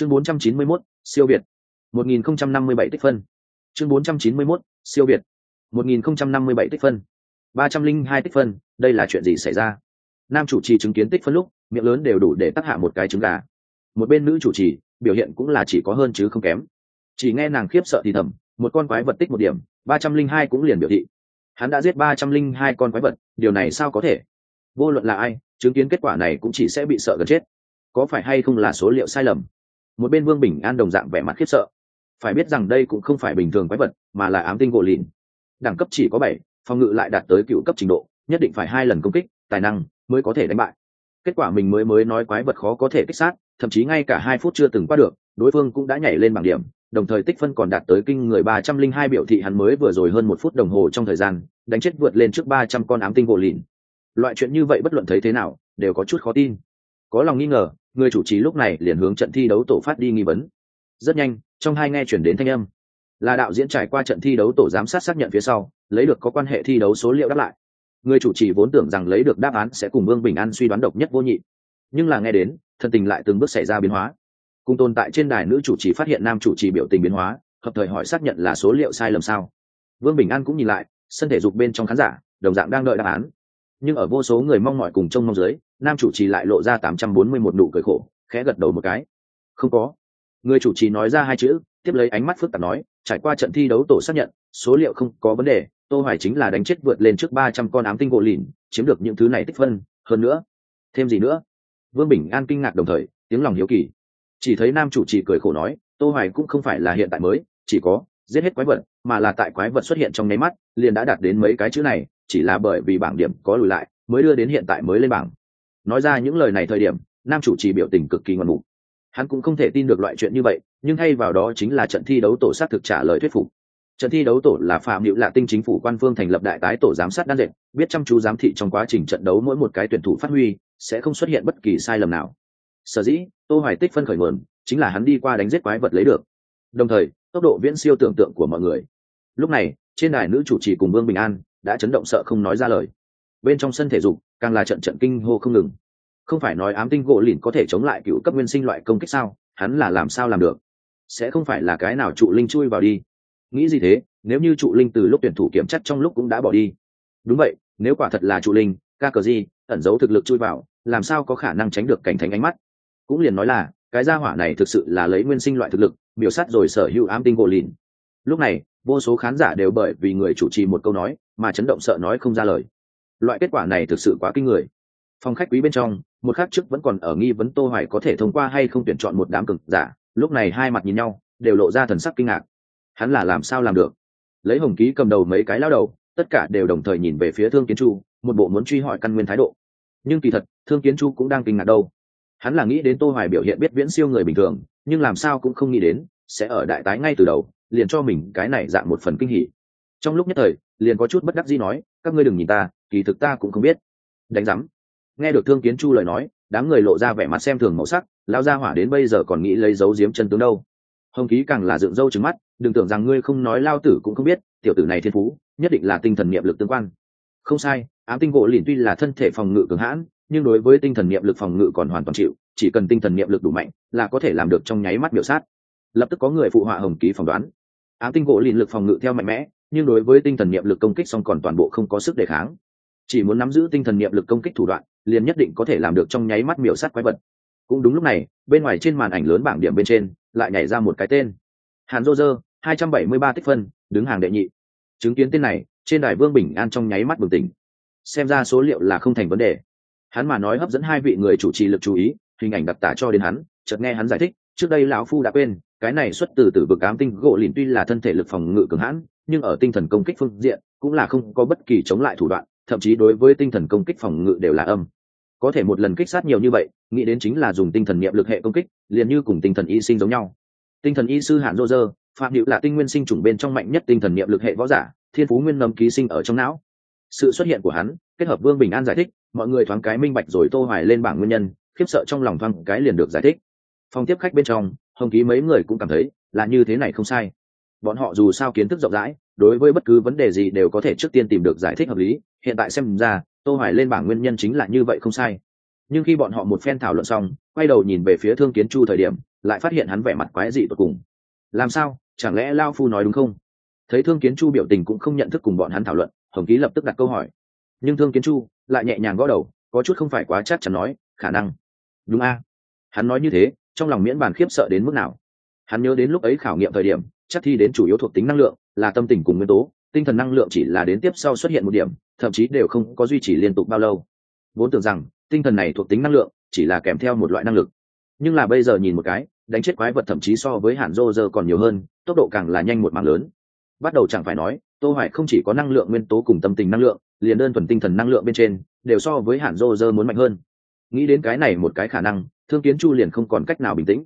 chương 491, siêu việt. 1057 tích phân. Chương 491, siêu việt. 1057 tích phân. 302 tích phân đây là chuyện gì xảy ra? Nam chủ trì chứng kiến tích phân lúc miệng lớn đều đủ để tắc hạ một cái trứng gà. Một bên nữ chủ trì biểu hiện cũng là chỉ có hơn chứ không kém. Chỉ nghe nàng khiếp sợ thì thầm một con quái vật tích một điểm ba trăm linh hai cũng liền biểu thị. Hắn đã giết ba trăm linh hai con quái vật điều này sao có thể? Vô luận là ai chứng kiến kết quả này cũng chỉ sẽ bị sợ gần chết. Có phải hay không là số liệu sai lầm? Một bên vương bình an đồng dạng vẻ mặt khiếp sợ phải biết rằng đây cũng không phải bình thường quái vật mà là ám tinh gỗ lìn đẳng cấp chỉ có bảy phòng ngự lại đạt tới cựu cấp trình độ nhất định phải hai lần công kích tài năng mới có thể đánh bại kết quả mình mới mới nói quái vật khó có thể kích sát thậm chí ngay cả hai phút chưa từng qua được đối phương cũng đã nhảy lên bảng điểm đồng thời tích phân còn đạt tới kinh người ba trăm linh hai biểu thị hắn mới vừa rồi hơn một phút đồng hồ trong thời gian đánh chết vượt lên trước ba trăm con ám tinh gỗ lìn loại chuyện như vậy bất luận thấy thế nào đều có chút khó tin có lòng nghi ngờ người chủ trì lúc này liền hướng trận thi đấu tổ phát đi nghi vấn. Rất nhanh, trong hai nghe chuyển đến thanh âm. Là đạo diễn trải qua trận thi đấu tổ giám sát xác nhận phía sau, lấy được có quan hệ thi đấu số liệu đáp lại. Người chủ trì vốn tưởng rằng lấy được đáp án sẽ cùng vương bình an suy đoán độc nhất vô nhị. Nhưng là nghe đến, thân tình lại từng bước xảy ra biến hóa. Cùng tồn tại trên đài nữ chủ trì phát hiện nam chủ trì biểu tình biến hóa, hợp thời hỏi xác nhận là số liệu sai lầm sao. Vương bình an cũng nhìn lại, sân thể dục bên trong khán giả, đồng dạng đang đợi đáp án. Nhưng ở vô số người mong mỏi cùng trông mong dưới nam chủ trì lại lộ ra tám trăm bốn mươi một nụ cười khổ, khẽ gật đầu một cái. Không có. Người chủ trì nói ra hai chữ, tiếp lấy ánh mắt phức tạp nói, trải qua trận thi đấu tổ xác nhận, số liệu không có vấn đề, tô hoài chính là đánh chết vượt lên trước ba trăm con ám tinh gỗ lìn, chiếm được những thứ này tích phân. Hơn nữa, thêm gì nữa? Vương bình an kinh ngạc đồng thời, tiếng lòng hiếu kỳ. Chỉ thấy nam chủ trì cười khổ nói, tô hoài cũng không phải là hiện tại mới, chỉ có giết hết quái vật, mà là tại quái vật xuất hiện trong nháy mắt, liền đã đạt đến mấy cái chữ này, chỉ là bởi vì bảng điểm có lùi lại, mới đưa đến hiện tại mới lên bảng nói ra những lời này thời điểm, nam chủ trì biểu tình cực kỳ ngoan mục hắn cũng không thể tin được loại chuyện như vậy, nhưng thay vào đó chính là trận thi đấu tổ sát thực trả lời thuyết phục. Trận thi đấu tổ là phạm hữu lạ tinh chính phủ quan phương thành lập đại tái tổ giám sát đan dệt, biết chăm chú giám thị trong quá trình trận đấu mỗi một cái tuyển thủ phát huy, sẽ không xuất hiện bất kỳ sai lầm nào. Sở dĩ, tô hoài tích phân khởi nguồn chính là hắn đi qua đánh giết quái vật lấy được. Đồng thời, tốc độ viễn siêu tưởng tượng của mọi người. Lúc này, trên đài nữ chủ trì cùng vương bình an đã chấn động sợ không nói ra lời bên trong sân thể dục, càng là trận trận kinh hô không ngừng. Không phải nói ám tinh gỗ lìn có thể chống lại cựu cấp nguyên sinh loại công kích sao? Hắn là làm sao làm được? Sẽ không phải là cái nào trụ linh chui vào đi. Nghĩ gì thế? Nếu như trụ linh từ lúc tuyển thủ kiểm chất trong lúc cũng đã bỏ đi. Đúng vậy, nếu quả thật là trụ linh, ca cờ gì ẩn giấu thực lực chui vào, làm sao có khả năng tránh được cảnh thánh ánh mắt? Cũng liền nói là, cái gia hỏa này thực sự là lấy nguyên sinh loại thực lực biểu sát rồi sở hữu ám tinh gỗ lìn. Lúc này, vô số khán giả đều bởi vì người chủ trì một câu nói mà chấn động sợ nói không ra lời loại kết quả này thực sự quá kinh người. Phòng khách quý bên trong, một khắc trước vẫn còn ở nghi vấn tô hoài có thể thông qua hay không tuyển chọn một đám cực giả. Lúc này hai mặt nhìn nhau, đều lộ ra thần sắc kinh ngạc. Hắn là làm sao làm được? Lấy hồng ký cầm đầu mấy cái lao đầu, tất cả đều đồng thời nhìn về phía thương kiến chu, một bộ muốn truy hỏi căn nguyên thái độ. Nhưng kỳ thật, thương kiến chu cũng đang kinh ngạc đâu. Hắn là nghĩ đến tô hoài biểu hiện biết viễn siêu người bình thường, nhưng làm sao cũng không nghĩ đến, sẽ ở đại tái ngay từ đầu, liền cho mình cái này dạng một phần kinh hỉ. Trong lúc nhất thời, liền có chút bất đắc dĩ nói, các ngươi đừng nhìn ta kỳ thực ta cũng không biết. Đánh giám. Nghe được thương kiến chu lời nói, đám người lộ ra vẻ mặt xem thường màu sắc lao ra hỏa đến bây giờ còn nghĩ lấy dấu diếm chân tướng đâu. Hồng ký càng là dựng râu trứng mắt, đừng tưởng rằng ngươi không nói lao tử cũng không biết, tiểu tử này thiên phú, nhất định là tinh thần niệm lực tương quan. Không sai, ám tinh gỗ lìn tuy là thân thể phòng ngự cường hãn, nhưng đối với tinh thần niệm lực phòng ngự còn hoàn toàn chịu, chỉ cần tinh thần niệm lực đủ mạnh, là có thể làm được trong nháy mắt biểu sát. Lập tức có người phụ họa hồng ký phỏng đoán. Ám tinh gỗ lìn lực phòng ngự theo mạnh mẽ, nhưng đối với tinh thần niệm lực công kích song còn toàn bộ không có sức đề kháng chỉ muốn nắm giữ tinh thần niệm lực công kích thủ đoạn, liền nhất định có thể làm được trong nháy mắt miểu sát quái vật. Cũng đúng lúc này, bên ngoài trên màn ảnh lớn bảng điểm bên trên, lại nhảy ra một cái tên. Hàn dô dơ, hai trăm bảy mươi ba tích phân, đứng hàng đệ nhị. Chứng kiến tên này, trên đài vương bình an trong nháy mắt bừng tỉnh. Xem ra số liệu là không thành vấn đề. Hắn mà nói hấp dẫn hai vị người chủ trì lực chú ý, hình ảnh đặc tả cho đến hắn, chợt nghe hắn giải thích, trước đây lão phu đã quên, cái này xuất từ từ vực ám tinh gỗ lìn tuy là thân thể lực phòng ngự cường hãn, nhưng ở tinh thần công kích phương diện, cũng là không có bất kỳ chống lại thủ đoạn thậm chí đối với tinh thần công kích phòng ngự đều là âm. Có thể một lần kích sát nhiều như vậy, nghĩ đến chính là dùng tinh thần niệm lực hệ công kích, liền như cùng tinh thần y sinh giống nhau. Tinh thần y sư hạn rô rơ phạm hữu là tinh nguyên sinh chủng bên trong mạnh nhất tinh thần niệm lực hệ võ giả, thiên phú nguyên nấm ký sinh ở trong não. Sự xuất hiện của hắn, kết hợp vương bình an giải thích, mọi người thoáng cái minh bạch rồi tô hoài lên bảng nguyên nhân, khiếp sợ trong lòng thoáng cái liền được giải thích. Phòng tiếp khách bên trong, hồng ký mấy người cũng cảm thấy là như thế này không sai. Bọn họ dù sao kiến thức rộng rãi đối với bất cứ vấn đề gì đều có thể trước tiên tìm được giải thích hợp lý. Hiện tại xem ra, tô hoài lên bảng nguyên nhân chính là như vậy không sai. Nhưng khi bọn họ một phen thảo luận xong, quay đầu nhìn về phía thương kiến chu thời điểm, lại phát hiện hắn vẻ mặt quái dị tột cùng. Làm sao? Chẳng lẽ lao phu nói đúng không? Thấy thương kiến chu biểu tình cũng không nhận thức cùng bọn hắn thảo luận, hồng ký lập tức đặt câu hỏi. Nhưng thương kiến chu lại nhẹ nhàng gõ đầu, có chút không phải quá chắc chắn nói, khả năng. Đúng a. Hắn nói như thế, trong lòng miễn bàn khiếp sợ đến mức nào. Hắn nhớ đến lúc ấy khảo nghiệm thời điểm, chắc thi đến chủ yếu thuộc tính năng lượng là tâm tình cùng nguyên tố, tinh thần năng lượng chỉ là đến tiếp sau xuất hiện một điểm, thậm chí đều không có duy trì liên tục bao lâu. Vốn tưởng rằng, tinh thần này thuộc tính năng lượng, chỉ là kèm theo một loại năng lực. Nhưng là bây giờ nhìn một cái, đánh chết quái vật thậm chí so với hạn rô rơ còn nhiều hơn, tốc độ càng là nhanh một mảng lớn. Bắt đầu chẳng phải nói, tô hoài không chỉ có năng lượng nguyên tố cùng tâm tình năng lượng, liền đơn thuần tinh thần năng lượng bên trên, đều so với hạn rô rơ muốn mạnh hơn. Nghĩ đến cái này một cái khả năng, thương kiến chu liền không còn cách nào bình tĩnh.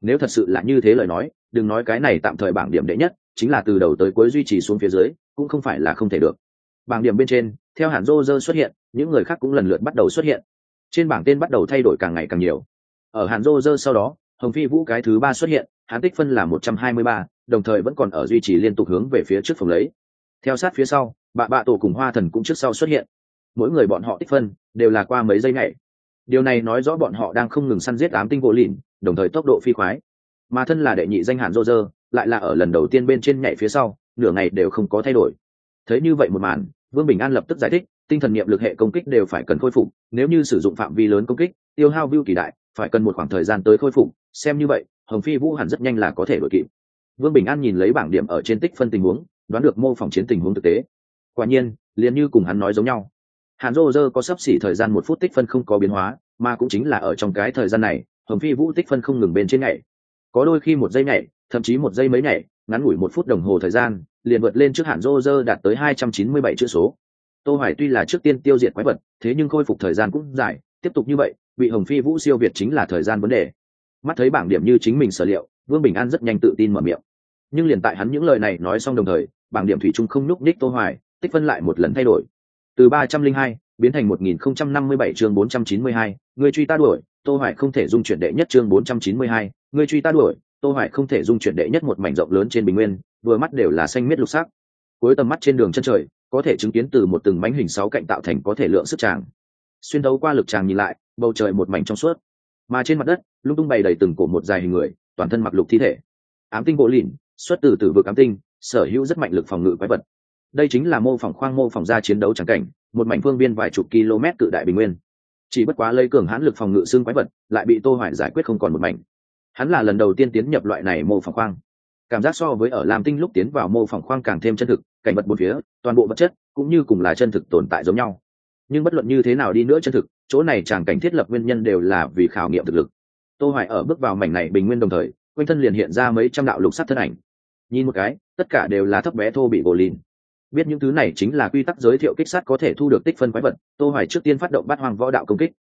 Nếu thật sự là như thế lời nói, đừng nói cái này tạm thời bảng điểm đệ nhất chính là từ đầu tới cuối duy trì xuống phía dưới, cũng không phải là không thể được. Bảng điểm bên trên, theo hàn rô rơ xuất hiện, những người khác cũng lần lượt bắt đầu xuất hiện. Trên bảng tên bắt đầu thay đổi càng ngày càng nhiều. Ở hàn rô rơ sau đó, hồng phi vũ cái thứ ba xuất hiện hán tích phân là một trăm hai mươi ba, đồng thời vẫn còn ở duy trì liên tục hướng về phía trước phòng lấy. Theo sát phía sau, bạ bạ tổ cùng hoa thần cũng trước sau xuất hiện. Mỗi người bọn họ tích phân đều là qua mấy giây ngày. Điều này nói rõ bọn họ đang không ngừng săn giết ám tinh gỗ lìn, đồng thời tốc độ phi khoái. Mà thân là đệ nhị danh hạn rô rơ lại là ở lần đầu tiên bên trên nhảy phía sau nửa ngày đều không có thay đổi. Thấy như vậy một màn vương bình an lập tức giải thích tinh thần niệm lực hệ công kích đều phải cần khôi phục nếu như sử dụng phạm vi lớn công kích tiêu hao view kỳ đại phải cần một khoảng thời gian tới khôi phục xem như vậy hồng phi vũ hẳn rất nhanh là có thể đội kịp. Vương bình an nhìn lấy bảng điểm ở trên tích phân tình huống đoán được mô phỏng chiến tình huống thực tế. Quả nhiên liền như cùng hắn nói giống nhau. Hàn rô rơ có sấp xỉ thời gian một phút tích phân không có biến hóa mà cũng chính là ở trong cái thời gian này hồng phi vũ tích phân không ngừng bên trên nhảy, có đôi khi một giây nhảy thậm chí một giây mấy nhảy ngắn ngủi một phút đồng hồ thời gian, liền vượt lên trước hạn rô rơ đạt tới hai trăm chín mươi bảy chữ số. Tô hoài tuy là trước tiên tiêu diệt quái vật, thế nhưng khôi phục thời gian cũng dài, tiếp tục như vậy bị hồng phi vũ siêu việt chính là thời gian vấn đề. Mắt thấy bảng điểm như chính mình sở liệu, vương bình an rất nhanh tự tin mở miệng. Nhưng liền tại hắn những lời này nói xong đồng thời, bảng điểm thủy chung không nhúc ních tô hoài, tích phân lại một lần thay đổi. Từ ba trăm linh hai, biến thành một nghìn không trăm năm mươi bảy chương bốn trăm chín mươi hai người truy ta đuổi, tô hoài không thể dung chuyển đệ nhất chương bốn trăm chín mươi hai người truy ta đuổi tô hoài không thể dung chuyển đệ nhất một mảnh rộng lớn trên bình nguyên, vừa mắt đều là xanh miết lục sắc. Cuối tầm mắt trên đường chân trời, có thể chứng kiến từ một từng mảnh hình sáu cạnh tạo thành có thể lượng sức tràng xuyên thấu qua lực tràng nhìn lại, bầu trời một mảnh trong suốt. Mà trên mặt đất, lung tung bày đầy từng cổ một dài hình người, toàn thân mặc lục thi thể. Ám tinh bộ lìn xuất từ từ vực ám tinh, sở hữu rất mạnh lực phòng ngự quái vật. Đây chính là mô phỏng khoang mô phỏng ra chiến đấu trắng cảnh, một mảnh phương biên vài chục km cự đại bình nguyên. Chỉ bất quá lấy cường hãn lực phòng ngự xương quái vật, lại bị tô hoài giải quyết không còn một mảnh hắn là lần đầu tiên tiến nhập loại này mô phỏng khoang. Cảm giác so với ở lam tinh lúc tiến vào mô phỏng khoang càng thêm chân thực, cảnh vật bốn phía, toàn bộ vật chất cũng như cùng là chân thực tồn tại giống nhau. Nhưng bất luận như thế nào đi nữa chân thực, chỗ này chẳng cảnh thiết lập nguyên nhân đều là vì khảo nghiệm thực lực. Tô hoài ở bước vào mảnh này bình nguyên đồng thời, quanh thân liền hiện ra mấy trăm đạo lục sắc thân ảnh. Nhìn một cái, tất cả đều là thấp bé thô bị gỗ lìn. Biết những thứ này chính là quy tắc giới thiệu kích sát có thể thu được tích phân quái vật, tô hoài trước tiên phát động bát hoàng võ đạo công kích.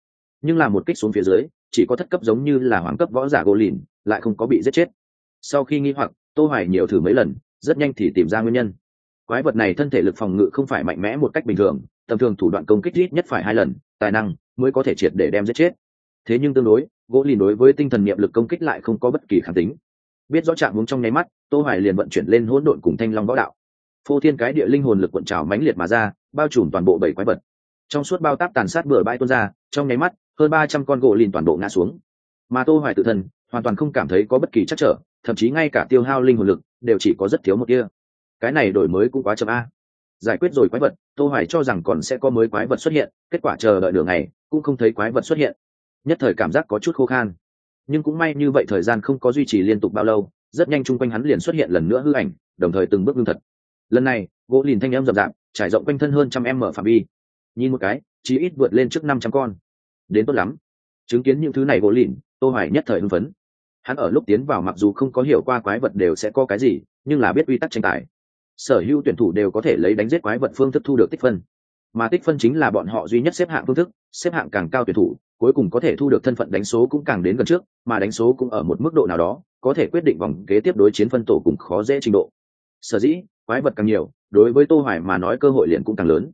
Nhưng là một kích xuống phía dưới chỉ có thất cấp giống như là hoàng cấp võ giả gỗ lìn, lại không có bị giết chết. Sau khi nghi hoặc, tô hoài nhiều thử mấy lần, rất nhanh thì tìm ra nguyên nhân. Quái vật này thân thể lực phòng ngự không phải mạnh mẽ một cách bình thường, tầm thường thủ đoạn công kích ít nhất phải hai lần, tài năng mới có thể triệt để đem giết chết. Thế nhưng tương đối, gỗ lìn đối với tinh thần niệm lực công kích lại không có bất kỳ kháng tính. Biết rõ trạng hướng trong nháy mắt, tô hoài liền vận chuyển lên hỗn độn cùng thanh long võ đạo. Phô thiên cái địa linh hồn lực cuộn trào mãnh liệt mà ra, bao trùm toàn bộ bảy quái vật. Trong suốt bao táp tàn sát bừa bãi tuôn ra, trong nháy mắt hơn ba trăm con gỗ lìn toàn bộ ngã xuống. Mà tô hoài tự thân hoàn toàn không cảm thấy có bất kỳ chắc trở, thậm chí ngay cả tiêu hao linh hồn lực đều chỉ có rất thiếu một kia. Cái này đổi mới cũng quá chậm a. Giải quyết rồi quái vật, tô hoài cho rằng còn sẽ có mới quái vật xuất hiện, kết quả chờ đợi nửa ngày cũng không thấy quái vật xuất hiện. Nhất thời cảm giác có chút khô khan. Nhưng cũng may như vậy thời gian không có duy trì liên tục bao lâu, rất nhanh chung quanh hắn liền xuất hiện lần nữa hư ảnh, đồng thời từng bước ngưng thật. Lần này, gỗ lìn thanh âm rậm rạp, trải rộng quanh thân hơn trăm em mở phạm vi. Nhìn một cái, chí ít vượt lên trước năm trăm con đến tốt lắm. Chứng kiến những thứ này gỗ lìn tô hoài nhất thời hưng phấn. Hắn ở lúc tiến vào mặc dù không có hiểu qua quái vật đều sẽ có cái gì, nhưng là biết quy tắc tranh tài. Sở hữu tuyển thủ đều có thể lấy đánh giết quái vật phương thức thu được tích phân. Mà tích phân chính là bọn họ duy nhất xếp hạng phương thức, xếp hạng càng cao tuyển thủ, cuối cùng có thể thu được thân phận đánh số cũng càng đến gần trước, mà đánh số cũng ở một mức độ nào đó, có thể quyết định vòng kế tiếp đối chiến phân tổ cùng khó dễ trình độ. Sở dĩ, quái vật càng nhiều, đối với tô hoài mà nói cơ hội liền cũng càng lớn.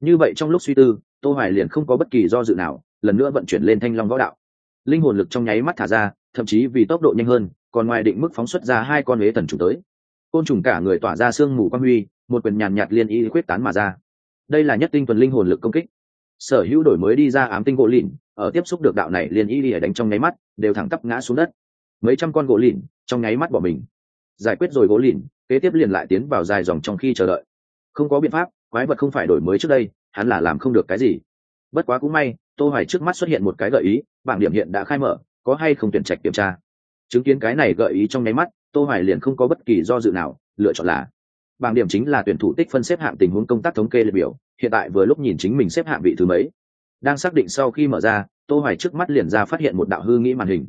Như vậy trong lúc suy tư, tô hoài liền không có bất kỳ do dự nào lần nữa vận chuyển lên thanh long võ đạo. Linh hồn lực trong nháy mắt thả ra, thậm chí vì tốc độ nhanh hơn, còn ngoài định mức phóng xuất ra hai con ế thần trùng tới. Côn trùng cả người tỏa ra sương mù quang huy, một quyền nhàn nhạt liên y quyết tán mà ra. Đây là nhất tinh tuần linh hồn lực công kích. Sở hữu đổi mới đi ra ám tinh gỗ lìn, ở tiếp xúc được đạo này liền y lìa đánh trong nháy mắt, đều thẳng tắp ngã xuống đất. Mấy trăm con gỗ lìn, trong nháy mắt bỏ mình. Giải quyết rồi gỗ lìn, kế tiếp liền lại tiến vào dài dòng trong khi chờ đợi. Không có biện pháp, quái vật không phải đổi mới trước đây, hắn là làm không được cái gì. Bất quá cũng may tô hoài trước mắt xuất hiện một cái gợi ý bảng điểm hiện đã khai mở có hay không tuyển trạch kiểm tra? Chứng kiến cái này gợi ý trong nháy mắt tô hoài liền không có bất kỳ do dự nào lựa chọn là bảng điểm chính là tuyển thủ tích phân xếp hạng tình huống công tác thống kê liệt biểu hiện tại vừa lúc nhìn chính mình xếp hạng vị thứ mấy. Đang xác định sau khi mở ra tô hoài trước mắt liền ra phát hiện một đạo hư nghĩ màn hình.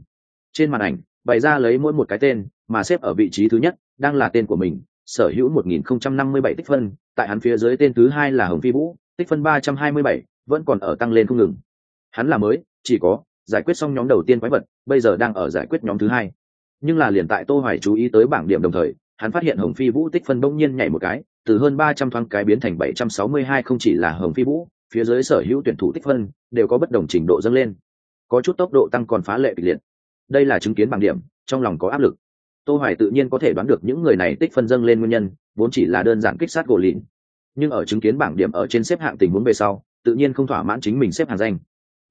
Trên màn ảnh bày ra lấy mỗi một cái tên mà xếp ở vị trí thứ nhất đang là tên của mình sở hữu 1057 tích phân tại hắn phía dưới tên thứ hai là hồng phi vũ tích phân 327, vẫn còn ở tăng lên không ngừng hắn là mới, chỉ có giải quyết xong nhóm đầu tiên quái vật, bây giờ đang ở giải quyết nhóm thứ hai. Nhưng là liền tại tô hoài chú ý tới bảng điểm đồng thời, hắn phát hiện hồng phi vũ tích phân bỗng nhiên nhảy một cái, từ hơn 300 thoáng cái biến thành 762 không chỉ là hồng phi vũ, phía dưới sở hữu tuyển thủ tích phân đều có bất đồng trình độ dâng lên. Có chút tốc độ tăng còn phá lệ kịch liệt. Đây là chứng kiến bảng điểm, trong lòng có áp lực. Tô hoài tự nhiên có thể đoán được những người này tích phân dâng lên nguyên nhân, vốn chỉ là đơn giản kích sát gỗ lìn. Nhưng ở chứng kiến bảng điểm ở trên xếp hạng tình huống về sau, tự nhiên không thỏa mãn chính mình xếp hàng danh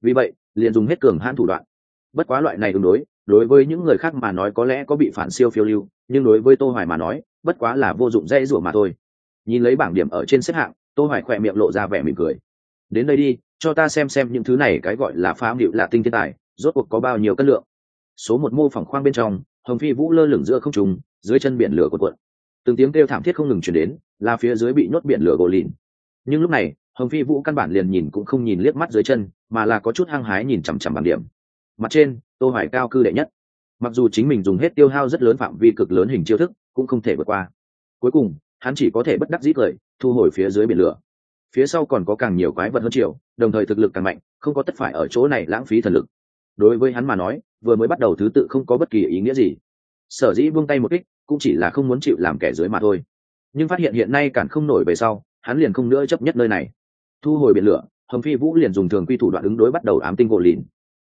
vì vậy, liền dùng hết cường hãn thủ đoạn. Bất quá loại này tương đối đối với những người khác mà nói có lẽ có bị phản siêu phiêu lưu, nhưng đối với tô hoài mà nói, bất quá là vô dụng dễ rủa mà thôi. Nhìn lấy bảng điểm ở trên xếp hạng, tô hoài khỏe miệng lộ ra vẻ mỉm cười. Đến đây đi, cho ta xem xem những thứ này cái gọi là phá hiệu là tinh thiên tài, rốt cuộc có bao nhiêu cân lượng. Số một mô phỏng khoang bên trong, hồng phi vũ lơ lửng giữa không trung, dưới chân biển lửa của cuộn. Từng tiếng kêu thảm thiết không ngừng chuyển đến, là phía dưới bị nhốt biển lửa gồ lìn. Nhưng lúc này, hồng phi vũ căn bản liền nhìn cũng không nhìn liếc mắt dưới chân mà là có chút hăng hái nhìn chằm chằm bằng điểm. Mặt trên, tô hoài cao cư đệ nhất. Mặc dù chính mình dùng hết tiêu hao rất lớn phạm vi cực lớn hình chiêu thức, cũng không thể vượt qua. Cuối cùng, hắn chỉ có thể bất đắc dĩ cười, thu hồi phía dưới biển lửa. Phía sau còn có càng nhiều quái vật hơn triệu đồng thời thực lực càng mạnh, không có tất phải ở chỗ này lãng phí thần lực. Đối với hắn mà nói, vừa mới bắt đầu thứ tự không có bất kỳ ý nghĩa gì. Sở dĩ buông tay một kích, cũng chỉ là không muốn chịu làm kẻ dưới mà thôi. Nhưng phát hiện hiện nay càng không nổi về sau, hắn liền không nữa chấp nhất nơi này. Thu hồi biển lửa hồng phi vũ liền dùng thường quy thủ đoạn ứng đối bắt đầu ám tinh gỗ lìn.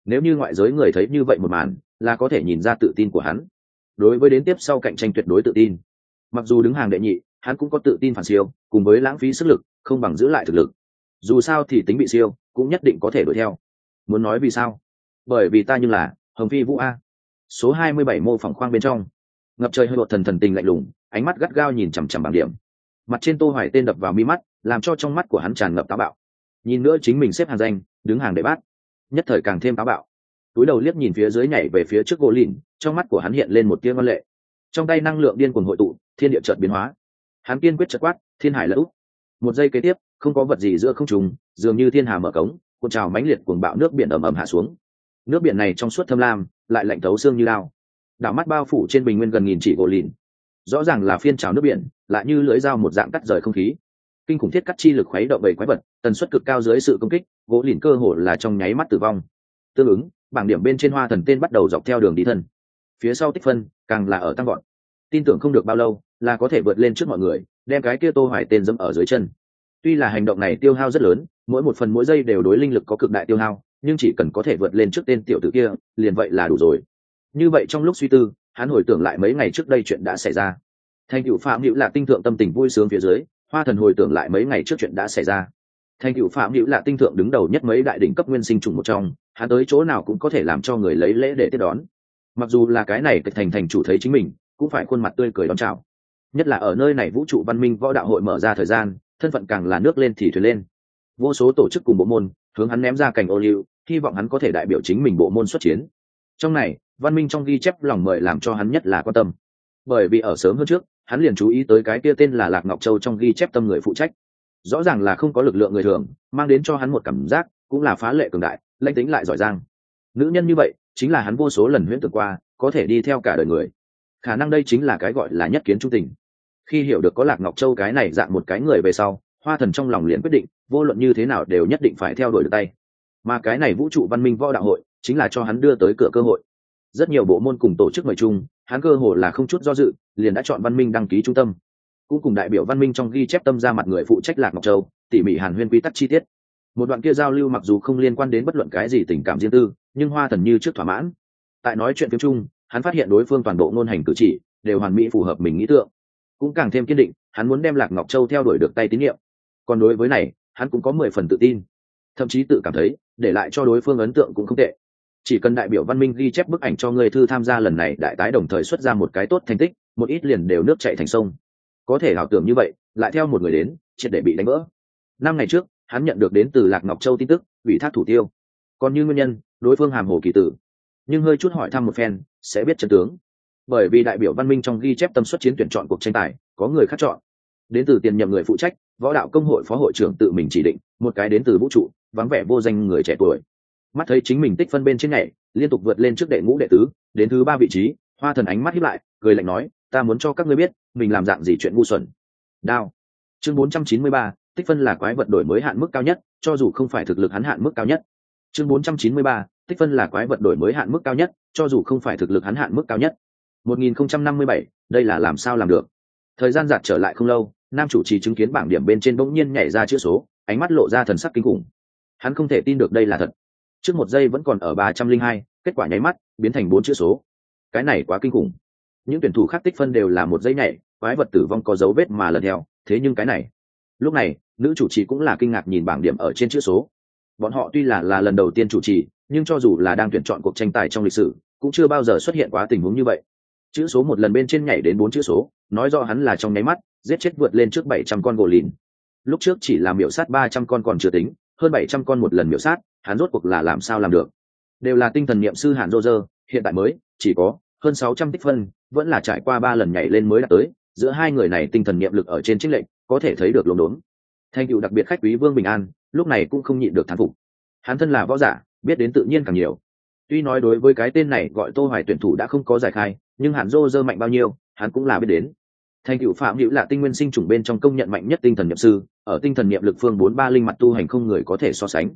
Nếu như ngoại giới người thấy như vậy một màn, là có thể nhìn ra tự tin của hắn. Đối với đến tiếp sau cạnh tranh tuyệt đối tự tin. Mặc dù đứng hàng đệ nhị, hắn cũng có tự tin phản siêu, cùng với lãng phí sức lực, không bằng giữ lại thực lực. Dù sao thì tính bị siêu, cũng nhất định có thể đuổi theo. Muốn nói vì sao? Bởi vì ta như là hồng phi vũ a. Số hai mươi bảy mô phỏng khoang bên trong. Ngập trời hơi bột thần thần tình lạnh lùng, ánh mắt gắt gao nhìn chằm chằm bảng điểm. Mặt trên tô hoài tên đập vào mi mắt, làm cho trong mắt của hắn tràn ngập táo bạo nhìn nữa chính mình xếp hàng danh, đứng hàng để bát nhất thời càng thêm táo bạo. Túi đầu liếc nhìn phía dưới nhảy về phía trước gỗ lìn trong mắt của hắn hiện lên một tia văn lệ. Trong tay năng lượng điên cuồng hội tụ, thiên địa chợt biến hóa. Hắn kiên quyết chợt quát, thiên hải lỡ một giây kế tiếp, không có vật gì giữa không trùng dường như thiên hà mở cống, cuộn trào mãnh liệt cuồng bạo nước biển ẩm ẩm hạ xuống. Nước biển này trong suốt thâm lam, lại lạnh thấu xương như lao. Đảo mắt bao phủ trên bình nguyên gần nghìn chỉ gỗ lìn rõ ràng là phiên trào nước biển, lại như lưỡi dao một dạng cắt rời không khí kinh khủng thiết cắt chi lực khuấy động bầy quái vật, tần suất cực cao dưới sự công kích, gỗ lìn cơ hồ là trong nháy mắt tử vong. Tương ứng, bảng điểm bên trên hoa thần tên bắt đầu dọc theo đường đi thân. Phía sau tích phân, càng là ở tăng gọn tin tưởng không được bao lâu, là có thể vượt lên trước mọi người, đem cái kia tô hoài tên dẫm ở dưới chân. Tuy là hành động này tiêu hao rất lớn, mỗi một phần mỗi giây đều đối linh lực có cực đại tiêu hao, nhưng chỉ cần có thể vượt lên trước tên tiểu tử kia, liền vậy là đủ rồi. Như vậy trong lúc suy tư, hắn hồi tưởng lại mấy ngày trước đây chuyện đã xảy ra. Thành cựu phạm hữu là tinh thượng tâm tình vui sướng phía dưới hoa thần hồi tưởng lại mấy ngày trước chuyện đã xảy ra. Thành cựu phạm hữu là tinh thượng đứng đầu nhất mấy đại đỉnh cấp nguyên sinh trùng một trong, hắn tới chỗ nào cũng có thể làm cho người lấy lễ để tiếp đón. Mặc dù là cái này thành thành chủ thấy chính mình, cũng phải khuôn mặt tươi cười đón chào. Nhất là ở nơi này vũ trụ văn minh võ đạo hội mở ra thời gian, thân phận càng là nước lên thì thuyền lên. Vô số tổ chức cùng bộ môn, hướng hắn ném ra cảnh ô liu, hy vọng hắn có thể đại biểu chính mình bộ môn xuất chiến. Trong này, văn minh trong ghi chép lòng mời làm cho hắn nhất là quan tâm. Bởi vì ở sớm hơn trước hắn liền chú ý tới cái kia tên là lạc ngọc châu trong ghi chép tâm người phụ trách. Rõ ràng là không có lực lượng người thường, mang đến cho hắn một cảm giác, cũng là phá lệ cường đại, lãnh tính lại giỏi giang. Nữ nhân như vậy, chính là hắn vô số lần huyễn tưởng qua, có thể đi theo cả đời người. Khả năng đây chính là cái gọi là nhất kiến trung tình. Khi hiểu được có lạc ngọc châu cái này dạng một cái người về sau, hoa thần trong lòng liền quyết định, vô luận như thế nào đều nhất định phải theo đuổi được tay. Mà cái này vũ trụ văn minh võ đạo hội, chính là cho hắn đưa tới cửa cơ hội. Rất nhiều bộ môn cùng tổ chức mời chung hắn cơ hồ là không chút do dự, liền đã chọn văn minh đăng ký trung tâm. Cũng cùng đại biểu văn minh trong ghi chép tâm ra mặt người phụ trách lạc ngọc châu, tỉ mỉ hàn huyên quy tắc chi tiết. Một đoạn kia giao lưu mặc dù không liên quan đến bất luận cái gì tình cảm riêng tư, nhưng hoa thần như trước thỏa mãn. Tại nói chuyện tiếng trung, hắn phát hiện đối phương toàn bộ ngôn hành cử chỉ đều hoàn mỹ phù hợp mình nghĩ tượng. Cũng càng thêm kiên định, hắn muốn đem lạc ngọc châu theo đuổi được tay tín nhiệm. Còn đối với này, hắn cũng có mười phần tự tin. Thậm chí tự cảm thấy, để lại cho đối phương ấn tượng cũng không tệ chỉ cần đại biểu văn minh ghi chép bức ảnh cho người thư tham gia lần này, đại tái đồng thời xuất ra một cái tốt thành tích, một ít liền đều nước chạy thành sông. Có thể ảo tưởng như vậy, lại theo một người đến, triệt để bị đánh vỡ. Năm ngày trước, hắn nhận được đến từ lạc ngọc châu tin tức, ủy thác thủ tiêu. Còn như nguyên nhân, đối phương hàm hồ kỳ tử. Nhưng hơi chút hỏi thăm một phen, sẽ biết trận tướng. Bởi vì đại biểu văn minh trong ghi chép tâm suất chiến tuyển chọn cuộc tranh tài, có người khác chọn. Đến từ tiền nhậm người phụ trách, võ đạo công hội phó hội trưởng tự mình chỉ định, một cái đến từ vũ trụ, vắng vẻ vô danh người trẻ tuổi mắt thấy chính mình tích phân bên trên nhảy liên tục vượt lên trước đệ ngũ đệ tứ đến thứ ba vị trí hoa thần ánh mắt hiếp lại cười lạnh nói ta muốn cho các ngươi biết mình làm dạng gì chuyện ngu xuẩn. Đao. Chương 493, tích phân là quái vật đổi mới hạn mức cao nhất cho dù không phải thực lực hắn hạn mức cao nhất. Chương 493, tích phân là quái vật đổi mới hạn mức cao nhất cho dù không phải thực lực hắn hạn mức cao nhất. 1057, đây là làm sao làm được? Thời gian giạt trở lại không lâu nam chủ trì chứng kiến bảng điểm bên trên bỗng nhiên nhảy ra chữ số ánh mắt lộ ra thần sắc kinh khủng. Hắn không thể tin được đây là thật trước một giây vẫn còn ở ba trăm linh hai, kết quả nháy mắt biến thành bốn chữ số. Cái này quá kinh khủng. Những tuyển thủ khác tích phân đều là một giây nhảy, quái vật tử vong có dấu vết mà lần theo, thế nhưng cái này. Lúc này, nữ chủ trì cũng là kinh ngạc nhìn bảng điểm ở trên chữ số. Bọn họ tuy là là lần đầu tiên chủ trì, nhưng cho dù là đang tuyển chọn cuộc tranh tài trong lịch sử, cũng chưa bao giờ xuất hiện quá tình huống như vậy. Chữ số một lần bên trên nhảy đến bốn chữ số, nói do hắn là trong nháy mắt, giết chết vượt lên trước bảy trăm con gỗ lìn. Lúc trước chỉ là miểu sát ba trăm con còn chưa tính, hơn bảy trăm con một lần miểu sát hắn rốt cuộc là làm sao làm được? Đều là tinh thần niệm sư hàn rô rơ hiện tại mới, chỉ có hơn sáu trăm tích phân, vẫn là trải qua ba lần nhảy lên mới đạt tới, giữa hai người này tinh thần niệm lực ở trên trích lệnh có thể thấy được lộn đốn thành cựu đặc biệt khách quý vương bình an, lúc này cũng không nhịn được thán phục. Hắn thân là võ giả, biết đến tự nhiên càng nhiều. Tuy nói đối với cái tên này gọi tô hoài tuyển thủ đã không có giải khai, nhưng hàn rô rơ mạnh bao nhiêu, hắn cũng là biết đến. Thành cựu phạm hữu là tinh nguyên sinh chủng bên trong công nhận mạnh nhất tinh thần niệm sư, ở tinh thần niệm lực phương bốn ba linh mặt tu hành không người có thể so sánh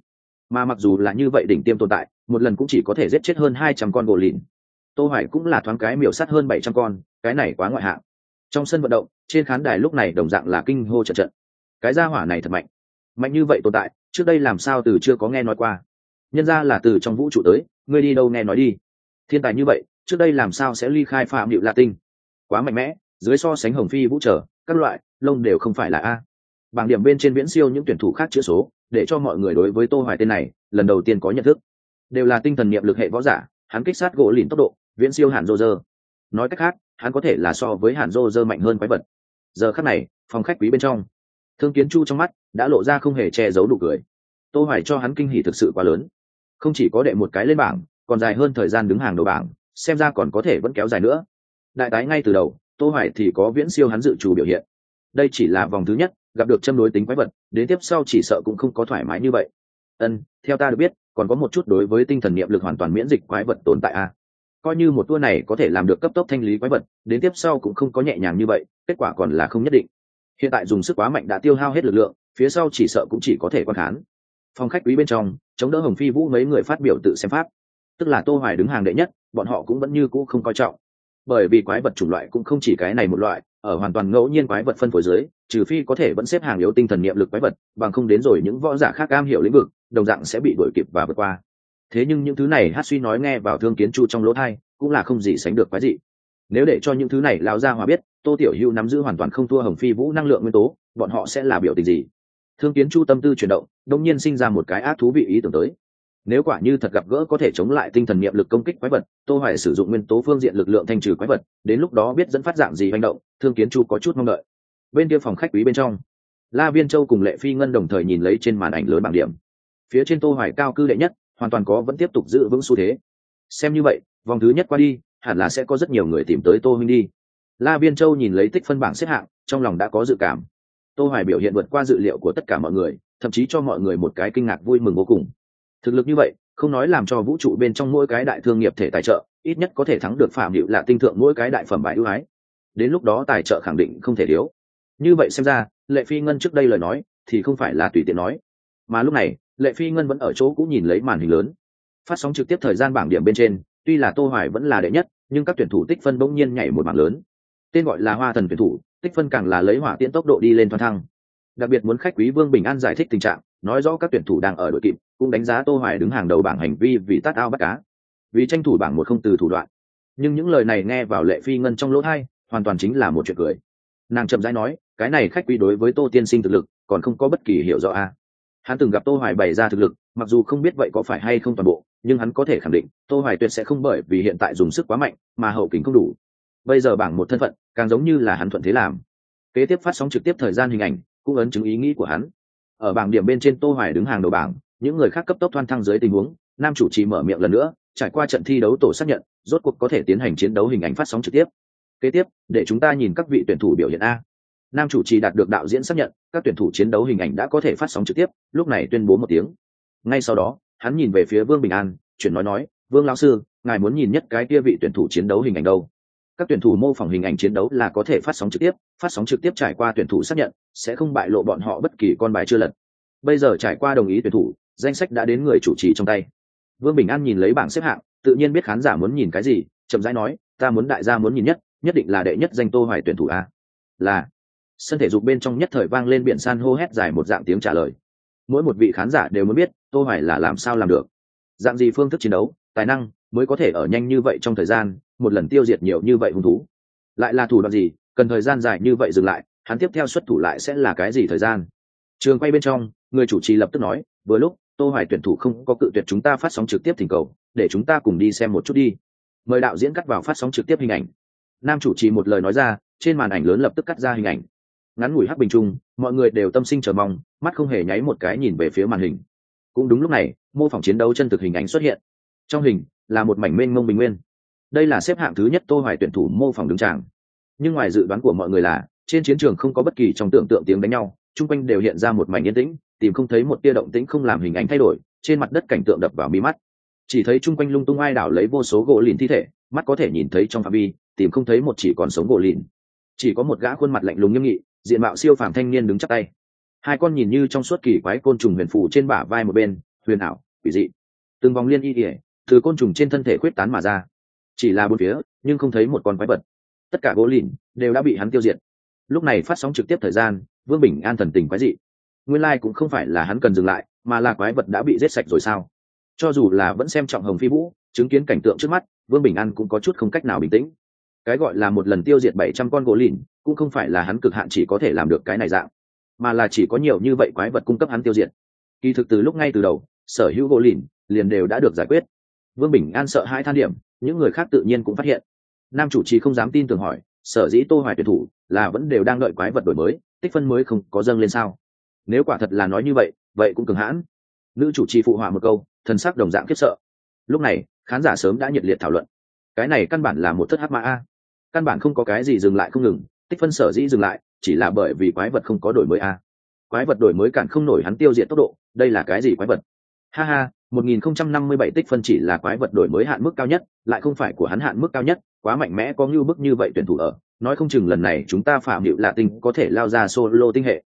mà mặc dù là như vậy đỉnh tiêm tồn tại, một lần cũng chỉ có thể giết chết hơn hai trăm con gỗ lìn. Tô hoài cũng là thoáng cái miểu sát hơn bảy trăm con, cái này quá ngoại hạng. Trong sân vận động, trên khán đài lúc này đồng dạng là kinh hô trận trận. Cái gia hỏa này thật mạnh. Mạnh như vậy tồn tại, trước đây làm sao từ chưa có nghe nói qua. Nhân ra là từ trong vũ trụ tới, ngươi đi đâu nghe nói đi. Thiên tài như vậy, trước đây làm sao sẽ ly khai phạm điệu la tinh? Quá mạnh mẽ, dưới so sánh hồng phi vũ trở, các loại, lông đều không phải là a. Bảng điểm bên trên viễn siêu những tuyển thủ khác chữa số để cho mọi người đối với tô hoài tên này, lần đầu tiên có nhận thức. Đều là tinh thần niệm lực hệ võ giả, hắn kích sát gỗ lìn tốc độ, viễn siêu hàn rô rơ nói cách khác, hắn có thể là so với hàn rô rơ mạnh hơn quái vật. Giờ khắc này, phòng khách quý bên trong, thương kiến chu trong mắt đã lộ ra không hề che giấu đủ cười. Tô hoài cho hắn kinh hỉ thực sự quá lớn. Không chỉ có đệ một cái lên bảng, còn dài hơn thời gian đứng hàng đầu bảng, xem ra còn có thể vẫn kéo dài nữa. Đại tái ngay từ đầu, tô hoài thì có viễn siêu hắn dự trù biểu hiện. Đây chỉ là vòng thứ nhất gặp được châm đối tính quái vật, đến tiếp sau chỉ sợ cũng không có thoải mái như vậy. Ân, theo ta được biết, còn có một chút đối với tinh thần niệm lực hoàn toàn miễn dịch quái vật tồn tại a. Coi như một tour này có thể làm được cấp tốc thanh lý quái vật, đến tiếp sau cũng không có nhẹ nhàng như vậy, kết quả còn là không nhất định. Hiện tại dùng sức quá mạnh đã tiêu hao hết lực lượng, phía sau chỉ sợ cũng chỉ có thể quan khán. Phòng khách quý bên trong, chống đỡ hồng phi vũ mấy người phát biểu tự xem pháp. Tức là tô hoài đứng hàng đệ nhất, bọn họ cũng vẫn như cũ không coi trọng bởi vì quái vật chủng loại cũng không chỉ cái này một loại, ở hoàn toàn ngẫu nhiên quái vật phân phối dưới, trừ phi có thể vẫn xếp hàng yếu tinh thần niệm lực quái vật, bằng không đến rồi những võ giả khác cam hiểu lĩnh vực, đồng dạng sẽ bị đuổi kịp và vượt qua. Thế nhưng những thứ này hát suy nói nghe vào thương kiến chu trong lỗ thai, cũng là không gì sánh được quái dị. Nếu để cho những thứ này lão gia hòa biết, tô tiểu hữu nắm giữ hoàn toàn không thua hồng phi vũ năng lượng nguyên tố, bọn họ sẽ là biểu tình gì? Thương kiến chu tâm tư chuyển động, đông nhiên sinh ra một cái ác thú vị ý tưởng tới nếu quả như thật gặp gỡ có thể chống lại tinh thần niệm lực công kích quái vật, tô hoài sử dụng nguyên tố phương diện lực lượng thanh trừ quái vật, đến lúc đó biết dẫn phát dạng gì hành động, thương kiến chu có chút mong đợi. Bên kia phòng khách quý bên trong, la viên châu cùng lệ phi ngân đồng thời nhìn lấy trên màn ảnh lớn bảng điểm. Phía trên tô hoài cao cư đệ nhất, hoàn toàn có vẫn tiếp tục giữ vững xu thế. Xem như vậy, vòng thứ nhất qua đi, hẳn là sẽ có rất nhiều người tìm tới tô huynh đi. La viên châu nhìn lấy tích phân bảng xếp hạng, trong lòng đã có dự cảm. Tô hoài biểu hiện vượt qua dự liệu của tất cả mọi người, thậm chí cho mọi người một cái kinh ngạc vui mừng vô cùng thực lực như vậy, không nói làm cho vũ trụ bên trong mỗi cái đại thương nghiệp thể tài trợ, ít nhất có thể thắng được phạm hiệu là tinh thượng mỗi cái đại phẩm bài ưu ái. Đến lúc đó tài trợ khẳng định không thể thiếu. Như vậy xem ra, lệ phi ngân trước đây lời nói thì không phải là tùy tiện nói. Mà lúc này, lệ phi ngân vẫn ở chỗ cũng nhìn lấy màn hình lớn. Phát sóng trực tiếp thời gian bảng điểm bên trên, tuy là tô hoài vẫn là đệ nhất, nhưng các tuyển thủ tích phân bỗng nhiên nhảy một bảng lớn. Tên gọi là hoa thần tuyển thủ, tích phân càng là lấy hỏa tiễn tốc độ đi lên thoăn thăng. Đặc biệt muốn khách quý vương bình an giải thích tình trạng nói rõ các tuyển thủ đang ở đội kịp, cũng đánh giá tô hoài đứng hàng đầu bảng hành vi vì tát ao bắt cá. Vì tranh thủ bảng một không từ thủ đoạn. Nhưng những lời này nghe vào lệ phi ngân trong lỗ thay hoàn toàn chính là một chuyện cười. Nàng chậm rãi nói, cái này khách quý đối với tô tiên sinh thực lực, còn không có bất kỳ hiểu rõ a. Hắn từng gặp tô hoài bày ra thực lực, mặc dù không biết vậy có phải hay không toàn bộ, nhưng hắn có thể khẳng định, tô hoài tuyệt sẽ không bởi vì hiện tại dùng sức quá mạnh, mà hậu kính không đủ. Bây giờ bảng một thân phận, càng giống như là hắn thuận thế làm. Kế tiếp phát sóng trực tiếp thời gian hình ảnh, cũng ấn chứng ý nghĩ của hắn ở bảng điểm bên trên tô hoài đứng hàng đầu bảng, những người khác cấp tốc thoan thăng dưới tình huống, nam chủ trì mở miệng lần nữa, trải qua trận thi đấu tổ xác nhận, rốt cuộc có thể tiến hành chiến đấu hình ảnh phát sóng trực tiếp. Kế tiếp, để chúng ta nhìn các vị tuyển thủ biểu hiện a. Nam chủ trì đạt được đạo diễn xác nhận, các tuyển thủ chiến đấu hình ảnh đã có thể phát sóng trực tiếp, lúc này tuyên bố một tiếng. Ngay sau đó, hắn nhìn về phía vương bình an, chuyển nói nói, vương lão sư, ngài muốn nhìn nhất cái kia vị tuyển thủ chiến đấu hình ảnh đâu? Các tuyển thủ mô phỏng hình ảnh chiến đấu là có thể phát sóng trực tiếp, phát sóng trực tiếp trải qua tuyển thủ xác nhận, sẽ không bại lộ bọn họ bất kỳ con bài chưa lật. Bây giờ trải qua đồng ý tuyển thủ, danh sách đã đến người chủ trì trong tay. Vương bình an nhìn lấy bảng xếp hạng, tự nhiên biết khán giả muốn nhìn cái gì, chậm rãi nói, ta muốn đại gia muốn nhìn nhất nhất định là đệ nhất danh tô hoài tuyển thủ a. Là, sân thể dục bên trong nhất thời vang lên biển san hô hét dài một dạng tiếng trả lời. Mỗi một vị khán giả đều muốn biết, tô hoài là làm sao làm được. Dạng gì phương thức chiến đấu, tài năng mới có thể ở nhanh như vậy trong thời gian một lần tiêu diệt nhiều như vậy hung thú. Lại là thủ đoạn gì? Cần thời gian dài như vậy dừng lại, hắn tiếp theo xuất thủ lại sẽ là cái gì thời gian? Trường quay bên trong, người chủ trì lập tức nói, vừa lúc, tô hoài tuyển thủ không có cự tuyệt chúng ta phát sóng trực tiếp thỉnh cầu, để chúng ta cùng đi xem một chút đi. Mời đạo diễn cắt vào phát sóng trực tiếp hình ảnh. Nam chủ trì một lời nói ra, trên màn ảnh lớn lập tức cắt ra hình ảnh. Ngắn ngủi hắc bình trung, mọi người đều tâm sinh chờ mong, mắt không hề nháy một cái nhìn về phía màn hình. Cũng đúng lúc này, mô phỏng chiến đấu chân thực hình ảnh xuất hiện. Trong hình, là một mảnh mênh mông bình nguyên đây là xếp hạng thứ nhất tô hoài tuyển thủ mô phỏng đứng tràng. Nhưng ngoài dự đoán của mọi người là, trên chiến trường không có bất kỳ trong tưởng tượng tiếng đánh nhau, chung quanh đều hiện ra một mảnh yên tĩnh, tìm không thấy một tia động tĩnh không làm hình ảnh thay đổi, trên mặt đất cảnh tượng đập vào mi mắt. Chỉ thấy chung quanh lung tung ai đảo lấy vô số gỗ lìn thi thể, mắt có thể nhìn thấy trong phạm vi, tìm không thấy một chỉ còn sống gỗ lìn. Chỉ có một gã khuôn mặt lạnh lùng nghiêm nghị, diện mạo siêu phàm thanh niên đứng chắp tay. Hai con nhìn như trong suốt kỳ quái côn trùng huyền phù trên bả vai một bên, huyền ảo, quỷ dị. Từng vòng liên y ỉa từ côn trùng trên thân thể khuyết tán mà ra chỉ là bốn phía, nhưng không thấy một con quái vật. Tất cả gỗ lìn đều đã bị hắn tiêu diệt. Lúc này phát sóng trực tiếp thời gian, vương bình an thần tình quái dị. Nguyên lai、like、cũng không phải là hắn cần dừng lại, mà là quái vật đã bị giết sạch rồi sao? Cho dù là vẫn xem trọng hồng phi vũ, chứng kiến cảnh tượng trước mắt, vương bình an cũng có chút không cách nào bình tĩnh. Cái gọi là một lần tiêu diệt bảy trăm con gỗ lìn, cũng không phải là hắn cực hạn chỉ có thể làm được cái này dạng, mà là chỉ có nhiều như vậy quái vật cung cấp hắn tiêu diệt. Kỳ thực từ lúc ngay từ đầu, sở hữu gỗ lìn liền đều đã được giải quyết. Vương bình an sợ hai than điểm những người khác tự nhiên cũng phát hiện. Nam chủ trì không dám tin tưởng hỏi, sở dĩ tô hoài tuyển thủ là vẫn đều đang đợi quái vật đổi mới, tích phân mới không có dâng lên sao? Nếu quả thật là nói như vậy vậy cũng cường hãn. Nữ chủ trì phụ họa một câu, thần sắc đồng dạng khiếp sợ. Lúc này, khán giả sớm đã nhiệt liệt thảo luận. Cái này căn bản là một thất hát mã a. Căn bản không có cái gì dừng lại không ngừng, tích phân sở dĩ dừng lại, chỉ là bởi vì quái vật không có đổi mới a. Quái vật đổi mới cản không nổi hắn tiêu diệt tốc độ, đây là cái gì quái vật? Ha ha 1057 tích phân chỉ là quái vật đổi mới hạn mức cao nhất, lại không phải của hắn hạn mức cao nhất, quá mạnh mẽ có như bức như vậy tuyển thủ ở, nói không chừng lần này chúng ta phạm hiệu là tinh có thể lao ra solo tinh hệ.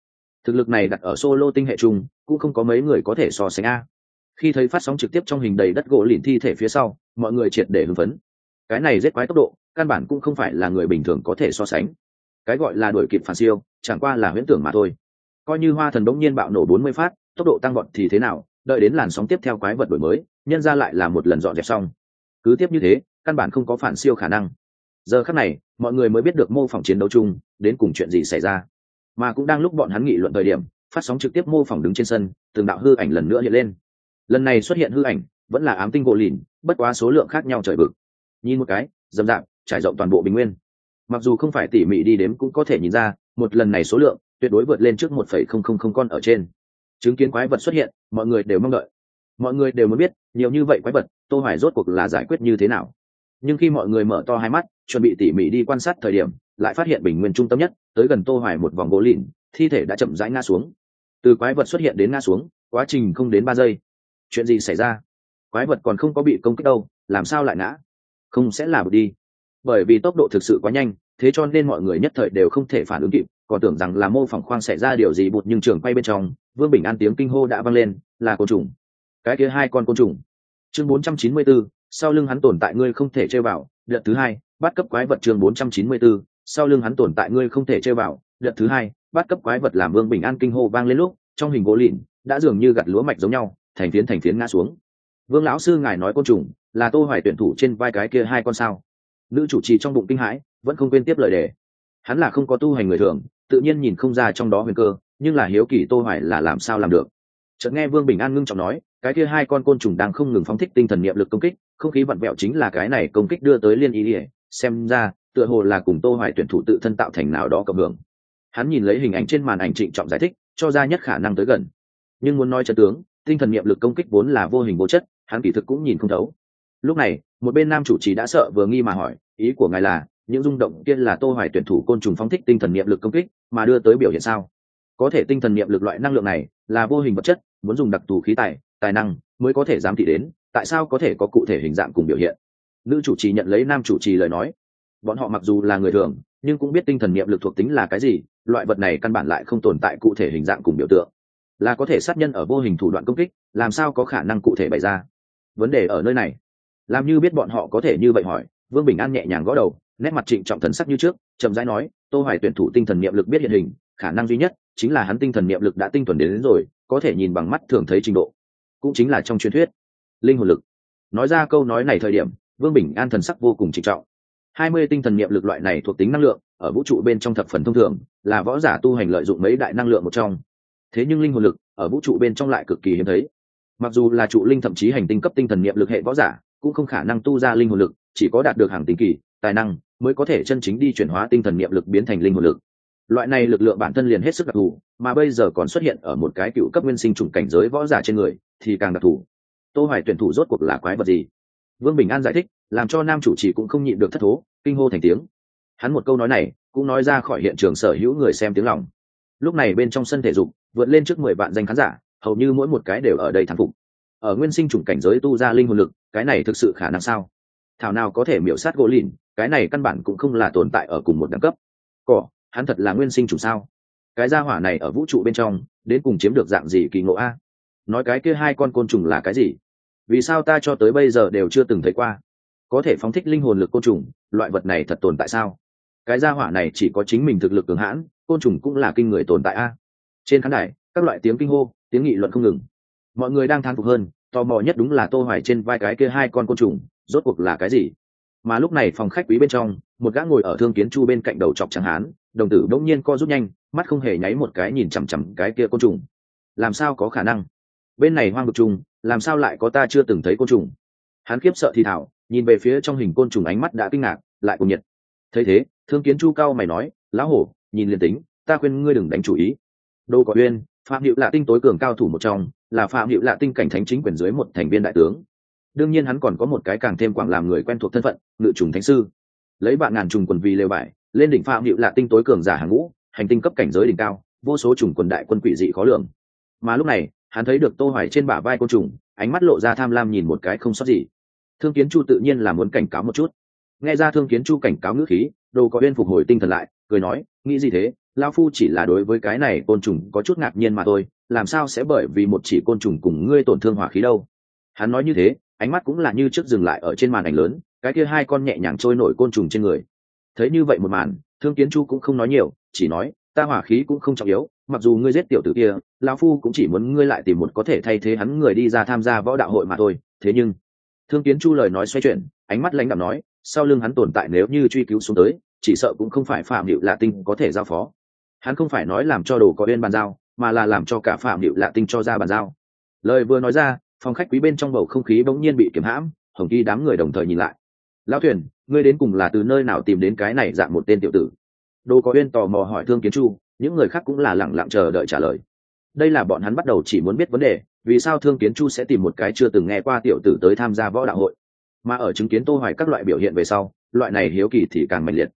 Thực lực này đặt ở solo tinh hệ chung, cũng không có mấy người có thể so sánh a. Khi thấy phát sóng trực tiếp trong hình đầy đất gỗ lìn thi thể phía sau, mọi người triệt để hưng phấn. Cái này giết quái tốc độ, căn bản cũng không phải là người bình thường có thể so sánh. Cái gọi là đuổi kịp phản siêu, chẳng qua là huyễn tưởng mà thôi. Coi như Hoa Thần đống nhiên bạo nổ 40 phát, tốc độ tăng vọt thì thế nào, đợi đến làn sóng tiếp theo quái vật đổi mới, nhân ra lại là một lần dọn dẹp xong. Cứ tiếp như thế, căn bản không có phản siêu khả năng. Giờ khắc này, mọi người mới biết được mô phỏng chiến đấu chung, đến cùng chuyện gì xảy ra. Mà cũng đang lúc bọn hắn nghị luận thời điểm, phát sóng trực tiếp mô phỏng đứng trên sân, từng đạo hư ảnh lần nữa hiện lên. Lần này xuất hiện hư ảnh, vẫn là ám tinh gỗ lìn, bất quá số lượng khác nhau trời vực. Nhìn một cái dầm dạp trải rộng toàn bộ bình nguyên. Mặc dù không phải tỉ mỉ đi đếm cũng có thể nhìn ra, một lần này số lượng, tuyệt đối vượt lên trước một phẩy không không không con ở trên chứng kiến quái vật xuất hiện, mọi người đều mong đợi. Mọi người đều muốn biết, nhiều như vậy quái vật, tô hoài rốt cuộc là giải quyết như thế nào? Nhưng khi mọi người mở to hai mắt, chuẩn bị tỉ mỉ đi quan sát thời điểm, lại phát hiện bình nguyên trung tâm nhất, tới gần tô hoài một vòng gỗ lìn thi thể đã chậm rãi ngã xuống. Từ quái vật xuất hiện đến ngã xuống, quá trình không đến ba giây. Chuyện gì xảy ra? Quái vật còn không có bị công kích đâu, làm sao lại ngã? Không sẽ là đi. Bởi vì tốc độ thực sự quá nhanh, thế cho nên mọi người nhất thời đều không thể phản ứng kịp, còn tưởng rằng là mô phỏng khoang xảy ra điều gì bụt nhưng trường quay bên trong vương bình an tiếng kinh hô đã vang lên là côn trùng. Cái kia hai con côn trùng. Chương 494, sau lưng hắn tồn tại ngươi không thể chơi vào đợt thứ hai bắt cấp quái vật chương 494, sau lưng hắn tồn tại ngươi không thể chơi vào đợt thứ hai bắt cấp quái vật làm vương bình an kinh hô vang lên lúc trong hình gỗ lìn đã dường như gặt lúa mạch giống nhau thành phiến thành phiến ngã xuống. Vương lão sư ngài nói côn trùng là tô hoài tuyển thủ trên vai cái kia hai con sao? Nữ chủ trì trong bụng kinh hãi vẫn không quên tiếp lời đề. Hắn là không có tu hành người thường tự nhiên nhìn không ra trong đó huyền cơ nhưng là hiếu kỳ tô hoài là làm sao làm được? Chợt nghe vương bình an ngưng trọng nói, cái kia hai con côn trùng đang không ngừng phóng thích tinh thần niệm lực công kích, không khí vặn vẹo chính là cái này công kích đưa tới liên ý ỉa xem ra, tựa hồ là cùng tô hoài tuyển thủ tự thân tạo thành nào đó cộng hưởng. Hắn nhìn lấy hình ảnh trên màn ảnh trịnh trọng giải thích, cho ra nhất khả năng tới gần. Nhưng muốn nói chân tướng, tinh thần niệm lực công kích vốn là vô hình vô chất, hắn kỳ thực cũng nhìn không thấu. Lúc này, một bên nam chủ trì đã sợ vừa nghi mà hỏi, ý của ngài là, những rung động kia là tô hoài tuyển thủ côn trùng phóng thích tinh thần niệm lực công kích, mà đưa tới biểu hiện sao? Có thể tinh thần niệm lực loại năng lượng này là vô hình vật chất, muốn dùng đặc thù khí tài tài năng mới có thể giám thị đến, tại sao có thể có cụ thể hình dạng cùng biểu hiện? Nữ chủ trì nhận lấy nam chủ trì lời nói. Bọn họ mặc dù là người thường, nhưng cũng biết tinh thần niệm lực thuộc tính là cái gì, loại vật này căn bản lại không tồn tại cụ thể hình dạng cùng biểu tượng. Là có thể sát nhân ở vô hình thủ đoạn công kích, làm sao có khả năng cụ thể bày ra? Vấn đề ở nơi này. Làm như biết bọn họ có thể như vậy hỏi, vương bình an nhẹ nhàng gõ đầu, nét mặt trịnh trọng thần sắc như trước, chậm rãi nói, tô hoài tuyển thủ tinh thần niệm lực biết hiện hình khả năng duy nhất chính là hắn tinh thần niệm lực đã tinh thuần đến, đến rồi có thể nhìn bằng mắt thường thấy trình độ. Cũng chính là trong truyền thuyết linh hồn lực. Nói ra câu nói này thời điểm vương bình an thần sắc vô cùng trịnh trọng. Hai mươi tinh thần niệm lực loại này thuộc tính năng lượng ở vũ trụ bên trong thập phần thông thường là võ giả tu hành lợi dụng mấy đại năng lượng một trong. Thế nhưng linh hồn lực ở vũ trụ bên trong lại cực kỳ hiếm thấy. Mặc dù là trụ linh thậm chí hành tinh cấp tinh thần niệm lực hệ võ giả cũng không khả năng tu ra linh hồn lực chỉ có đạt được hàng tinh kỳ tài năng mới có thể chân chính đi chuyển hóa tinh thần niệm lực biến thành linh hồn lực loại này lực lượng bản thân liền hết sức đặc thù, mà bây giờ còn xuất hiện ở một cái cựu cấp nguyên sinh trùng cảnh giới võ giả trên người, thì càng đặc thù. Tô hoài tuyển thủ rốt cuộc là quái vật gì? Vương bình an giải thích, làm cho nam chủ trì cũng không nhịn được thất thố, kinh hô thành tiếng. Hắn một câu nói này, cũng nói ra khỏi hiện trường sở hữu người xem tiếng lòng. Lúc này bên trong sân thể dục, vượt lên trước mười vạn danh khán giả, hầu như mỗi một cái đều ở đây thắng phục. Ở nguyên sinh chủng cảnh giới tu ra linh hồn lực, cái này thực sự khả năng sao? Thảo nào có thể miểu sát gỗ lìn, cái này căn bản cũng không là tồn tại ở cùng một đẳng cấp. Cỏ hắn thật là nguyên sinh chủ sao? Cái gia hỏa này ở vũ trụ bên trong, đến cùng chiếm được dạng gì kỳ ngộ a? Nói cái kia hai con côn trùng là cái gì? Vì sao ta cho tới bây giờ đều chưa từng thấy qua? Có thể phóng thích linh hồn lực côn trùng, loại vật này thật tồn tại sao? Cái gia hỏa này chỉ có chính mình thực lực cường hãn, côn trùng cũng là kinh người tồn tại a. Trên khán đài, các loại tiếng kinh hô, tiếng nghị luận không ngừng. Mọi người đang thán phục hơn, tò mò nhất đúng là tô hoài trên vai cái kia hai con côn trùng, rốt cuộc là cái gì? Mà lúc này phòng khách quý bên trong, một gã ngồi ở thương kiến chu bên cạnh đầu chọc chẳng hán đồng tử đống nhiên co rút nhanh, mắt không hề nháy một cái nhìn chằm chằm cái kia côn trùng. Làm sao có khả năng? Bên này hoang vực trùng, làm sao lại có ta chưa từng thấy côn trùng? Hắn khiếp sợ thì thảo, nhìn về phía trong hình côn trùng ánh mắt đã kinh ngạc, lại cùng nhiệt. Thấy thế, thương kiến chu cao mày nói, lão hổ, nhìn liền tính, ta khuyên ngươi đừng đánh chủ ý. Đô có uyên, phạm hiệu lạ tinh tối cường cao thủ một trong, là phạm hiệu lạ tinh cảnh thánh chính quyền dưới một thành viên đại tướng. Đương nhiên hắn còn có một cái càng thêm quảng làm người quen thuộc thân phận, ngự trùng thánh sư. Lấy bạn ngàn trùng quần vì lều bại lên đỉnh phạm hiệu là tinh tối cường giả hàng ngũ, hành tinh cấp cảnh giới đỉnh cao, vô số trùng quần đại quân quỷ dị khó lường. Mà lúc này, hắn thấy được tô hoài trên bả vai côn trùng, ánh mắt lộ ra tham lam nhìn một cái không sót gì. Thương kiến chu tự nhiên là muốn cảnh cáo một chút. Nghe ra thương kiến chu cảnh cáo ngữ khí, đồ có uyên phục hồi tinh thần lại, cười nói, nghĩ gì thế? Lao phu chỉ là đối với cái này côn trùng có chút ngạc nhiên mà thôi, làm sao sẽ bởi vì một chỉ côn trùng cùng ngươi tổn thương hỏa khí đâu? Hắn nói như thế, ánh mắt cũng là như trước dừng lại ở trên màn ảnh lớn, cái kia hai con nhẹ nhàng trôi nổi côn trùng trên người thấy như vậy một màn, thương kiến chu cũng không nói nhiều, chỉ nói, ta hỏa khí cũng không trọng yếu, mặc dù ngươi giết tiểu tử kia, lão phu cũng chỉ muốn ngươi lại tìm một có thể thay thế hắn người đi ra tham gia võ đạo hội mà thôi. Thế nhưng, thương kiến chu lời nói xoay chuyển, ánh mắt lãnh đạm nói, sau lưng hắn tồn tại nếu như truy cứu xuống tới, chỉ sợ cũng không phải phạm hiệu lạ tinh có thể giao phó. Hắn không phải nói làm cho đồ có bên bàn giao, mà là làm cho cả phạm hiệu lạ tinh cho ra bàn giao. Lời vừa nói ra, phòng khách quý bên trong bầu không khí bỗng nhiên bị kiểm hãm, hồng kỳ đám người đồng thời nhìn lại. Lão thuyền ngươi đến cùng là từ nơi nào tìm đến cái này dạng một tên tiểu tử? Đồ có uyên tò mò hỏi thương kiến chu, những người khác cũng là lẳng lặng chờ đợi trả lời. Đây là bọn hắn bắt đầu chỉ muốn biết vấn đề, vì sao thương kiến chu sẽ tìm một cái chưa từng nghe qua tiểu tử tới tham gia võ đạo hội. Mà ở chứng kiến tô hoài các loại biểu hiện về sau, loại này hiếu kỳ thì càng mạnh liệt.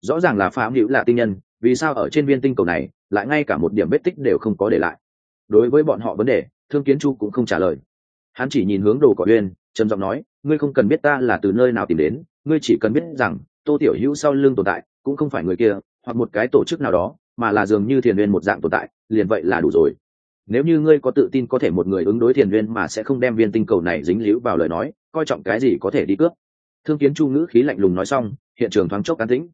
Rõ ràng là phạm hữu là tinh nhân, vì sao ở trên viên tinh cầu này, lại ngay cả một điểm vết tích đều không có để lại? Đối với bọn họ vấn đề, thương kiến chu cũng không trả lời. Hắn chỉ nhìn hướng đồ cỏ uyên, trầm giọng nói, ngươi không cần biết ta là từ nơi nào tìm đến ngươi chỉ cần biết rằng, tô tiểu hữu sau lưng tồn tại, cũng không phải người kia, hoặc một cái tổ chức nào đó, mà là dường như thiền uyên một dạng tồn tại, liền vậy là đủ rồi. Nếu như ngươi có tự tin có thể một người ứng đối thiền uyên mà sẽ không đem viên tinh cầu này dính líu vào lời nói, coi trọng cái gì có thể đi cướp. Thương kiến chu ngữ khí lạnh lùng nói xong, hiện trường thoáng chốc cán tĩnh.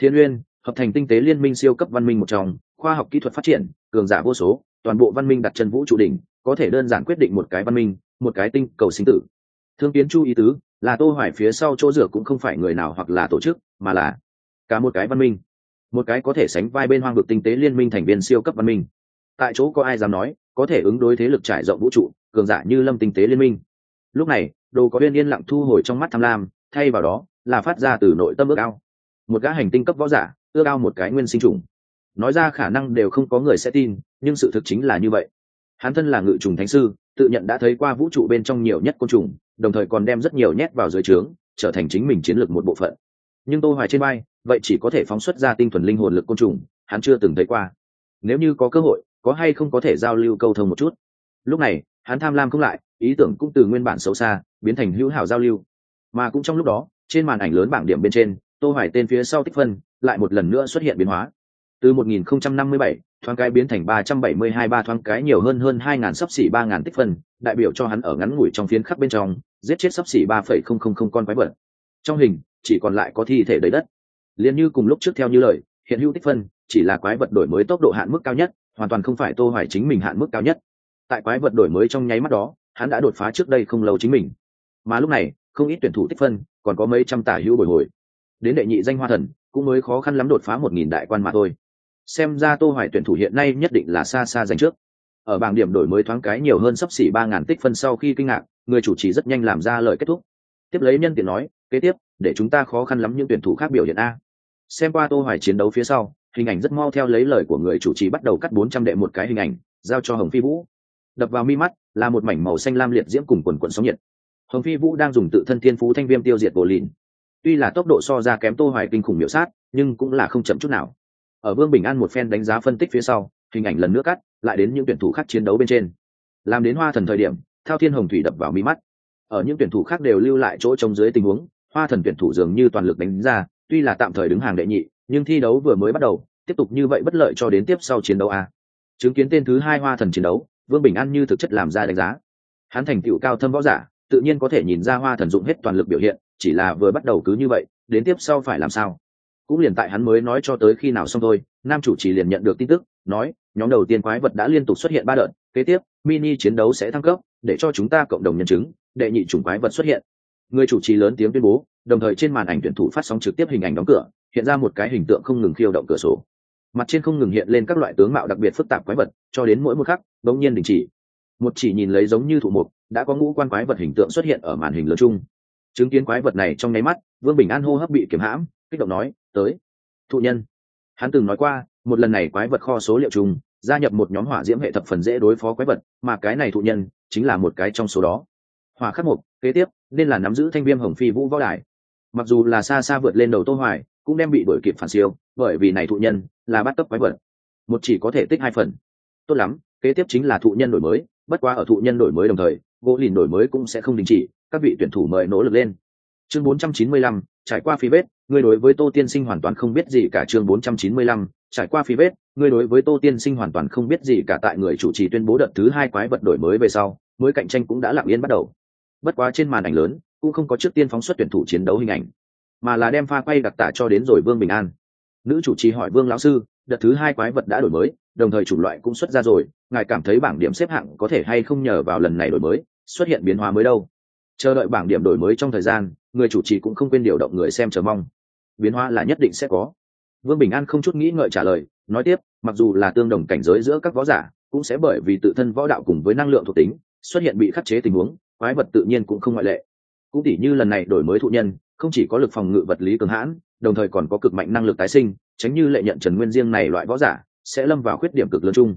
Thiên uyên hợp thành tinh tế liên minh siêu cấp văn minh một trong, khoa học kỹ thuật phát triển, cường giả vô số, toàn bộ văn minh đặt chân vũ trụ đỉnh, có thể đơn giản quyết định một cái văn minh, một cái tinh cầu sinh tử thương kiến chu ý tứ là tô hoài phía sau chỗ dựa cũng không phải người nào hoặc là tổ chức, mà là cả một cái văn minh. Một cái có thể sánh vai bên hoang vực tinh tế liên minh thành viên siêu cấp văn minh. Tại chỗ có ai dám nói, có thể ứng đối thế lực trải rộng vũ trụ, cường giả như lâm tinh tế liên minh. Lúc này, đồ có viên yên lặng thu hồi trong mắt tham lam, thay vào đó là phát ra từ nội tâm ước ao. Một gã hành tinh cấp võ giả, ước ao một cái nguyên sinh trùng nói ra khả năng đều không có người sẽ tin, nhưng sự thực chính là như vậy. Hắn thân là ngự trùng thánh sư, tự nhận đã thấy qua vũ trụ bên trong nhiều nhất côn trùng đồng thời còn đem rất nhiều nhét vào dưới trướng, trở thành chính mình chiến lược một bộ phận. Nhưng tô hoài trên bay vậy chỉ có thể phóng xuất ra tinh thuần linh hồn lực côn trùng, hắn chưa từng thấy qua. Nếu như có cơ hội, có hay không có thể giao lưu câu thông một chút? Lúc này, hắn tham lam không lại, ý tưởng cũng từ nguyên bản xấu xa, biến thành hữu hảo giao lưu. Mà cũng trong lúc đó, trên màn ảnh lớn bảng điểm bên trên, tô hoài tên phía sau tích phân, lại một lần nữa xuất hiện biến hóa. Từ 1057 thoáng cái biến thành 372 ba thoáng cái nhiều hơn hơn hai ngàn sắp xỉ ba ngàn tích phân đại biểu cho hắn ở ngắn ngủi trong phiến khắc bên trong giết chết sắp xỉ 3,000 con quái vật. Trong hình chỉ còn lại có thi thể đầy đất. Liền như cùng lúc trước theo như lời hiện hữu tích phân chỉ là quái vật đổi mới tốc độ hạn mức cao nhất hoàn toàn không phải tô hoài chính mình hạn mức cao nhất. Tại quái vật đổi mới trong nháy mắt đó hắn đã đột phá trước đây không lâu chính mình. Mà lúc này không ít tuyển thủ tích phân còn có mấy trăm tả hữu bồi hồi. Đến đệ nhị danh hoa thần cũng mới khó khăn lắm đột phá một nghìn đại quan mà thôi xem ra tô hoài tuyển thủ hiện nay nhất định là xa xa giành trước. Ở bảng điểm đổi mới thoáng cái nhiều hơn sắp xỉ ba ngàn tích phân sau khi kinh ngạc, người chủ trì rất nhanh làm ra lời kết thúc. Tiếp lấy nhân tiện nói, kế tiếp, để chúng ta khó khăn lắm những tuyển thủ khác biểu hiện a. Xem qua tô hoài chiến đấu phía sau, hình ảnh rất mau theo lấy lời của người chủ trì bắt đầu cắt 400 đệ một cái hình ảnh, giao cho hồng phi vũ. Đập vào mi mắt, là một mảnh màu xanh lam liệt diễm cùng quần quần sóng nhiệt. Hồng phi vũ đang dùng tự thân thiên phú thanh viêm tiêu diệt bồ lìn tuy là tốc độ so ra kém tô hoài kinh khủng miểu sát, nhưng cũng là không chậm chút nào ở vương bình an một phen đánh giá phân tích phía sau, hình ảnh lần nữa cắt, lại đến những tuyển thủ khác chiến đấu bên trên. Làm đến hoa thần thời điểm, thao thiên hồng thủy đập vào mi mắt. Ở những tuyển thủ khác đều lưu lại chỗ trống dưới tình huống, hoa thần tuyển thủ dường như toàn lực đánh ra, tuy là tạm thời đứng hàng đệ nhị, nhưng thi đấu vừa mới bắt đầu, tiếp tục như vậy bất lợi cho đến tiếp sau chiến đấu a. Chứng kiến tên thứ hai hoa thần chiến đấu, vương bình an như thực chất làm ra đánh giá. Hắn thành tựu cao thâm võ giả, tự nhiên có thể nhìn ra hoa thần dụng hết toàn lực biểu hiện, chỉ là vừa bắt đầu cứ như vậy, đến tiếp sau phải làm sao? Cũng liền tại hắn mới nói cho tới khi nào xong thôi, nam chủ chỉ liền nhận được tin tức, nói, nhóm đầu tiên quái vật đã liên tục xuất hiện ba đợt, kế tiếp, mini chiến đấu sẽ thăng cấp, để cho chúng ta cộng đồng nhân chứng, đệ nhị chủng quái vật xuất hiện. Người chủ trì lớn tiếng tuyên bố, đồng thời trên màn ảnh tuyển thủ phát sóng trực tiếp hình ảnh đóng cửa, hiện ra một cái hình tượng không ngừng khiêu động cửa sổ. Mặt trên không ngừng hiện lên các loại tướng mạo đặc biệt phức tạp quái vật, cho đến mỗi một khắc, bỗng nhiên đình chỉ. Một chỉ nhìn lấy giống như thụ mục, đã có ngũ quan quái vật hình tượng xuất hiện ở màn hình lớn chung. Chứng kiến quái vật này trong nháy mắt, vương bình an hô hấp bị kiểm hãm, kích động nói tới. Thụ nhân. Hắn từng nói qua, một lần này quái vật kho số liệu chung gia nhập một nhóm hỏa diễm hệ thập phần dễ đối phó quái vật, mà cái này thụ nhân chính là một cái trong số đó. Hỏa khắc mục, kế tiếp, nên là nắm giữ thanh viêm hồng phi vũ võ đài. Mặc dù là xa xa vượt lên đầu tô hoài, cũng đem bị đuổi kịp phản siêu, bởi vì này thụ nhân là bắt cấp quái vật. Một chỉ có thể tích hai phần. Tốt lắm, kế tiếp chính là thụ nhân đổi mới, bất quá ở thụ nhân đổi mới đồng thời, gỗ lìn đổi mới cũng sẽ không đình chỉ, các vị tuyển thủ mời nỗ lực lên chương 495, trải qua phi vết ngươi đối với tô tiên sinh hoàn toàn không biết gì cả chương 495, trải qua phi vết ngươi đối với tô tiên sinh hoàn toàn không biết gì cả tại người chủ trì tuyên bố đợt thứ hai quái vật đổi mới về sau mới cạnh tranh cũng đã lặng yên bắt đầu. Bất quá trên màn ảnh lớn cũng không có trước tiên phóng xuất tuyển thủ chiến đấu hình ảnh mà là đem pha quay đặc tả cho đến rồi vương bình an. Nữ chủ trì hỏi vương lão sư đợt thứ hai quái vật đã đổi mới đồng thời chủng loại cũng xuất ra rồi ngài cảm thấy bảng điểm xếp hạng có thể hay không nhờ vào lần này đổi mới xuất hiện biến hóa mới đâu? Chờ đợi bảng điểm đổi mới trong thời gian người chủ trì cũng không quên điều động người xem chờ mong. Biến hóa là nhất định sẽ có. Vương bình an không chút nghĩ ngợi trả lời, nói tiếp, mặc dù là tương đồng cảnh giới giữa các võ giả, cũng sẽ bởi vì tự thân võ đạo cùng với năng lượng thuộc tính, xuất hiện bị khắc chế tình huống, quái vật tự nhiên cũng không ngoại lệ. Cũng tỉ như lần này đổi mới thụ nhân, không chỉ có lực phòng ngự vật lý cường hãn, đồng thời còn có cực mạnh năng lực tái sinh, tránh như lệ nhận trần nguyên riêng này loại võ giả, sẽ lâm vào khuyết điểm cực lớn chung.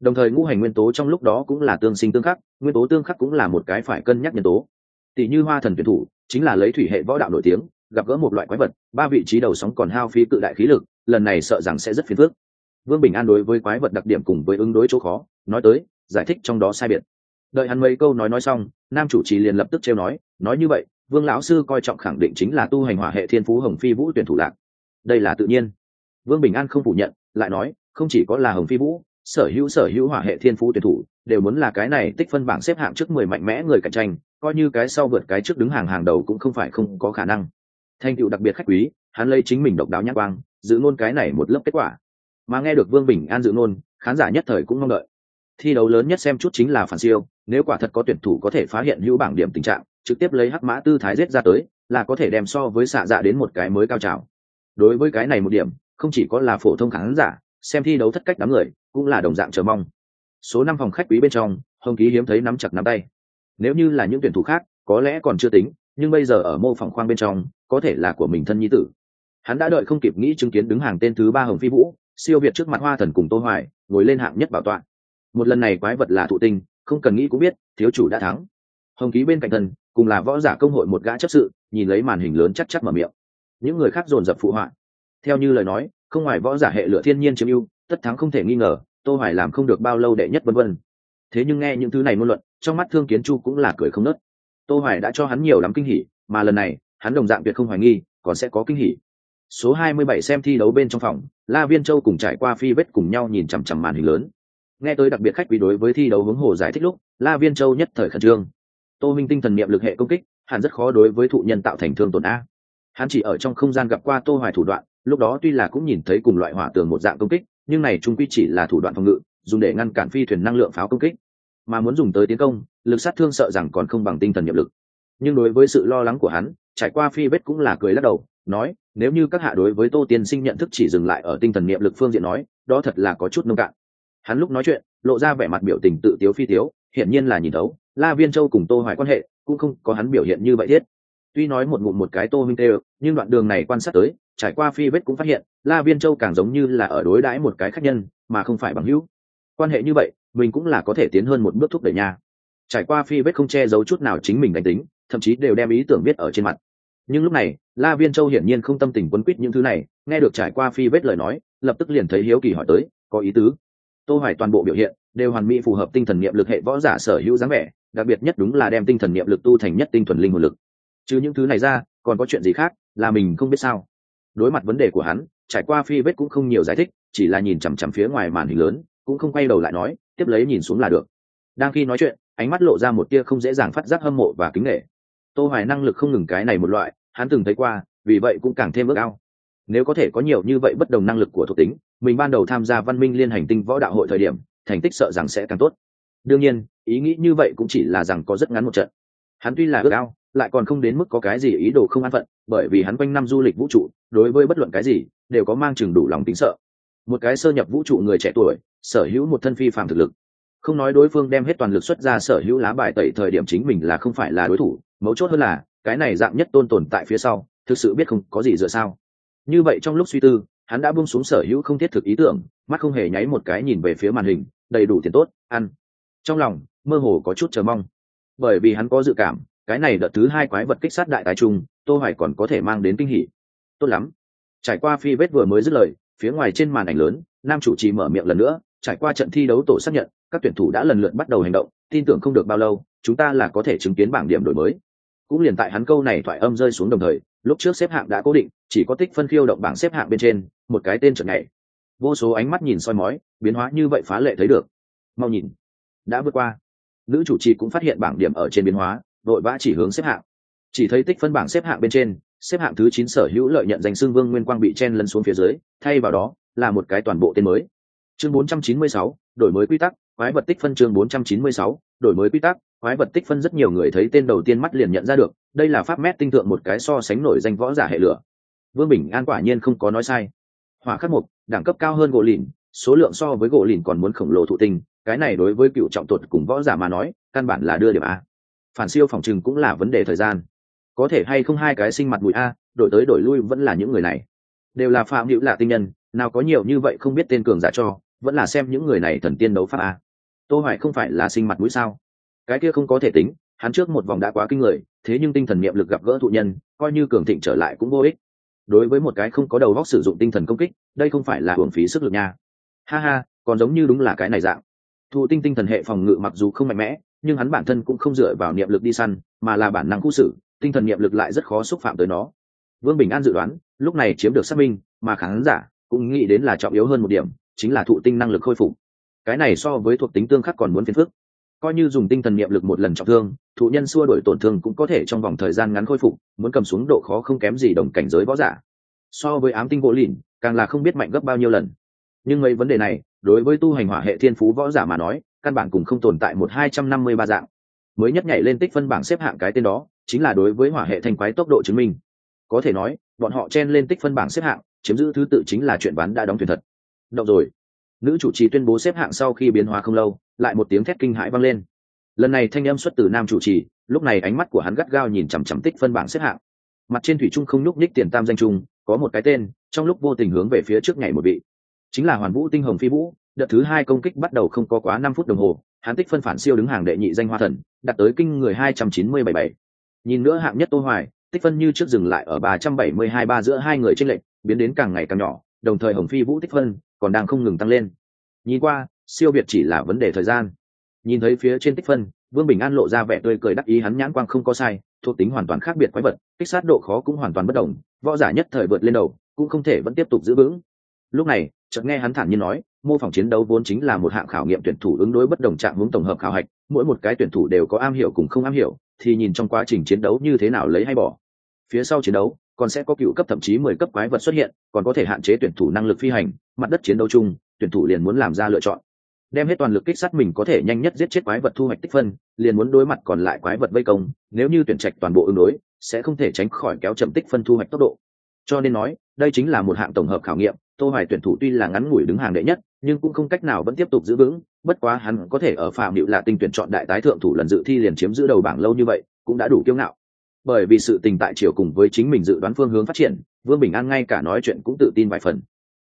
Đồng thời ngũ hành nguyên tố trong lúc đó cũng là tương sinh tương khắc, nguyên tố tương khắc cũng là một cái phải cân nhắc nhân tố. Tỷ như hoa thần tuyển thủ chính là lấy thủy hệ võ đạo nổi tiếng, gặp gỡ một loại quái vật, ba vị trí đầu sóng còn hao phí cự đại khí lực, lần này sợ rằng sẽ rất phiền phức. Vương bình an đối với quái vật đặc điểm cùng với ứng đối chỗ khó, nói tới, giải thích trong đó sai biệt. Đợi hắn mấy câu nói nói xong, nam chủ trì liền lập tức trêu nói nói như vậy, vương lão sư coi trọng khẳng định chính là tu hành hỏa hệ thiên phú hồng phi vũ tuyển thủ lạc. Đây là tự nhiên. Vương bình an không phủ nhận, lại nói, không chỉ có là hồng phi vũ, sở hữu sở hữu hỏa hệ thiên phú tuyển thủ, đều muốn là cái này tích phân bảng xếp hạng trước mười mạnh mẽ người cạnh tranh coi như cái sau vượt cái trước đứng hàng hàng đầu cũng không phải không có khả năng. Thành tựu đặc biệt khách quý, hắn lấy chính mình độc đáo nhãn quang, giữ ngôn cái này một lớp kết quả. Mà nghe được vương bình an dự ngôn, khán giả nhất thời cũng mong đợi. Thi đấu lớn nhất xem chút chính là phản siêu, nếu quả thật có tuyển thủ có thể phá hiện hữu bảng điểm tình trạng, trực tiếp lấy hắc mã tư thái giết ra tới, là có thể đem so với xạ dạ đến một cái mới cao trào. Đối với cái này một điểm, không chỉ có là phổ thông khán giả, xem thi đấu thất cách đám người, cũng là đồng dạng chờ mong. Số năm phòng khách quý bên trong, hồng ký hiếm thấy nắm chặt nắm tay nếu như là những tuyển thủ khác, có lẽ còn chưa tính, nhưng bây giờ ở mô phỏng khoang bên trong, có thể là của mình thân nhi tử. Hắn đã đợi không kịp nghĩ chứng kiến đứng hàng tên thứ ba hồng phi vũ, siêu việt trước mặt hoa thần cùng tô hoài, ngồi lên hạng nhất bảo tọa. Một lần này quái vật là thụ tinh, không cần nghĩ cũng biết, thiếu chủ đã thắng. Hồng ký bên cạnh thần cùng là võ giả công hội một gã chấp sự, nhìn lấy màn hình lớn chắc chắc mở miệng. Những người khác dồn dập phụ họa. Theo như lời nói, không ngoài võ giả hệ lửa thiên nhiên chiếm ưu, tất thắng không thể nghi ngờ, tô hoài làm không được bao lâu đệ nhất vân vân. Thế nhưng nghe những thứ này ngôn luận trong mắt thương kiến chu cũng là cười không nớt. Tô hoài đã cho hắn nhiều lắm kinh hỉ, mà lần này, hắn đồng dạng việc không hoài nghi, còn sẽ có kinh hỉ. Số 27 xem thi đấu bên trong phòng, la viên châu cùng trải qua phi vết cùng nhau nhìn chằm chằm màn hình lớn. Nghe tới đặc biệt khách quý đối với thi đấu hướng hồ giải thích lúc, la viên châu nhất thời khẩn trương. Tô minh tinh thần niệm lực hệ công kích, hẳn rất khó đối với thụ nhân tạo thành thương tổn a. Hắn chỉ ở trong không gian gặp qua tô hoài thủ đoạn, lúc đó tuy là cũng nhìn thấy cùng loại hỏa tường một dạng công kích, nhưng này trung quy chỉ là thủ đoạn phòng ngự, dùng để ngăn cản phi thuyền năng lượng pháo công kích mà muốn dùng tới tiến công, lực sát thương sợ rằng còn không bằng tinh thần nhiệm lực. Nhưng đối với sự lo lắng của hắn, trải qua phi vết cũng là cười lắc đầu, nói, nếu như các hạ đối với tô tiên sinh nhận thức chỉ dừng lại ở tinh thần niệm lực phương diện nói, đó thật là có chút nông cạn. Hắn lúc nói chuyện, lộ ra vẻ mặt biểu tình tự tiếu phi tiếu, hiển nhiên là nhìn thấu, la viên châu cùng tô hoài quan hệ, cũng không có hắn biểu hiện như vậy thiết. Tuy nói một ngụm một cái tô minh tê, nhưng đoạn đường này quan sát tới, trải qua phi vết cũng phát hiện, la viên châu càng giống như là ở đối đãi một cái khách nhân, mà không phải bằng hữu. Quan hệ như vậy mình cũng là có thể tiến hơn một bước thúc đẩy nha. trải qua phi vết không che giấu chút nào chính mình đánh tính, thậm chí đều đem ý tưởng viết ở trên mặt. Nhưng lúc này, la viên châu hiển nhiên không tâm tình quấn quýt những thứ này, nghe được trải qua phi vết lời nói, lập tức liền thấy hiếu kỳ hỏi tới, có ý tứ? Tô hoài toàn bộ biểu hiện đều hoàn mỹ phù hợp tinh thần niệm lực hệ võ giả sở hữu dáng vẻ, đặc biệt nhất đúng là đem tinh thần niệm lực tu thành nhất tinh thuần linh hồn lực. Chứ những thứ này ra, còn có chuyện gì khác là mình không biết sao? Đối mặt vấn đề của hắn, trải qua phi vết cũng không nhiều giải thích, chỉ là nhìn chằm chằm phía ngoài màn hình lớn, cũng không quay đầu lại nói tiếp lấy nhìn xuống là được. Đang khi nói chuyện, ánh mắt lộ ra một tia không dễ dàng phát giác hâm mộ và kính nghệ tô hoài năng lực không ngừng cái này một loại, hắn từng thấy qua, vì vậy cũng càng thêm ước ao. Nếu có thể có nhiều như vậy bất đồng năng lực của thuộc tính, mình ban đầu tham gia văn minh liên hành tinh võ đạo hội thời điểm, thành tích sợ rằng sẽ càng tốt. Đương nhiên, ý nghĩ như vậy cũng chỉ là rằng có rất ngắn một trận. Hắn tuy là ước ao, lại còn không đến mức có cái gì ý đồ không an phận, bởi vì hắn quanh năm du lịch vũ trụ, đối với bất luận cái gì, đều có mang chừng đủ lòng tính sợ một cái sơ nhập vũ trụ người trẻ tuổi, sở hữu một thân phi phàm thực lực. Không nói đối phương đem hết toàn lực xuất ra sở hữu lá bài tẩy thời điểm chính mình là không phải là đối thủ, mấu chốt hơn là, cái này dạng nhất tôn tồn tại phía sau, thực sự biết không có gì dựa sao. Như vậy trong lúc suy tư, hắn đã buông xuống sở hữu không thiết thực ý tưởng, mắt không hề nháy một cái nhìn về phía màn hình, đầy đủ tiền tốt, ăn. Trong lòng, mơ hồ có chút chờ mong. Bởi vì hắn có dự cảm, cái này đợt thứ hai quái vật kích sát đại tài trung, tô hoài còn có thể mang đến kinh hỉ. Tốt lắm. Trải qua phi vết vừa mới dứt lời phía ngoài trên màn ảnh lớn, nam chủ trì mở miệng lần nữa, trải qua trận thi đấu tổ xác nhận, các tuyển thủ đã lần lượt bắt đầu hành động, tin tưởng không được bao lâu, chúng ta là có thể chứng kiến bảng điểm đổi mới. Cũng liền tại hắn câu này thoại âm rơi xuống đồng thời, lúc trước xếp hạng đã cố định, chỉ có tích phân khiêu động bảng xếp hạng bên trên, một cái tên trận này. Vô số ánh mắt nhìn soi mói, biến hóa như vậy phá lệ thấy được. Mau nhìn. Đã vượt qua. Nữ chủ trì cũng phát hiện bảng điểm ở trên biến hóa, đội vã chỉ hướng xếp hạng. Chỉ thấy tích phân bảng xếp hạng bên trên xếp hạng thứ chín sở hữu lợi nhận danh xưng vương nguyên quang bị chen lấn xuống phía dưới thay vào đó là một cái toàn bộ tên mới. Chương 496, đổi mới quy tắc quái vật tích phân chương 496, đổi mới quy tắc quái vật tích phân rất nhiều người thấy tên đầu tiên mắt liền nhận ra được đây là pháp mét tinh thượng một cái so sánh nổi danh võ giả hệ lửa. Vương bình an quả nhiên không có nói sai. Hỏa khắc mục đẳng cấp cao hơn gỗ lìn số lượng so với gỗ lìn còn muốn khổng lồ thụ tinh cái này đối với cựu trọng tuột cùng võ giả mà nói căn bản là đưa điểm a. Phản siêu phòng trừng cũng là vấn đề thời gian có thể hay không hai cái sinh mặt mũi a, đổi tới đổi lui vẫn là những người này. Đều là phạm hữu lạ tinh nhân, nào có nhiều như vậy không biết tên cường giả cho, vẫn là xem những người này thần tiên đấu pháp a. Tô hoài không phải là sinh mặt mũi sao? Cái kia không có thể tính, hắn trước một vòng đã quá kinh người, thế nhưng tinh thần niệm lực gặp gỡ thụ nhân, coi như cường thịnh trở lại cũng vô ích. Đối với một cái không có đầu óc sử dụng tinh thần công kích, đây không phải là hưởng phí sức lực nha. Ha ha, còn giống như đúng là cái này dạng. Thụ tinh tinh thần hệ phòng ngự mặc dù không mạnh mẽ, nhưng hắn bản thân cũng không dựa vào niệm lực đi săn, mà là bản năng khu xử tinh thần niệm lực lại rất khó xúc phạm tới nó. Vương bình an dự đoán, lúc này chiếm được xác minh, mà khán giả cũng nghĩ đến là trọng yếu hơn một điểm, chính là thụ tinh năng lực khôi phục. Cái này so với thuộc tính tương khắc còn muốn phiền phức. Coi như dùng tinh thần niệm lực một lần trọng thương, thụ nhân xua đổi tổn thương cũng có thể trong vòng thời gian ngắn khôi phục, muốn cầm xuống độ khó không kém gì đồng cảnh giới võ giả. So với ám tinh gỗ lìn, càng là không biết mạnh gấp bao nhiêu lần. Nhưng mấy vấn đề này, đối với tu hành hỏa hệ thiên phú võ giả mà nói, căn bản cũng không tồn tại một hai trăm năm mươi ba dạng. Mới nhất nhảy lên tích phân bảng xếp hạng cái tên đó chính là đối với hỏa hệ thanh quái tốc độ chứng minh. Có thể nói, bọn họ chen lên tích phân bảng xếp hạng, chiếm giữ thứ tự chính là chuyện bán đã đóng thuyền thật. Động rồi. Nữ chủ trì tuyên bố xếp hạng sau khi biến hóa không lâu, lại một tiếng thét kinh hãi vang lên. Lần này thanh âm xuất từ nam chủ trì, lúc này ánh mắt của hắn gắt gao nhìn chằm chằm tích phân bảng xếp hạng. Mặt trên thủy trung không nhúc nhích tiền tam danh trung có một cái tên, trong lúc vô tình hướng về phía trước ngày một vị. Chính là hoàn vũ tinh hồng phi vũ, đợt thứ hai công kích bắt đầu không có quá năm phút đồng hồ, hắn tích phân phản siêu đứng hàng đệ nhị danh hoa thần, đạt tới kinh người hai trăm chín mươi bảy bảy nhìn nữa hạng nhất tô hoài, tích phân như trước dừng lại ở ba trăm bảy mươi hai ba giữa hai người trên lệnh biến đến càng ngày càng nhỏ, đồng thời hồng phi vũ tích phân còn đang không ngừng tăng lên. Nhìn qua, siêu việt chỉ là vấn đề thời gian. Nhìn thấy phía trên tích phân, vương bình an lộ ra vẻ tươi cười đắc ý, hắn nhãn quang không có sai, thuộc tính hoàn toàn khác biệt quái vật, kích sát độ khó cũng hoàn toàn bất đồng, võ giả nhất thời vượt lên đầu, cũng không thể vẫn tiếp tục giữ vững. Lúc này, chợt nghe hắn thản nhiên nói mô phỏng chiến đấu vốn chính là một hạng khảo nghiệm tuyển thủ ứng đối bất đồng trạng hướng tổng hợp khảo hạch, mỗi một cái tuyển thủ đều có am hiểu cùng không am hiểu, thì nhìn trong quá trình chiến đấu như thế nào lấy hay bỏ. Phía sau chiến đấu, còn sẽ có cựu cấp thậm chí mười cấp quái vật xuất hiện, còn có thể hạn chế tuyển thủ năng lực phi hành, mặt đất chiến đấu chung, tuyển thủ liền muốn làm ra lựa chọn. Đem hết toàn lực kích sát mình có thể nhanh nhất giết chết quái vật thu hoạch tích phân, liền muốn đối mặt còn lại quái vật vây công, nếu như tuyển trạch toàn bộ ứng đối, sẽ không thể tránh khỏi kéo chậm tích phân thu hoạch tốc độ. Cho nên nói đây chính là một hạng tổng hợp khảo nghiệm, tô hoài tuyển thủ tuy là ngắn ngủi đứng hàng đệ nhất, nhưng cũng không cách nào vẫn tiếp tục giữ vững, bất quá hắn có thể ở phạm điệu là tinh tuyển chọn đại tái thượng thủ lần dự thi liền chiếm giữ đầu bảng lâu như vậy, cũng đã đủ kiêu ngạo. Bởi vì sự tình tại chiều cùng với chính mình dự đoán phương hướng phát triển, vương bình an ngay cả nói chuyện cũng tự tin vài phần.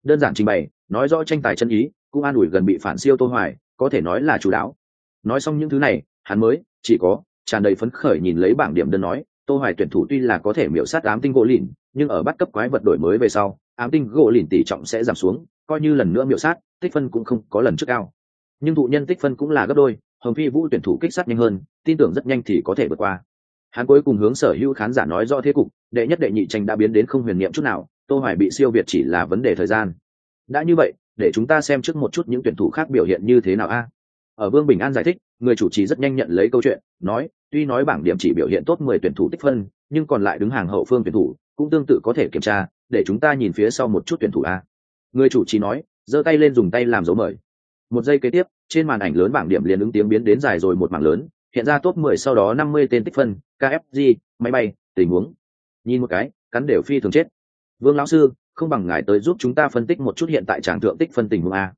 Đơn giản trình bày, nói rõ tranh tài chân ý, cũng an ủi gần bị phản siêu tô hoài, có thể nói là chủ đáo nói xong những thứ này, hắn mới, chỉ có, tràn đầy phấn khởi nhìn lấy bảng điểm đơn nói, tô hoài tuyển thủ tuy là có thể miểu sát ám tinh gỗ lìn nhưng ở bắt cấp quái vật đổi mới về sau, ám tinh gỗ lìn tỷ trọng sẽ giảm xuống, coi như lần nữa miểu sát, tích phân cũng không có lần trước cao. Nhưng thụ nhân tích phân cũng là gấp đôi, hồng phi vũ tuyển thủ kích sát nhanh hơn, tin tưởng rất nhanh thì có thể vượt qua. Hắn cuối cùng hướng sở hữu khán giả nói rõ thế cục, đệ nhất đệ nhị tranh đã biến đến không huyền niệm chút nào, tô hoài bị siêu việt chỉ là vấn đề thời gian. Đã như vậy, để chúng ta xem trước một chút những tuyển thủ khác biểu hiện như thế nào a. Ở vương bình an giải thích, người chủ trì rất nhanh nhận lấy câu chuyện, nói, tuy nói bảng điểm chỉ biểu hiện tốt 10 tuyển thủ tích phân, nhưng còn lại đứng hàng hậu phương tuyển thủ cũng tương tự có thể kiểm tra, để chúng ta nhìn phía sau một chút tuyển thủ a. Người chủ trì nói, giơ tay lên dùng tay làm dấu mời. Một giây kế tiếp, trên màn ảnh lớn bảng điểm liền ứng tiếng biến đến dài rồi một mảng lớn, hiện ra top 10 sau đó 50 tên tích phân kfg máy bay, tình huống. Nhìn một cái, cắn đều phi thường chết. Vương lão sư, không bằng ngài tới giúp chúng ta phân tích một chút hiện tại tràng thượng tích phân tình huống a.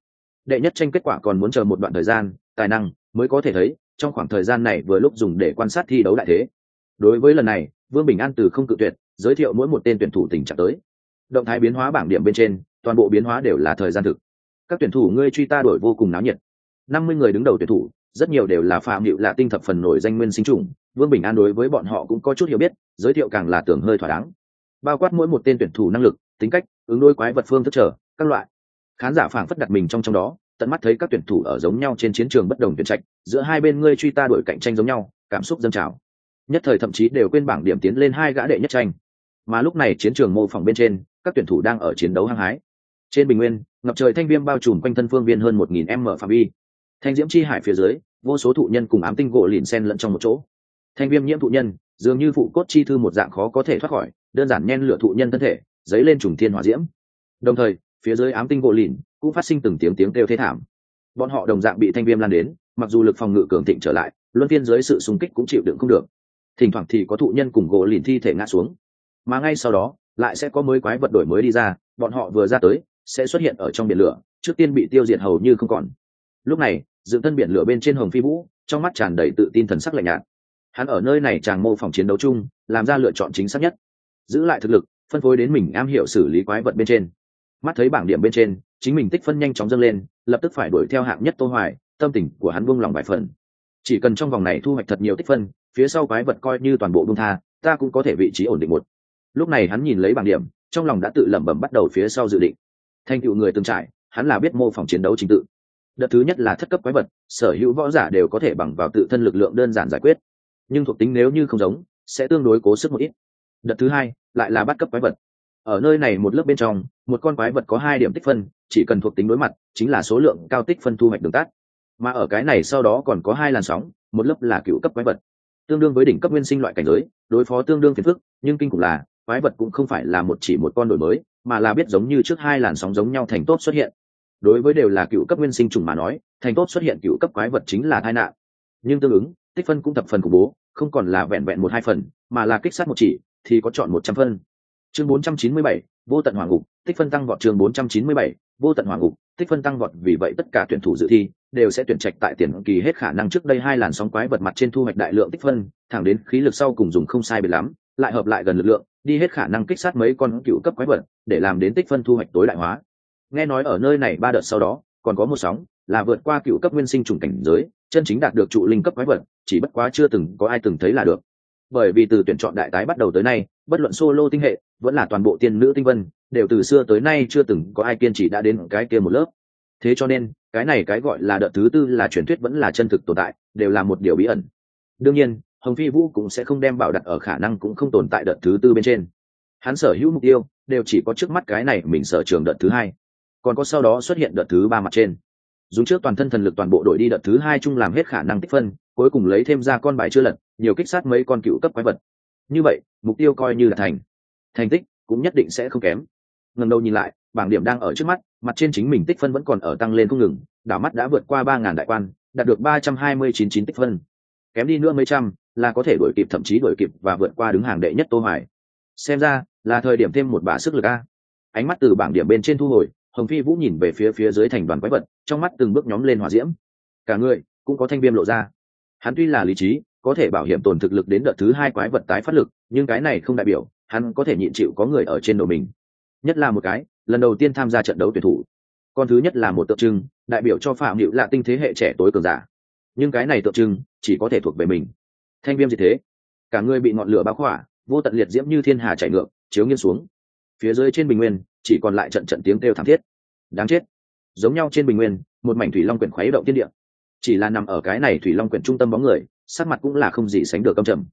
Đệ nhất tranh kết quả còn muốn chờ một đoạn thời gian, tài năng mới có thể thấy, trong khoảng thời gian này vừa lúc dùng để quan sát thi đấu đại thế. Đối với lần này, vương bình an từ không cự tuyệt giới thiệu mỗi một tên tuyển thủ tình trạng tới. Động thái biến hóa bảng điểm bên trên, toàn bộ biến hóa đều là thời gian thực. Các tuyển thủ ngươi truy ta đổi vô cùng náo nhiệt. Năm mươi người đứng đầu tuyển thủ, rất nhiều đều là phạm hiệu là tinh thập phần nổi danh nguyên sinh trùng vương bình an đối với bọn họ cũng có chút hiểu biết, giới thiệu càng là tưởng hơi thỏa đáng. Bao quát mỗi một tên tuyển thủ năng lực, tính cách, ứng đôi quái vật phương thức trở các loại. Khán giả phảng phất đặt mình trong trong đó, tận mắt thấy các tuyển thủ ở giống nhau trên chiến trường bất đồng tuyển trạch, giữa hai bên ngươi truy ta đổi cạnh tranh giống nhau, cảm xúc dâng trào nhất thời thậm chí đều quên bảng điểm tiến lên hai gã đệ nhất tranh. Mà lúc này chiến trường mô phỏng bên trên, các tuyển thủ đang ở chiến đấu hăng hái. Trên bình nguyên, ngập trời thanh viêm bao trùm quanh thân phương viên hơn một nghìn m phạm vi. Thanh diễm chi hải phía dưới, vô số thụ nhân cùng ám tinh gỗ lìn sen lẫn trong một chỗ. Thanh viêm nhiễm thụ nhân, dường như phụ cốt chi thư một dạng khó có thể thoát khỏi, đơn giản nhen lửa thụ nhân thân thể, dấy lên trùng thiên hòa diễm. Đồng thời, phía dưới ám tinh gỗ lìn cũng phát sinh từng tiếng tiếng kêu thế thảm. Bọn họ đồng dạng bị thanh viêm lan đến, mặc dù lực phòng ngự cường thịnh trở lại, luân phiên dưới sự xung kích cũng chịu đựng không được thỉnh thoảng thì có thụ nhân cùng gỗ lìn thi thể ngã xuống. Mà ngay sau đó, lại sẽ có mới quái vật đổi mới đi ra, bọn họ vừa ra tới, sẽ xuất hiện ở trong biển lửa, trước tiên bị tiêu diệt hầu như không còn. Lúc này, dựng thân biển lửa bên trên hồng phi vũ, trong mắt tràn đầy tự tin thần sắc lạnh nhạt. Hắn ở nơi này chàng mô phỏng chiến đấu chung, làm ra lựa chọn chính xác nhất. Giữ lại thực lực, phân phối đến mình am hiểu xử lý quái vật bên trên. Mắt thấy bảng điểm bên trên, chính mình tích phân nhanh chóng dâng lên, lập tức phải đuổi theo hạng nhất tô hoài, tâm tình của hắn buông lòng vài phần. Chỉ cần trong vòng này thu hoạch thật nhiều tích phân phía sau quái vật coi như toàn bộ bung tha, ta cũng có thể vị trí ổn định một. Lúc này hắn nhìn lấy bảng điểm, trong lòng đã tự lẩm bẩm bắt đầu phía sau dự định. Thành tựu người từng trải, hắn là biết mô phỏng chiến đấu chính tự. Đợt thứ nhất là thất cấp quái vật, sở hữu võ giả đều có thể bằng vào tự thân lực lượng đơn giản giải quyết. Nhưng thuộc tính nếu như không giống, sẽ tương đối cố sức một ít. Đợt thứ hai, lại là bắt cấp quái vật. Ở nơi này một lớp bên trong, một con quái vật có hai điểm tích phân, chỉ cần thuộc tính đối mặt, chính là số lượng cao tích phân thu hoạch đường tắt. Mà ở cái này sau đó còn có hai làn sóng, một lớp là cựu cấp quái vật tương đương với đỉnh cấp nguyên sinh loại cảnh giới, đối phó tương đương phiền phức, nhưng kinh khủng là, quái vật cũng không phải là một chỉ một con đổi mới, mà là biết giống như trước hai làn sóng giống nhau thành tốt xuất hiện. Đối với đều là cựu cấp nguyên sinh trùng mà nói, thành tốt xuất hiện cựu cấp quái vật chính là tai nạn. Nhưng tương ứng, tích phân cũng thập phần khủng bố, không còn là vẹn vẹn một hai phần, mà là kích sát một chỉ, thì có chọn một trăm phân. Chương bốn trăm chín mươi bảy vô tận hoàng ngục tích phân tăng vọt trường 497, vô tận hoàng ngục tích phân tăng vọt vì vậy tất cả tuyển thủ dự thi đều sẽ tuyển trạch tại tiền kỳ hết khả năng trước đây hai làn sóng quái vật mặt trên thu hoạch đại lượng tích phân thẳng đến khí lực sau cùng dùng không sai biệt lắm lại hợp lại gần lực lượng đi hết khả năng kích sát mấy con cựu cấp quái vật để làm đến tích phân thu hoạch tối đại hóa. Nghe nói ở nơi này ba đợt sau đó còn có một sóng là vượt qua cựu cấp nguyên sinh trùng cảnh giới chân chính đạt được trụ linh cấp quái vật chỉ bất quá chưa từng có ai từng thấy là được. Bởi vì từ tuyển chọn đại tái bắt đầu tới nay bất luận solo tinh hệ vẫn là toàn bộ tiên nữ tinh vân, đều từ xưa tới nay chưa từng có ai kiên trì đã đến cái kia một lớp. Thế cho nên, cái này cái gọi là đợt thứ tư là truyền thuyết vẫn là chân thực tồn tại, đều là một điều bí ẩn. Đương nhiên, hồng phi vũ cũng sẽ không đem bảo đặt ở khả năng cũng không tồn tại đợt thứ tư bên trên. Hắn sở hữu mục tiêu, đều chỉ có trước mắt cái này mình sở trường đợt thứ hai. Còn có sau đó xuất hiện đợt thứ ba mặt trên. Dùng trước toàn thân thần lực toàn bộ đội đi đợt thứ hai chung làm hết khả năng tích phân, cuối cùng lấy thêm ra con bài chưa lật, nhiều kích sát mấy con cựu cấp quái vật. Như vậy, mục tiêu coi như là thành thành tích cũng nhất định sẽ không kém. Ngần đầu nhìn lại, bảng điểm đang ở trước mắt, mặt trên chính mình tích phân vẫn còn ở tăng lên không ngừng, đảo mắt đã vượt qua ba ngàn đại quan, đạt được ba trăm hai mươi chín chín tích phân. Kém đi nữa mấy trăm là có thể đuổi kịp, thậm chí đuổi kịp và vượt qua đứng hàng đệ nhất tô hoài. Xem ra là thời điểm thêm một bả sức lực a. Ánh mắt từ bảng điểm bên trên thu hồi, hồng phi vũ nhìn về phía phía dưới thành đoàn quái vật, trong mắt từng bước nhóm lên hỏa diễm. Cả người cũng có thanh viêm lộ ra. Hắn tuy là lý trí, có thể bảo hiểm tồn thực lực đến đợt thứ hai quái vật tái phát lực, nhưng cái này không đại biểu hắn có thể nhịn chịu có người ở trên đầu mình. Nhất là một cái, lần đầu tiên tham gia trận đấu tuyển thủ. Con thứ nhất là một tượng trưng, đại biểu cho phạm hữu lạ tinh thế hệ trẻ tối cường giả. Nhưng cái này tượng trưng, chỉ có thể thuộc về mình. Thanh viêm gì thế. Cả người bị ngọn lửa bao khỏa, vô tận liệt diễm như thiên hà chảy ngược, chiếu nghiêng xuống. Phía dưới trên bình nguyên, chỉ còn lại trận trận tiếng kêu thảm thiết. Đáng chết. Giống nhau trên bình nguyên, một mảnh thủy long quyển khoáy động tiên địa. Chỉ là nằm ở cái này thủy long quyển trung tâm bóng người, sắc mặt cũng là không gì sánh được công trầm.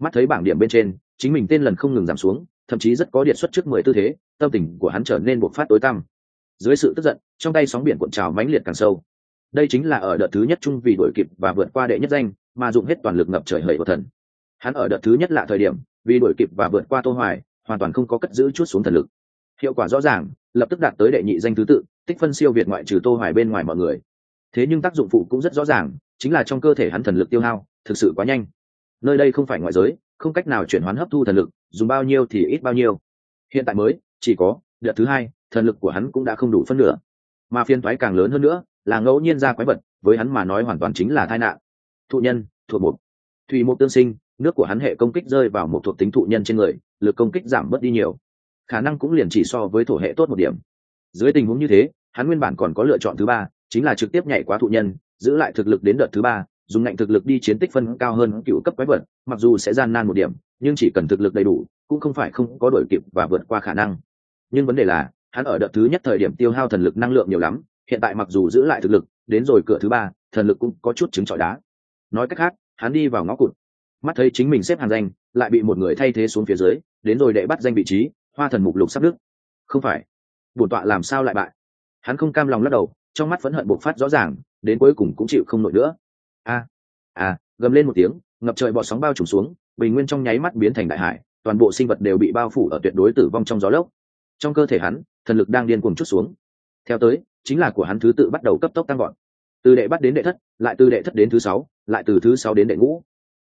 Mắt thấy bảng điểm bên trên chính mình tên lần không ngừng giảm xuống, thậm chí rất có điện xuất trước mười tư thế, tâm tình của hắn trở nên bộc phát tối tăm. Dưới sự tức giận, trong tay sóng biển cuộn trào mãnh liệt càng sâu. Đây chính là ở đợt thứ nhất chung vì đổi kịp và vượt qua đệ nhất danh, mà dùng hết toàn lực ngập trời hời của thần. Hắn ở đợt thứ nhất lạ thời điểm, vì đổi kịp và vượt qua tô hoài, hoàn toàn không có cất giữ chút xuống thần lực. Hiệu quả rõ ràng, lập tức đạt tới đệ nhị danh thứ tự, tích phân siêu việt ngoại trừ tô hoài bên ngoài mọi người. Thế nhưng tác dụng phụ cũng rất rõ ràng, chính là trong cơ thể hắn thần lực tiêu hao, thực sự quá nhanh nơi đây không phải ngoại giới, không cách nào chuyển hoán hấp thu thần lực, dùng bao nhiêu thì ít bao nhiêu. Hiện tại mới, chỉ có, đợt thứ hai, thần lực của hắn cũng đã không đủ phân nửa. Mà phiên thoái càng lớn hơn nữa, là ngẫu nhiên ra quái vật, với hắn mà nói hoàn toàn chính là tai nạn. Thụ nhân, thuộc một. Thủy một tương sinh, nước của hắn hệ công kích rơi vào một thuộc tính thụ nhân trên người, lực công kích giảm bớt đi nhiều. Khả năng cũng liền chỉ so với thổ hệ tốt một điểm. Dưới tình huống như thế, hắn nguyên bản còn có lựa chọn thứ ba, chính là trực tiếp nhảy qua thụ nhân, giữ lại thực lực đến đợt thứ ba dùng ngạnh thực lực đi chiến tích phân cao hơn cựu cấp quái vật, mặc dù sẽ gian nan một điểm, nhưng chỉ cần thực lực đầy đủ, cũng không phải không có đổi kịp và vượt qua khả năng. Nhưng vấn đề là, hắn ở đợt thứ nhất thời điểm tiêu hao thần lực năng lượng nhiều lắm, hiện tại mặc dù giữ lại thực lực, đến rồi cửa thứ ba, thần lực cũng có chút chứng trọi đá. Nói cách khác, hắn đi vào ngõ cụt, mắt thấy chính mình xếp hàng danh, lại bị một người thay thế xuống phía dưới, đến rồi đệ bắt danh vị trí, hoa thần mục lục sắp đức không phải. Bổn tọa làm sao lại bại? Hắn không cam lòng lắc đầu, trong mắt phẫn hận bộc phát rõ ràng, đến cuối cùng cũng chịu không nổi nữa a a gầm lên một tiếng, ngập trời bọt sóng bao trùm xuống, bình nguyên trong nháy mắt biến thành đại hải, toàn bộ sinh vật đều bị bao phủ ở tuyệt đối tử vong trong gió lốc. Trong cơ thể hắn, thần lực đang điên cuồng chút xuống. Theo tới, chính là của hắn thứ tự bắt đầu cấp tốc tăng gọn từ đệ bắt đến đệ thất, lại từ đệ thất đến thứ sáu, lại từ thứ sáu đến đệ ngũ.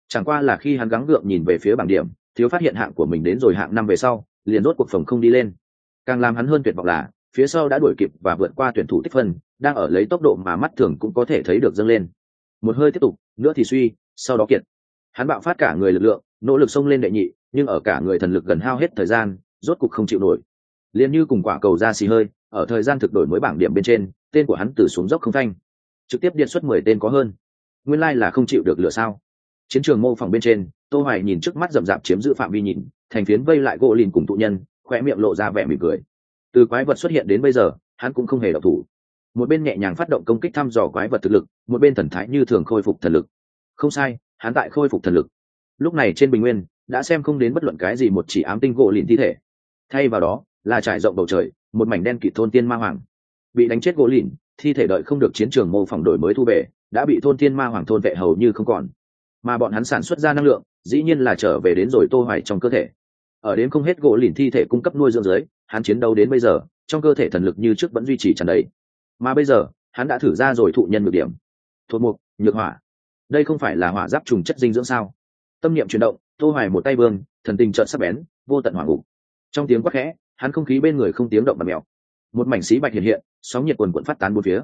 Chẳng qua là khi hắn gắng gượng nhìn về phía bảng điểm, thiếu phát hiện hạng của mình đến rồi hạng năm về sau, liền rốt cuộc phòng không đi lên. Càng làm hắn hơn tuyệt vọng là, phía sau đã đuổi kịp và vượt qua tuyển thủ tích phân, đang ở lấy tốc độ mà mắt thường cũng có thể thấy được dâng lên một hơi tiếp tục, nữa thì suy, sau đó kiệt. Hắn bạo phát cả người lực lượng, nỗ lực xông lên đệ nhị, nhưng ở cả người thần lực gần hao hết thời gian, rốt cục không chịu nổi. Liền như cùng quả cầu ra xì hơi, ở thời gian thực đổi mới bảng điểm bên trên, tên của hắn từ xuống dốc không thanh trực tiếp điện xuất mười tên có hơn. Nguyên lai là không chịu được lửa sao? Chiến trường mô phỏng bên trên, tô hoài nhìn trước mắt rậm rạp chiếm giữ phạm vi nhìn, thành phiến vây lại gỗ lìn cùng tụ nhân khỏe miệng lộ ra vẻ mỉm cười. Từ quái vật xuất hiện đến bây giờ, hắn cũng không hề độc thủ một bên nhẹ nhàng phát động công kích thăm dò quái vật thực lực, một bên thần thái như thường khôi phục thần lực. Không sai, hắn tại khôi phục thần lực. Lúc này trên bình nguyên, đã xem không đến bất luận cái gì một chỉ ám tinh gỗ lìn thi thể. Thay vào đó, là trải rộng bầu trời, một mảnh đen kịt thôn tiên ma hoàng. Bị đánh chết gỗ lìn thi thể đợi không được chiến trường mô phỏng đổi mới thu về, đã bị thôn tiên ma hoàng thôn vệ hầu như không còn. Mà bọn hắn sản xuất ra năng lượng, dĩ nhiên là trở về đến rồi tô hoài trong cơ thể. Ở đến không hết gỗ lìn thi thể cung cấp nuôi dưỡng dưới, hắn chiến đấu đến bây giờ, trong cơ thể thần lực như trước vẫn duy trì tràn đầy mà bây giờ hắn đã thử ra rồi thụ nhân được điểm. Thuộc mục nhược hỏa. Đây không phải là hỏa giáp trùng chất dinh dưỡng sao? Tâm niệm chuyển động tô hoài một tay vương thần tình trợn sắc bén vô tận hỏa ngục. Trong tiếng quát khẽ hắn không khí bên người không tiếng động mà mèo. Một mảnh xí bạch hiện hiện sóng nhiệt quần quận phát tán bốn phía.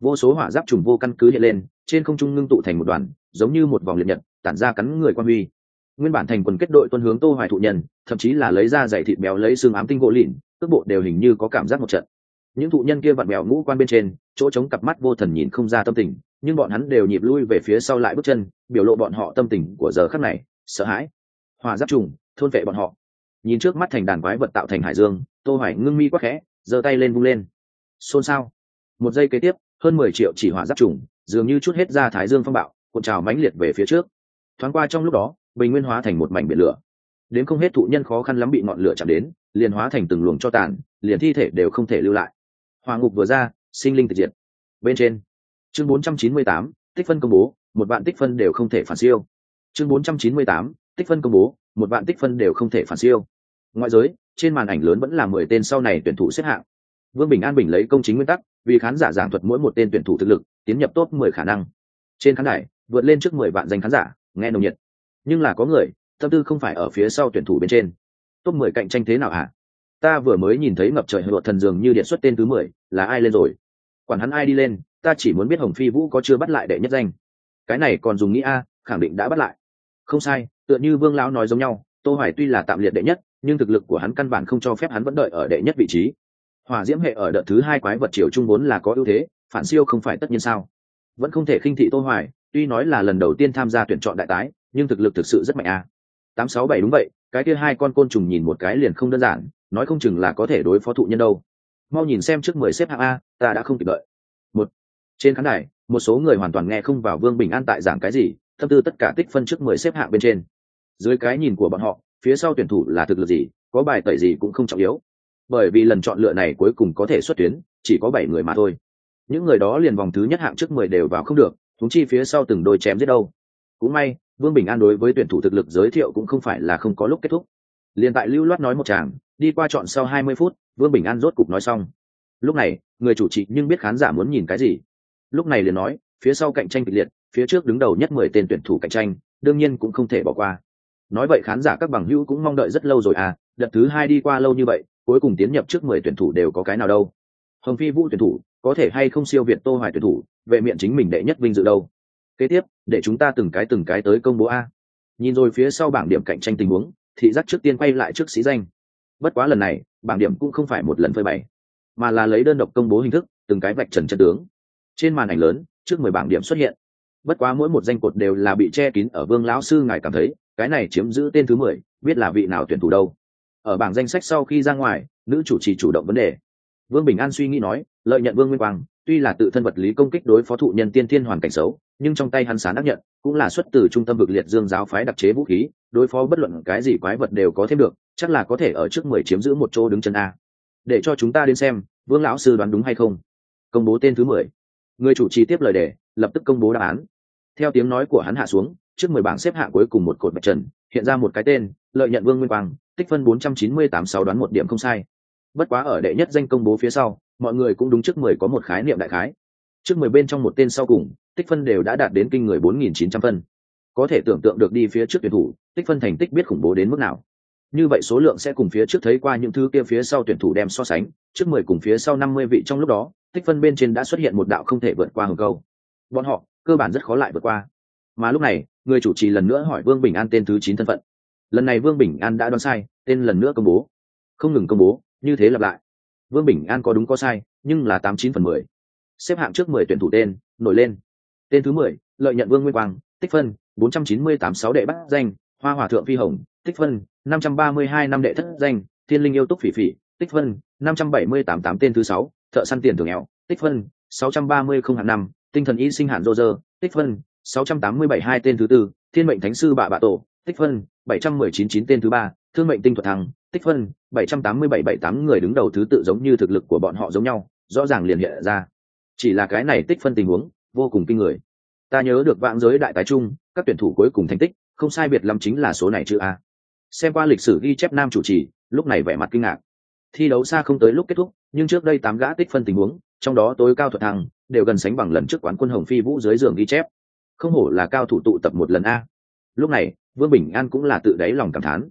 Vô số hỏa giáp trùng vô căn cứ hiện lên trên không trung ngưng tụ thành một đoàn giống như một vòng liệt nhật tản ra cắn người quan huy. Nguyên bản thành quần kết đội tuân hướng tô hoài thụ nhân thậm chí là lấy ra giày thịt béo lấy xương ám tinh gỗ lỉnh, cước bộ đều hình như có cảm giác một trận những thụ nhân kia vặn mèo ngũ quan bên trên, chỗ trống cặp mắt vô thần nhìn không ra tâm tình, nhưng bọn hắn đều nhịp lui về phía sau lại bước chân, biểu lộ bọn họ tâm tình của giờ khắc này, sợ hãi. Hòa giáp trùng, thôn vệ bọn họ. Nhìn trước mắt thành đàn quái vật tạo thành hải dương, tô hoài ngưng mi quắc khẽ, giơ tay lên vung lên. Xôn xao. Một giây kế tiếp, hơn 10 triệu chỉ hỏa giáp trùng, dường như chút hết ra thái dương phong bạo, cuộn trào mãnh liệt về phía trước. Thoáng qua trong lúc đó, bình nguyên hóa thành một mảnh biển lửa. Đến không hết thụ nhân khó khăn lắm bị ngọn lửa chạm đến, liền hóa thành từng luồng cho tàn, liền thi thể đều không thể lưu lại hỏa ngục vừa ra sinh linh tự diệt. Bên trên chương 498, tích phân công bố một vạn tích phân đều không thể phản siêu. Chương 498, tích phân công bố một vạn tích phân đều không thể phản siêu. Ngoại giới trên màn ảnh lớn vẫn là mười tên sau này tuyển thủ xếp hạng. Vương bình an bình lấy công chính nguyên tắc vì khán giả giảng thuật mỗi một tên tuyển thủ thực lực tiến nhập top mười khả năng. Trên khán đài vượt lên trước mười vạn danh khán giả nghe nồng nhiệt. Nhưng là có người tâm tư không phải ở phía sau tuyển thủ bên trên. Top mười cạnh tranh thế nào hả? Ta vừa mới nhìn thấy ngập trời luật thần dường như điện xuất tên thứ mười, là ai lên rồi? Quản hắn ai đi lên, ta chỉ muốn biết hồng phi vũ có chưa bắt lại đệ nhất danh. Cái này còn dùng nghĩ a, khẳng định đã bắt lại. Không sai, tựa như vương lão nói giống nhau, tô hoài tuy là tạm liệt đệ nhất, nhưng thực lực của hắn căn bản không cho phép hắn vẫn đợi ở đệ nhất vị trí. Hỏa diễm hệ ở đợt thứ hai quái vật triều trung vốn là có ưu thế, phản siêu không phải tất nhiên sao? Vẫn không thể khinh thị tô hoài, tuy nói là lần đầu tiên tham gia tuyển chọn đại tái, nhưng thực lực thực sự rất mạnh a. Tám sáu bảy đúng vậy cái kia hai con côn trùng nhìn một cái liền không đơn giản, nói không chừng là có thể đối phó thụ nhân đâu. Mau nhìn xem trước mười xếp hạng a, ta đã không kịp đợi. Một, trên khán đài, một số người hoàn toàn nghe không vào vương bình an tại giảng cái gì thâm tư tất cả tích phân trước mười xếp hạng bên trên. Dưới cái nhìn của bọn họ, phía sau tuyển thủ là thực lực gì, có bài tẩy gì cũng không trọng yếu. Bởi vì lần chọn lựa này cuối cùng có thể xuất tuyến, chỉ có bảy người mà thôi. Những người đó liền vòng thứ nhất hạng trước mười đều vào không được thúng chi phía sau từng đôi chém giết đâu cũng may, vương bình an đối với tuyển thủ thực lực giới thiệu cũng không phải là không có lúc kết thúc. Liền tại lưu loát nói một chàng đi qua chọn sau hai mươi phút, vương bình an rốt cục nói xong. Lúc này, người chủ trì nhưng biết khán giả muốn nhìn cái gì. Lúc này liền nói, phía sau cạnh tranh kịch liệt, phía trước đứng đầu nhất mười tên tuyển thủ cạnh tranh, đương nhiên cũng không thể bỏ qua. Nói vậy khán giả các bằng hữu cũng mong đợi rất lâu rồi à đợt thứ hai đi qua lâu như vậy, cuối cùng tiến nhập trước mười tuyển thủ đều có cái nào đâu. Hồng phi vũ tuyển thủ, có thể hay không siêu việt tô hoài tuyển thủ, vệ miệng chính mình đệ nhất vinh dự đâu. Kế tiếp để chúng ta từng cái từng cái tới công bố a. Nhìn rồi phía sau bảng điểm cạnh tranh tình huống, thị giác trước tiên quay lại trước sĩ danh. Bất quá lần này, bảng điểm cũng không phải một lần phơi bày, mà là lấy đơn độc công bố hình thức, từng cái vạch trần chân tướng. Trên màn ảnh lớn, trước mười bảng điểm xuất hiện. Bất quá mỗi một danh cột đều là bị che kín ở vương lão sư ngài cảm thấy, cái này chiếm giữ tên thứ mười, biết là vị nào tuyển thủ đâu. Ở bảng danh sách sau khi ra ngoài, nữ chủ trì chủ động vấn đề. Vương bình an suy nghĩ nói, lợi nhận vương nguyên quang, tuy là tự thân vật lý công kích đối phó thụ nhân tiên thiên hoàn cảnh xấu nhưng trong tay hắn sán đắc nhận, cũng là xuất từ trung tâm vực liệt dương giáo phái đặc chế vũ khí, đối phó bất luận cái gì quái vật đều có thêm được, chắc là có thể ở trước mười chiếm giữ một chỗ đứng chân a. Để cho chúng ta đến xem, vương lão sư đoán đúng hay không? Công bố tên thứ mười. Người chủ trì tiếp lời đề lập tức công bố đáp án. Theo tiếng nói của hắn hạ xuống, trước mười bảng xếp hạng cuối cùng một cột bạch trần, hiện ra một cái tên, lợi nhận vương nguyên quang, tích phân bốn trăm chín mươi tám sáu đoán một điểm không sai. Bất quá ở đệ nhất danh công bố phía sau, mọi người cũng đúng trước mười có một khái niệm đại khái trước mười bên trong một tên sau cùng, tích phân đều đã đạt đến kinh người bốn nghìn chín trăm phân. Có thể tưởng tượng được đi phía trước tuyển thủ, tích phân thành tích biết khủng bố đến mức nào. Như vậy số lượng sẽ cùng phía trước thấy qua những thứ kia phía sau tuyển thủ đem so sánh, trước mười cùng phía sau năm mươi vị trong lúc đó, tích phân bên trên đã xuất hiện một đạo không thể vượt qua hừng câu. Bọn họ, cơ bản rất khó lại vượt qua. Mà lúc này, người chủ trì lần nữa hỏi vương bình an tên thứ chín thân phận. Lần này vương bình an đã đoán sai, tên lần nữa công bố. Không ngừng công bố, như thế lặp lại. Vương bình an có đúng có sai, nhưng là tám chín phần mười xếp hạng trước mười tuyển thủ tên, nổi lên. Tên thứ mười, lợi nhận vương nguyên quang, tích phân, bốn trăm chín mươi tám sáu đệ bắt danh, hoa hòa thượng phi hồng, tích phân, năm trăm ba mươi hai năm đệ thất danh, thiên linh yêu túc phỉ phỉ, tích phân, năm trăm bảy mươi tám tám tên thứ sáu, thợ săn tiền thường nghèo, tích phân, sáu trăm ba mươi không hạng năm, tinh thần y sinh hạn rô rơ, tích phân, sáu trăm tám mươi bảy hai tên thứ tư, thiên mệnh thánh sư bạ bạ tổ, tích phân, bảy trăm mười chín chín tên thứ ba, thương mệnh tinh thuật thắng, tích phân, bảy trăm tám mươi bảy bảy tám người đứng đầu thứ tự giống như thực lực của bọn họ giống nhau, rõ ràng liền hiện ra chỉ là cái này tích phân tình huống, vô cùng kinh người. Ta nhớ được vãng giới đại tái trung, các tuyển thủ cuối cùng thành tích, không sai biệt lắm chính là số này chứ a. Xem qua lịch sử ghi chép nam chủ trì, lúc này vẻ mặt kinh ngạc. Thi đấu xa không tới lúc kết thúc, nhưng trước đây tám gã tích phân tình huống, trong đó tối cao thuật thăng, đều gần sánh bằng lần trước quán quân hồng phi vũ dưới giường ghi chép. Không hổ là cao thủ tụ tập một lần a. Lúc này, vương bình an cũng là tự đáy lòng cảm thán.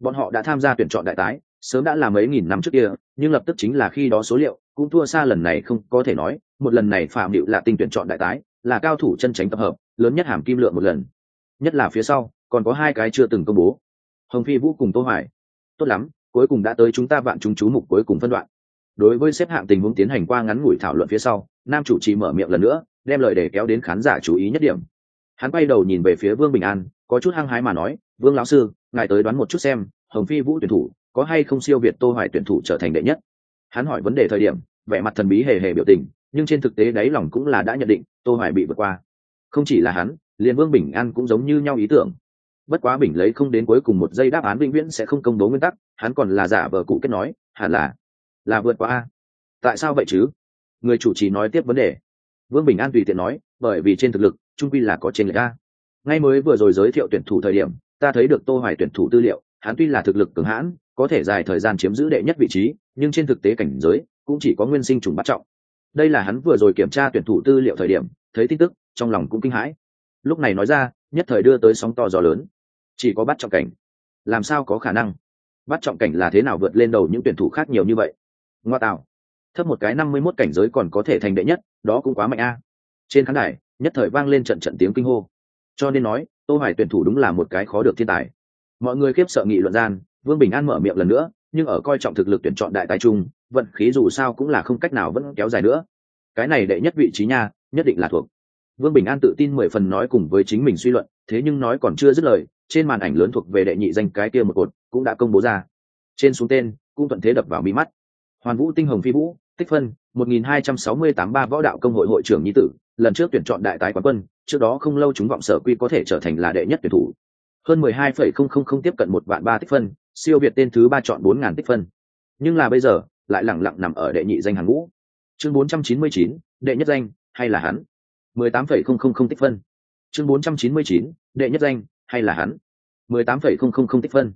Bọn họ đã tham gia tuyển chọn đại tái, sớm đã là mấy nghìn năm trước kia, nhưng lập tức chính là khi đó số liệu cũng thua xa lần này không có thể nói, một lần này phạm điệu là tinh tuyển chọn đại tái, là cao thủ chân tránh tập hợp, lớn nhất hàm kim lượng một lần. Nhất là phía sau, còn có hai cái chưa từng công bố. Hồng phi vũ cùng tô hoài. Tốt lắm, cuối cùng đã tới chúng ta vạn chúng chú mục cuối cùng phân đoạn. Đối với xếp hạng tình huống tiến hành qua ngắn ngủi thảo luận phía sau, nam chủ trì mở miệng lần nữa, đem lời để kéo đến khán giả chú ý nhất điểm. Hắn quay đầu nhìn về phía vương bình an, có chút hăng hái mà nói, vương lão sư, ngài tới đoán một chút xem, hồng phi vũ tuyển thủ có hay không siêu việt tô hoài tuyển thủ trở thành đệ nhất? Hắn hỏi vấn đề thời điểm vẻ mặt thần bí hề hề biểu tình, nhưng trên thực tế đáy lòng cũng là đã nhận định, tô hoài bị vượt qua. Không chỉ là hắn, liền vương bình an cũng giống như nhau ý tưởng. Bất quá bình lấy không đến cuối cùng một giây đáp án vĩnh viễn sẽ không công bố nguyên tắc, hắn còn là giả vờ cụ kết nói, hẳn là là vượt qua a. Tại sao vậy chứ? Người chủ trì nói tiếp vấn đề. Vương bình an tùy tiện nói, bởi vì trên thực lực trung quy là có trên lệch a. Ngay mới vừa rồi giới thiệu tuyển thủ thời điểm, ta thấy được tô hoài tuyển thủ tư liệu, hắn tuy là thực lực cường hãn, có thể dài thời gian chiếm giữ đệ nhất vị trí, nhưng trên thực tế cảnh giới cũng chỉ có nguyên sinh trùng bắt trọng. Đây là hắn vừa rồi kiểm tra tuyển thủ tư liệu thời điểm, thấy tin tức, trong lòng cũng kinh hãi. Lúc này nói ra, nhất thời đưa tới sóng to gió lớn. Chỉ có bắt trọng cảnh. Làm sao có khả năng? Bắt trọng cảnh là thế nào vượt lên đầu những tuyển thủ khác nhiều như vậy? Ngoa tạo. Thấp một cái năm mươi 51 cảnh giới còn có thể thành đệ nhất, đó cũng quá mạnh a. Trên khán đài, nhất thời vang lên trận trận tiếng kinh hô. Cho nên nói, tô hoài tuyển thủ đúng là một cái khó được thiên tài. Mọi người khiếp sợ nghị luận gian, vương bình an mở miệng lần nữa, nhưng ở coi trọng thực lực tuyển chọn đại tài trung vận khí dù sao cũng là không cách nào vẫn kéo dài nữa. Cái này đệ nhất vị trí nha nhất định là thuộc. Vương bình an tự tin mười phần nói cùng với chính mình suy luận thế nhưng nói còn chưa dứt lời trên màn ảnh lớn thuộc về đệ nhị danh cái kia một cột cũng đã công bố ra. Trên xuống tên cũng thuận thế đập vào mi mắt. Hoàn vũ tinh hồng phi vũ tích phân 1268 ba võ đạo công hội hội trưởng nhi tử lần trước tuyển chọn đại tái quán quân trước đó không lâu chúng vọng sở quy có thể trở thành là đệ nhất tuyển thủ. Hơn 12,000 tiếp cận một vạn ba tích phân siêu việt tên thứ ba chọn 4.000 tích phân. Nhưng là bây giờ lại lẳng lặng nằm ở đệ nhị danh hàng ngũ. Chương 499, đệ nhất danh hay là hắn? 18,000 tích phân. Chương 499, đệ nhất danh hay là hắn? 18,000 tích phân.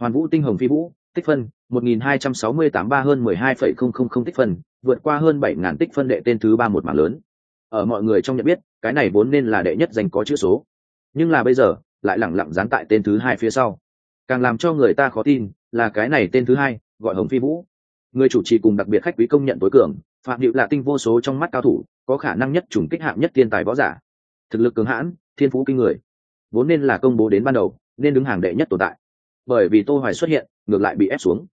Hoàn vũ tinh hồng phi vũ tích phân 1268 ba hơn 12,000 tích phân vượt qua hơn 7.000 tích phân đệ tên thứ ba một mảng lớn. Ở mọi người trong nhận biết cái này vốn nên là đệ nhất danh có chữ số. Nhưng là bây giờ lại lẳng lặng dán tại tên thứ hai phía sau. Càng làm cho người ta khó tin là cái này tên thứ hai gọi hồng phi vũ người chủ trì cùng đặc biệt khách quý công nhận tối cường, phạm hữu là tinh vô số trong mắt cao thủ, có khả năng nhất trùng kích hạng nhất tiên tài võ giả. Thực lực cường hãn, thiên phú kinh người. Vốn nên là công bố đến ban đầu, nên đứng hàng đệ nhất tồn tại. Bởi vì tô hoài xuất hiện, ngược lại bị ép xuống.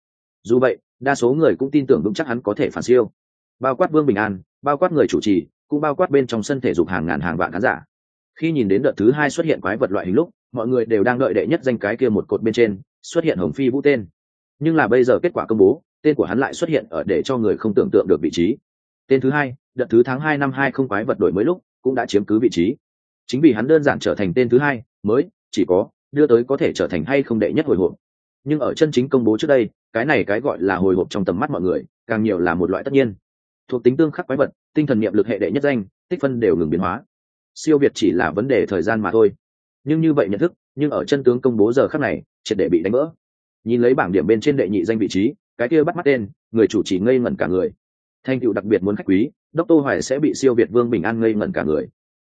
Dù vậy, đa số người cũng tin tưởng vững chắc hắn có thể phản siêu. Bao quát vương bình an, bao quát người chủ trì, cũng bao quát bên trong sân thể dục hàng ngàn hàng vạn khán giả. Khi nhìn đến đợt thứ hai xuất hiện quái vật loại hình lúc, mọi người đều đang đợi đệ nhất danh cái kia một cột bên trên, xuất hiện hồng phi vũ tên. Nhưng là bây giờ kết quả công bố tên của hắn lại xuất hiện ở để cho người không tưởng tượng được vị trí. Tên thứ hai, đợt thứ tháng hai năm hai không quái vật đổi mới lúc, cũng đã chiếm cứ vị trí. Chính vì hắn đơn giản trở thành tên thứ hai, mới, chỉ có, đưa tới có thể trở thành hay không đệ nhất hồi hộp. Nhưng ở chân chính công bố trước đây, cái này cái gọi là hồi hộp trong tầm mắt mọi người, càng nhiều là một loại tất nhiên. Thuộc tính tương khắc quái vật, tinh thần niệm lực hệ đệ nhất danh, tích phân đều ngừng biến hóa. Siêu việt chỉ là vấn đề thời gian mà thôi. Nhưng như vậy nhận thức, nhưng ở chân tướng công bố giờ khắc này, triệt để bị đánh vỡ. Nhìn lấy bảng điểm bên trên đệ nhị danh vị trí cái kia bắt mắt tên, người chủ trì ngây ngẩn cả người. Thanh tựu đặc biệt muốn khách quý, đốc tô hoài sẽ bị siêu việt vương bình an ngây ngẩn cả người.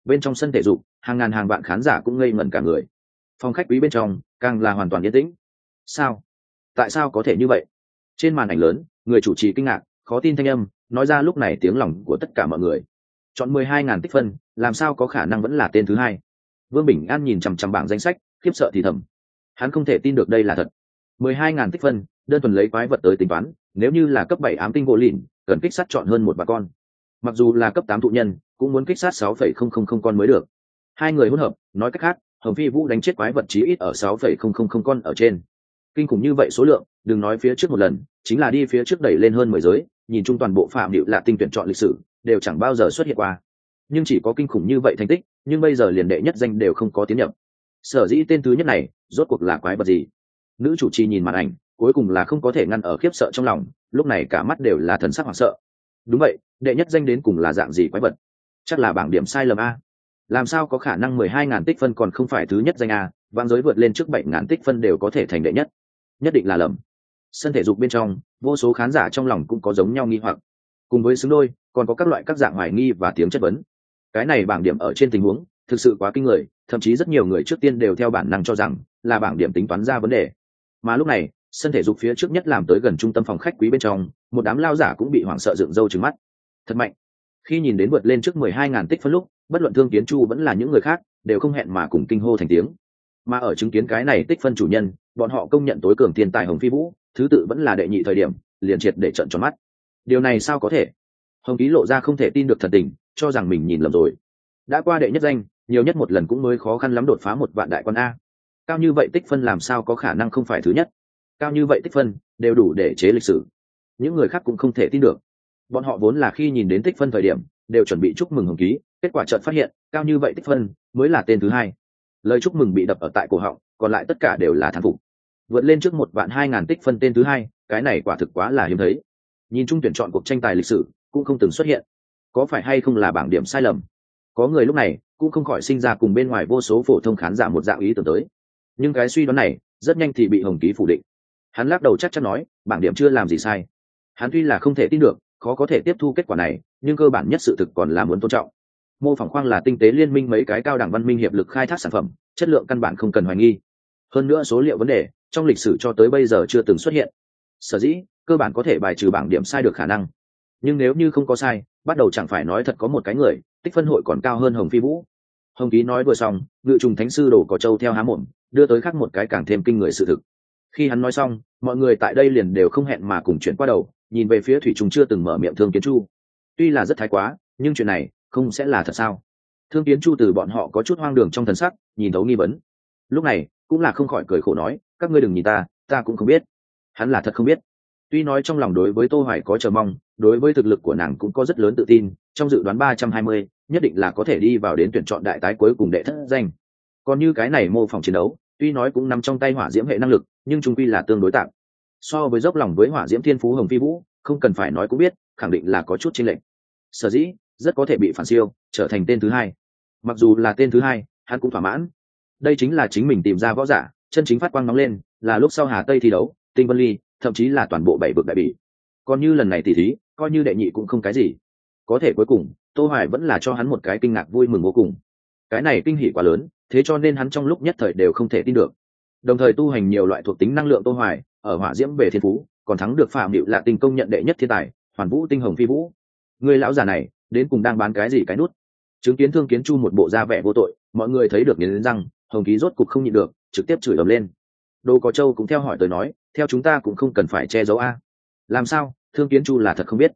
Bên trong sân thể dục, hàng ngàn hàng vạn khán giả cũng ngây ngẩn cả người. Phòng khách quý bên trong, càng là hoàn toàn yên tĩnh. Sao? Tại sao có thể như vậy? Trên màn ảnh lớn, người chủ trì kinh ngạc, khó tin thanh âm, nói ra lúc này tiếng lòng của tất cả mọi người. Chọn mười hai ngàn tích phân, làm sao có khả năng vẫn là tên thứ hai? Vương bình an nhìn chằm chằm bảng danh sách, khiếp sợ thì thầm. Hắn không thể tin được đây là thật. mười hai ngàn tích phân đơn thuần lấy quái vật tới tính toán, nếu như là cấp bảy ám tinh gỗ lìn, cần kích sát chọn hơn một bà con. Mặc dù là cấp tám thụ nhân, cũng muốn kích sát sáu phẩy không không không con mới được. Hai người hỗn hợp, nói cách khác, hồng phi vũ đánh chết quái vật chí ít ở sáu phẩy không không không con ở trên. Kinh khủng như vậy số lượng, đừng nói phía trước một lần, chính là đi phía trước đẩy lên hơn mười giới, nhìn chung toàn bộ phạm điệu là tinh tuyển chọn lịch sử, đều chẳng bao giờ xuất hiện qua. Nhưng chỉ có kinh khủng như vậy thành tích, nhưng bây giờ liền đệ nhất danh đều không có tiến nhập. Sở dĩ tên thứ nhất này, rốt cuộc là quái vật gì? Nữ chủ trì nhìn màn ảnh cuối cùng là không có thể ngăn ở khiếp sợ trong lòng, lúc này cả mắt đều là thần sắc hoảng sợ. Đúng vậy, đệ nhất danh đến cùng là dạng gì quái vật? Chắc là bảng điểm sai lầm a. Làm sao có khả năng mười hai ngàn tích phân còn không phải thứ nhất danh a vang giới vượt lên trước bảy ngàn tích phân đều có thể thành đệ nhất? Nhất định là lầm. Sân thể dục bên trong, vô số khán giả trong lòng cũng có giống nhau nghi hoặc. Cùng với xứng đôi, còn có các loại các dạng hoài nghi và tiếng chất vấn. Cái này bảng điểm ở trên tình huống, thực sự quá kinh người, thậm chí rất nhiều người trước tiên đều theo bản năng cho rằng là bảng điểm tính toán ra vấn đề. Mà lúc này sân thể dục phía trước nhất làm tới gần trung tâm phòng khách quý bên trong, một đám lao giả cũng bị hoảng sợ dựng râu trứng mắt. Thật mạnh. Khi nhìn đến vượt lên trước mười hai ngàn tích phân lúc, bất luận thương kiến chu vẫn là những người khác, đều không hẹn mà cùng kinh hô thành tiếng. Mà ở chứng kiến cái này tích phân chủ nhân, bọn họ công nhận tối cường tiền tài hồng phi vũ, thứ tự vẫn là đệ nhị thời điểm, liền triệt để trận tròn mắt. Điều này sao có thể? Hồng ký lộ ra không thể tin được thật tình, cho rằng mình nhìn lầm rồi. Đã qua đệ nhất danh, nhiều nhất một lần cũng mới khó khăn lắm đột phá một vạn đại quan a. Cao như vậy tích phân làm sao có khả năng không phải thứ nhất? Cao như vậy tích phân, đều đủ để chế lịch sử. Những người khác cũng không thể tin được. Bọn họ vốn là khi nhìn đến tích phân thời điểm, đều chuẩn bị chúc mừng hồng ký. Kết quả chợt phát hiện, cao như vậy tích phân mới là tên thứ hai. Lời chúc mừng bị đập ở tại cổ họng, còn lại tất cả đều là thán phục. Vượt lên trước một vạn hai ngàn tích phân tên thứ hai, cái này quả thực quá là hiếm thấy. Nhìn chung tuyển chọn cuộc tranh tài lịch sử, cũng không từng xuất hiện. Có phải hay không là bảng điểm sai lầm? Có người lúc này cũng không khỏi sinh ra cùng bên ngoài vô số phổ thông khán giả một dạng ý tưởng tới. Nhưng cái suy đoán này rất nhanh thì bị hồng ký phủ định hắn lắc đầu chắc chắn nói, bảng điểm chưa làm gì sai. Hắn tuy là không thể tin được, khó có thể tiếp thu kết quả này, nhưng cơ bản nhất sự thực còn là muốn tôn trọng. Mô phỏng khoang là tinh tế liên minh mấy cái cao đẳng văn minh hiệp lực khai thác sản phẩm, chất lượng căn bản không cần hoài nghi. Hơn nữa số liệu vấn đề, trong lịch sử cho tới bây giờ chưa từng xuất hiện. Sở dĩ, cơ bản có thể bài trừ bảng điểm sai được khả năng. Nhưng nếu như không có sai, bắt đầu chẳng phải nói thật có một cái người, tích phân hội còn cao hơn hồng phi vũ. Hồng ký nói vừa xong, ngự trùng thánh sư đồ có châu theo há mồm, đưa tới khác một cái càng thêm kinh người sự thực khi hắn nói xong mọi người tại đây liền đều không hẹn mà cùng chuyển qua đầu nhìn về phía thủy trùng chưa từng mở miệng thương kiến chu. Tuy là rất thái quá nhưng chuyện này không sẽ là thật sao? Thương kiến chu từ bọn họ có chút hoang đường trong thần sắc nhìn thấu nghi vấn. Lúc này cũng là không khỏi cười khổ nói các ngươi đừng nhìn ta ta cũng không biết. Hắn là thật không biết. Tuy nói trong lòng đối với tô hoài có chờ mong đối với thực lực của nàng cũng có rất lớn tự tin trong dự đoán 320, nhất định là có thể đi vào đến tuyển chọn đại tái cuối cùng đệ thất danh. Còn như cái này mô phỏng chiến đấu tuy nói cũng nằm trong tay hỏa diễm hệ năng lực, nhưng trung quy là tương đối tạm. So với dốc lòng với hỏa diễm thiên phú hồng phi vũ, không cần phải nói cũng biết, khẳng định là có chút chênh lệch. Sở dĩ, rất có thể bị phản siêu, trở thành tên thứ hai. Mặc dù là tên thứ hai, hắn cũng thỏa mãn. Đây chính là chính mình tìm ra võ giả, chân chính phát quang nóng lên, là lúc sau hà tây thi đấu, tinh vân ly, thậm chí là toàn bộ bảy vực đại bỉ. Còn như lần này thì thí, coi như đệ nhị cũng không cái gì. Có thể cuối cùng, tô hoài vẫn là cho hắn một cái kinh ngạc vui mừng vô cùng cái này kinh hỉ quá lớn, thế cho nên hắn trong lúc nhất thời đều không thể tin được. Đồng thời tu hành nhiều loại thuộc tính năng lượng tô hoài, ở hỏa diễm về thiên phú, còn thắng được phạm điệu là tình công nhận đệ nhất thiên tài, hoàn vũ tinh hồng phi vũ. Người lão già này, đến cùng đang bán cái gì cái nút? Chứng kiến thương kiến chu một bộ da vẻ vô tội, mọi người thấy được nghiến răng, hồng ký rốt cục không nhịn được, trực tiếp chửi ầm lên. Đồ có châu cũng theo hỏi tới nói, theo chúng ta cũng không cần phải che giấu a. Làm sao? Thương kiến chu là thật không biết.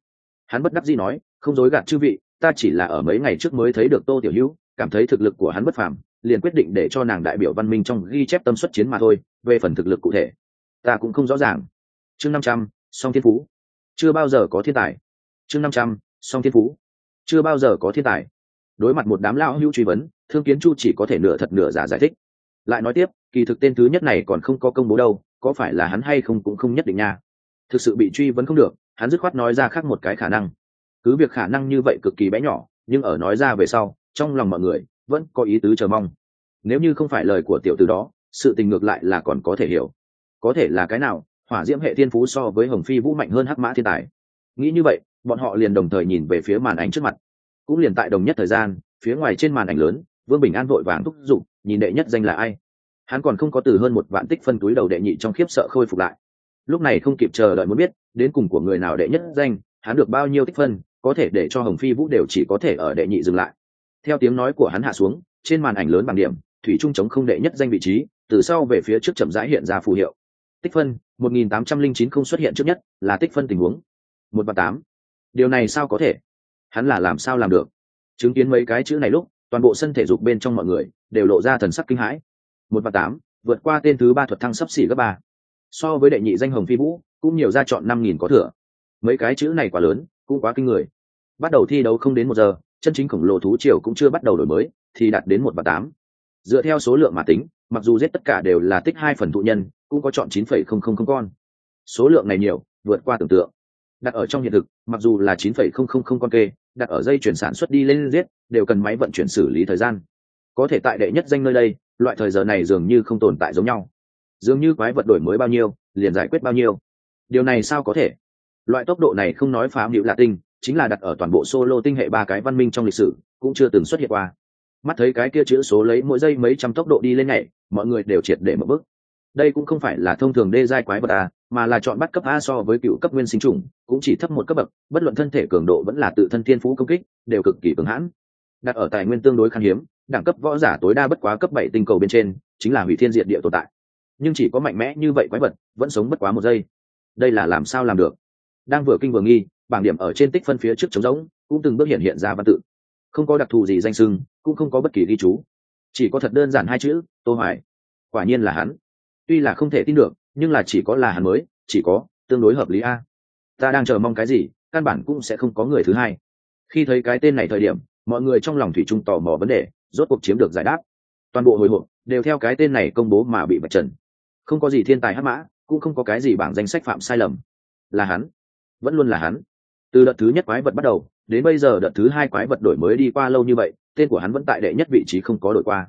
Hắn bất đắc dĩ nói, không dối gạt chư vị, ta chỉ là ở mấy ngày trước mới thấy được tô tiểu hữu cảm thấy thực lực của hắn bất phàm, liền quyết định để cho nàng đại biểu văn minh trong ghi chép tâm xuất chiến mà thôi, về phần thực lực cụ thể, ta cũng không rõ ràng. Chương năm trăm, song thiên phú. Chưa bao giờ có thiên tài. Chương năm trăm, song thiên phú. Chưa bao giờ có thiên tài. Đối mặt một đám lão hữu truy vấn, thương kiến chu chỉ có thể nửa thật nửa giả giải thích. Lại nói tiếp, kỳ thực tên thứ nhất này còn không có công bố đâu, có phải là hắn hay không cũng không nhất định nha. Thực sự bị truy vấn không được, hắn dứt khoát nói ra khác một cái khả năng. Cứ việc khả năng như vậy cực kỳ bé nhỏ, nhưng ở nói ra về sau trong lòng mọi người vẫn có ý tứ chờ mong. Nếu như không phải lời của tiểu từ đó, sự tình ngược lại là còn có thể hiểu. Có thể là cái nào, hỏa diễm hệ thiên phú so với hồng phi vũ mạnh hơn hắc mã thiên tài. Nghĩ như vậy, bọn họ liền đồng thời nhìn về phía màn ảnh trước mặt. Cũng liền tại đồng nhất thời gian, phía ngoài trên màn ảnh lớn, vương bình an vội vàng thúc giục, nhìn đệ nhất danh là ai. Hắn còn không có từ hơn một vạn tích phân túi đầu đệ nhị trong khiếp sợ khôi phục lại. Lúc này không kịp chờ đợi muốn biết, đến cùng của người nào đệ nhất danh, hắn được bao nhiêu tích phân, có thể để cho hồng phi vũ đều chỉ có thể ở đệ nhị dừng lại theo tiếng nói của hắn hạ xuống, trên màn ảnh lớn bằng điểm, thủy trung chống không đệ nhất danh vị trí, từ sau về phía trước chậm rãi hiện ra phù hiệu. Tích phân 1809 không xuất hiện trước nhất, là tích phân tình huống. Một và tám. Điều này sao có thể? Hắn là làm sao làm được? Chứng kiến mấy cái chữ này lúc, toàn bộ sân thể dục bên trong mọi người đều lộ ra thần sắc kinh hãi. Một và tám, vượt qua tên thứ ba thuật thăng sấp xỉ gấp ba. So với đệ nhị danh hồng phi vũ, cũng nhiều ra chọn năm nghìn có thừa. Mấy cái chữ này quá lớn, cũng quá kinh người. Bắt đầu thi đấu không đến một giờ chân chính khổng lồ thú triều cũng chưa bắt đầu đổi mới, thì đạt đến một và tám. Dựa theo số lượng mà tính, mặc dù giết tất cả đều là tích hai phần thụ nhân, cũng có chọn chín phẩy không không không con. Số lượng này nhiều, vượt qua tưởng tượng. Đặt ở trong hiện thực, mặc dù là chín phẩy không không không con kê, đặt ở dây chuyển sản xuất đi lên giết, đều cần máy vận chuyển xử lý thời gian. Có thể tại đệ nhất danh nơi đây, loại thời giờ này dường như không tồn tại giống nhau. Dường như quái vật đổi mới bao nhiêu, liền giải quyết bao nhiêu. Điều này sao có thể? Loại tốc độ này không nói phá hữu lạ tinh chính là đặt ở toàn bộ solo tinh hệ ba cái văn minh trong lịch sử, cũng chưa từng xuất hiện qua. Mắt thấy cái kia chữ số lấy mỗi giây mấy trăm tốc độ đi lên nhảy, mọi người đều triệt để một bước. Đây cũng không phải là thông thường đê giai quái vật a mà là chọn bắt cấp a so với cựu cấp nguyên sinh trùng cũng chỉ thấp một cấp bậc, bất luận thân thể cường độ vẫn là tự thân thiên phú công kích, đều cực kỳ cứng hãn. Đặt ở tài nguyên tương đối khan hiếm, đẳng cấp võ giả tối đa bất quá cấp bảy tinh cầu bên trên, chính là hủy thiên diệt địa tồn tại. Nhưng chỉ có mạnh mẽ như vậy quái vật, vẫn sống bất quá một giây. Đây là làm sao làm được? Đang vừa kinh vừa nghi bảng điểm ở trên tích phân phía trước trống rỗng, cũng từng bước hiện hiện ra văn tự. Không có đặc thù gì danh sưng, cũng không có bất kỳ ghi chú. Chỉ có thật đơn giản hai chữ, tô hoài. Quả nhiên là hắn. Tuy là không thể tin được, nhưng là chỉ có là hắn mới, chỉ có, tương đối hợp lý a. Ta đang chờ mong cái gì, căn bản cũng sẽ không có người thứ hai. Khi thấy cái tên này thời điểm, mọi người trong lòng thủy chung tò mò vấn đề, rốt cuộc chiếm được giải đáp. Toàn bộ hồi hộp đều theo cái tên này công bố mà bị bạch trần. Không có gì thiên tài hắc mã, cũng không có cái gì bảng danh sách phạm sai lầm. Là hắn. Vẫn luôn là hắn từ đợt thứ nhất quái vật bắt đầu, đến bây giờ đợt thứ hai quái vật đổi mới đi qua lâu như vậy, tên của hắn vẫn tại đệ nhất vị trí không có đổi qua.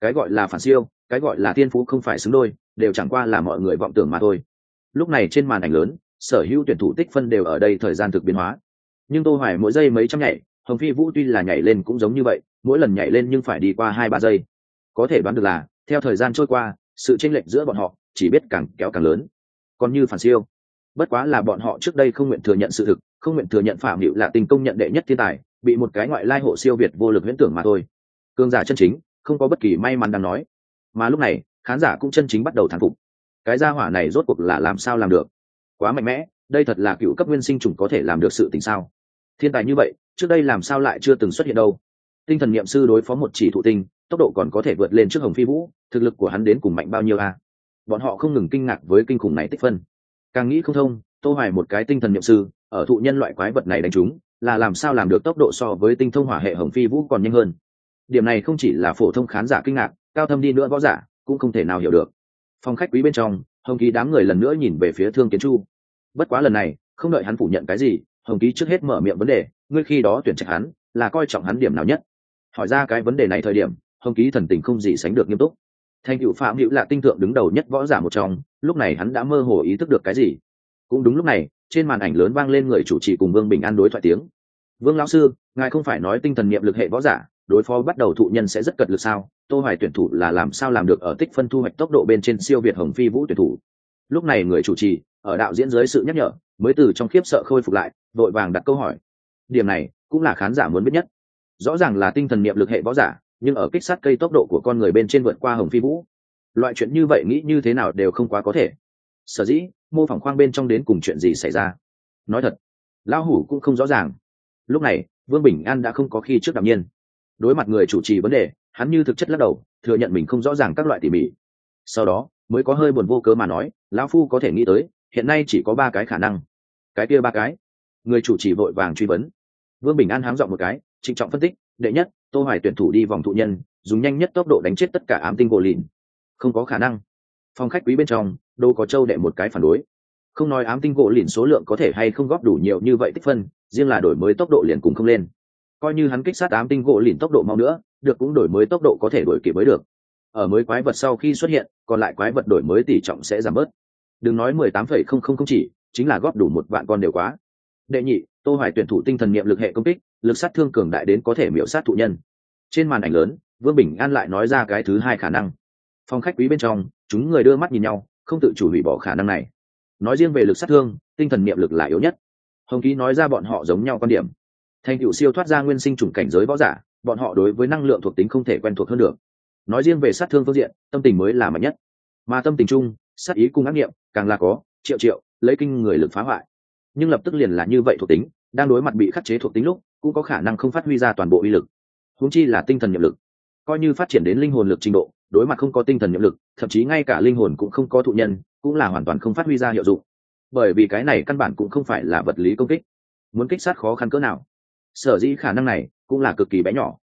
Cái gọi là phản siêu, cái gọi là thiên phú không phải xứng đôi, đều chẳng qua là mọi người vọng tưởng mà thôi. Lúc này trên màn ảnh lớn, sở hữu tuyển thủ tích phân đều ở đây thời gian thực biến hóa. Nhưng tô hoài mỗi giây mấy trăm nhảy, hồng phi vũ tuy là nhảy lên cũng giống như vậy, mỗi lần nhảy lên nhưng phải đi qua hai ba giây. Có thể đoán được là, theo thời gian trôi qua, sự chênh lệch giữa bọn họ chỉ biết càng kéo càng lớn. Còn như phản siêu, bất quá là bọn họ trước đây không nguyện thừa nhận sự thực không nguyện thừa nhận phạm hữu là tình công nhận đệ nhất thiên tài, bị một cái ngoại lai hộ siêu việt vô lực huyễn tưởng mà thôi. Cương giả chân chính, không có bất kỳ may mắn đang nói. Mà lúc này, khán giả cũng chân chính bắt đầu thán phục. Cái gia hỏa này rốt cuộc là làm sao làm được? Quá mạnh mẽ, đây thật là cựu cấp nguyên sinh trùng có thể làm được sự tình sao? Thiên tài như vậy, trước đây làm sao lại chưa từng xuất hiện đâu? Tinh thần niệm sư đối phó một chỉ thụ tinh, tốc độ còn có thể vượt lên trước hồng phi vũ, thực lực của hắn đến cùng mạnh bao nhiêu a? Bọn họ không ngừng kinh ngạc với kinh khủng này tích phân. Càng nghĩ không thông, tô hoài một cái tinh thần niệm sư ở thụ nhân loại quái vật này đánh chúng, là làm sao làm được tốc độ so với tinh thông hỏa hệ hồng phi vũ còn nhanh hơn. Điểm này không chỉ là phổ thông khán giả kinh ngạc, cao thâm đi nữa võ giả cũng không thể nào hiểu được. Phòng khách quý bên trong, hồng ký đám người lần nữa nhìn về phía thương kiến chu. Bất quá lần này, không đợi hắn phủ nhận cái gì, hồng ký trước hết mở miệng vấn đề, ngươi khi đó tuyển trạch hắn, là coi trọng hắn điểm nào nhất? Hỏi ra cái vấn đề này thời điểm, hồng ký thần tình không gì sánh được nghiêm túc. Thành cựu phạm hữu là tinh thượng đứng đầu nhất võ giả một trong, lúc này hắn đã mơ hồ ý thức được cái gì? Cũng đúng lúc này, trên màn ảnh lớn vang lên người chủ trì cùng vương bình an đối thoại tiếng. Vương lão sư, ngài không phải nói tinh thần niệm lực hệ võ giả, đối phó bắt đầu thụ nhân sẽ rất cật lực sao? Tô hoài tuyển thủ là làm sao làm được ở tích phân thu hoạch tốc độ bên trên siêu việt hồng phi vũ tuyển thủ? Lúc này người chủ trì, ở đạo diễn dưới sự nhắc nhở, mới từ trong khiếp sợ khôi phục lại, vội vàng đặt câu hỏi. Điểm này, cũng là khán giả muốn biết nhất. Rõ ràng là tinh thần niệm lực hệ võ giả, nhưng ở kích sát cây tốc độ của con người bên trên vượt qua hồng phi vũ. Loại chuyện như vậy nghĩ như thế nào đều không quá có thể sở dĩ, mô phỏng khoang bên trong đến cùng chuyện gì xảy ra? Nói thật, lão hủ cũng không rõ ràng. Lúc này, vương bình an đã không có khi trước đ nhiên. Đối mặt người chủ trì vấn đề, hắn như thực chất lắc đầu, thừa nhận mình không rõ ràng các loại tỉ mỉ. Sau đó, mới có hơi buồn vô cớ mà nói, lão phu có thể nghĩ tới, hiện nay chỉ có ba cái khả năng. Cái kia ba cái? Người chủ trì vội vàng truy vấn. Vương bình an háng dọn một cái, trịnh trọng phân tích, đệ nhất, tô hoài tuyển thủ đi vòng thụ nhân, dùng nhanh nhất tốc độ đánh chết tất cả ám tinh gỗ lìn. Không có khả năng. Phòng khách quý bên trong đâu có châu đệ một cái phản đối. Không nói ám tinh gỗ lìn số lượng có thể hay không góp đủ nhiều như vậy tích phân, riêng là đổi mới tốc độ liền cùng không lên. Coi như hắn kích sát ám tinh gỗ lìn tốc độ mau nữa, được cũng đổi mới tốc độ có thể đổi kịp mới được. Ở mới quái vật sau khi xuất hiện, còn lại quái vật đổi mới tỷ trọng sẽ giảm bớt. Đừng nói mười tám phẩy không không không chỉ, chính là góp đủ một vạn con đều quá. Đệ nhị, tô hoài tuyển thủ tinh thần niệm lực hệ công kích, lực sát thương cường đại đến có thể miểu sát thụ nhân. Trên màn ảnh lớn, vương bình an lại nói ra cái thứ hai khả năng. Phòng khách quý bên trong, chúng người đưa mắt nhìn nhau không tự chủ hủy bỏ khả năng này. Nói riêng về lực sát thương, tinh thần niệm lực là yếu nhất. Hồng ký nói ra bọn họ giống nhau quan điểm. Thành cựu siêu thoát ra nguyên sinh chủng cảnh giới võ giả, bọn họ đối với năng lượng thuộc tính không thể quen thuộc hơn được. Nói riêng về sát thương phương diện, tâm tình mới là mạnh nhất. Mà tâm tình chung, sát ý cung ác nghiệm, càng là có, triệu triệu, lấy kinh người lực phá hoại. Nhưng lập tức liền là như vậy thuộc tính, đang đối mặt bị khắc chế thuộc tính lúc, cũng có khả năng không phát huy ra toàn bộ uy lực. Húng chi là tinh thần nhiệm lực. Coi như phát triển đến linh hồn lực trình độ đối mặt không có tinh thần nhiệm lực, thậm chí ngay cả linh hồn cũng không có thụ nhân, cũng là hoàn toàn không phát huy ra hiệu dụng. Bởi vì cái này căn bản cũng không phải là vật lý công kích. Muốn kích sát khó khăn cỡ nào? Sở dĩ khả năng này cũng là cực kỳ bé nhỏ.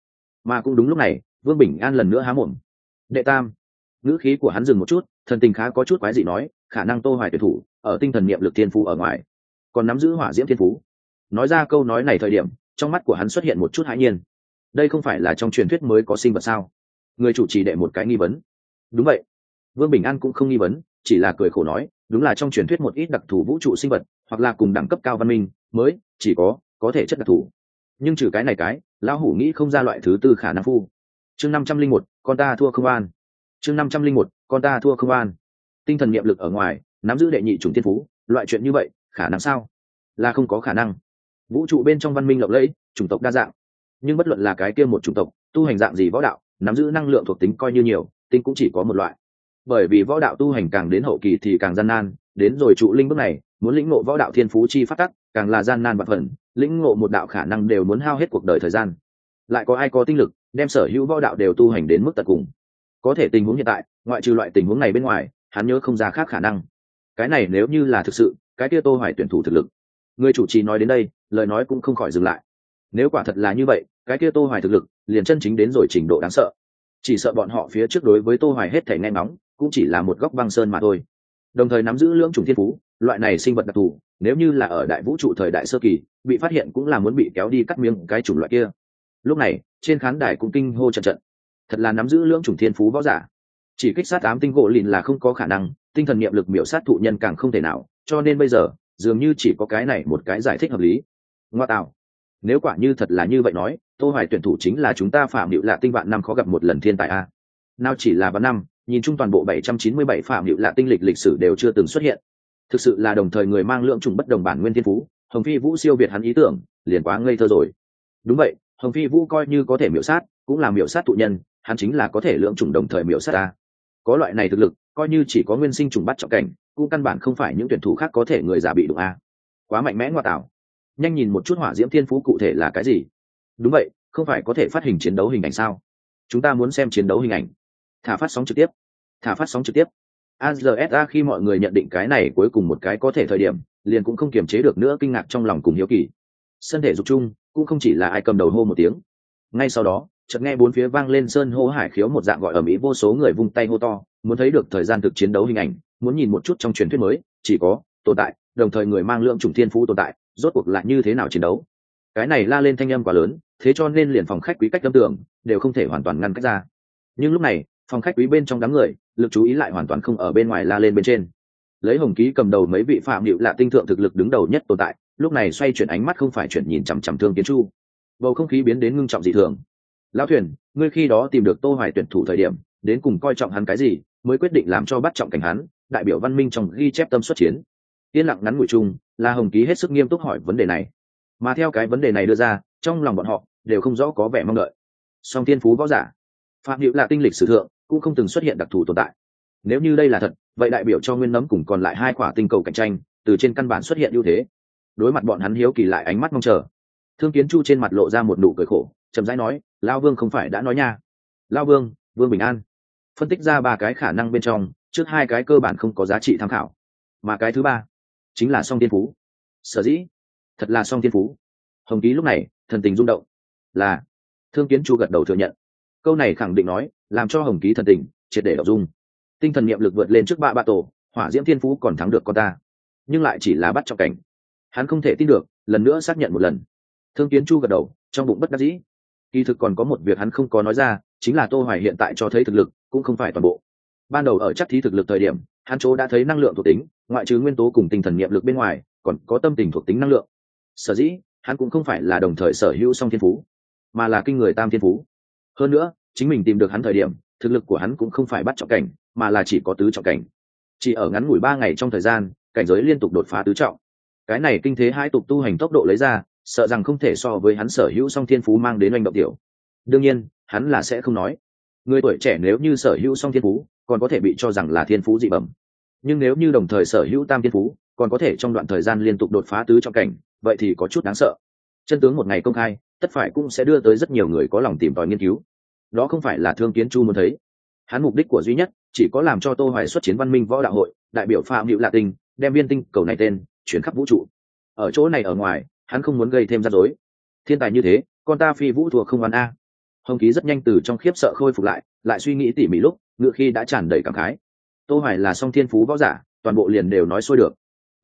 Mà cũng đúng lúc này, vương bình an lần nữa há mồm. Đệ tam. Ngữ khí của hắn dừng một chút, thần tình khá có chút quái dị nói, khả năng tô hoài tuyệt thủ, ở tinh thần niệm lực thiên phú ở ngoài, còn nắm giữ hỏa diễm thiên phú. Nói ra câu nói này thời điểm, trong mắt của hắn xuất hiện một chút hãi nhiên. Đây không phải là trong truyền thuyết mới có sinh vật sao? Người chủ trì đệ một cái nghi vấn. Đúng vậy. Vương bình an cũng không nghi vấn, chỉ là cười khổ nói, đúng là trong truyền thuyết một ít đặc thù vũ trụ sinh vật, hoặc là cùng đẳng cấp cao văn minh, mới, chỉ có có thể chất đặc thù. Nhưng trừ cái này cái, lão hủ nghĩ không ra loại thứ tư khả năng phu. Chương năm trăm linh một, con ta thua không an. Chương năm trăm linh một, con ta thua không an. Tinh thần niệm lực ở ngoài, nắm giữ đệ nhị chủng tiên phú, loại chuyện như vậy, khả năng sao? Là không có khả năng. Vũ trụ bên trong văn minh lộng lẫy, chủng tộc đa dạng. Nhưng bất luận là cái kia một chủng tộc, tu hành dạng gì võ đạo nắm giữ năng lượng thuộc tính coi như nhiều tinh cũng chỉ có một loại. Bởi vì võ đạo tu hành càng đến hậu kỳ thì càng gian nan, đến rồi trụ linh bước này, muốn lĩnh ngộ võ đạo thiên phú chi phát tắc, càng là gian nan và phần, lĩnh ngộ một đạo khả năng đều muốn hao hết cuộc đời thời gian. Lại có ai có tinh lực đem sở hữu võ đạo đều tu hành đến mức tận cùng? Có thể tình huống hiện tại, ngoại trừ loại tình huống này bên ngoài, hắn nhớ không ra khác khả năng. Cái này nếu như là thực sự, cái kia tô hoài tuyển thủ thực lực. Người chủ trì nói đến đây, lời nói cũng không khỏi dừng lại nếu quả thật là như vậy, cái kia tô hoài thực lực, liền chân chính đến rồi trình độ đáng sợ. Chỉ sợ bọn họ phía trước đối với tô hoài hết thể nghe ngóng, cũng chỉ là một góc băng sơn mà thôi. Đồng thời nắm giữ lưỡng chủng thiên phú, loại này sinh vật đặc thù, nếu như là ở đại vũ trụ thời đại sơ kỳ, bị phát hiện cũng là muốn bị kéo đi cắt miếng cái chủng loại kia. Lúc này, trên khán đài cũng kinh hô trận trận. Thật là nắm giữ lưỡng chủng thiên phú võ giả. Chỉ kích sát ám tinh gỗ lìn là không có khả năng, tinh thần niệm lực miểu sát thụ nhân càng không thể nào, cho nên bây giờ, dường như chỉ có cái này một cái giải thích hợp lý. Ngoa tạo nếu quả như thật là như vậy nói, tô hoài tuyển thủ chính là chúng ta phạm hiệu lạ tinh vạn năm khó gặp một lần thiên tài a. Nào chỉ là vạn năm, nhìn chung toàn bộ 797 phạm hiệu lạ tinh lịch lịch sử đều chưa từng xuất hiện. Thực sự là đồng thời người mang lượng trùng bất đồng bản nguyên thiên phú, hồng phi vũ siêu việt hắn ý tưởng, liền quá ngây thơ rồi. Đúng vậy, hồng phi vũ coi như có thể miểu sát, cũng là miểu sát thụ nhân, hắn chính là có thể lượng trùng đồng thời miểu sát ta có loại này thực lực, coi như chỉ có nguyên sinh trùng bắt trọng cảnh, cũng căn bản không phải những tuyển thủ khác có thể người giả bị đụng a. Quá mạnh mẽ ngoa tạo nhanh nhìn một chút hỏa diễm thiên phú cụ thể là cái gì. Đúng vậy, không phải có thể phát hình chiến đấu hình ảnh sao? Chúng ta muốn xem chiến đấu hình ảnh. Thả phát sóng trực tiếp. Thả phát sóng trực tiếp. Azsa khi mọi người nhận định cái này cuối cùng một cái có thể thời điểm, liền cũng không kiềm chế được nữa kinh ngạc trong lòng cùng hiếu kỳ. Sân thể dục chung, cũng không chỉ là ai cầm đầu hô một tiếng. Ngay sau đó, chợt nghe bốn phía vang lên sơn hô hải khiếu một dạng gọi ở mỹ vô số người vung tay hô to, muốn thấy được thời gian thực chiến đấu hình ảnh, muốn nhìn một chút trong truyền thuyết mới, chỉ có tồn tại, đồng thời người mang lượng chủng thiên phú tồn tại rốt cuộc lại như thế nào chiến đấu? Cái này la lên thanh âm quá lớn, thế cho nên liền phòng khách quý cách tâm tưởng đều không thể hoàn toàn ngăn cách ra. Nhưng lúc này, phòng khách quý bên trong đám người, lực chú ý lại hoàn toàn không ở bên ngoài la lên bên trên. Lấy hồng ký cầm đầu mấy vị phạm điệu lạ tinh thượng thực lực đứng đầu nhất tồn tại, lúc này xoay chuyển ánh mắt không phải chuyển nhìn chằm chằm thương kiến chu. Bầu không khí biến đến ngưng trọng dị thường. Lão thuyền, ngươi khi đó tìm được tô hoài tuyển thủ thời điểm, đến cùng coi trọng hắn cái gì, mới quyết định làm cho bắt trọng cảnh hắn, đại biểu văn minh trong ghi chép tâm xuất chiến. Yên lặng ngắn ngủi chung là hồng ký hết sức nghiêm túc hỏi vấn đề này. Mà theo cái vấn đề này đưa ra, trong lòng bọn họ đều không rõ có vẻ mong đợi. Song Thiên phú võ giả, phạm hữu là tinh lịch sử thượng, cũng không từng xuất hiện đặc thù tồn tại. Nếu như đây là thật, vậy đại biểu cho nguyên nấm cùng còn lại hai quả tinh cầu cạnh tranh, từ trên căn bản xuất hiện ưu thế. Đối mặt bọn hắn hiếu kỳ lại ánh mắt mong chờ. Thương kiến chu trên mặt lộ ra một nụ cười khổ, chậm rãi nói lao vương không phải đã nói nha. Lao vương vương bình an. Phân tích ra ba cái khả năng bên trong, trước hai cái cơ bản không có giá trị tham khảo. Mà cái thứ ba chính là song tiên phú. Sở dĩ, thật là song tiên phú. Hồng ký lúc này, thần tình rung động. Là, thương kiến chu gật đầu thừa nhận. Câu này khẳng định nói, làm cho hồng ký thần tình, triệt để đọc dung. Tinh thần niệm lực vượt lên trước ba ba tổ, hỏa diễm thiên phú còn thắng được con ta. Nhưng lại chỉ là bắt trọng cảnh. Hắn không thể tin được, lần nữa xác nhận một lần. Thương kiến chu gật đầu, trong bụng bất đắc dĩ. Kỳ thực còn có một việc hắn không có nói ra, chính là tô hoài hiện tại cho thấy thực lực, cũng không phải toàn bộ. Ban đầu ở chắc thí thực lực thời điểm hắn chỗ đã thấy năng lượng thuộc tính, ngoại trừ nguyên tố cùng tinh thần niệm lực bên ngoài, còn có tâm tình thuộc tính năng lượng. Sở dĩ, hắn cũng không phải là đồng thời sở hữu song thiên phú, mà là kinh người tam thiên phú. Hơn nữa, chính mình tìm được hắn thời điểm, thực lực của hắn cũng không phải bắt trọng cảnh, mà là chỉ có tứ trọng cảnh. Chỉ ở ngắn ngủi ba ngày trong thời gian, cảnh giới liên tục đột phá tứ trọng. Cái này kinh thế hai tục tu hành tốc độ lấy ra, sợ rằng không thể so với hắn sở hữu song thiên phú mang đến oanh động tiểu. Đương nhiên, hắn là sẽ không nói. Người tuổi trẻ nếu như sở hữu song thiên phú còn có thể bị cho rằng là thiên phú dị bẩm. Nhưng nếu như đồng thời sở hữu tam thiên phú, còn có thể trong đoạn thời gian liên tục đột phá tứ trong cảnh, vậy thì có chút đáng sợ. Chân tướng một ngày công khai, tất phải cũng sẽ đưa tới rất nhiều người có lòng tìm tòi nghiên cứu. Đó không phải là thương kiến chu muốn thấy. Hắn mục đích của duy nhất, chỉ có làm cho tô hoài xuất chiến văn minh võ đạo hội, đại biểu phạm hữu lạ tinh, đem viên tinh cầu này tên, chuyển khắp vũ trụ. Ở chỗ này ở ngoài, hắn không muốn gây thêm rắc rối. Thiên tài như thế, con ta phi vũ thua không ăn a. Hồng ký rất nhanh từ trong khiếp sợ khôi phục lại lại suy nghĩ tỉ mỉ lúc, ngựa khi đã tràn đầy cảm khái. Tô hoài là song thiên phú võ giả, toàn bộ liền đều nói xuôi được.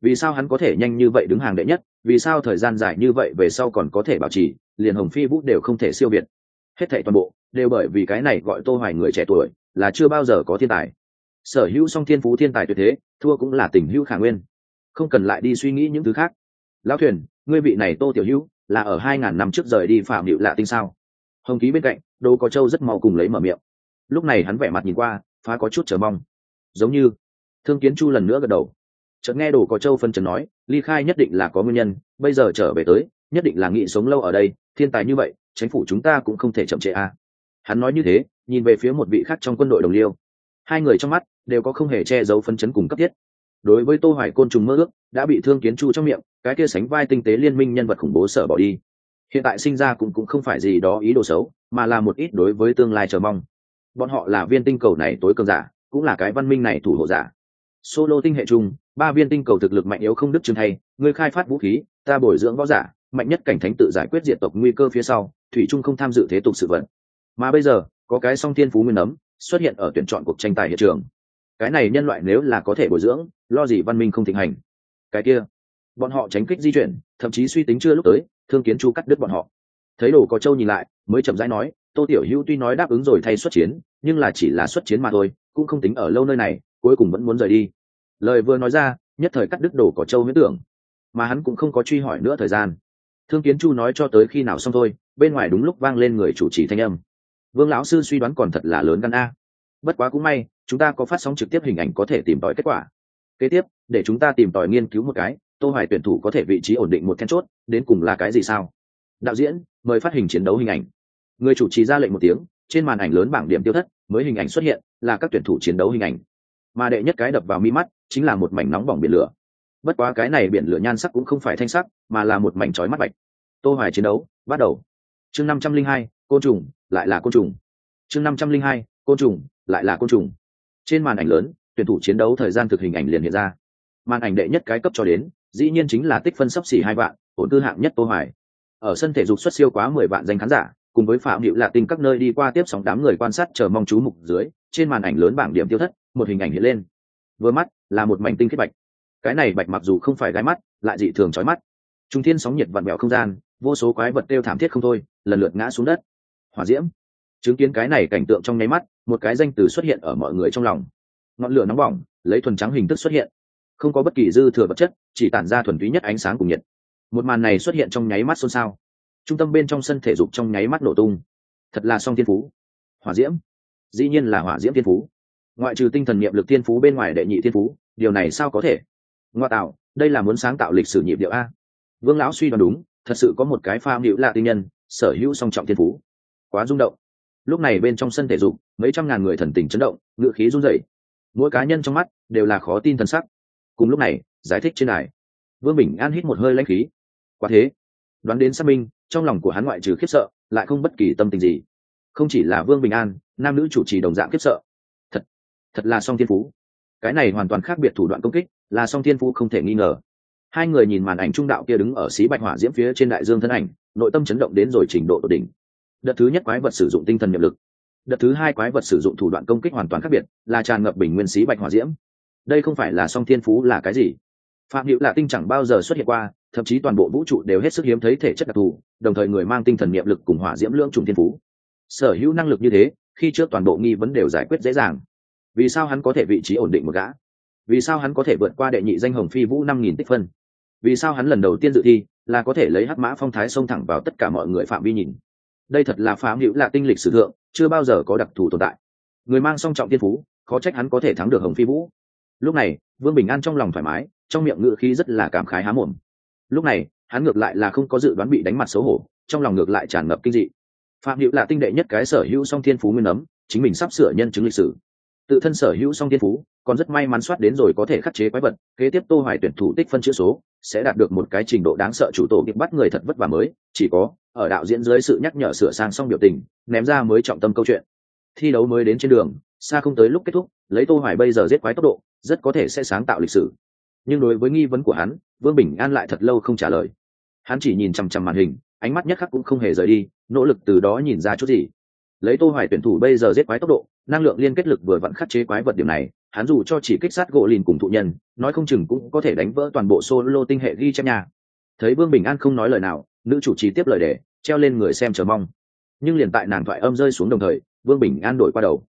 Vì sao hắn có thể nhanh như vậy đứng hàng đệ nhất? Vì sao thời gian dài như vậy về sau còn có thể bảo trì? Liền hồng phi vũ đều không thể siêu việt. Hết thảy toàn bộ đều bởi vì cái này gọi tô hoài người trẻ tuổi, là chưa bao giờ có thiên tài. Sở hữu song thiên phú thiên tài tuyệt thế, thua cũng là tình hữu khả nguyên. Không cần lại đi suy nghĩ những thứ khác. Lão thuyền, ngươi vị này tô tiểu hữu, là ở hai ngàn năm trước rời đi phạm điệu lạ tinh sao? Hồng ký bên cạnh đô có châu rất mau cùng lấy mở miệng lúc này hắn vẻ mặt nhìn qua, phá có chút chờ mong. Giống như, thương kiến chu lần nữa gật đầu. Chợt nghe đồ có châu phân trần nói, ly khai nhất định là có nguyên nhân, bây giờ trở về tới, nhất định là nghị sống lâu ở đây, thiên tài như vậy chính phủ chúng ta cũng không thể chậm trễ à. Hắn nói như thế, nhìn về phía một vị khác trong quân đội đồng liêu. Hai người trong mắt đều có không hề che giấu phân chấn cùng cấp thiết. Đối với tô hoài côn trùng mơ ước, đã bị thương kiến chu trong miệng, cái kia sánh vai tinh tế liên minh nhân vật khủng bố sợ bỏ đi. Hiện tại sinh ra cũng cũng không phải gì đó ý đồ xấu, mà là một ít đối với tương lai chờ mong bọn họ là viên tinh cầu này tối cường giả, cũng là cái văn minh này thủ hộ giả. Solo tinh hệ chung ba viên tinh cầu thực lực mạnh yếu không đứt chừng thay người khai phát vũ khí, ta bồi dưỡng võ giả, mạnh nhất cảnh thánh tự giải quyết diện tộc nguy cơ phía sau, thủy trung không tham dự thế tục sự vận. Mà bây giờ, có cái song thiên phú nguyên nấm xuất hiện ở tuyển chọn cuộc tranh tài hiện trường. Cái này nhân loại nếu là có thể bồi dưỡng, lo gì văn minh không thịnh hành. Cái kia, bọn họ tránh kích di chuyển, thậm chí suy tính chưa lúc tới, thương kiến chu cắt đứt bọn họ. Thấy đồ có châu nhìn lại, mới chậm rãi nói tô tiểu hữu tuy nói đáp ứng rồi thay xuất chiến, nhưng là chỉ là xuất chiến mà thôi, cũng không tính ở lâu nơi này, cuối cùng vẫn muốn rời đi. Lời vừa nói ra, nhất thời cắt đứt đồ có châu huyết tưởng. Mà hắn cũng không có truy hỏi nữa thời gian. Thương kiến chu nói cho tới khi nào xong thôi, bên ngoài đúng lúc vang lên người chủ trì thanh âm. Vương lão sư suy đoán còn thật là lớn gan a. Bất quá cũng may, chúng ta có phát sóng trực tiếp hình ảnh có thể tìm tòi kết quả. Kế tiếp, để chúng ta tìm tòi nghiên cứu một cái, tô hoài tuyển thủ có thể vị trí ổn định một then chốt, đến cùng là cái gì sao? Đạo diễn, mời phát hình chiến đấu hình ảnh người chủ trì ra lệnh một tiếng trên màn ảnh lớn bảng điểm tiêu thất mới hình ảnh xuất hiện là các tuyển thủ chiến đấu hình ảnh. Mà đệ nhất cái đập vào mi mắt chính là một mảnh nóng bỏng biển lửa. Bất quá cái này biển lửa nhan sắc cũng không phải thanh sắc mà là một mảnh chói mắt bạch. Tô hoài chiến đấu bắt đầu. Chương 502, côn trùng lại là côn trùng. Chương 502, côn trùng lại là côn trùng. Trên màn ảnh lớn tuyển thủ chiến đấu thời gian thực hình ảnh liền hiện ra. Màn ảnh đệ nhất cái cấp cho đến dĩ nhiên chính là tích phân sấp xỉ hai vạn ổn cư hạng nhất tô hoài. Ở sân thể dục xuất siêu quá 10 vạn danh khán giả cùng với phạm hữu lạ tinh các nơi đi qua tiếp sóng đám người quan sát chờ mong chú mục dưới, trên màn ảnh lớn bảng điểm tiêu thất, một hình ảnh hiện lên. Vừa mắt, là một mảnh tinh khiết bạch. Cái này bạch mặc dù không phải gai mắt, lại dị thường chói mắt. Trung thiên sóng nhiệt vặn vẹo không gian, vô số quái vật tiêu thảm thiết không thôi, lần lượt ngã xuống đất. Hỏa diễm. Chứng kiến cái này cảnh tượng trong nháy mắt, một cái danh từ xuất hiện ở mọi người trong lòng. Ngọn lửa nóng bỏng, lấy thuần trắng hình thức xuất hiện. Không có bất kỳ dư thừa vật chất, chỉ tản ra thuần túy nhất ánh sáng cùng nhiệt. Một màn này xuất hiện trong nháy mắt xôn xao trung tâm bên trong sân thể dục trong nháy mắt nổ tung. Thật là song thiên phú. Hỏa diễm. Dĩ nhiên là hỏa diễm thiên phú. Ngoại trừ tinh thần niệm lực thiên phú bên ngoài đệ nhị thiên phú, điều này sao có thể? Ngoa tạo, đây là muốn sáng tạo lịch sử nhịp điệu a. Vương lão suy đoán đúng, thật sự có một cái pha hữu lạ tinh nhân, sở hữu song trọng thiên phú. Quá rung động. Lúc này bên trong sân thể dục, mấy trăm ngàn người thần tình chấn động ngựa khí run rẩy. Mỗi cá nhân trong mắt đều là khó tin thần sắc. Cùng lúc này, giải thích trên đài. Vương bình an hít một hơi lãnh khí. Quá thế. Đoán đến xác minh trong lòng của hắn ngoại trừ khiếp sợ, lại không bất kỳ tâm tình gì. Không chỉ là vương bình an, nam nữ chủ trì đồng dạng khiếp sợ. Thật thật là song thiên phú. Cái này hoàn toàn khác biệt thủ đoạn công kích, là song thiên phú không thể nghi ngờ. Hai người nhìn màn ảnh trung đạo kia đứng ở xí bạch hỏa diễm phía trên đại dương thân ảnh, nội tâm chấn động đến rồi trình độ tột đỉnh. Đợt thứ nhất quái vật sử dụng tinh thần nhập lực. Đợt thứ hai quái vật sử dụng thủ đoạn công kích hoàn toàn khác biệt, là tràn ngập bình nguyên xí bạch hỏa diễm. Đây không phải là song thiên phú là cái gì? Phạm hữu là tinh chẳng bao giờ xuất hiện qua, thậm chí toàn bộ vũ trụ đều hết sức hiếm thấy thể chất đặc thù đồng thời người mang tinh thần niệm lực cùng hỏa diễm lưỡng trùng thiên phú. Sở hữu năng lực như thế, khi trước toàn bộ nghi vấn đều giải quyết dễ dàng. Vì sao hắn có thể vị trí ổn định một gã? Vì sao hắn có thể vượt qua đệ nhị danh hồng phi vũ năm nghìn tích phân? Vì sao hắn lần đầu tiên dự thi là có thể lấy hắc mã phong thái xông thẳng vào tất cả mọi người phạm vi nhìn? Đây thật là phá hữu là tinh lịch sử thượng, chưa bao giờ có đặc thù tồn tại. Người mang song trọng tiên phú, khó trách hắn có thể thắng được hồng phi vũ. Lúc này, vương bình an trong lòng thoải mái, trong miệng ngự khí rất là cảm khái há mồm. Lúc này hắn ngược lại là không có dự đoán bị đánh mặt xấu hổ, trong lòng ngược lại tràn ngập kinh dị. Phạm hữu là tinh đệ nhất cái sở hữu song thiên phú nguyên ấm, chính mình sắp sửa nhân chứng lịch sử. Tự thân sở hữu song thiên phú, còn rất may mắn soát đến rồi có thể khắc chế quái vật, kế tiếp tô hoài tuyển thủ tích phân chữ số, sẽ đạt được một cái trình độ đáng sợ chủ tổ kịp bắt người thật vất vả mới, chỉ có ở đạo diễn dưới sự nhắc nhở sửa sang xong biểu tình, ném ra mới trọng tâm câu chuyện. Thi đấu mới đến trên đường, xa không tới lúc kết thúc, lấy tô hoài bây giờ giết quái tốc độ, rất có thể sẽ sáng tạo lịch sử nhưng đối với nghi vấn của hắn, vương bình an lại thật lâu không trả lời. Hắn chỉ nhìn chằm chằm màn hình, ánh mắt nhất khắc cũng không hề rời đi, nỗ lực từ đó nhìn ra chút gì. Lấy tô hoài tuyển thủ bây giờ giết quái tốc độ, năng lượng liên kết lực vừa vặn khắc chế quái vật điểm này, hắn dù cho chỉ kích sát gỗ lìn cùng thụ nhân, nói không chừng cũng có thể đánh vỡ toàn bộ solo tinh hệ ghi chép nhà. Thấy vương bình an không nói lời nào, nữ chủ trì tiếp lời để, treo lên người xem chờ mong. Nhưng liền tại nàng thoại âm rơi xuống đồng thời, vương bình an đổi qua đầu.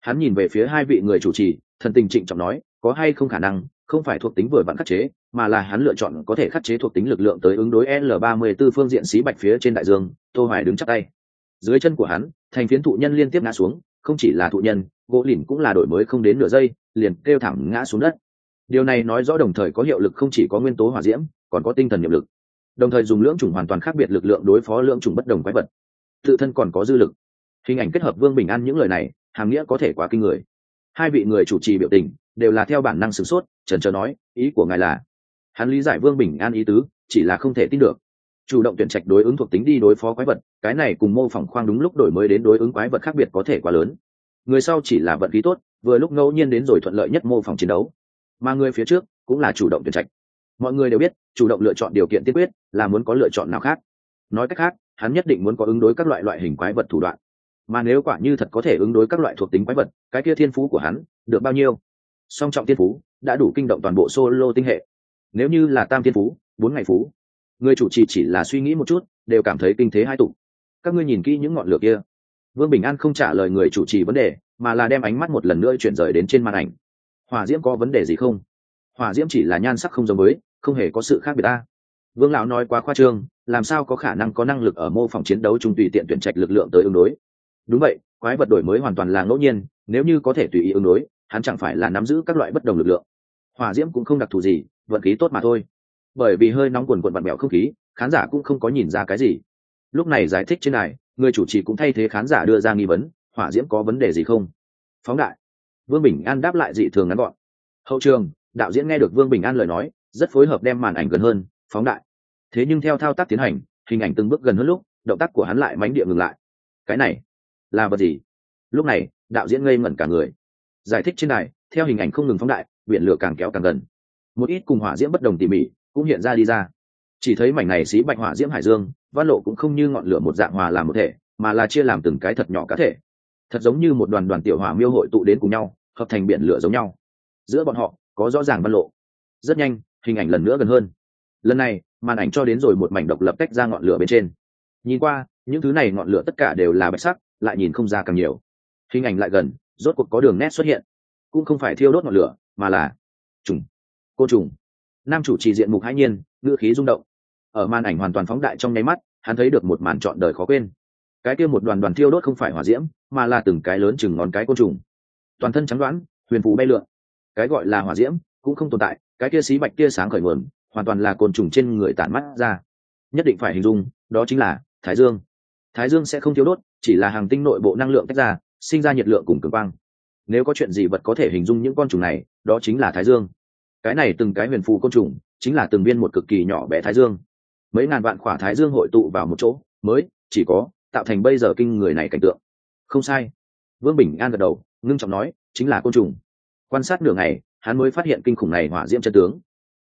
Hắn nhìn về phía hai vị người chủ trì, thần tình trịnh trọng nói, có hay không khả năng không phải thuộc tính vừa vặn khắc chế, mà là hắn lựa chọn có thể khắc chế thuộc tính lực lượng tới ứng đối l 34 phương diện xí bạch phía trên đại dương, tô hoài đứng chắc tay. Dưới chân của hắn, thành phiến thụ nhân liên tiếp ngã xuống, không chỉ là thụ nhân, gỗ lỉnh cũng là đổi mới không đến nửa giây, liền kêu thẳng ngã xuống đất. Điều này nói rõ đồng thời có hiệu lực không chỉ có nguyên tố hỏa diễm, còn có tinh thần nhiệm lực. Đồng thời dùng lưỡng chủng hoàn toàn khác biệt lực lượng đối phó lưỡng chủng bất đồng quái vật. Tự thân còn có dư lực. Hình ảnh kết hợp vương bình an những lời này, hàm nghĩa có thể quá kinh người. Hai vị người chủ trì biểu tình đều là theo bản năng sửng sốt, trần trờ nói, ý của ngài là, hắn lý giải vương bình an ý tứ, chỉ là không thể tin được. Chủ động tuyển trạch đối ứng thuộc tính đi đối phó quái vật, cái này cùng mô phỏng khoang đúng lúc đổi mới đến đối ứng quái vật khác biệt có thể quá lớn. Người sau chỉ là vận khí tốt, vừa lúc ngẫu nhiên đến rồi thuận lợi nhất mô phỏng chiến đấu. Mà người phía trước cũng là chủ động tuyển trạch. Mọi người đều biết, chủ động lựa chọn điều kiện tiên quyết là muốn có lựa chọn nào khác. Nói cách khác, hắn nhất định muốn có ứng đối các loại loại hình quái vật thủ đoạn. Mà nếu quả như thật có thể ứng đối các loại thuộc tính quái vật, cái kia thiên phú của hắn được bao nhiêu? Song trọng thiên phú đã đủ kinh động toàn bộ solo tinh hệ. Nếu như là tam thiên phú, bốn ngày phú, người chủ trì chỉ là suy nghĩ một chút, đều cảm thấy kinh thế hai tục các ngươi nhìn kỹ những ngọn lửa kia. Vương bình an không trả lời người chủ trì vấn đề, mà là đem ánh mắt một lần nữa chuyển rời đến trên màn ảnh. Hỏa diễm có vấn đề gì không? Hỏa diễm chỉ là nhan sắc không giống với, không hề có sự khác biệt ta. Vương lão nói quá khoa trương, làm sao có khả năng có năng lực ở mô phỏng chiến đấu trung tùy tiện tuyển trạch lực lượng tới ứng đối? Đúng vậy, quái vật đổi mới hoàn toàn là ngẫu nhiên, nếu như có thể tùy ý ứng đối hắn chẳng phải là nắm giữ các loại bất đồng lực lượng. Hỏa diễm cũng không đặc thù gì, vận khí tốt mà thôi. Bởi vì hơi nóng quần quần vặn mẹo không khí, khán giả cũng không có nhìn ra cái gì. Lúc này giải thích trên này người chủ trì cũng thay thế khán giả đưa ra nghi vấn, hỏa diễm có vấn đề gì không? Phóng đại. Vương bình an đáp lại dị thường ngắn gọn. Hậu trường, đạo diễn nghe được vương bình an lời nói, rất phối hợp đem màn ảnh gần hơn, phóng đại. Thế nhưng theo thao tác tiến hành, hình ảnh từng bước gần hơn lúc, động tác của hắn lại mánh địa ngừng lại. Cái này, là vật gì? Lúc này, đạo diễn ngây ngẩn cả người giải thích trên này theo hình ảnh không ngừng phóng đại, biển lửa càng kéo càng gần. Một ít cùng hỏa diễm bất đồng tỉ mỉ cũng hiện ra đi ra. Chỉ thấy mảnh này xí bạch hỏa diễm hải dương, văn lộ cũng không như ngọn lửa một dạng hòa làm một thể, mà là chia làm từng cái thật nhỏ cá thể. Thật giống như một đoàn đoàn tiểu hỏa miêu hội tụ đến cùng nhau, hợp thành biển lửa giống nhau. Giữa bọn họ, có rõ ràng văn lộ. Rất nhanh, hình ảnh lần nữa gần hơn. Lần này, màn ảnh cho đến rồi một mảnh độc lập tách ra ngọn lửa bên trên. Nhìn qua, những thứ này ngọn lửa tất cả đều là bạch sắc, lại nhìn không ra càng nhiều. Hình ảnh lại gần rốt cuộc có đường nét xuất hiện. Cũng không phải thiêu đốt ngọn lửa, mà là trùng, côn trùng. Nam chủ trì diện mục hãi nhiên, ngữ khí rung động. Ở màn ảnh hoàn toàn phóng đại trong nháy mắt, hắn thấy được một màn trọn đời khó quên. Cái kia một đoàn đoàn thiêu đốt không phải hỏa diễm, mà là từng cái lớn chừng ngón cái côn trùng. Toàn thân trắng đoán, huyền phù bay lượn. Cái gọi là hỏa diễm cũng không tồn tại, cái kia xí bạch tia sáng khởi nguồn, hoàn toàn là côn trùng trên người tản mắt ra. Nhất định phải hình dung, đó chính là thái dương. Thái dương sẽ không thiếu đốt, chỉ là hàng tinh nội bộ năng lượng tách ra sinh ra nhiệt lượng cùng cường quang. Nếu có chuyện gì vật có thể hình dung những con trùng này, đó chính là thái dương. Cái này từng cái huyền phù côn trùng, chính là từng viên một cực kỳ nhỏ bé thái dương. Mấy ngàn vạn khỏa thái dương hội tụ vào một chỗ, mới chỉ có tạo thành bây giờ kinh người này cảnh tượng. Không sai. Vương bình an gật đầu, ngưng trọng nói, chính là côn trùng. Quan sát nửa ngày, hắn mới phát hiện kinh khủng này hỏa diễm chân tướng.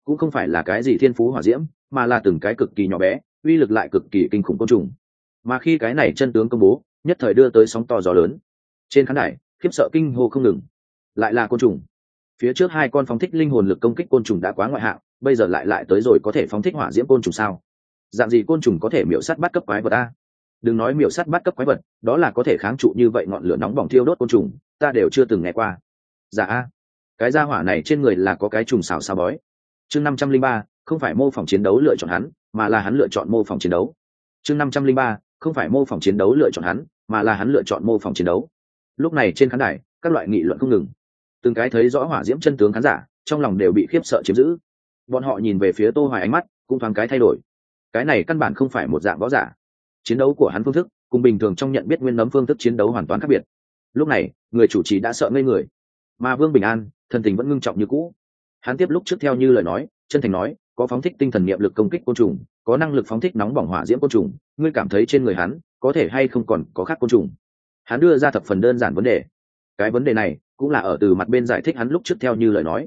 Cũng không phải là cái gì thiên phú hỏa diễm, mà là từng cái cực kỳ nhỏ bé, uy lực lại cực kỳ kinh khủng côn trùng. Mà khi cái này chân tướng công bố, nhất thời đưa tới sóng to gió lớn trên khán đài, khiếp sợ kinh hô không ngừng. Lại là côn trùng. Phía trước hai con phóng thích linh hồn lực công kích côn trùng đã quá ngoại hạng, bây giờ lại lại tới rồi có thể phóng thích hỏa diễm côn trùng sao? Dạng gì côn trùng có thể miễu sắt bắt cấp quái vật ta đừng nói miểu sắt bắt cấp quái vật, đó là có thể kháng trụ như vậy ngọn lửa nóng bỏng thiêu đốt côn trùng, ta đều chưa từng nghe qua. Dạ a. Cái gia hỏa này trên người là có cái trùng xào sao bói. Chương năm trăm linh ba, không phải mô phỏng chiến đấu lựa chọn hắn, mà là hắn lựa chọn mô phỏng chiến đấu. Chương năm trăm linh ba, không phải mô phỏng chiến đấu lựa chọn hắn, mà là hắn lựa chọn mô phỏng chiến đấu lúc này trên khán đài, các loại nghị luận không ngừng. Từng cái thấy rõ hỏa diễm chân tướng khán giả, trong lòng đều bị khiếp sợ chiếm giữ. Bọn họ nhìn về phía tô hoài ánh mắt, cũng thoáng cái thay đổi. Cái này căn bản không phải một dạng võ giả. Chiến đấu của hắn phương thức, cùng bình thường trong nhận biết nguyên nấm phương thức chiến đấu hoàn toàn khác biệt. Lúc này, người chủ trì đã sợ ngây người. Mà vương bình an thần tình vẫn ngưng trọng như cũ. Hắn tiếp lúc trước theo như lời nói, chân thành nói, có phóng thích tinh thần niệm lực công kích côn trùng, có năng lực phóng thích nóng bỏng hỏa diễm côn trùng, ngươi cảm thấy trên người hắn, có thể hay không còn có khác côn trùng? Hắn đưa ra thập phần đơn giản vấn đề. Cái vấn đề này cũng là ở từ mặt bên giải thích hắn lúc trước theo như lời nói.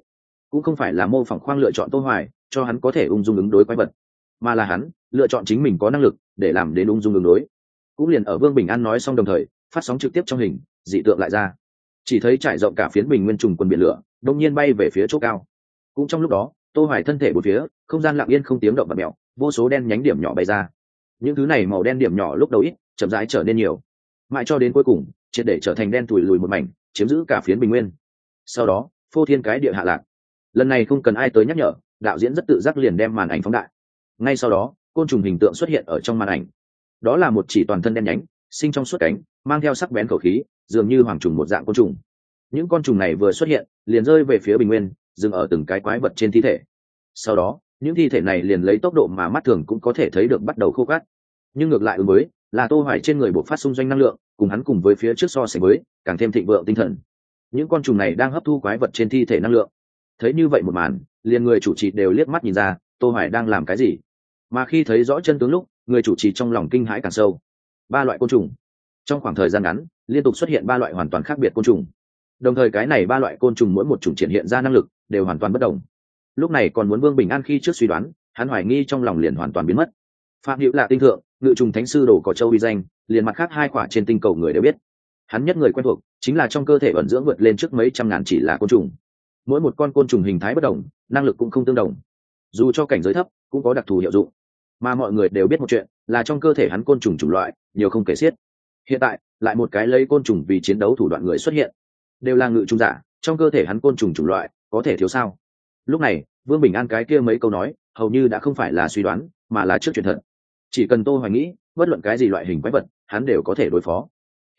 Cũng không phải là mô phỏng khoang lựa chọn tô hoài cho hắn có thể ung dung ứng đối quái vật, mà là hắn lựa chọn chính mình có năng lực để làm đến ung dung ứng đối. Cũng liền ở vương bình an nói xong đồng thời, phát sóng trực tiếp trong hình, dị tượng lại ra. Chỉ thấy trải rộng cả phiến bình nguyên trùng quần biển lửa, đông nhiên bay về phía chỗ cao. Cũng trong lúc đó, tô hoài thân thể một phía, không gian lặng yên không tiếng động và mèo vô số đen nhánh điểm nhỏ bay ra. Những thứ này màu đen điểm nhỏ lúc đầu ít, chậm rãi trở nên nhiều mãi cho đến cuối cùng, triệt để trở thành đen thùi lùi một mảnh, chiếm giữ cả phiến bình nguyên. Sau đó, phô thiên cái địa hạ lạc. Lần này không cần ai tới nhắc nhở, đạo diễn rất tự giác liền đem màn ảnh phóng đại. Ngay sau đó, côn trùng hình tượng xuất hiện ở trong màn ảnh. Đó là một chỉ toàn thân đen nhánh, sinh trong suốt cánh, mang theo sắc bén khẩu khí, dường như hoàng trùng một dạng côn trùng. Những con trùng này vừa xuất hiện, liền rơi về phía bình nguyên, dừng ở từng cái quái vật trên thi thể. Sau đó, những thi thể này liền lấy tốc độ mà mắt thường cũng có thể thấy được bắt đầu khô cát. Nhưng ngược lại ứng với là tô hoài trên người bộ phát xung doanh năng lượng, cùng hắn cùng với phía trước so sánh với, càng thêm thịnh vượng tinh thần. Những con trùng này đang hấp thu quái vật trên thi thể năng lượng. Thấy như vậy một màn, liền người chủ trì đều liếc mắt nhìn ra, tô hoài đang làm cái gì? Mà khi thấy rõ chân tướng lúc, người chủ trì trong lòng kinh hãi càng sâu. Ba loại côn trùng. Trong khoảng thời gian ngắn, liên tục xuất hiện ba loại hoàn toàn khác biệt côn trùng. Đồng thời cái này ba loại côn trùng mỗi một chủng triển hiện ra năng lực, đều hoàn toàn bất đồng. Lúc này còn muốn vương bình an khi trước suy đoán, hắn hoài nghi trong lòng liền hoàn toàn biến mất. Phạm hữu là tinh thượng ngự trùng thánh sư đồ có châu uy danh, liền mặt khác hai quả trên tinh cầu người đều biết. Hắn nhất người quen thuộc, chính là trong cơ thể ẩn dưỡng vượt lên trước mấy trăm ngàn chỉ là côn trùng. Mỗi một con côn trùng hình thái bất đồng, năng lực cũng không tương đồng. Dù cho cảnh giới thấp, cũng có đặc thù hiệu dụng. Mà mọi người đều biết một chuyện, là trong cơ thể hắn côn trùng chủng loại, nhiều không kể xiết. Hiện tại, lại một cái lấy côn trùng vì chiến đấu thủ đoạn người xuất hiện. Đều là ngự trùng giả, trong cơ thể hắn côn trùng chủng loại, có thể thiếu sao? Lúc này, vương bình an cái kia mấy câu nói, hầu như đã không phải là suy đoán, mà là trước chuyện thật chỉ cần tôi hoài nghĩ, bất luận cái gì loại hình quái vật, hắn đều có thể đối phó.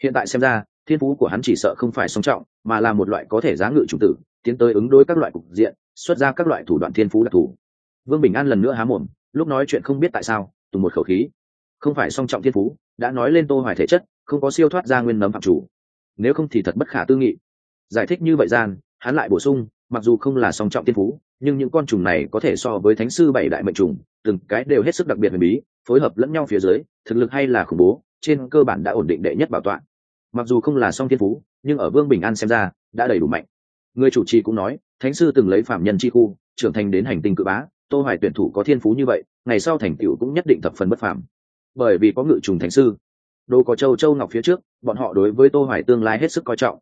Hiện tại xem ra, thiên phú của hắn chỉ sợ không phải song trọng, mà là một loại có thể giá ngự chủng tử, tiến tới ứng đối các loại cục diện, xuất ra các loại thủ đoạn thiên phú đặc thù. Vương bình an lần nữa há mồm, lúc nói chuyện không biết tại sao, tùng một khẩu khí. Không phải song trọng thiên phú, đã nói lên tô hoài thể chất, không có siêu thoát ra nguyên nấm phạm chủ. Nếu không thì thật bất khả tư nghị. Giải thích như vậy gian hắn lại bổ sung, mặc dù không là song trọng thiên phú, nhưng những con trùng này có thể so với thánh sư bảy đại mệnh trùng, từng cái đều hết sức đặc biệt huyền bí, phối hợp lẫn nhau phía dưới, thực lực hay là khủng bố, trên cơ bản đã ổn định đệ nhất bảo tọa. Mặc dù không là song thiên phú, nhưng ở vương bình an xem ra, đã đầy đủ mạnh. Người chủ trì cũng nói, thánh sư từng lấy phạm nhân chi khu, trưởng thành đến hành tinh cự bá, tô hoài tuyển thủ có thiên phú như vậy, ngày sau thành tựu cũng nhất định thập phần bất phàm. Bởi vì có ngự trùng thánh sư. Đồ có châu châu ngọc phía trước, bọn họ đối với tô hoài tương lai hết sức coi trọng.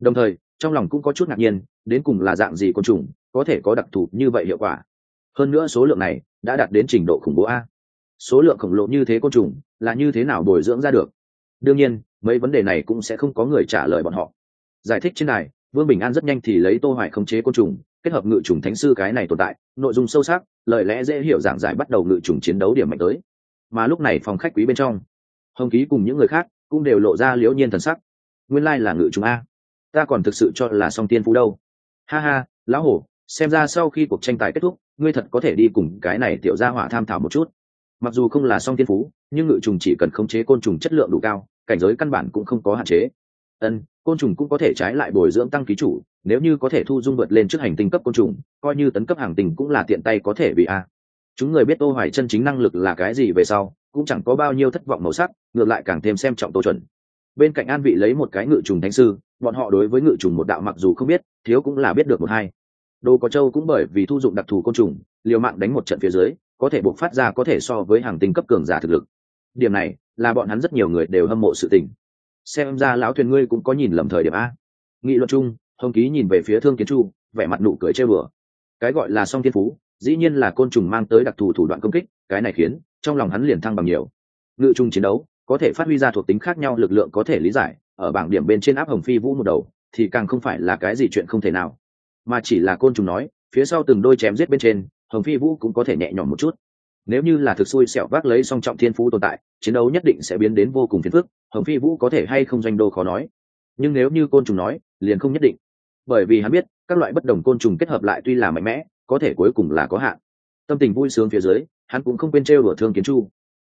Đồng thời trong lòng cũng có chút ngạc nhiên, đến cùng là dạng gì côn trùng, có thể có đặc thù như vậy hiệu quả. Hơn nữa số lượng này đã đạt đến trình độ khủng bố a. Số lượng khổng lồ như thế côn trùng là như thế nào bồi dưỡng ra được? Đương nhiên, mấy vấn đề này cũng sẽ không có người trả lời bọn họ. Giải thích trên này vương bình an rất nhanh thì lấy tô hoài khống chế côn trùng, kết hợp ngự trùng thánh sư cái này tồn tại, nội dung sâu sắc, lời lẽ dễ hiểu giảng giải bắt đầu ngự trùng chiến đấu điểm mạnh tới. Mà lúc này phòng khách quý bên trong, hồng ký cùng những người khác cũng đều lộ ra liễu nhiên thần sắc. Nguyên lai là ngự trùng a ta còn thực sự cho là song tiên phú đâu. Ha ha, lão hổ, xem ra sau khi cuộc tranh tài kết thúc, ngươi thật có thể đi cùng cái này tiểu gia hỏa tham thảo một chút. Mặc dù không là song tiên phú, nhưng ngự trùng chỉ cần khống chế côn trùng chất lượng đủ cao, cảnh giới căn bản cũng không có hạn chế. Ân, côn trùng cũng có thể trái lại bồi dưỡng tăng ký chủ, nếu như có thể thu dung vượt lên trước hành tinh cấp côn trùng, coi như tấn cấp hàng tinh cũng là tiện tay có thể bị a. Chúng người biết tô hoài chân chính năng lực là cái gì về sau, cũng chẳng có bao nhiêu thất vọng màu sắc, ngược lại càng thêm xem trọng tô chuẩn. Bên cạnh an vị lấy một cái ngự trùng thánh sư bọn họ đối với ngự trùng một đạo mặc dù không biết, thiếu cũng là biết được một hai. Đồ có châu cũng bởi vì thu dụng đặc thù côn trùng, liều mạng đánh một trận phía dưới, có thể buộc phát ra có thể so với hàng tinh cấp cường giả thực lực. Điểm này, là bọn hắn rất nhiều người đều hâm mộ sự tình. Xem ra lão thuyền ngươi cũng có nhìn lầm thời điểm a. Nghị luận chung, hồng ký nhìn về phía thương kiến chu, vẻ mặt nụ cười chơi bừa cái gọi là song thiên phú, dĩ nhiên là côn trùng mang tới đặc thù thủ đoạn công kích, cái này khiến trong lòng hắn liền thăng bằng nhiều. Ngự trùng chiến đấu, có thể phát huy ra thuộc tính khác nhau lực lượng có thể lý giải ở bảng điểm bên trên áp hồng phi vũ một đầu, thì càng không phải là cái gì chuyện không thể nào. Mà chỉ là côn trùng nói, phía sau từng đôi chém giết bên trên, hồng phi vũ cũng có thể nhẹ nhõm một chút. Nếu như là thực xui xẻo vác lấy song trọng thiên phú tồn tại, chiến đấu nhất định sẽ biến đến vô cùng phiền phức, hồng phi vũ có thể hay không doanh đô khó nói. Nhưng nếu như côn trùng nói, liền không nhất định. Bởi vì hắn biết, các loại bất đồng côn trùng kết hợp lại tuy là mạnh mẽ, có thể cuối cùng là có hạn. Tâm tình vui sướng phía dưới, hắn cũng không quên trêu đùa thương kiến chu.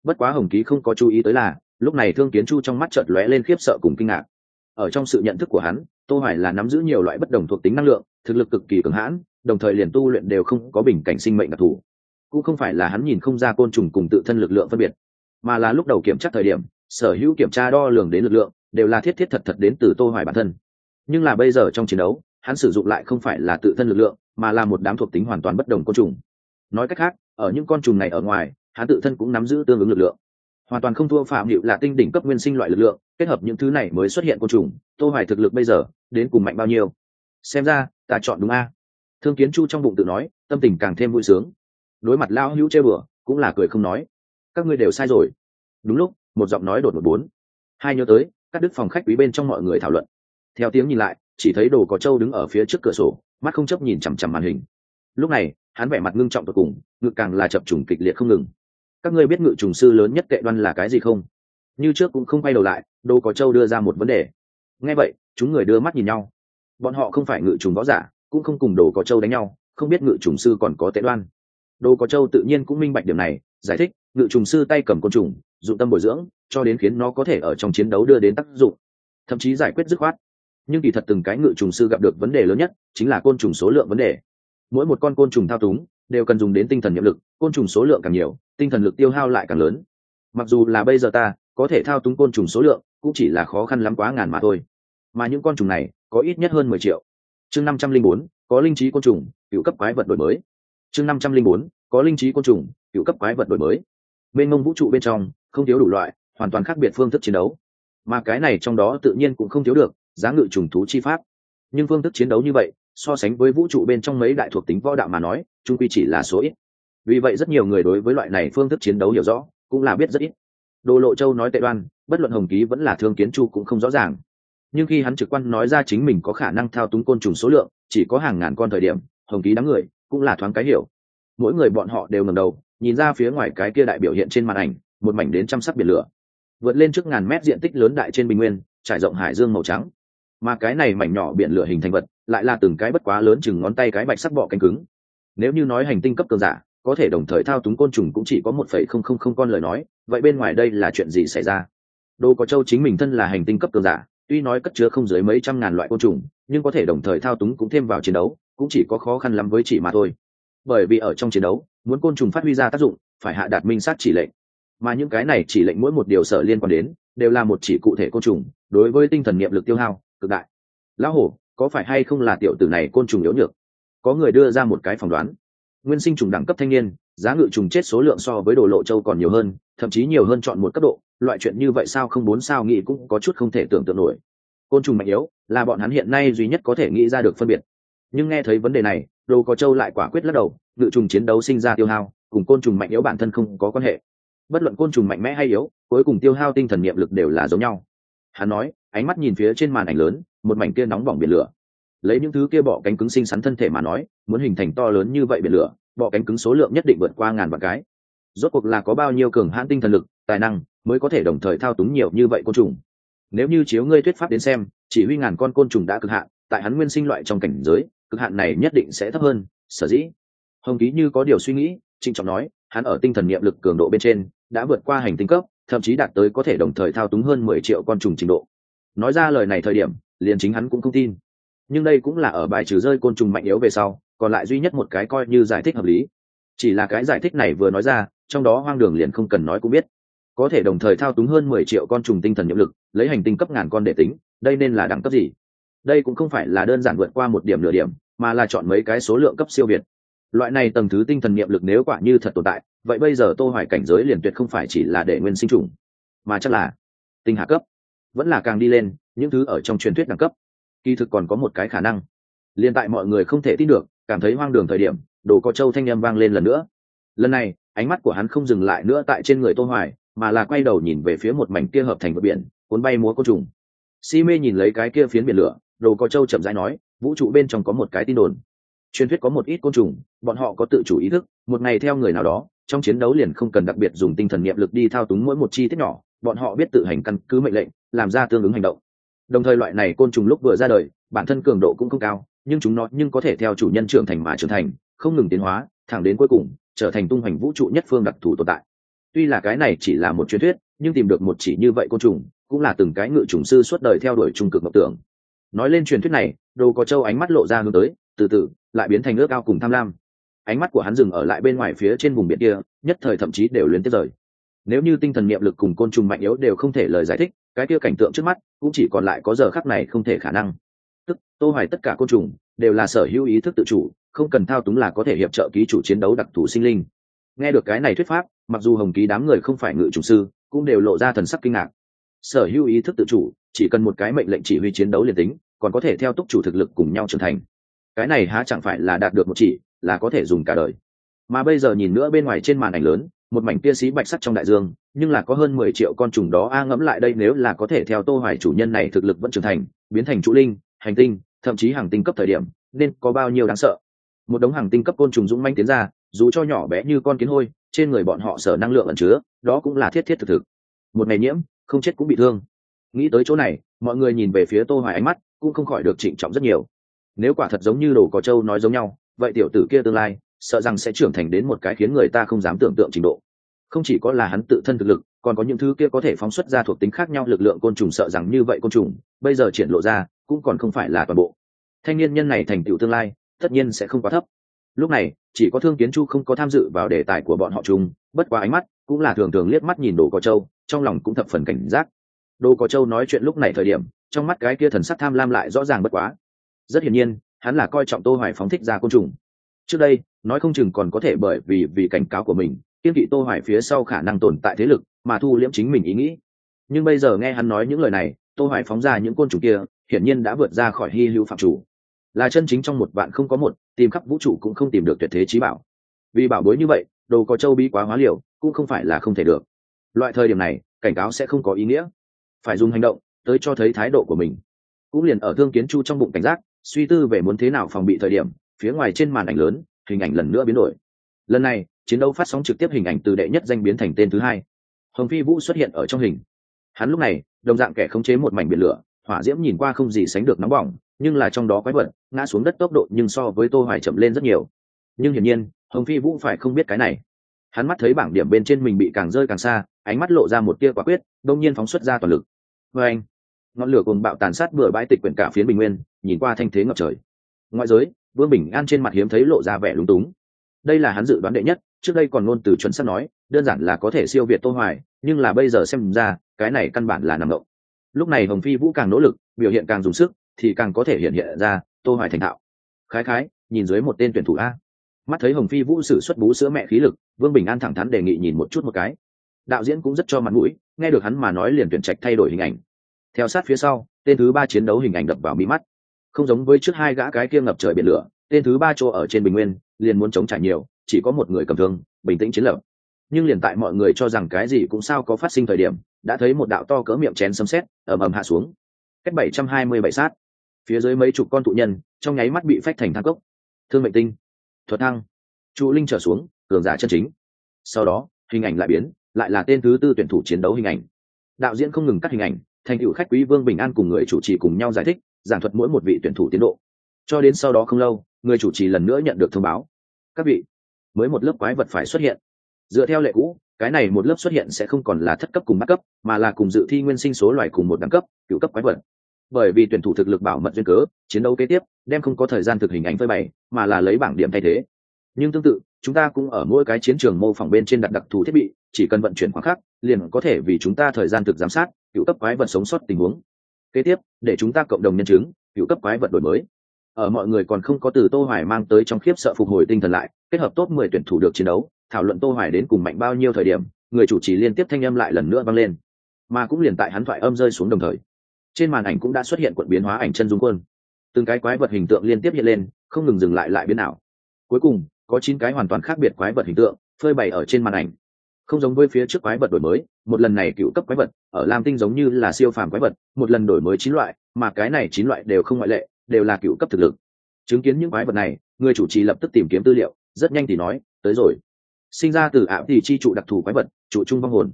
Bất quá hồng ký không có chú ý tới là lúc này thương kiến chu trong mắt chợt lóe lên khiếp sợ cùng kinh ngạc. Ở trong sự nhận thức của hắn, tô hoài là nắm giữ nhiều loại bất đồng thuộc tính năng lượng, thực lực cực kỳ cường hãn, đồng thời liền tu luyện đều không có bình cảnh sinh mệnh đặc thù. Cũng không phải là hắn nhìn không ra côn trùng cùng tự thân lực lượng phân biệt, mà là lúc đầu kiểm tra thời điểm, sở hữu kiểm tra đo lường đến lực lượng, đều là thiết thiết thật thật đến từ tô hoài bản thân. Nhưng là bây giờ trong chiến đấu, hắn sử dụng lại không phải là tự thân lực lượng, mà là một đám thuộc tính hoàn toàn bất đồng côn trùng. Nói cách khác, ở những con trùng này ở ngoài, hắn tự thân cũng nắm giữ tương ứng lực lượng hoàn toàn không thua phạm hiệu là tinh đỉnh cấp nguyên sinh loại lực lượng, kết hợp những thứ này mới xuất hiện côn trùng, tô hoài thực lực bây giờ, đến cùng mạnh bao nhiêu? Xem ra, ta chọn đúng a. Thương kiến chu trong bụng tự nói, tâm tình càng thêm vui sướng. Đối mặt lao hữu chơi bừa, cũng là cười không nói. Các ngươi đều sai rồi. Đúng lúc, một giọng nói đột ngột bốn. Hai nhớ tới các đức phòng khách quý bên trong mọi người thảo luận. Theo tiếng nhìn lại, chỉ thấy đồ có trâu đứng ở phía trước cửa sổ, mắt không chấp nhìn chằm chằm màn hình. Lúc này, hắn vẻ mặt ngưng trọng tột cùng, ngực càng là chập trùng kịch liệt không ngừng các ngươi biết ngự trùng sư lớn nhất kệ đoan là cái gì không? Như trước cũng không quay đầu lại đô có châu đưa ra một vấn đề. Nghe vậy, chúng người đưa mắt nhìn nhau. Bọn họ không phải ngự trùng võ giả, cũng không cùng đồ có châu đánh nhau, không biết ngự trùng sư còn có tệ đoan. Đồ có châu tự nhiên cũng minh bạch điểm này, giải thích, ngự trùng sư tay cầm côn trùng, dụng tâm bồi dưỡng, cho đến khiến nó có thể ở trong chiến đấu đưa đến tác dụng. Thậm chí giải quyết dứt khoát. Nhưng kỳ thật từng cái ngự trùng sư gặp được vấn đề lớn nhất, chính là côn trùng số lượng vấn đề. Mỗi một con côn trùng thao túng đều cần dùng đến tinh thần nhiệm lực, côn trùng số lượng càng nhiều, tinh thần lực tiêu hao lại càng lớn. Mặc dù là bây giờ ta, có thể thao túng côn trùng số lượng, cũng chỉ là khó khăn lắm quá ngàn mà thôi. Mà những con trùng này, có ít nhất hơn mười triệu. Chương năm trăm linh bốn, có linh trí côn trùng, cựu cấp quái vật đổi mới. Chương năm trăm linh bốn, có linh trí côn trùng, cựu cấp quái vật đổi mới. Bên ngông vũ trụ bên trong, không thiếu đủ loại, hoàn toàn khác biệt phương thức chiến đấu. Mà cái này trong đó tự nhiên cũng không thiếu được, giá ngự trùng thú chi pháp. Nhưng phương thức chiến đấu như vậy so sánh với vũ trụ bên trong mấy đại thuộc tính võ đạo mà nói trung quy chỉ là số ít. Vì vậy rất nhiều người đối với loại này phương thức chiến đấu hiểu rõ, cũng là biết rất ít. Đồ lộ châu nói tệ đoan, bất luận hồng ký vẫn là thương kiến chu cũng không rõ ràng. Nhưng khi hắn trực quan nói ra chính mình có khả năng thao túng côn trùng số lượng, chỉ có hàng ngàn con thời điểm, hồng ký đám người cũng là thoáng cái hiểu. Mỗi người bọn họ đều ngầm đầu, nhìn ra phía ngoài cái kia đại biểu hiện trên màn ảnh, một mảnh đến trăm sắc biển lửa. Vượt lên trước ngàn mét diện tích lớn đại trên bình nguyên, trải rộng hải dương màu trắng mà cái này mảnh nhỏ biển lửa hình thành vật lại là từng cái bất quá lớn chừng ngón tay cái bạch sắc bọ cánh cứng. Nếu như nói hành tinh cấp cường giả, có thể đồng thời thao túng côn trùng cũng chỉ có một phẩy không không không con lời nói, vậy bên ngoài đây là chuyện gì xảy ra? Đô có châu chính mình thân là hành tinh cấp cường giả, tuy nói cất chứa không dưới mấy trăm ngàn loại côn trùng, nhưng có thể đồng thời thao túng cũng thêm vào chiến đấu, cũng chỉ có khó khăn lắm với chỉ mà thôi. Bởi vì ở trong chiến đấu, muốn côn trùng phát huy ra tác dụng, phải hạ đạt minh sát chỉ lệnh. Mà những cái này chỉ lệnh mỗi một điều sở liên quan đến, đều là một chỉ cụ thể côn trùng, đối với tinh thần niệm lực tiêu hao cực đại. Lão hổ, có phải hay không là tiểu tử này côn trùng yếu nhược? Có người đưa ra một cái phỏng đoán. Nguyên sinh trùng đẳng cấp thanh niên, giá ngự trùng chết số lượng so với đồ lộ châu còn nhiều hơn, thậm chí nhiều hơn chọn một cấp độ, loại chuyện như vậy sao không bốn sao nghĩ cũng có chút không thể tưởng tượng nổi. Côn trùng mạnh yếu, là bọn hắn hiện nay duy nhất có thể nghĩ ra được phân biệt. Nhưng nghe thấy vấn đề này, đồ có châu lại quả quyết lắc đầu, ngự trùng chiến đấu sinh ra tiêu hao, cùng côn trùng mạnh yếu bản thân không có quan hệ. Bất luận côn trùng mạnh mẽ hay yếu, cuối cùng tiêu hao tinh thần niệm lực đều là giống nhau. Hắn nói ánh mắt nhìn phía trên màn ảnh lớn, một mảnh kia nóng bỏng biển lửa. Lấy những thứ kia bọ cánh cứng sinh sắn thân thể mà nói, muốn hình thành to lớn như vậy biển lửa, bọ cánh cứng số lượng nhất định vượt qua ngàn vạn cái. Rốt cuộc là có bao nhiêu cường hãn tinh thần lực, tài năng mới có thể đồng thời thao túng nhiều như vậy côn trùng? Nếu như chiếu ngươi thuyết pháp đến xem, chỉ huy ngàn con côn trùng đã cực hạn, tại hắn nguyên sinh loại trong cảnh giới, cực hạn này nhất định sẽ thấp hơn, sở dĩ. Hồng ký như có điều suy nghĩ, trịnh trọng nói, hắn ở tinh thần niệm lực cường độ bên trên, đã vượt qua hành tinh cấp, thậm chí đạt tới có thể đồng thời thao túng hơn mười triệu con trùng trình độ nói ra lời này thời điểm, liền chính hắn cũng không tin. Nhưng đây cũng là ở bài trừ rơi côn trùng mạnh yếu về sau, còn lại duy nhất một cái coi như giải thích hợp lý. Chỉ là cái giải thích này vừa nói ra, trong đó hoang đường liền không cần nói cũng biết. Có thể đồng thời thao túng hơn mười triệu con trùng tinh thần nhiệm lực, lấy hành tinh cấp ngàn con để tính, đây nên là đẳng cấp gì? Đây cũng không phải là đơn giản vượt qua một điểm nửa điểm, mà là chọn mấy cái số lượng cấp siêu việt. Loại này tầng thứ tinh thần nhiệm lực nếu quả như thật tồn tại, vậy bây giờ tô hoài cảnh giới liền tuyệt không phải chỉ là để nguyên sinh trùng, mà chắc là tinh hạ cấp vẫn là càng đi lên, những thứ ở trong truyền thuyết đẳng cấp. Kỳ thực còn có một cái khả năng. Liên tại mọi người không thể tin được, cảm thấy hoang đường thời điểm, đồ có châu thanh â vang lên lần nữa. Lần này, ánh mắt của hắn không dừng lại nữa tại trên người tô hoài, mà là quay đầu nhìn về phía một mảnh kia hợp thành vật biển, cuốn bay múa côn trùng. Si mê nhìn lấy cái kia phiến biển lửa, đồ có châu chậm rãi nói, vũ trụ bên trong có một cái tin đồn. Truyền thuyết có một ít côn trùng, bọn họ có tự chủ ý thức, một ngày theo người nào đó, trong chiến đấu liền không cần đặc biệt dùng tinh thần niệm lực đi thao túng mỗi một chi tiết nhỏ bọn họ biết tự hành căn cứ mệnh lệnh, làm ra tương ứng hành động. Đồng thời loại này côn trùng lúc vừa ra đời, bản thân cường độ cũng không cao, nhưng chúng nó nhưng có thể theo chủ nhân trưởng thành mà trưởng thành, không ngừng tiến hóa, thẳng đến cuối cùng, trở thành tung hoành vũ trụ nhất phương đặc thù tồn tại. Tuy là cái này chỉ là một truyền thuyết, nhưng tìm được một chỉ như vậy côn trùng, cũng là từng cái ngự trùng sư suốt đời theo đuổi trung cực mộng tưởng. Nói lên truyền thuyết này, đồ có châu ánh mắt lộ ra hướng tới, từ từ, lại biến thành ước ao cùng tham lam. Ánh mắt của hắn dừng ở lại bên ngoài phía trên vùng biển kia, nhất thời thậm chí đều luyến tiếp rời nếu như tinh thần niệm lực cùng côn trùng mạnh yếu đều không thể lời giải thích, cái kia cảnh tượng trước mắt cũng chỉ còn lại có giờ khắc này không thể khả năng. Tức, tô hoài tất cả côn trùng đều là sở hữu ý thức tự chủ, không cần thao túng là có thể hiệp trợ ký chủ chiến đấu đặc thù sinh linh. Nghe được cái này thuyết pháp, mặc dù hồng ký đám người không phải ngự chủ sư, cũng đều lộ ra thần sắc kinh ngạc. Sở hữu ý thức tự chủ, chỉ cần một cái mệnh lệnh chỉ huy chiến đấu liền tính, còn có thể theo túc chủ thực lực cùng nhau trưởng thành. Cái này há chẳng phải là đạt được một chỉ, là có thể dùng cả đời. Mà bây giờ nhìn nữa bên ngoài trên màn ảnh lớn một mảnh tia xí bạch sắt trong đại dương, nhưng là có hơn mười triệu con trùng đó a ngẫm lại đây nếu là có thể theo tô hoài chủ nhân này thực lực vẫn trưởng thành, biến thành trụ linh, hành tinh, thậm chí hàng tinh cấp thời điểm, nên có bao nhiêu đáng sợ. Một đống hàng tinh cấp côn trùng dũng manh tiến ra, dù cho nhỏ bé như con kiến hôi, trên người bọn họ sở năng lượng ẩn chứa, đó cũng là thiết thiết thực thực. Một ngày nhiễm, không chết cũng bị thương. Nghĩ tới chỗ này, mọi người nhìn về phía tô hoài ánh mắt cũng không khỏi được trịnh trọng rất nhiều. Nếu quả thật giống như đồ có châu nói giống nhau, vậy tiểu tử kia tương lai sợ rằng sẽ trưởng thành đến một cái khiến người ta không dám tưởng tượng trình độ. Không chỉ có là hắn tự thân thực lực, còn có những thứ kia có thể phóng xuất ra thuộc tính khác nhau lực lượng côn trùng sợ rằng như vậy côn trùng, bây giờ triển lộ ra, cũng còn không phải là toàn bộ. Thanh niên nhân này thành tựu tương lai, tất nhiên sẽ không quá thấp. Lúc này, chỉ có thương kiến chu không có tham dự vào đề tài của bọn họ chung, bất quá ánh mắt cũng là thường thường liếc mắt nhìn đồ có châu, trong lòng cũng thập phần cảnh giác. Đồ có châu nói chuyện lúc này thời điểm, trong mắt cái kia thần sắc tham lam lại rõ ràng bất quá. Rất hiển nhiên, hắn là coi trọng tô hoài phóng thích ra côn trùng. Trước đây nói không chừng còn có thể bởi vì vì cảnh cáo của mình, kiên kỵ tô hoài phía sau khả năng tồn tại thế lực, mà thu liễm chính mình ý nghĩ. Nhưng bây giờ nghe hắn nói những lời này, tô hoài phóng ra những côn trùng kia, hiển nhiên đã vượt ra khỏi hy hữu phạm chủ. Là chân chính trong một vạn không có một, tìm khắp vũ trụ cũng không tìm được tuyệt thế trí bảo. Vì bảo bối như vậy, đồ có châu bí quá hóa liều, cũng không phải là không thể được. Loại thời điểm này, cảnh cáo sẽ không có ý nghĩa. Phải dùng hành động, tới cho thấy thái độ của mình. Cũng liền ở thương kiến chu trong bụng cảnh giác, suy tư về muốn thế nào phòng bị thời điểm, phía ngoài trên màn ảnh lớn hình ảnh lần nữa biến đổi. Lần này, chiến đấu phát sóng trực tiếp hình ảnh từ đệ nhất danh biến thành tên thứ hai. Hồng phi vũ xuất hiện ở trong hình. Hắn lúc này, đồng dạng kẻ khống chế một mảnh biển lửa, hỏa diễm nhìn qua không gì sánh được nóng bỏng, nhưng là trong đó quái vật, ngã xuống đất tốc độ nhưng so với tô hoài chậm lên rất nhiều. Nhưng hiển nhiên, hồng phi vũ phải không biết cái này. Hắn mắt thấy bảng điểm bên trên mình bị càng rơi càng xa, ánh mắt lộ ra một tia quả quyết, đông nhiên phóng xuất ra toàn lực. Với anh, ngọn lửa cùng bạo tàn sát bừa bãi tịch quyển cả phiến bình nguyên, nhìn qua thanh thế ngập trời. Ngoại giới vương bình an trên mặt hiếm thấy lộ ra vẻ lúng túng. Đây là hắn dự đoán đệ nhất, trước đây còn ngôn từ chuẩn sắp nói, đơn giản là có thể siêu việt tô hoài, nhưng là bây giờ xem ra, cái này căn bản là nằm ngộng lúc này hồng phi vũ càng nỗ lực, biểu hiện càng dùng sức, thì càng có thể hiện hiện ra tô hoài thành thạo. Khái khái, nhìn dưới một tên tuyển thủ a. Mắt thấy hồng phi vũ sử xuất bú sữa mẹ khí lực, vương bình an thẳng thắn đề nghị nhìn một chút một cái. Đạo diễn cũng rất cho mặt mũi, nghe được hắn mà nói liền tuyển trạch thay đổi hình ảnh. Theo sát phía sau, tên thứ ba chiến đấu hình ảnh đập vào mi mắt không giống với trước hai gã cái kia ngập trời biển lửa, tên thứ ba chỗ ở trên bình nguyên, liền muốn chống trải nhiều, chỉ có một người cầm thương, bình tĩnh chiến lược nhưng liền tại mọi người cho rằng cái gì cũng sao có phát sinh thời điểm, đã thấy một đạo to cỡ miệng chén sấm sét, ầm ầm hạ xuống. Cách bảy trăm hai mươi bảy sát. Phía dưới mấy chục con tụ nhân, trong nháy mắt bị phách thành thang cốc. Thương mệnh tinh. Thuật thăng. Trụ linh trở xuống, cường giả chân chính. Sau đó, hình ảnh lại biến, lại là tên thứ tư tuyển thủ chiến đấu hình ảnh. Đạo diễn không ngừng cắt hình ảnh, thành cựu khách quý vương bình an cùng người chủ trì cùng nhau giải thích giảng thuật mỗi một vị tuyển thủ tiến độ. Cho đến sau đó không lâu, người chủ trì lần nữa nhận được thông báo. Các vị, mới một lớp quái vật phải xuất hiện. Dựa theo lệ cũ, cái này một lớp xuất hiện sẽ không còn là thất cấp cùng bắt cấp, mà là cùng dự thi nguyên sinh số loài cùng một đẳng cấp, cựu cấp quái vật. Bởi vì tuyển thủ thực lực bảo mật duyên cớ, chiến đấu kế tiếp, đem không có thời gian thực hình ảnh phơi bày, mà là lấy bảng điểm thay thế. Nhưng tương tự, chúng ta cũng ở mỗi cái chiến trường mô phỏng bên trên đặt đặc thù thiết bị, chỉ cần vận chuyển khoảng khắc, liền có thể vì chúng ta thời gian thực giám sát, cựu cấp quái vật sống sót tình huống kế tiếp, để chúng ta cộng đồng nhân chứng, cựu cấp quái vật đổi mới. Ở mọi người còn không có từ tô hoài mang tới trong khiếp sợ phục hồi tinh thần lại, kết hợp tốt 10 tuyển thủ được chiến đấu, thảo luận tô hoài đến cùng mạnh bao nhiêu thời điểm, người chủ trì liên tiếp thanh âm lại lần nữa vang lên. Mà cũng liền tại hắn thoại âm rơi xuống đồng thời, trên màn ảnh cũng đã xuất hiện quận biến hóa ảnh chân dung quân. Từng cái quái vật hình tượng liên tiếp hiện lên, không ngừng dừng lại lại biến nào cuối cùng, có chín cái hoàn toàn khác biệt quái vật hình tượng, phơi bày ở trên màn ảnh không giống với phía trước quái vật đổi mới, một lần này cựu cấp quái vật, ở lam tinh giống như là siêu phàm quái vật, một lần đổi mới chín loại, mà cái này chín loại đều không ngoại lệ, đều là cựu cấp thực lực. Chứng kiến những quái vật này, người chủ trì lập tức tìm kiếm tư liệu, rất nhanh thì nói, tới rồi. Sinh ra từ ảo thì chi trụ đặc thù quái vật, trụ trung vong hồn.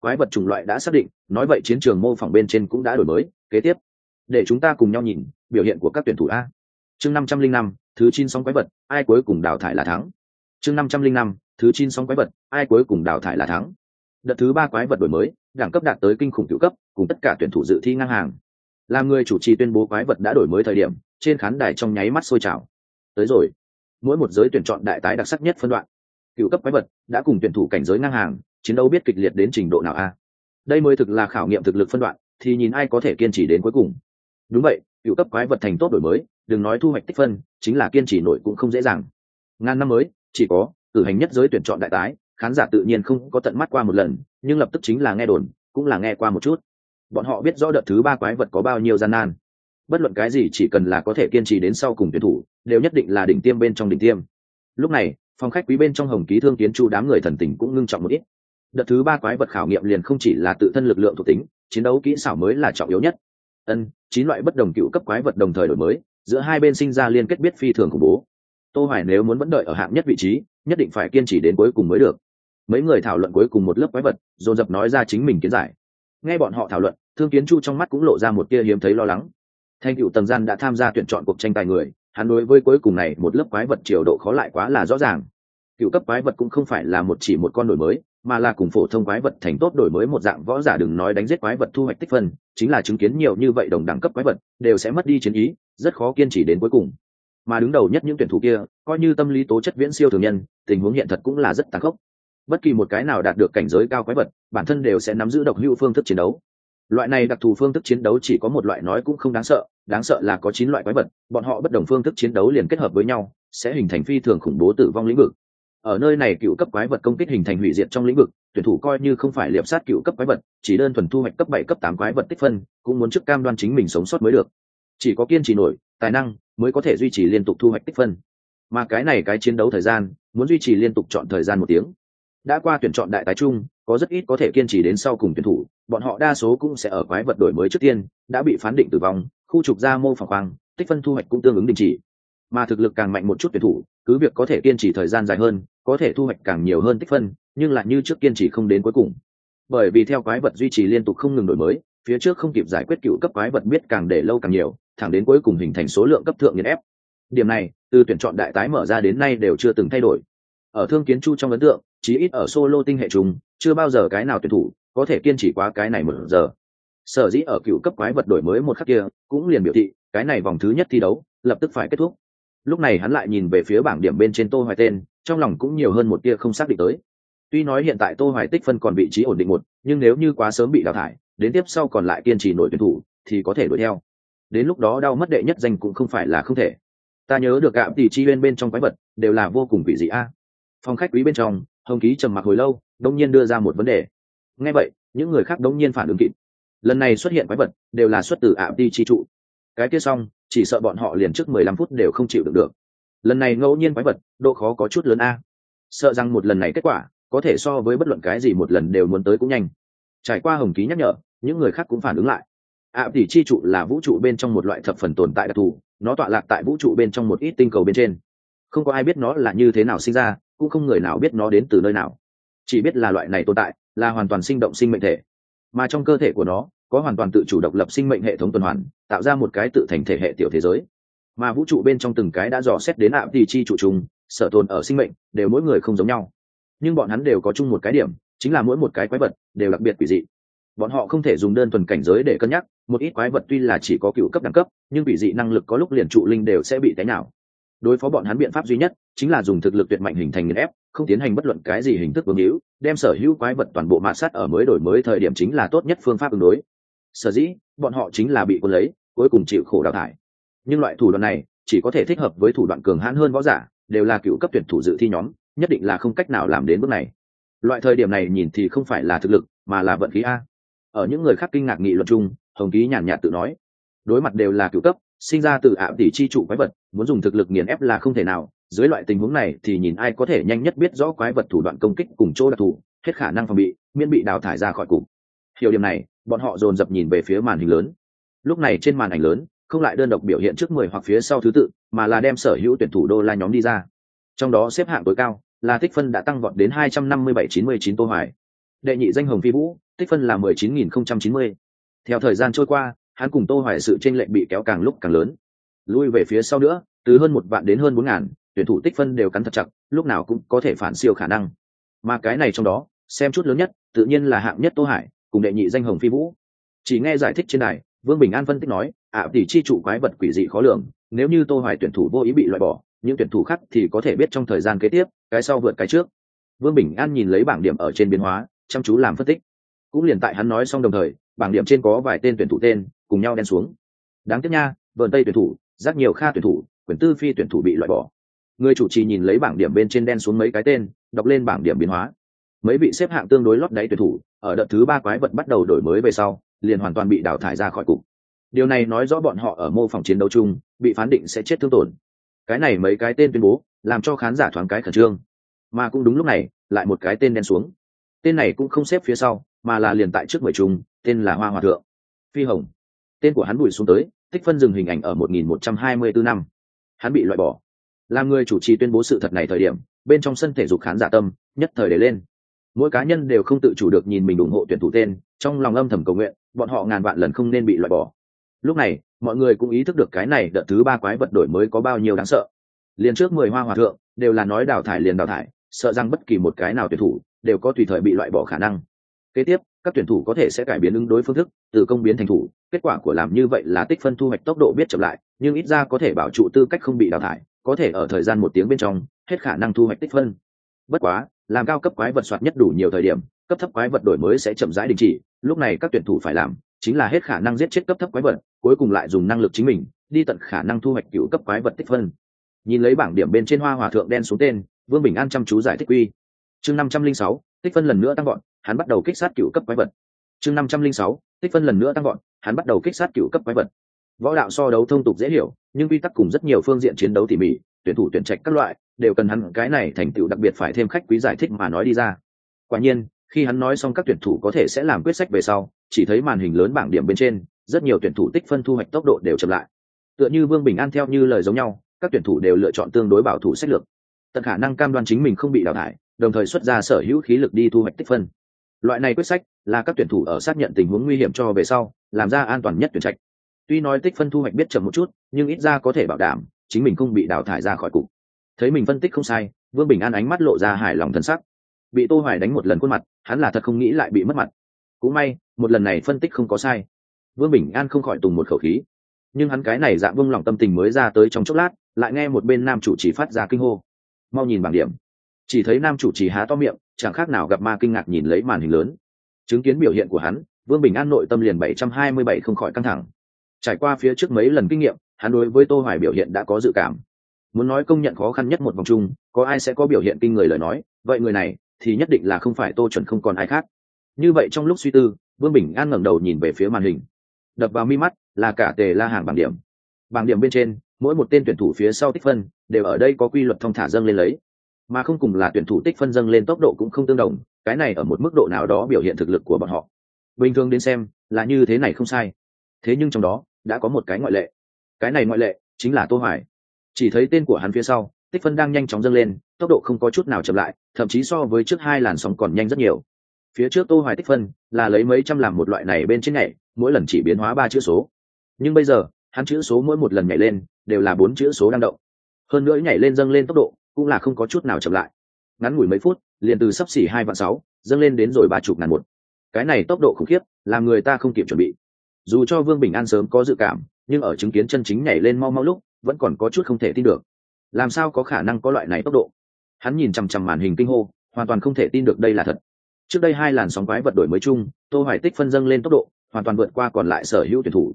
Quái vật chủng loại đã xác định, nói vậy chiến trường mô phỏng bên trên cũng đã đổi mới. Kế tiếp, để chúng ta cùng nhau nhìn, biểu hiện của các tuyển thủ a. Chương năm trăm linh năm, thứ chín sóng quái vật, ai cuối cùng đào thải là thắng? Chương năm trăm linh năm thứ chín sóng quái vật, ai cuối cùng đào thải là thắng. Đợt thứ ba quái vật đổi mới, đẳng cấp đạt tới kinh khủng cựu cấp, cùng tất cả tuyển thủ dự thi ngang hàng. Là người chủ trì tuyên bố quái vật đã đổi mới thời điểm, trên khán đài trong nháy mắt sôi trào. Tới rồi. Mỗi một giới tuyển chọn đại tái đặc sắc nhất phân đoạn. Cựu cấp quái vật đã cùng tuyển thủ cảnh giới ngang hàng, chiến đấu biết kịch liệt đến trình độ nào a? Đây mới thực là khảo nghiệm thực lực phân đoạn, thì nhìn ai có thể kiên trì đến cuối cùng. Đúng vậy cựu cấp quái vật thành tốt đổi mới, đừng nói thu hoạch tích phân, chính là kiên trì nổi cũng không dễ dàng. Ngàn năm mới, chỉ có cử hành nhất giới tuyển chọn đại tái, khán giả tự nhiên không có tận mắt qua một lần, nhưng lập tức chính là nghe đồn, cũng là nghe qua một chút. Bọn họ biết rõ đợt thứ ba quái vật có bao nhiêu gian nan. Bất luận cái gì chỉ cần là có thể kiên trì đến sau cùng tuyển thủ, đều nhất định là đỉnh tiêm bên trong đỉnh tiêm. Lúc này, phòng khách quý bên trong hồng ký thương kiến chu đám người thần tình cũng ngưng trọng một ít. Đợt thứ ba quái vật khảo nghiệm liền không chỉ là tự thân lực lượng thuộc tính, chiến đấu kỹ xảo mới là trọng yếu nhất. Ân, chín loại bất đồng cựu cấp quái vật đồng thời đổi mới, giữa hai bên sinh ra liên kết biết phi thường khủng bố. Tô hoài nếu muốn vẫn đợi ở hạng nhất vị trí nhất định phải kiên trì đến cuối cùng mới được. Mấy người thảo luận cuối cùng một lớp quái vật, dồn dập nói ra chính mình kiến giải. Nghe bọn họ thảo luận, thương kiến chu trong mắt cũng lộ ra một tia hiếm thấy lo lắng. Thanh cựu tầng gian đã tham gia tuyển chọn cuộc tranh tài người, hắn đối với cuối cùng này một lớp quái vật triều độ khó lại quá là rõ ràng. Cựu cấp quái vật cũng không phải là một chỉ một con đổi mới, mà là cùng phổ thông quái vật thành tốt đổi mới một dạng võ giả đừng nói đánh giết quái vật thu hoạch tích phân, chính là chứng kiến nhiều như vậy đồng đẳng cấp quái vật, đều sẽ mất đi chiến ý, rất khó kiên trì đến cuối cùng mà đứng đầu nhất những tuyển thủ kia, coi như tâm lý tố chất viễn siêu thường nhân, tình huống hiện thật cũng là rất tàn khốc. Bất kỳ một cái nào đạt được cảnh giới cao quái vật, bản thân đều sẽ nắm giữ độc hữu phương thức chiến đấu. Loại này đặc thù phương thức chiến đấu chỉ có một loại nói cũng không đáng sợ đáng sợ là có chín loại quái vật, bọn họ bất đồng phương thức chiến đấu liền kết hợp với nhau, sẽ hình thành phi thường khủng bố tử vong lĩnh vực. Ở nơi này cựu cấp quái vật công kích hình thành hủy diệt trong lĩnh vực, tuyển thủ coi như không phải liệp sát cựu cấp quái vật, chỉ đơn thuần thu hoạch cấp bảy, cấp tám quái vật tích phân, cũng muốn trước cam đoan chính mình sống sót mới được. Chỉ có kiên trì nổi tài năng mới có thể duy trì liên tục thu hoạch tích phân. Mà cái này cái chiến đấu thời gian, muốn duy trì liên tục chọn thời gian một tiếng. Đã qua tuyển chọn đại tái trung có rất ít có thể kiên trì đến sau cùng tuyển thủ. Bọn họ đa số cũng sẽ ở quái vật đổi mới trước tiên, đã bị phán định tử vong, khu trục ra mô phỏng khoang, tích phân thu hoạch cũng tương ứng đình chỉ. Mà thực lực càng mạnh một chút tuyển thủ, cứ việc có thể kiên trì thời gian dài hơn, có thể thu hoạch càng nhiều hơn tích phân, nhưng lại như trước kiên trì không đến cuối cùng. Bởi vì theo quái vật duy trì liên tục không ngừng đổi mới phía trước không kịp giải quyết cựu cấp quái vật biết càng để lâu càng nhiều, thẳng đến cuối cùng hình thành số lượng cấp thượng nghiền ép. Điểm này, từ tuyển chọn đại tái mở ra đến nay đều chưa từng thay đổi. Ở thương kiến chu trong ấn tượng, chí ít ở solo tinh hệ trùng, chưa bao giờ cái nào tuyển thủ có thể kiên trì quá cái này một giờ. Sở dĩ ở cựu cấp quái vật đổi mới một khắc kia, cũng liền biểu thị, cái này vòng thứ nhất thi đấu, lập tức phải kết thúc. Lúc này hắn lại nhìn về phía bảng điểm bên trên tô hoài tên, trong lòng cũng nhiều hơn một tia không xác định tới. Tuy nói hiện tại tô hoài tích phân còn vị trí ổn định một, nhưng nếu như quá sớm bị đào thải đến tiếp sau còn lại kiên trì nổi tuyển thủ thì có thể đuổi theo. Đến lúc đó đau mất đệ nhất danh cũng không phải là không thể. Ta nhớ được gạm tỷ chi bên bên trong quái vật đều là vô cùng vị dị a. Phòng khách quý bên trong, hồng ký trầm mặc hồi lâu, đông nhiên đưa ra một vấn đề. Nghe vậy, những người khác đông nhiên phản ứng kịp. Lần này xuất hiện quái vật đều là xuất từ ạm tỷ chi trụ. Cái kia xong, chỉ sợ bọn họ liền trước mười lăm phút đều không chịu được được. Lần này ngẫu nhiên quái vật, độ khó có chút lớn a. Sợ rằng một lần này kết quả, có thể so với bất luận cái gì một lần đều muốn tới cũng nhanh trải qua hồng ký nhắc nhở, những người khác cũng phản ứng lại. Ạ tỷ chi trụ là vũ trụ bên trong một loại thập phần tồn tại đặc thù, nó tọa lạc tại vũ trụ bên trong một ít tinh cầu bên trên. Không có ai biết nó là như thế nào sinh ra, cũng không người nào biết nó đến từ nơi nào. Chỉ biết là loại này tồn tại, là hoàn toàn sinh động sinh mệnh thể. Mà trong cơ thể của nó, có hoàn toàn tự chủ độc lập sinh mệnh hệ thống tuần hoàn, tạo ra một cái tự thành thể hệ tiểu thế giới. Mà vũ trụ bên trong từng cái đã dò xét đến ạ tỷ chi trụ trùng sở tồn ở sinh mệnh, đều mỗi người không giống nhau. Nhưng bọn hắn đều có chung một cái điểm chính là mỗi một cái quái vật đều đặc biệt quỷ dị. Bọn họ không thể dùng đơn thuần cảnh giới để cân nhắc, một ít quái vật tuy là chỉ có cựu cấp đẳng cấp, nhưng quỷ dị năng lực có lúc liền trụ linh đều sẽ bị té nào đối phó bọn hắn biện pháp duy nhất chính là dùng thực lực tuyệt mạnh hình thành nghiền ép, không tiến hành bất luận cái gì hình thức vương hữu, đem sở hữu quái vật toàn bộ mạ sát ở mới đổi mới thời điểm chính là tốt nhất phương pháp ứng đối. Sở dĩ, bọn họ chính là bị quân lấy, cuối cùng chịu khổ đào thải. Nhưng loại thủ đoạn này chỉ có thể thích hợp với thủ đoạn cường hãn hơn võ giả, đều là cựu cấp tuyển thủ dự thi nhóm, nhất định là không cách nào làm đến bước này loại thời điểm này nhìn thì không phải là thực lực, mà là vận khí a. Ở những người khác kinh ngạc nghị luận chung, hồng ký nhàn nhạt tự nói. Đối mặt đều là cựu cấp, sinh ra từ ạ tỷ chi trụ quái vật, muốn dùng thực lực nghiền ép là không thể nào. Dưới loại tình huống này thì nhìn ai có thể nhanh nhất biết rõ quái vật thủ đoạn công kích cùng chỗ đặc thù, hết khả năng phòng bị, miễn bị đào thải ra khỏi cục. Hiểu điểm này, bọn họ dồn dập nhìn về phía màn hình lớn. Lúc này trên màn ảnh lớn, không lại đơn độc biểu hiện trước mười hoặc phía sau thứ tự, mà là đem sở hữu tuyển thủ đô la nhóm đi ra. Trong đó xếp hạng tối cao là tích phân đã tăng vọt đến hai trăm năm mươi bảy chín mươi chín tô hoài. Đệ nhị danh hồng phi vũ, tích phân là mười chín nghìn không trăm chín mươi. Theo thời gian trôi qua, hắn cùng tô hoài sự tranh lệch bị kéo càng lúc càng lớn. Lui về phía sau nữa, từ hơn một vạn đến hơn bốn ngàn, tuyển thủ tích phân đều cắn thật chặt, lúc nào cũng có thể phản siêu khả năng. Mà cái này trong đó, xem chút lớn nhất, tự nhiên là hạng nhất tô hải, cùng đệ nhị danh hồng phi vũ. Chỉ nghe giải thích trên này vương bình an phân tích nói, ạ, tỷ chi chủ quái vật quỷ dị khó lường, nếu như tô hoài tuyển thủ vô ý bị loại bỏ những tuyển thủ khác thì có thể biết trong thời gian kế tiếp, cái sau vượt cái trước. Vương bình an nhìn lấy bảng điểm ở trên biến hóa, chăm chú làm phân tích. Cũng liền tại hắn nói xong đồng thời, bảng điểm trên có vài tên tuyển thủ tên, cùng nhau đen xuống. Đáng tiếc nha, vợn tây tuyển thủ rất nhiều kha tuyển thủ quyển tư phi tuyển thủ bị loại bỏ. Người chủ trì nhìn lấy bảng điểm bên trên đen xuống mấy cái tên, đọc lên bảng điểm biến hóa. Mấy bị xếp hạng tương đối lót đáy tuyển thủ, ở đợt thứ ba quái vật bắt đầu đổi mới về sau, liền hoàn toàn bị đào thải ra khỏi cục. Điều này nói rõ bọn họ ở mô phỏng chiến đấu chung, bị phán định sẽ chết thương tổn cái này mấy cái tên tuyên bố làm cho khán giả thoáng cái khẩn trương. Mà cũng đúng lúc này, lại một cái tên đen xuống. Tên này cũng không xếp phía sau, mà là liền tại trước mười trung, tên là hoa hòa thượng. Phi hồng. Tên của hắn bùi xuống tới, tích phân dừng hình ảnh ở một nghìn một trăm hai mươi bốn năm. Hắn bị loại bỏ. Làm người chủ trì tuyên bố sự thật này thời điểm, bên trong sân thể dục khán giả tâm, nhất thời để lên. Mỗi cá nhân đều không tự chủ được nhìn mình ủng hộ tuyển thủ tên, trong lòng âm thầm cầu nguyện, bọn họ ngàn vạn lần không nên bị loại bỏ lúc này, mọi người cũng ý thức được cái này đợt thứ ba quái vật đổi mới có bao nhiêu đáng sợ. Liền trước mười hoa hòa thượng, đều là nói đào thải liền đào thải, sợ rằng bất kỳ một cái nào tuyển thủ đều có tùy thời bị loại bỏ khả năng. Kế tiếp, các tuyển thủ có thể sẽ cải biến ứng đối phương thức, từ công biến thành thủ, kết quả của làm như vậy là tích phân thu hoạch tốc độ biết chậm lại, nhưng ít ra có thể bảo trụ tư cách không bị đào thải, có thể ở thời gian một tiếng bên trong, hết khả năng thu hoạch tích phân. Bất quá, làm cao cấp quái vật soạt nhất đủ nhiều thời điểm, cấp thấp quái vật đổi mới sẽ chậm rãi đình chỉ, lúc này các tuyển thủ phải làm chính là hết khả năng giết chết cấp thấp quái vật, cuối cùng lại dùng năng lực chính mình, đi tận khả năng thu hoạch cựu cấp quái vật tích phân. Nhìn lấy bảng điểm bên trên hoa hòa thượng đen xuống tên, vương bình an chăm chú giải thích quy. Chương năm trăm linh sáu, tích phân lần nữa tăng gọn hắn bắt đầu kích sát cựu cấp quái vật. Chương năm trăm linh sáu, tích phân lần nữa tăng gọn hắn bắt đầu kích sát cựu cấp quái vật. Võ đạo so đấu thông tục dễ hiểu, nhưng quy tắc cùng rất nhiều phương diện chiến đấu tỉ mỉ, tuyển thủ tuyển trạch các loại, đều cần hắn cái này thành tựu đặc biệt phải thêm khách quý giải thích mà nói đi ra. Quả nhiên khi hắn nói xong các tuyển thủ có thể sẽ làm quyết sách về sau, chỉ thấy màn hình lớn bảng điểm bên trên, rất nhiều tuyển thủ tích phân thu hoạch tốc độ đều chậm lại. Tựa như vương bình an theo như lời giống nhau, các tuyển thủ đều lựa chọn tương đối bảo thủ sách lược. Tận khả năng cam đoan chính mình không bị đào thải, đồng thời xuất ra sở hữu khí lực đi thu hoạch tích phân. Loại này quyết sách là các tuyển thủ ở xác nhận tình huống nguy hiểm cho về sau, làm ra an toàn nhất tuyển trạch. Tuy nói tích phân thu hoạch biết chậm một chút, nhưng ít ra có thể bảo đảm chính mình không bị đào thải ra khỏi cục. Thấy mình phân tích không sai, vương bình an ánh mắt lộ ra hài lòng thân sắc bị tô hoài đánh một lần khuôn mặt, hắn là thật không nghĩ lại bị mất mặt. Cũng may, một lần này phân tích không có sai. Vương bình an không khỏi tùng một khẩu khí. Nhưng hắn cái này dạng vương lòng tâm tình mới ra tới trong chốc lát, lại nghe một bên nam chủ trì phát ra kinh hô. Mau nhìn bảng điểm. Chỉ thấy nam chủ trì há to miệng, chẳng khác nào gặp ma kinh ngạc nhìn lấy màn hình lớn. Chứng kiến biểu hiện của hắn, vương bình an nội tâm liền 727 không khỏi căng thẳng. Trải qua phía trước mấy lần kinh nghiệm, hắn đối với tô hoài biểu hiện đã có dự cảm. Muốn nói công nhận khó khăn nhất một vòng chung, có ai sẽ có biểu hiện kinh người lời nói, vậy người này thì nhất định là không phải tô chuẩn không còn ai khác. Như vậy trong lúc suy tư, vương bình an ngẩng đầu nhìn về phía màn hình. Đập vào mi mắt là cả tề la hàng bảng điểm. Bảng điểm bên trên, mỗi một tên tuyển thủ phía sau tích phân đều ở đây có quy luật thông thả dâng lên lấy. Mà không cùng là tuyển thủ tích phân dâng lên tốc độ cũng không tương đồng, cái này ở một mức độ nào đó biểu hiện thực lực của bọn họ. Bình thường đến xem, là như thế này không sai. Thế nhưng trong đó, đã có một cái ngoại lệ. Cái này ngoại lệ chính là tô hoài. Chỉ thấy tên của hắn phía sau, tích phân đang nhanh chóng dâng lên tốc độ không có chút nào chậm lại, thậm chí so với trước hai làn sóng còn nhanh rất nhiều. Phía trước tô hoài tích phân là lấy mấy trăm làm một loại này bên trên nhảy, mỗi lần chỉ biến hóa ba chữ số. Nhưng bây giờ, hắn chữ số mỗi một lần nhảy lên, đều là bốn chữ số đang động. Hơn nữa nhảy lên dâng lên tốc độ, cũng là không có chút nào chậm lại. Ngắn ngủi mấy phút, liền từ sắp xỉ hai vạn sáu, dâng lên đến rồi ba chục ngàn một. Cái này tốc độ khủng khiếp, làm người ta không kịp chuẩn bị. Dù cho vương bình an sớm có dự cảm, nhưng ở chứng kiến chân chính nhảy lên mau mau lúc, vẫn còn có chút không thể tin được. Làm sao có khả năng có loại này tốc độ? Hắn nhìn chằm chằm màn hình kinh hô, hoàn toàn không thể tin được đây là thật. Trước đây hai làn sóng quái vật đổi mới chung, tô hoài tích phân dâng lên tốc độ, hoàn toàn vượt qua còn lại sở hữu tuyển thủ.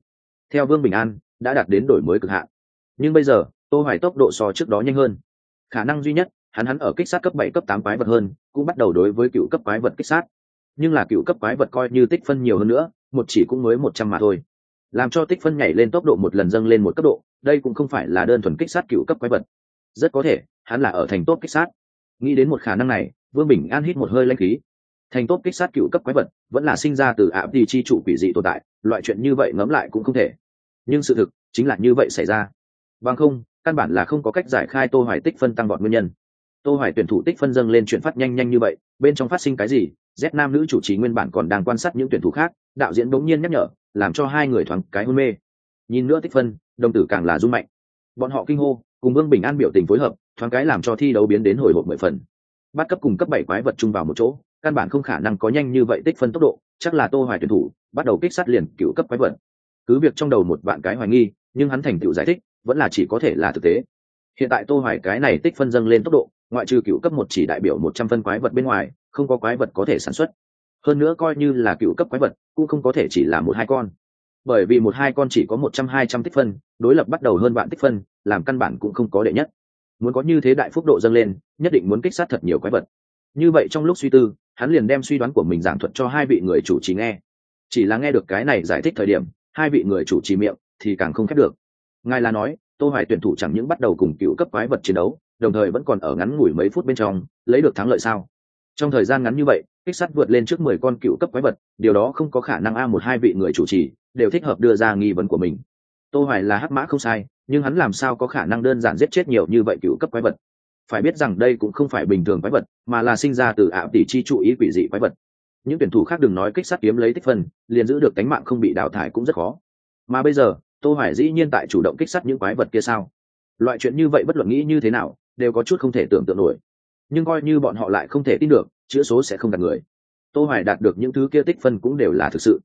Theo vương bình an, đã đạt đến đổi mới cực hạn. Nhưng bây giờ, tô hoài tốc độ so trước đó nhanh hơn. Khả năng duy nhất, hắn hắn ở kích sát cấp 7 cấp 8 quái vật hơn, cũng bắt đầu đối với cựu cấp quái vật kích sát. Nhưng là cựu cấp quái vật coi như tích phân nhiều hơn nữa, một chỉ cũng mới 100 mà thôi. Làm cho tích phân nhảy lên tốc độ một lần dâng lên một cấp độ, đây cũng không phải là đơn thuần kích sát cựu cấp quái vật. Rất có thể, hắn là ở thành tốt kích sát nghĩ đến một khả năng này, vương bình an hít một hơi lanh khí. Thành tốt kích sát cựu cấp quái vật, vẫn là sinh ra từ ạ đi chi trụ quỷ dị tồn tại, loại chuyện như vậy ngẫm lại cũng không thể. Nhưng sự thực chính là như vậy xảy ra. Bằng không, căn bản là không có cách giải khai tô hoài tích phân tăng bọn nguyên nhân. Tô hoài tuyển thủ tích phân dâng lên chuyển phát nhanh nhanh như vậy, bên trong phát sinh cái gì, z nam nữ chủ trì nguyên bản còn đang quan sát những tuyển thủ khác, đạo diễn bỗng nhiên nhắc nhở, làm cho hai người thoáng cái hôn mê. Nhìn nữa tích phân, đồng tử càng là rung mạnh. Bọn họ kinh hô, cùng vương bình an biểu tình phối hợp thoáng cái làm cho thi đấu biến đến hồi hộp mười phần. Bắt cấp cùng cấp bảy quái vật chung vào một chỗ, căn bản không khả năng có nhanh như vậy tích phân tốc độ, chắc là tô hoài tuyển thủ, bắt đầu kích sát liền cựu cấp quái vật. Cứ việc trong đầu một vạn cái hoài nghi, nhưng hắn thành tựu giải thích, vẫn là chỉ có thể là thực tế. Hiện tại tô hoài cái này tích phân dâng lên tốc độ, ngoại trừ cựu cấp một chỉ đại biểu một trăm phân quái vật bên ngoài, không có quái vật có thể sản xuất. Hơn nữa coi như là cựu cấp quái vật, cũng không có thể chỉ là một hai con. Bởi vì một hai con chỉ có một trăm, hai trăm tích phân, đối lập bắt đầu hơn bạn tích phân, làm căn bản cũng không có đệ nhất muốn có như thế đại phúc độ dâng lên, nhất định muốn kích sát thật nhiều quái vật. Như vậy trong lúc suy tư, hắn liền đem suy đoán của mình giảng thuật cho hai vị người chủ trì nghe. Chỉ là nghe được cái này giải thích thời điểm, hai vị người chủ trì miệng thì càng không khép được. Ngài là nói, tô hoài tuyển thủ chẳng những bắt đầu cùng cựu cấp quái vật chiến đấu, đồng thời vẫn còn ở ngắn ngủi mấy phút bên trong, lấy được thắng lợi sao? Trong thời gian ngắn như vậy, kích sát vượt lên trước mười con cựu cấp quái vật, điều đó không có khả năng a một hai vị người chủ trì đều thích hợp đưa ra nghi vấn của mình. Tô hoài là hắc mã không sai nhưng hắn làm sao có khả năng đơn giản giết chết nhiều như vậy cựu cấp quái vật? Phải biết rằng đây cũng không phải bình thường quái vật, mà là sinh ra từ ảo tỷ chi trụ ý quỷ dị quái vật. Những tuyển thủ khác đừng nói kích sát kiếm lấy tích phân, liền giữ được cánh mạng không bị đào thải cũng rất khó. Mà bây giờ, tô hoài dĩ nhiên tại chủ động kích sát những quái vật kia sao? Loại chuyện như vậy bất luận nghĩ như thế nào, đều có chút không thể tưởng tượng nổi. Nhưng coi như bọn họ lại không thể tin được chữa số sẽ không đặt người. Tô hoài đạt được những thứ kia tích phân cũng đều là thực sự.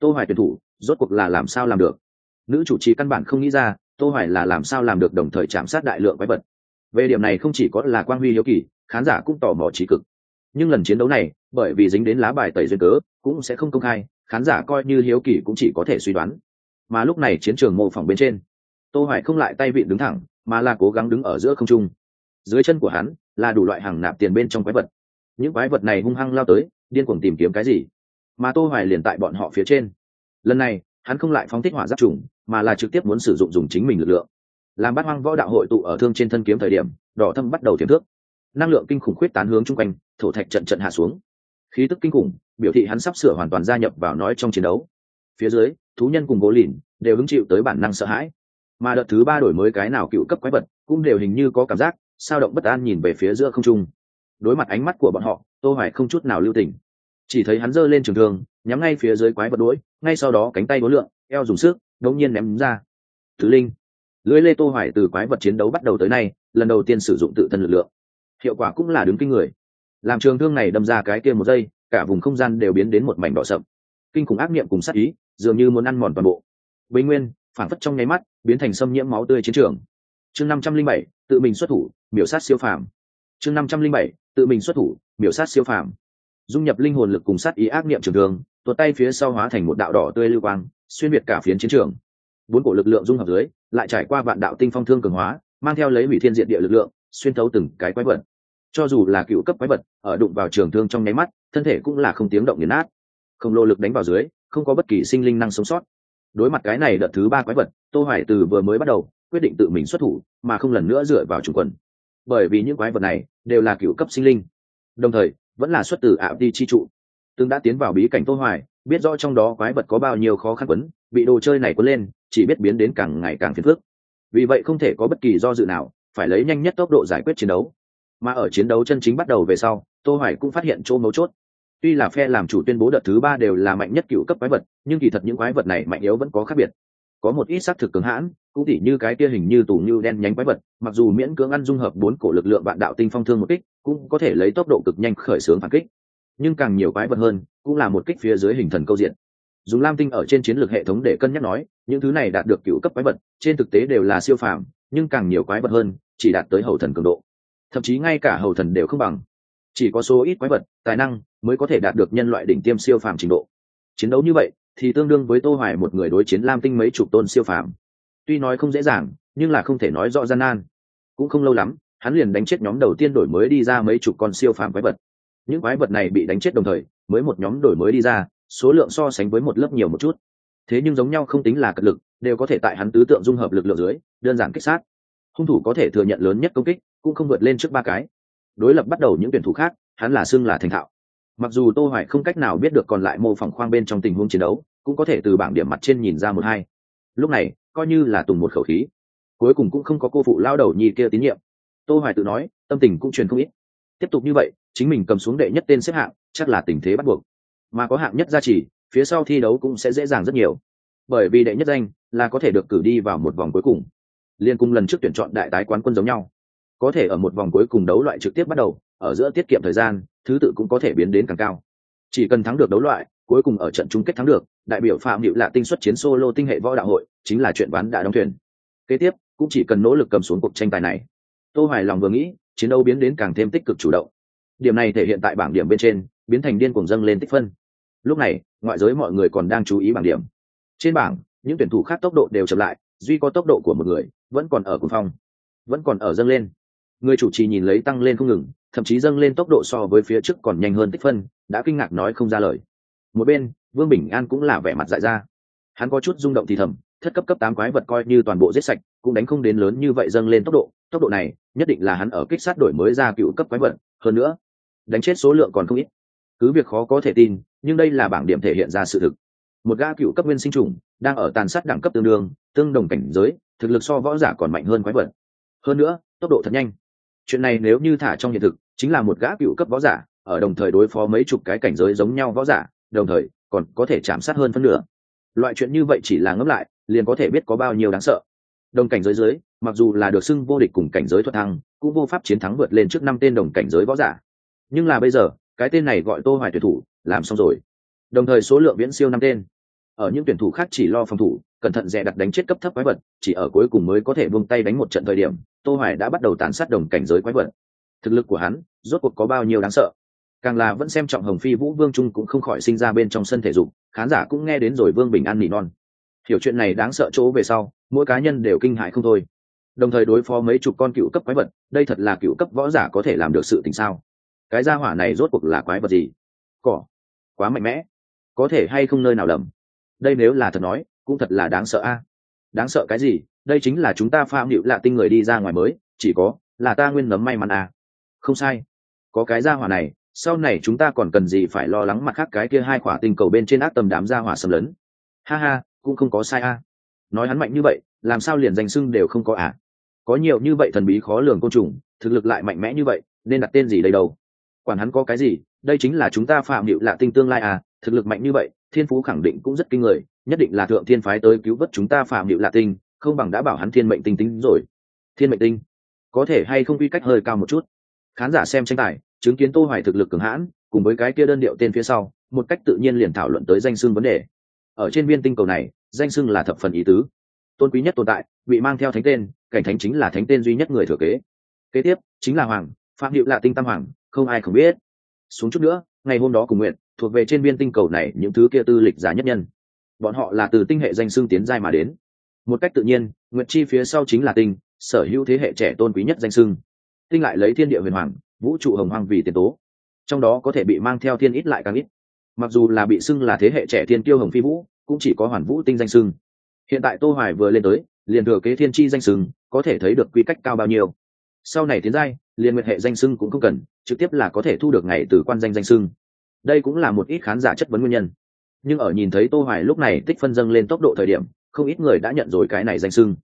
Tô hoài tuyển thủ, rốt cuộc là làm sao làm được? Nữ chủ trì căn bản không nghĩ ra tô hoài là làm sao làm được đồng thời chạm sát đại lượng quái vật? Về điểm này không chỉ có là quang huy hiếu kỳ, khán giả cũng tò mò trí cực. Nhưng lần chiến đấu này, bởi vì dính đến lá bài tẩy duyên cớ, cũng sẽ không công khai, khán giả coi như hiếu kỳ cũng chỉ có thể suy đoán. Mà lúc này chiến trường mô phỏng bên trên, tô hoài không lại tay vị đứng thẳng, mà là cố gắng đứng ở giữa không trung. Dưới chân của hắn là đủ loại hàng nạp tiền bên trong quái vật. Những quái vật này hung hăng lao tới, điên cuồng tìm kiếm cái gì? Mà tô hoài liền tại bọn họ phía trên. Lần này, hắn không lại phóng thích hỏa giáp trùng mà là trực tiếp muốn sử dụng dùng chính mình lực lượng. Làm bát hoang võ đạo hội tụ ở thương trên thân kiếm thời điểm, đỏ thâm bắt đầu tiềm thước. Năng lượng kinh khủng khuyết tán hướng chung quanh, thổ thạch trận trận hạ xuống. Khí tức kinh khủng, biểu thị hắn sắp sửa hoàn toàn gia nhập vào nói trong chiến đấu. Phía dưới, thú nhân cùng gỗ lìn đều hứng chịu tới bản năng sợ hãi. Mà đợt thứ ba đổi mới cái nào cựu cấp quái vật cũng đều hình như có cảm giác, sao động bất an nhìn về phía giữa không trung. Đối mặt ánh mắt của bọn họ, tô hoài không chút nào lưu tình. Chỉ thấy hắn giơ lên trường thương, nhắm ngay phía dưới quái vật đuổi ngay sau đó cánh tay đối lượng, eo dùng sức đống nhiên ném ra. Thứ linh lưới lê tô hoài từ quái vật chiến đấu bắt đầu tới nay lần đầu tiên sử dụng tự thân lực lượng. Hiệu quả cũng là đứng kinh người. Làm trường thương này đâm ra cái kia một giây cả vùng không gian đều biến đến một mảnh đỏ sậm. Kinh khủng ác niệm cùng sát ý dường như muốn ăn mòn toàn bộ. Bình nguyên phản phất trong nháy mắt biến thành xâm nhiễm máu tươi chiến trường. Chương 507, tự mình xuất thủ miểu sát siêu phàm. Chương 507, tự mình xuất thủ miểu sát siêu phàm. Dung nhập linh hồn lực cùng sát ý ác niệm trường thương tuột tay phía sau hóa thành một đạo đỏ tươi lưu quang, xuyên biệt cả phiến chiến trường. Bốn cổ lực lượng dung hợp dưới, lại trải qua vạn đạo tinh phong thương cường hóa, mang theo lấy hủy thiên diện địa lực lượng, xuyên thấu từng cái quái vật. Cho dù là cựu cấp quái vật, ở đụng vào trường thương trong nháy mắt, thân thể cũng là không tiếng động nghiền nát. Không lô lực đánh vào dưới, không có bất kỳ sinh linh năng sống sót. Đối mặt cái này đợt thứ ba quái vật, tô hoài từ vừa mới bắt đầu, quyết định tự mình xuất thủ, mà không lần nữa dựa vào trùng quần. Bởi vì những quái vật này đều là cựu cấp sinh linh, đồng thời vẫn là xuất từ ảo đi chi trụ từng đã tiến vào bí cảnh tô hoài, biết rõ trong đó quái vật có bao nhiêu khó khăn quấn, bị đồ chơi này quấn lên, chỉ biết biến đến càng ngày càng phiền phức. Vì vậy không thể có bất kỳ do dự nào, phải lấy nhanh nhất tốc độ giải quyết chiến đấu. Mà ở chiến đấu chân chính bắt đầu về sau, tô hoài cũng phát hiện chỗ mấu chốt. Tuy là phe làm chủ tuyên bố đợt thứ ba đều là mạnh nhất cựu cấp quái vật, nhưng kỳ thật những quái vật này mạnh yếu vẫn có khác biệt. Có một ít xác thực cường hãn, cũng tỉ như cái kia hình như tù như đen nhánh quái vật, mặc dù miễn cưỡng ăn dung hợp bốn cổ lực lượng vạn đạo tinh phong thương một kích, cũng có thể lấy tốc độ cực nhanh khởi xướng phản kích nhưng càng nhiều quái vật hơn, cũng là một kích phía dưới hình thần câu diện. Dùng lam tinh ở trên chiến lược hệ thống để cân nhắc nói, những thứ này đạt được cựu cấp quái vật, trên thực tế đều là siêu phàm, nhưng càng nhiều quái vật hơn, chỉ đạt tới hầu thần cường độ. Thậm chí ngay cả hầu thần đều không bằng. Chỉ có số ít quái vật, tài năng mới có thể đạt được nhân loại đỉnh tiêm siêu phàm trình độ. Chiến đấu như vậy, thì tương đương với tô hoài một người đối chiến lam tinh mấy chục tôn siêu phàm. Tuy nói không dễ dàng, nhưng là không thể nói rõ gian nan. Cũng không lâu lắm, hắn liền đánh chết nhóm đầu tiên đổi mới đi ra mấy chục con siêu phàm quái vật những quái vật này bị đánh chết đồng thời, mới một nhóm đổi mới đi ra, số lượng so sánh với một lớp nhiều một chút. Thế nhưng giống nhau không tính là cật lực, đều có thể tại hắn tứ tượng dung hợp lực lượng dưới, đơn giản kích sát. Hung thủ có thể thừa nhận lớn nhất công kích, cũng không vượt lên trước ba cái. Đối lập bắt đầu những tuyển thủ khác, hắn là xưng là thành thạo. Mặc dù tô hoài không cách nào biết được còn lại mô phỏng khoang bên trong tình huống chiến đấu, cũng có thể từ bảng điểm mặt trên nhìn ra một hai. Lúc này, coi như là tùng một khẩu khí. Cuối cùng cũng không có cô phụ lao đầu nhi kia tín nhiệm. Tô hoài tự nói, tâm tình cũng truyền không ít. Tiếp tục như vậy chính mình cầm xuống đệ nhất tên xếp hạng, chắc là tình thế bắt buộc. Mà có hạng nhất gia trì, phía sau thi đấu cũng sẽ dễ dàng rất nhiều. Bởi vì đệ nhất danh là có thể được cử đi vào một vòng cuối cùng. Liên cung lần trước tuyển chọn đại tái quán quân giống nhau. Có thể ở một vòng cuối cùng đấu loại trực tiếp bắt đầu, ở giữa tiết kiệm thời gian, thứ tự cũng có thể biến đến càng cao. Chỉ cần thắng được đấu loại, cuối cùng ở trận chung kết thắng được, đại biểu phạm hữu lạ tinh xuất chiến solo tinh hệ võ đạo hội, chính là chuyện bán đã đóng thuyền. Kế tiếp, cũng chỉ cần nỗ lực cầm xuống cuộc tranh tài này. Tô hài lòng vừa nghĩ, chiến đấu biến đến càng thêm tích cực chủ động điểm này thể hiện tại bảng điểm bên trên, biến thành điên cuồng dâng lên tích phân. Lúc này, ngoại giới mọi người còn đang chú ý bảng điểm. Trên bảng, những tuyển thủ khác tốc độ đều chậm lại, duy có tốc độ của một người, vẫn còn ở cùng phong, vẫn còn ở dâng lên. Người chủ trì nhìn lấy tăng lên không ngừng, thậm chí dâng lên tốc độ so với phía trước còn nhanh hơn tích phân, đã kinh ngạc nói không ra lời. Một bên, vương bình an cũng là vẻ mặt dại ra. Hắn có chút rung động thì thầm, thất cấp cấp tám quái vật coi như toàn bộ giết sạch, cũng đánh không đến lớn như vậy dâng lên tốc độ. Tốc độ này, nhất định là hắn ở kích sát đổi mới ra cựu cấp quái vật. Hơn nữa đánh chết số lượng còn không ít. Cứ việc khó có thể tin, nhưng đây là bảng điểm thể hiện ra sự thực. Một gã cựu cấp nguyên sinh trùng đang ở tàn sát đẳng cấp tương đương, tương đồng cảnh giới, thực lực so võ giả còn mạnh hơn quái vật. Hơn nữa, tốc độ thật nhanh. Chuyện này nếu như thả trong hiện thực, chính là một gã cựu cấp võ giả, ở đồng thời đối phó mấy chục cái cảnh giới giống nhau võ giả, đồng thời, còn có thể chạm sát hơn phân nửa. Loại chuyện như vậy chỉ là ngẫm lại, liền có thể biết có bao nhiêu đáng sợ. Đồng cảnh giới dưới, mặc dù là được xưng vô địch cùng cảnh giới thuật thăng, cũng vô pháp chiến thắng vượt lên trước năm tên đồng cảnh giới võ giả nhưng là bây giờ, cái tên này gọi tô hoài tuyển thủ, làm xong rồi. Đồng thời số lượng viễn siêu năm tên. Ở những tuyển thủ khác chỉ lo phòng thủ, cẩn thận dè đặt đánh chết cấp thấp quái vật, chỉ ở cuối cùng mới có thể buông tay đánh một trận thời điểm, tô hoài đã bắt đầu tàn sát đồng cảnh giới quái vật. Thực lực của hắn, rốt cuộc có bao nhiêu đáng sợ? Càng là vẫn xem trọng hồng phi vũ vương trung cũng không khỏi sinh ra bên trong sân thể dục, khán giả cũng nghe đến rồi vương bình an nỉ non. Hiểu chuyện này đáng sợ chỗ về sau, mỗi cá nhân đều kinh hại không thôi. Đồng thời đối phó mấy chục con cựu cấp quái vật, đây thật là cựu cấp võ giả có thể làm được sự tình sao? Cái gia hỏa này rốt cuộc là quái vật gì? Cỏ. Quá mạnh mẽ. Có thể hay không nơi nào lầm? Đây nếu là thật nói, cũng thật là đáng sợ a. Đáng sợ cái gì? Đây chính là chúng ta phạm điệu lạ tinh người đi ra ngoài mới, chỉ có là ta nguyên nấm may mắn a không sai. Có cái gia hỏa này, sau này chúng ta còn cần gì phải lo lắng mặt khác cái kia hai khỏa tinh cầu bên trên ác tầm đám gia hỏa xâm lấn? Ha ha, cũng không có sai a. Nói hắn mạnh như vậy, làm sao liền danh sưng đều không có à? Có nhiều như vậy thần bí khó lường côn trùng, thực lực lại mạnh mẽ như vậy, nên đặt tên gì đây đâu? Quản hắn có cái gì, đây chính là chúng ta phạm hiệu lạ tinh tương lai à thực lực mạnh như vậy, thiên phú khẳng định cũng rất kinh người, nhất định là thượng thiên phái tới cứu vớt chúng ta phạm hiệu lạ tinh, không bằng đã bảo hắn thiên mệnh tinh tính rồi. Thiên mệnh tinh? Có thể hay không quy cách hơi cao một chút? Khán giả xem tranh tài, chứng kiến tô hoài thực lực cường hãn, cùng với cái kia đơn điệu tên phía sau, một cách tự nhiên liền thảo luận tới danh xưng vấn đề. Ở trên viên tinh cầu này, danh xưng là thập phần ý tứ. Tôn quý nhất tồn tại, bị mang theo thánh tên, cảnh thánh chính là thánh tên duy nhất người thừa kế. Kế tiếp, chính là hoàng, phạm hiệu lạ tinh tam hoàng không ai không biết. Xuống chút nữa, ngày hôm đó cùng nguyện thuộc về trên viên tinh cầu này những thứ kia tư lịch giả nhất nhân. Bọn họ là từ tinh hệ danh xưng tiến giai mà đến. Một cách tự nhiên, nguyệt chi phía sau chính là tinh, sở hữu thế hệ trẻ tôn quý nhất danh xưng. Tinh lại lấy thiên địa huyền hoàng, vũ trụ hồng hoàng vì tiền tố. Trong đó có thể bị mang theo thiên ít lại càng ít. Mặc dù là bị xưng là thế hệ trẻ thiên tiêu hồng phi vũ, cũng chỉ có hoàn vũ tinh danh xưng. Hiện tại tô hoài vừa lên tới, liền thừa kế thiên chi danh xưng, có thể thấy được quy cách cao bao nhiêu sau này tiến giai, liền nguyệt hệ danh sưng cũng không cần, trực tiếp là có thể thu được ngày từ quan danh danh sưng đây cũng là một ít khán giả chất vấn nguyên nhân. Nhưng ở nhìn thấy tô hoài lúc này tích phân dâng lên tốc độ thời điểm, không ít người đã nhận rồi cái này danh sưng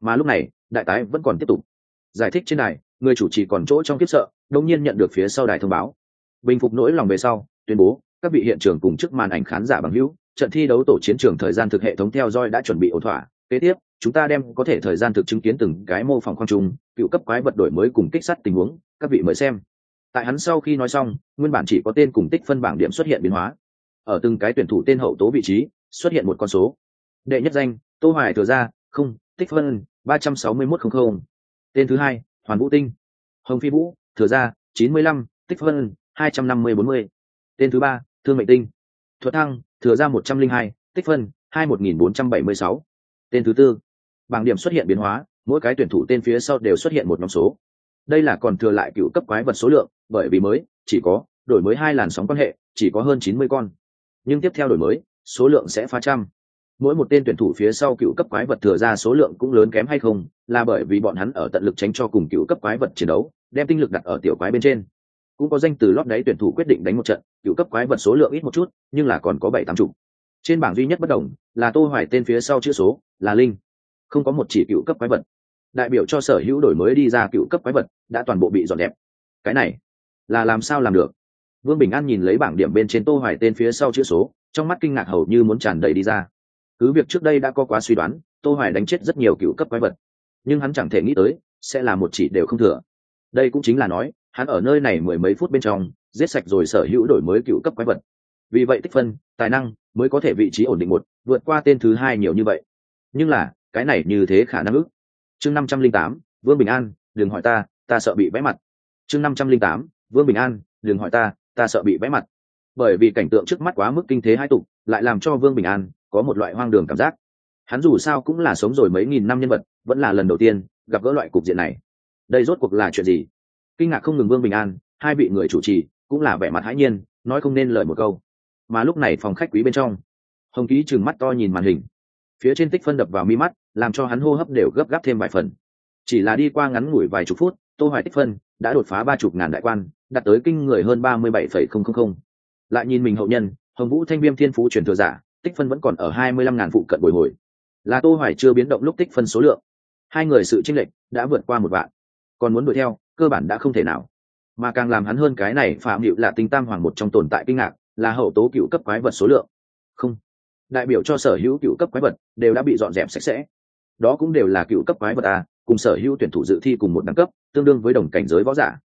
mà lúc này, đại tái vẫn còn tiếp tục. Giải thích trên này người chủ trì còn chỗ trong kiếp sợ đột nhiên nhận được phía sau đài thông báo. Bình phục nỗi lòng về sau, tuyên bố, các vị hiện trường cùng trước màn ảnh khán giả bằng hữu, trận thi đấu tổ chiến trường thời gian thực hệ thống theo dõi đã chuẩn bị ổn thỏa kế tiếp, chúng ta đem có thể thời gian thực chứng kiến từng cái mô phỏng khoang trung cựu cấp quái vật đổi mới cùng kích sát tình huống, các vị mời xem. Tại hắn sau khi nói xong, nguyên bản chỉ có tên cùng tích phân bảng điểm xuất hiện biến hóa. Ở từng cái tuyển thủ tên hậu tố vị trí, xuất hiện một con số. Đệ nhất danh, tô hoài thừa ra không, tích phân ba trăm sáu mươi một không không. Tên thứ hai, hoàn vũ tinh. Hồng phi vũ, thừa ra chín mươi lăm, tích phân hai trăm năm mươi bốn mươi. Tên thứ ba, thương mệnh tinh. Thuật thăng, thừa ra một trăm linh hai, tích phân hai một nghìn bốn trăm bảy mươi sáu tên thứ tư. Bảng điểm xuất hiện biến hóa, mỗi cái tuyển thủ tên phía sau đều xuất hiện một nhóm số. Đây là còn thừa lại cựu cấp quái vật số lượng, bởi vì mới, chỉ có đổi mới hai làn sóng quan hệ, chỉ có hơn chín mươi con. Nhưng tiếp theo đổi mới, số lượng sẽ phá trăm. Mỗi một tên tuyển thủ phía sau cựu cấp quái vật thừa ra số lượng cũng lớn kém hay không, là bởi vì bọn hắn ở tận lực tránh cho cùng cựu cấp quái vật chiến đấu, đem tinh lực đặt ở tiểu quái bên trên. Cũng có danh từ lót đáy tuyển thủ quyết định đánh một trận, cựu cấp quái vật số lượng ít một chút, nhưng là còn có bảy tám chục trên bảng duy nhất bất đồng là tô hoài tên phía sau chữ số, là linh. Không có một chỉ cựu cấp quái vật. Đại biểu cho sở hữu đổi mới đi ra cựu cấp quái vật đã toàn bộ bị dọn đẹp cái này là làm sao làm được? Vương bình an nhìn lấy bảng điểm bên trên tô hoài tên phía sau chữ số, trong mắt kinh ngạc hầu như muốn tràn đầy đi ra. Cứ việc trước đây đã có quá suy đoán, tô hoài đánh chết rất nhiều cựu cấp quái vật, nhưng hắn chẳng thể nghĩ tới sẽ là một chỉ đều không thừa. Đây cũng chính là nói, hắn ở nơi này mười mấy phút bên trong, giết sạch rồi sở hữu đổi mới cựu cấp quái vật vì vậy tích phân, tài năng mới có thể vị trí ổn định một, vượt qua tên thứ hai nhiều như vậy. Nhưng là, cái này như thế khả năng ức chương năm trăm linh tám, vương bình an, đừng hỏi ta ta sợ bị vẽ mặt. Chương năm trăm linh tám, vương bình an, đừng hỏi ta ta sợ bị vẽ mặt. Bởi vì cảnh tượng trước mắt quá mức kinh thế hai tục, lại làm cho vương bình an có một loại hoang đường cảm giác. Hắn dù sao cũng là sống rồi mấy nghìn năm nhân vật, vẫn là lần đầu tiên gặp gỡ loại cục diện này. Đây rốt cuộc là chuyện gì? Kinh ngạc không ngừng vương bình an, hai vị người chủ trì cũng là vẻ mặt hãi nhiên, nói không nên lời một câu mà lúc này phòng khách quý bên trong. Hồng ký trừng mắt to nhìn màn hình. Phía trên tích phân đập vào mi mắt, làm cho hắn hô hấp đều gấp gáp thêm vài phần. Chỉ là đi qua ngắn ngủi vài chục phút, tô hoài tích phân đã đột phá ba chục ngàn đại quan, đạt tới kinh người hơn ba mươi bảy phẩy không không không. Lại nhìn mình hậu nhân, hồng vũ thanh viêm thiên phú truyền thừa giả, tích phân vẫn còn ở hai mươi lăm ngàn phụ cận bồi hồi. Là tô hoài chưa biến động lúc tích phân số lượng. Hai người sự chênh lệch đã vượt qua một vạn. Còn muốn đuổi theo, cơ bản đã không thể nào. Mà càng làm hắn hơn cái này phạm hiệu là tinh tam hoàng một trong tồn tại kinh ngạc là hậu tố cựu cấp quái vật số lượng. Không. Đại biểu cho sở hữu cựu cấp quái vật đều đã bị dọn dẹp sạch sẽ. Đó cũng đều là cựu cấp quái vật à cùng sở hữu tuyển thủ dự thi cùng một đẳng cấp, tương đương với đồng cảnh giới võ giả.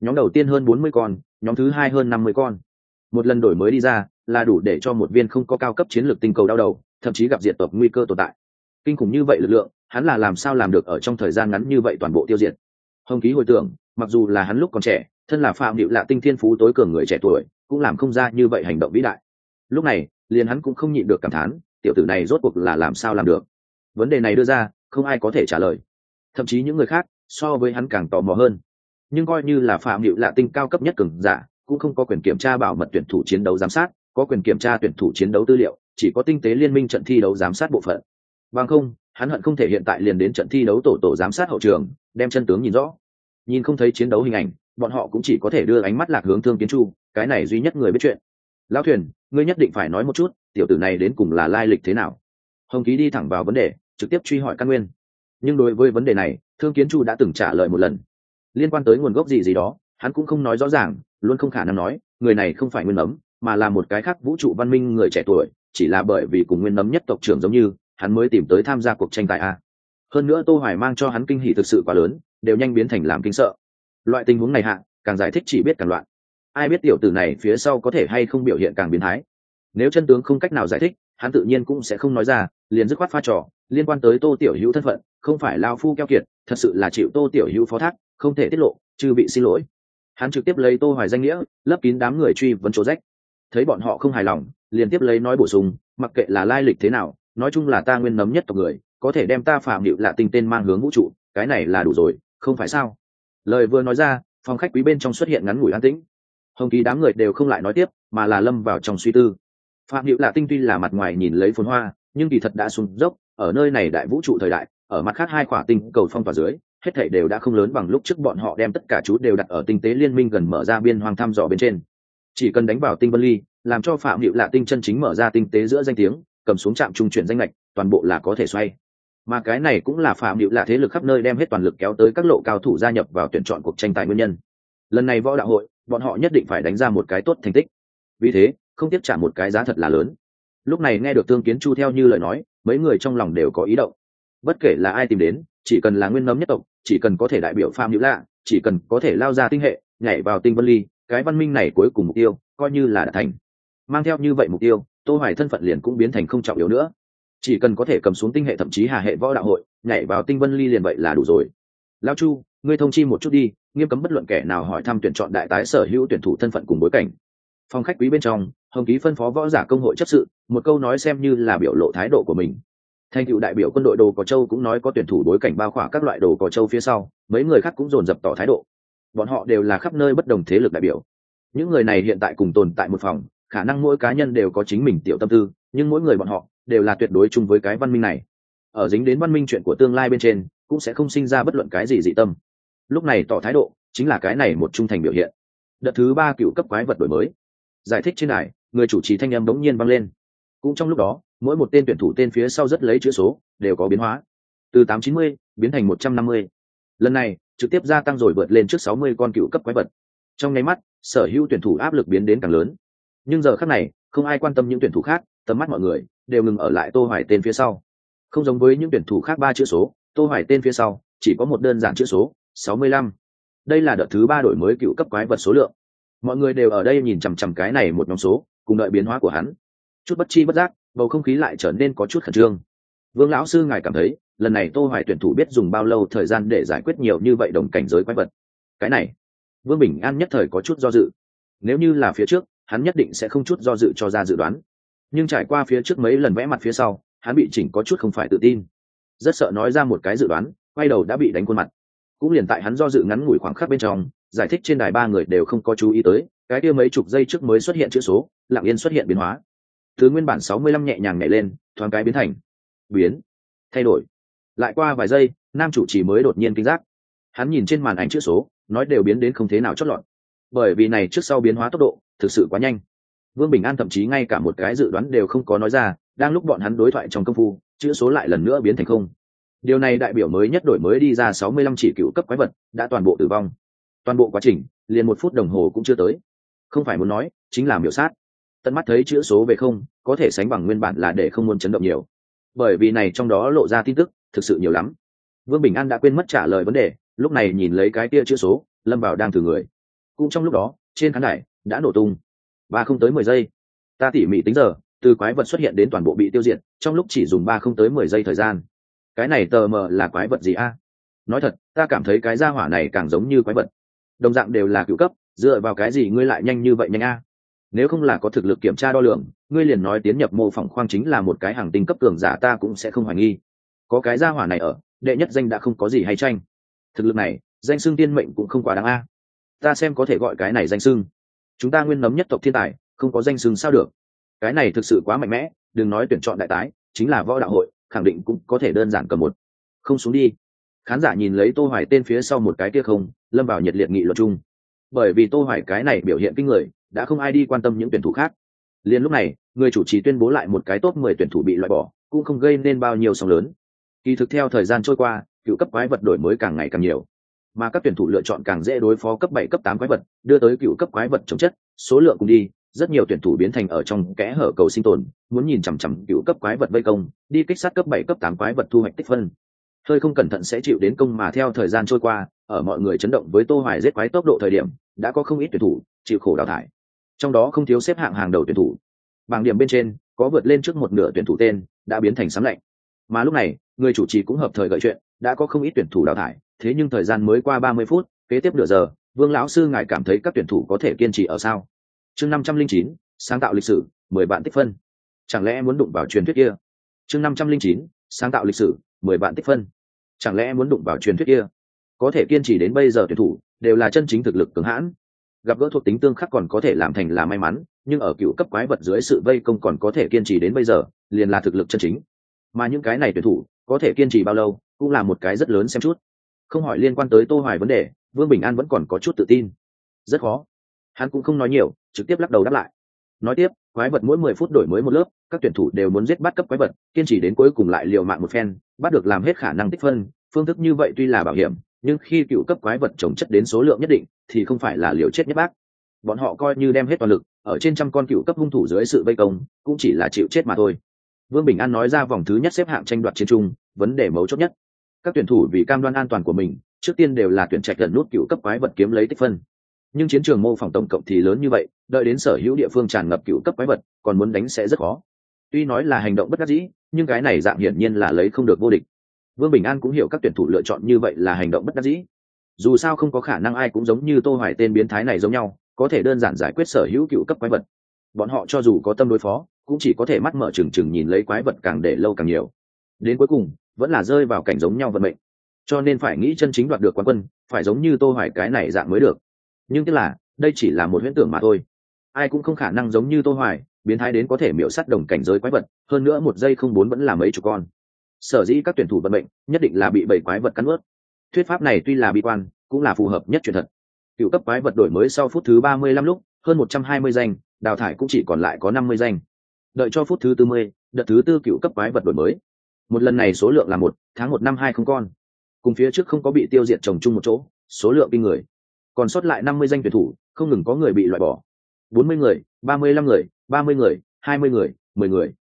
Nhóm đầu tiên hơn bốn mươi con, nhóm thứ hai hơn năm mươi con. Một lần đổi mới đi ra, là đủ để cho một viên không có cao cấp chiến lược tinh cầu đau đầu, thậm chí gặp diệt tộc nguy cơ tồn tại. Kinh khủng như vậy lực lượng, hắn là làm sao làm được ở trong thời gian ngắn như vậy toàn bộ tiêu diệt? Hồng ký hồi tưởng, mặc dù là hắn lúc còn trẻ, thân là phạm điệu lạ tinh thiên phú tối cường người trẻ tuổi cũng làm không ra như vậy hành động vĩ đại. Lúc này, liền hắn cũng không nhịn được cảm thán, tiểu tử này rốt cuộc là làm sao làm được? Vấn đề này đưa ra, không ai có thể trả lời. Thậm chí những người khác, so với hắn càng tò mò hơn. Nhưng coi như là phạm điệu lạ tinh cao cấp nhất cường giả, cũng không có quyền kiểm tra bảo mật tuyển thủ chiến đấu giám sát, có quyền kiểm tra tuyển thủ chiến đấu tư liệu, chỉ có tinh tế liên minh trận thi đấu giám sát bộ phận. Bằng không, hắn hận không thể hiện tại liền đến trận thi đấu tổ tổ giám sát hậu trường, đem chân tướng nhìn rõ. Nhìn không thấy chiến đấu hình ảnh bọn họ cũng chỉ có thể đưa ánh mắt lạc hướng thương kiến chu, cái này duy nhất người biết chuyện. Lão thuyền, ngươi nhất định phải nói một chút, tiểu tử này đến cùng là lai lịch thế nào? Hồng ký đi thẳng vào vấn đề, trực tiếp truy hỏi căn nguyên. Nhưng đối với vấn đề này, thương kiến chu đã từng trả lời một lần. Liên quan tới nguồn gốc gì gì đó, hắn cũng không nói rõ ràng, luôn không khả năng nói, người này không phải nguyên nấm mà là một cái khác vũ trụ văn minh người trẻ tuổi, chỉ là bởi vì cùng nguyên nấm nhất tộc trưởng giống như, hắn mới tìm tới tham gia cuộc tranh tài a. Hơn nữa tô hoài mang cho hắn kinh hỉ thực sự quá lớn, đều nhanh biến thành làm kinh sợ loại tình huống này hạ, càng giải thích chỉ biết càng loạn. Ai biết tiểu tử này phía sau có thể hay không biểu hiện càng biến thái. Nếu chân tướng không cách nào giải thích, hắn tự nhiên cũng sẽ không nói ra, liền dứt khoát pha trò, liên quan tới tô tiểu hữu thân phận, không phải lao phu keo kiệt, thật sự là chịu tô tiểu hữu phó thác, không thể tiết lộ chứ bị xin lỗi. Hắn trực tiếp lấy tô hoài danh nghĩa, lấp kín đám người truy vấn chỗ rách. Thấy bọn họ không hài lòng, liền tiếp lấy nói bổ sung, mặc kệ là lai lịch thế nào, nói chung là ta nguyên nấm nhất tộc người, có thể đem ta phạm điệu lạ tinh tên mang hướng vũ trụ, cái này là đủ rồi, không phải sao? Lời vừa nói ra, phòng khách quý bên trong xuất hiện ngắn ngủi an tĩnh. Hồng kỳ đám người đều không lại nói tiếp, mà là lâm vào trong suy tư. Phạm hữu lạ tinh tuy là mặt ngoài nhìn lấy phồn hoa, nhưng kỳ thật đã sụn dốc, ở nơi này đại vũ trụ thời đại, ở mặt khác hai quả tinh cầu phong tỏa dưới, hết thảy đều đã không lớn bằng lúc trước bọn họ đem tất cả chú đều đặt ở tinh tế liên minh gần mở ra biên hoang thăm dò bên trên. Chỉ cần đánh vào tinh vân ly, làm cho phạm hữu lạ tinh chân chính mở ra tinh tế giữa danh tiếng, cầm xuống trạm trung chuyển danh lệch toàn bộ là có thể xoay mà cái này cũng là phạm hiệu là thế lực khắp nơi đem hết toàn lực kéo tới các lộ cao thủ gia nhập vào tuyển chọn cuộc tranh tài nguyên nhân. Lần này võ đạo hội, bọn họ nhất định phải đánh ra một cái tốt thành tích. Vì thế, không tiếp trả một cái giá thật là lớn. Lúc này nghe được tương kiến chu theo như lời nói, mấy người trong lòng đều có ý động. Bất kể là ai tìm đến, chỉ cần là nguyên nấm nhất tộc, chỉ cần có thể đại biểu phạm hữu lạ, chỉ cần có thể lao ra tinh hệ, nhảy vào tinh vân ly, cái văn minh này cuối cùng mục tiêu, coi như là đã thành. Mang theo như vậy mục tiêu, tô hoài thân phận liền cũng biến thành không trọng yếu nữa chỉ cần có thể cầm xuống tinh hệ thậm chí hà hệ võ đạo hội, nhảy vào tinh vân ly liền vậy là đủ rồi. Lao chu, ngươi thông chi một chút đi, nghiêm cấm bất luận kẻ nào hỏi thăm tuyển chọn đại tái sở hữu tuyển thủ thân phận cùng bối cảnh. Phòng khách quý bên trong, hồng ký phân phó võ giả công hội chấp sự, một câu nói xem như là biểu lộ thái độ của mình. Thành cựu đại biểu quân đội đồ cò châu cũng nói có tuyển thủ bối cảnh bao khỏa các loại đồ cò châu phía sau, mấy người khác cũng dồn dập tỏ thái độ. Bọn họ đều là khắp nơi bất đồng thế lực đại biểu. Những người này hiện tại cùng tồn tại một phòng, khả năng mỗi cá nhân đều có chính mình tiểu tâm tư, nhưng mỗi người bọn họ đều là tuyệt đối chung với cái văn minh này. Ở dính đến văn minh chuyện của tương lai bên trên, cũng sẽ không sinh ra bất luận cái gì dị tâm. Lúc này tỏ thái độ chính là cái này một trung thành biểu hiện. Đợt thứ ba cựu cấp quái vật đổi mới. Giải thích trên này người chủ trì thanh âm bỗng nhiên vang lên. Cũng trong lúc đó, mỗi một tên tuyển thủ tên phía sau rất lấy chữ số, đều có biến hóa. Từ 890 biến thành 150. lần này, trực tiếp gia tăng rồi vượt lên trước 60 con cựu cấp quái vật. Trong nháy mắt, sở hữu tuyển thủ áp lực biến đến càng lớn. Nhưng giờ khác này, không ai quan tâm những tuyển thủ khác tầm mắt mọi người đều ngừng ở lại tô hoài tên phía sau. Không giống với những tuyển thủ khác ba chữ số, tô hoài tên phía sau chỉ có một đơn giản chữ số 65. đây là đợt thứ ba đổi mới cựu cấp quái vật số lượng. Mọi người đều ở đây nhìn chằm chằm cái này một nhóm số, cùng đợi biến hóa của hắn. Chút bất chi bất giác, bầu không khí lại trở nên có chút khẩn trương. Vương lão sư ngài cảm thấy, lần này tô hoài tuyển thủ biết dùng bao lâu thời gian để giải quyết nhiều như vậy đồng cảnh giới quái vật? Cái này, vương bình an nhất thời có chút do dự. Nếu như là phía trước, hắn nhất định sẽ không chút do dự cho ra dự đoán nhưng trải qua phía trước mấy lần vẽ mặt phía sau, hắn bị chỉnh có chút không phải tự tin. Rất sợ nói ra một cái dự đoán, quay đầu đã bị đánh khuôn mặt. Cũng liền tại hắn do dự ngắn ngủi khoảng khắc bên trong, giải thích trên đài ba người đều không có chú ý tới, cái kia mấy chục giây trước mới xuất hiện chữ số, lặng yên xuất hiện biến hóa. Thứ nguyên bản sáu mươi lăm nhẹ nhàng nhảy lên, thoáng cái biến thành. Biến. Thay đổi. Lại qua vài giây, nam chủ chỉ mới đột nhiên kinh giác. Hắn nhìn trên màn ảnh chữ số, nói đều biến đến không thế nào chót lọt. Bởi vì này trước sau biến hóa tốc độ, thực sự quá nhanh vương bình an thậm chí ngay cả một cái dự đoán đều không có nói ra, đang lúc bọn hắn đối thoại trong công phu, chữ số lại lần nữa biến thành không. Điều này đại biểu mới nhất đổi mới đi ra sáu mươi lăm chỉ cựu cấp quái vật, đã toàn bộ tử vong. Toàn bộ quá trình, liền một phút đồng hồ cũng chưa tới. Không phải muốn nói, chính là miểu sát. Tận mắt thấy chữ số về không, có thể sánh bằng nguyên bản là để không muốn chấn động nhiều. Bởi vì này trong đó lộ ra tin tức, thực sự nhiều lắm. Vương bình an đã quên mất trả lời vấn đề, lúc này nhìn lấy cái kia chữ số, lâm bảo đang thử người. Cũng trong lúc đó, trên khán đài, đã nổ tung ba không tới mười giây. Ta tỉ mỉ tính giờ, từ quái vật xuất hiện đến toàn bộ bị tiêu diệt, trong lúc chỉ dùng ba không tới mười giây thời gian. Cái này tờ mờ là quái vật gì a? Nói thật, ta cảm thấy cái gia hỏa này càng giống như quái vật. Đồng dạng đều là cựu cấp, dựa vào cái gì ngươi lại nhanh như vậy nhanh a? Nếu không là có thực lực kiểm tra đo lường, ngươi liền nói tiến nhập mô phỏng khoang chính là một cái hàng tinh cấp cường giả ta cũng sẽ không hoài nghi. Có cái gia hỏa này ở, đệ nhất danh đã không có gì hay tranh thực lực này, danh xưng tiên mệnh cũng không quá đáng a. Ta xem có thể gọi cái này danh xưng chúng ta nguyên nấm nhất tộc thiên tài, không có danh sừng sao được. Cái này thực sự quá mạnh mẽ, đừng nói tuyển chọn đại tái, chính là võ đạo hội, khẳng định cũng có thể đơn giản cầm một. Không xuống đi. Khán giả nhìn lấy tô hoài tên phía sau một cái kia không, lâm vào nhiệt liệt nghị luận chung. Bởi vì tô hoài cái này biểu hiện kinh người, đã không ai đi quan tâm những tuyển thủ khác. Liền lúc này, người chủ trì tuyên bố lại một cái top 10 tuyển thủ bị loại bỏ, cũng không gây nên bao nhiêu sóng lớn. Kỳ thực theo thời gian trôi qua, cựu cấp quái vật đổi mới càng ngày càng nhiều mà các tuyển thủ lựa chọn càng dễ đối phó cấp 7 cấp 8 quái vật, đưa tới cựu cấp quái vật chống chất, số lượng cùng đi, rất nhiều tuyển thủ biến thành ở trong kẽ hở cầu sinh tồn, muốn nhìn chằm chằm cựu cấp quái vật vây công, đi kích sát cấp 7 cấp 8 quái vật thu hoạch tích phân. Hơi không cẩn thận sẽ chịu đến công mà theo thời gian trôi qua, ở mọi người chấn động với tô hoài giết quái tốc độ thời điểm, đã có không ít tuyển thủ chịu khổ đào thải. Trong đó không thiếu xếp hạng hàng đầu tuyển thủ. Bảng điểm bên trên, có vượt lên trước một nửa tuyển thủ tên, đã biến thành sấm lạnh. Mà lúc này, người chủ trì cũng hợp thời gợi chuyện, đã có không ít tuyển thủ đào thải thế nhưng thời gian mới qua 30 phút kế tiếp nửa giờ vương lão sư ngài cảm thấy các tuyển thủ có thể kiên trì ở sao? Chương 509, sáng tạo lịch sử 10 bạn tích phân. Chẳng lẽ muốn đụng vào truyền thuyết kia? Chương 509, sáng tạo lịch sử 10 bạn tích phân. Chẳng lẽ muốn đụng vào truyền thuyết kia? Có thể kiên trì đến bây giờ tuyển thủ đều là chân chính thực lực cường hãn. Gặp gỡ thuộc tính tương khắc còn có thể làm thành là may mắn nhưng ở cựu cấp quái vật dưới sự vây công còn có thể kiên trì đến bây giờ liền là thực lực chân chính. Mà những cái này tuyển thủ có thể kiên trì bao lâu cũng là một cái rất lớn xem chút không hỏi liên quan tới tô hoài vấn đề, vương bình an vẫn còn có chút tự tin. Rất khó. Hắn cũng không nói nhiều, trực tiếp lắc đầu đáp lại. Nói tiếp, quái vật mỗi 10 phút đổi mới một lớp, các tuyển thủ đều muốn giết bắt cấp quái vật, kiên trì đến cuối cùng lại liều mạng một phen, bắt được làm hết khả năng tích phân. Phương thức như vậy tuy là bảo hiểm, nhưng khi cựu cấp quái vật trồng chất đến số lượng nhất định, thì không phải là liều chết nhất bác. Bọn họ coi như đem hết toàn lực, ở trên trăm con cựu cấp hung thủ dưới sự vây công, cũng chỉ là chịu chết mà thôi. Vương bình an nói ra vòng thứ nhất xếp hạng tranh đoạt chiến trung, vấn đề mấu chốt nhất các tuyển thủ vì cam đoan an toàn của mình, trước tiên đều là tuyển trạch gần nút cựu cấp quái vật kiếm lấy tích phân. Nhưng chiến trường mô phỏng tổng cộng thì lớn như vậy, đợi đến sở hữu địa phương tràn ngập cựu cấp quái vật, còn muốn đánh sẽ rất khó. Tuy nói là hành động bất đắc dĩ, nhưng cái này dạng hiển nhiên là lấy không được vô địch. Vương bình an cũng hiểu các tuyển thủ lựa chọn như vậy là hành động bất đắc dĩ. Dù sao không có khả năng ai cũng giống như tô hoài tên biến thái này giống nhau, có thể đơn giản giải quyết sở hữu cựu cấp quái vật. Bọn họ cho dù có tâm đối phó, cũng chỉ có thể mắt mở trừng trừng nhìn lấy quái vật càng để lâu càng nhiều. Đến cuối cùng vẫn là rơi vào cảnh giống nhau vận mệnh. Cho nên phải nghĩ chân chính đoạt được quán quân phải giống như tô hoài cái này dạng mới được. Nhưng tức là đây chỉ là một huyễn tưởng mà thôi. Ai cũng không khả năng giống như tô hoài biến thái đến có thể miểu sát đồng cảnh giới quái vật hơn nữa một giây không bốn vẫn là mấy chục con. Sở dĩ các tuyển thủ vận mệnh nhất định là bị bảy quái vật cắn ướt. Thuyết pháp này tuy là bi quan cũng là phù hợp nhất truyền thật. Cựu cấp quái vật đổi mới sau phút thứ 35 lúc hơn 120 danh đào thải cũng chỉ còn lại có 50 danh. Đợi cho phút thứ 40, đợt thứ tư cựu cấp quái vật đổi mới một lần này số lượng là một, tháng một năm hai không con. Cùng phía trước không có bị tiêu diệt trồng chung một chỗ, số lượng kinh người. Còn sót lại 50 danh tuyển thủ, không ngừng có người bị loại bỏ. 40 người 35 người 30 người 20 người 10 người.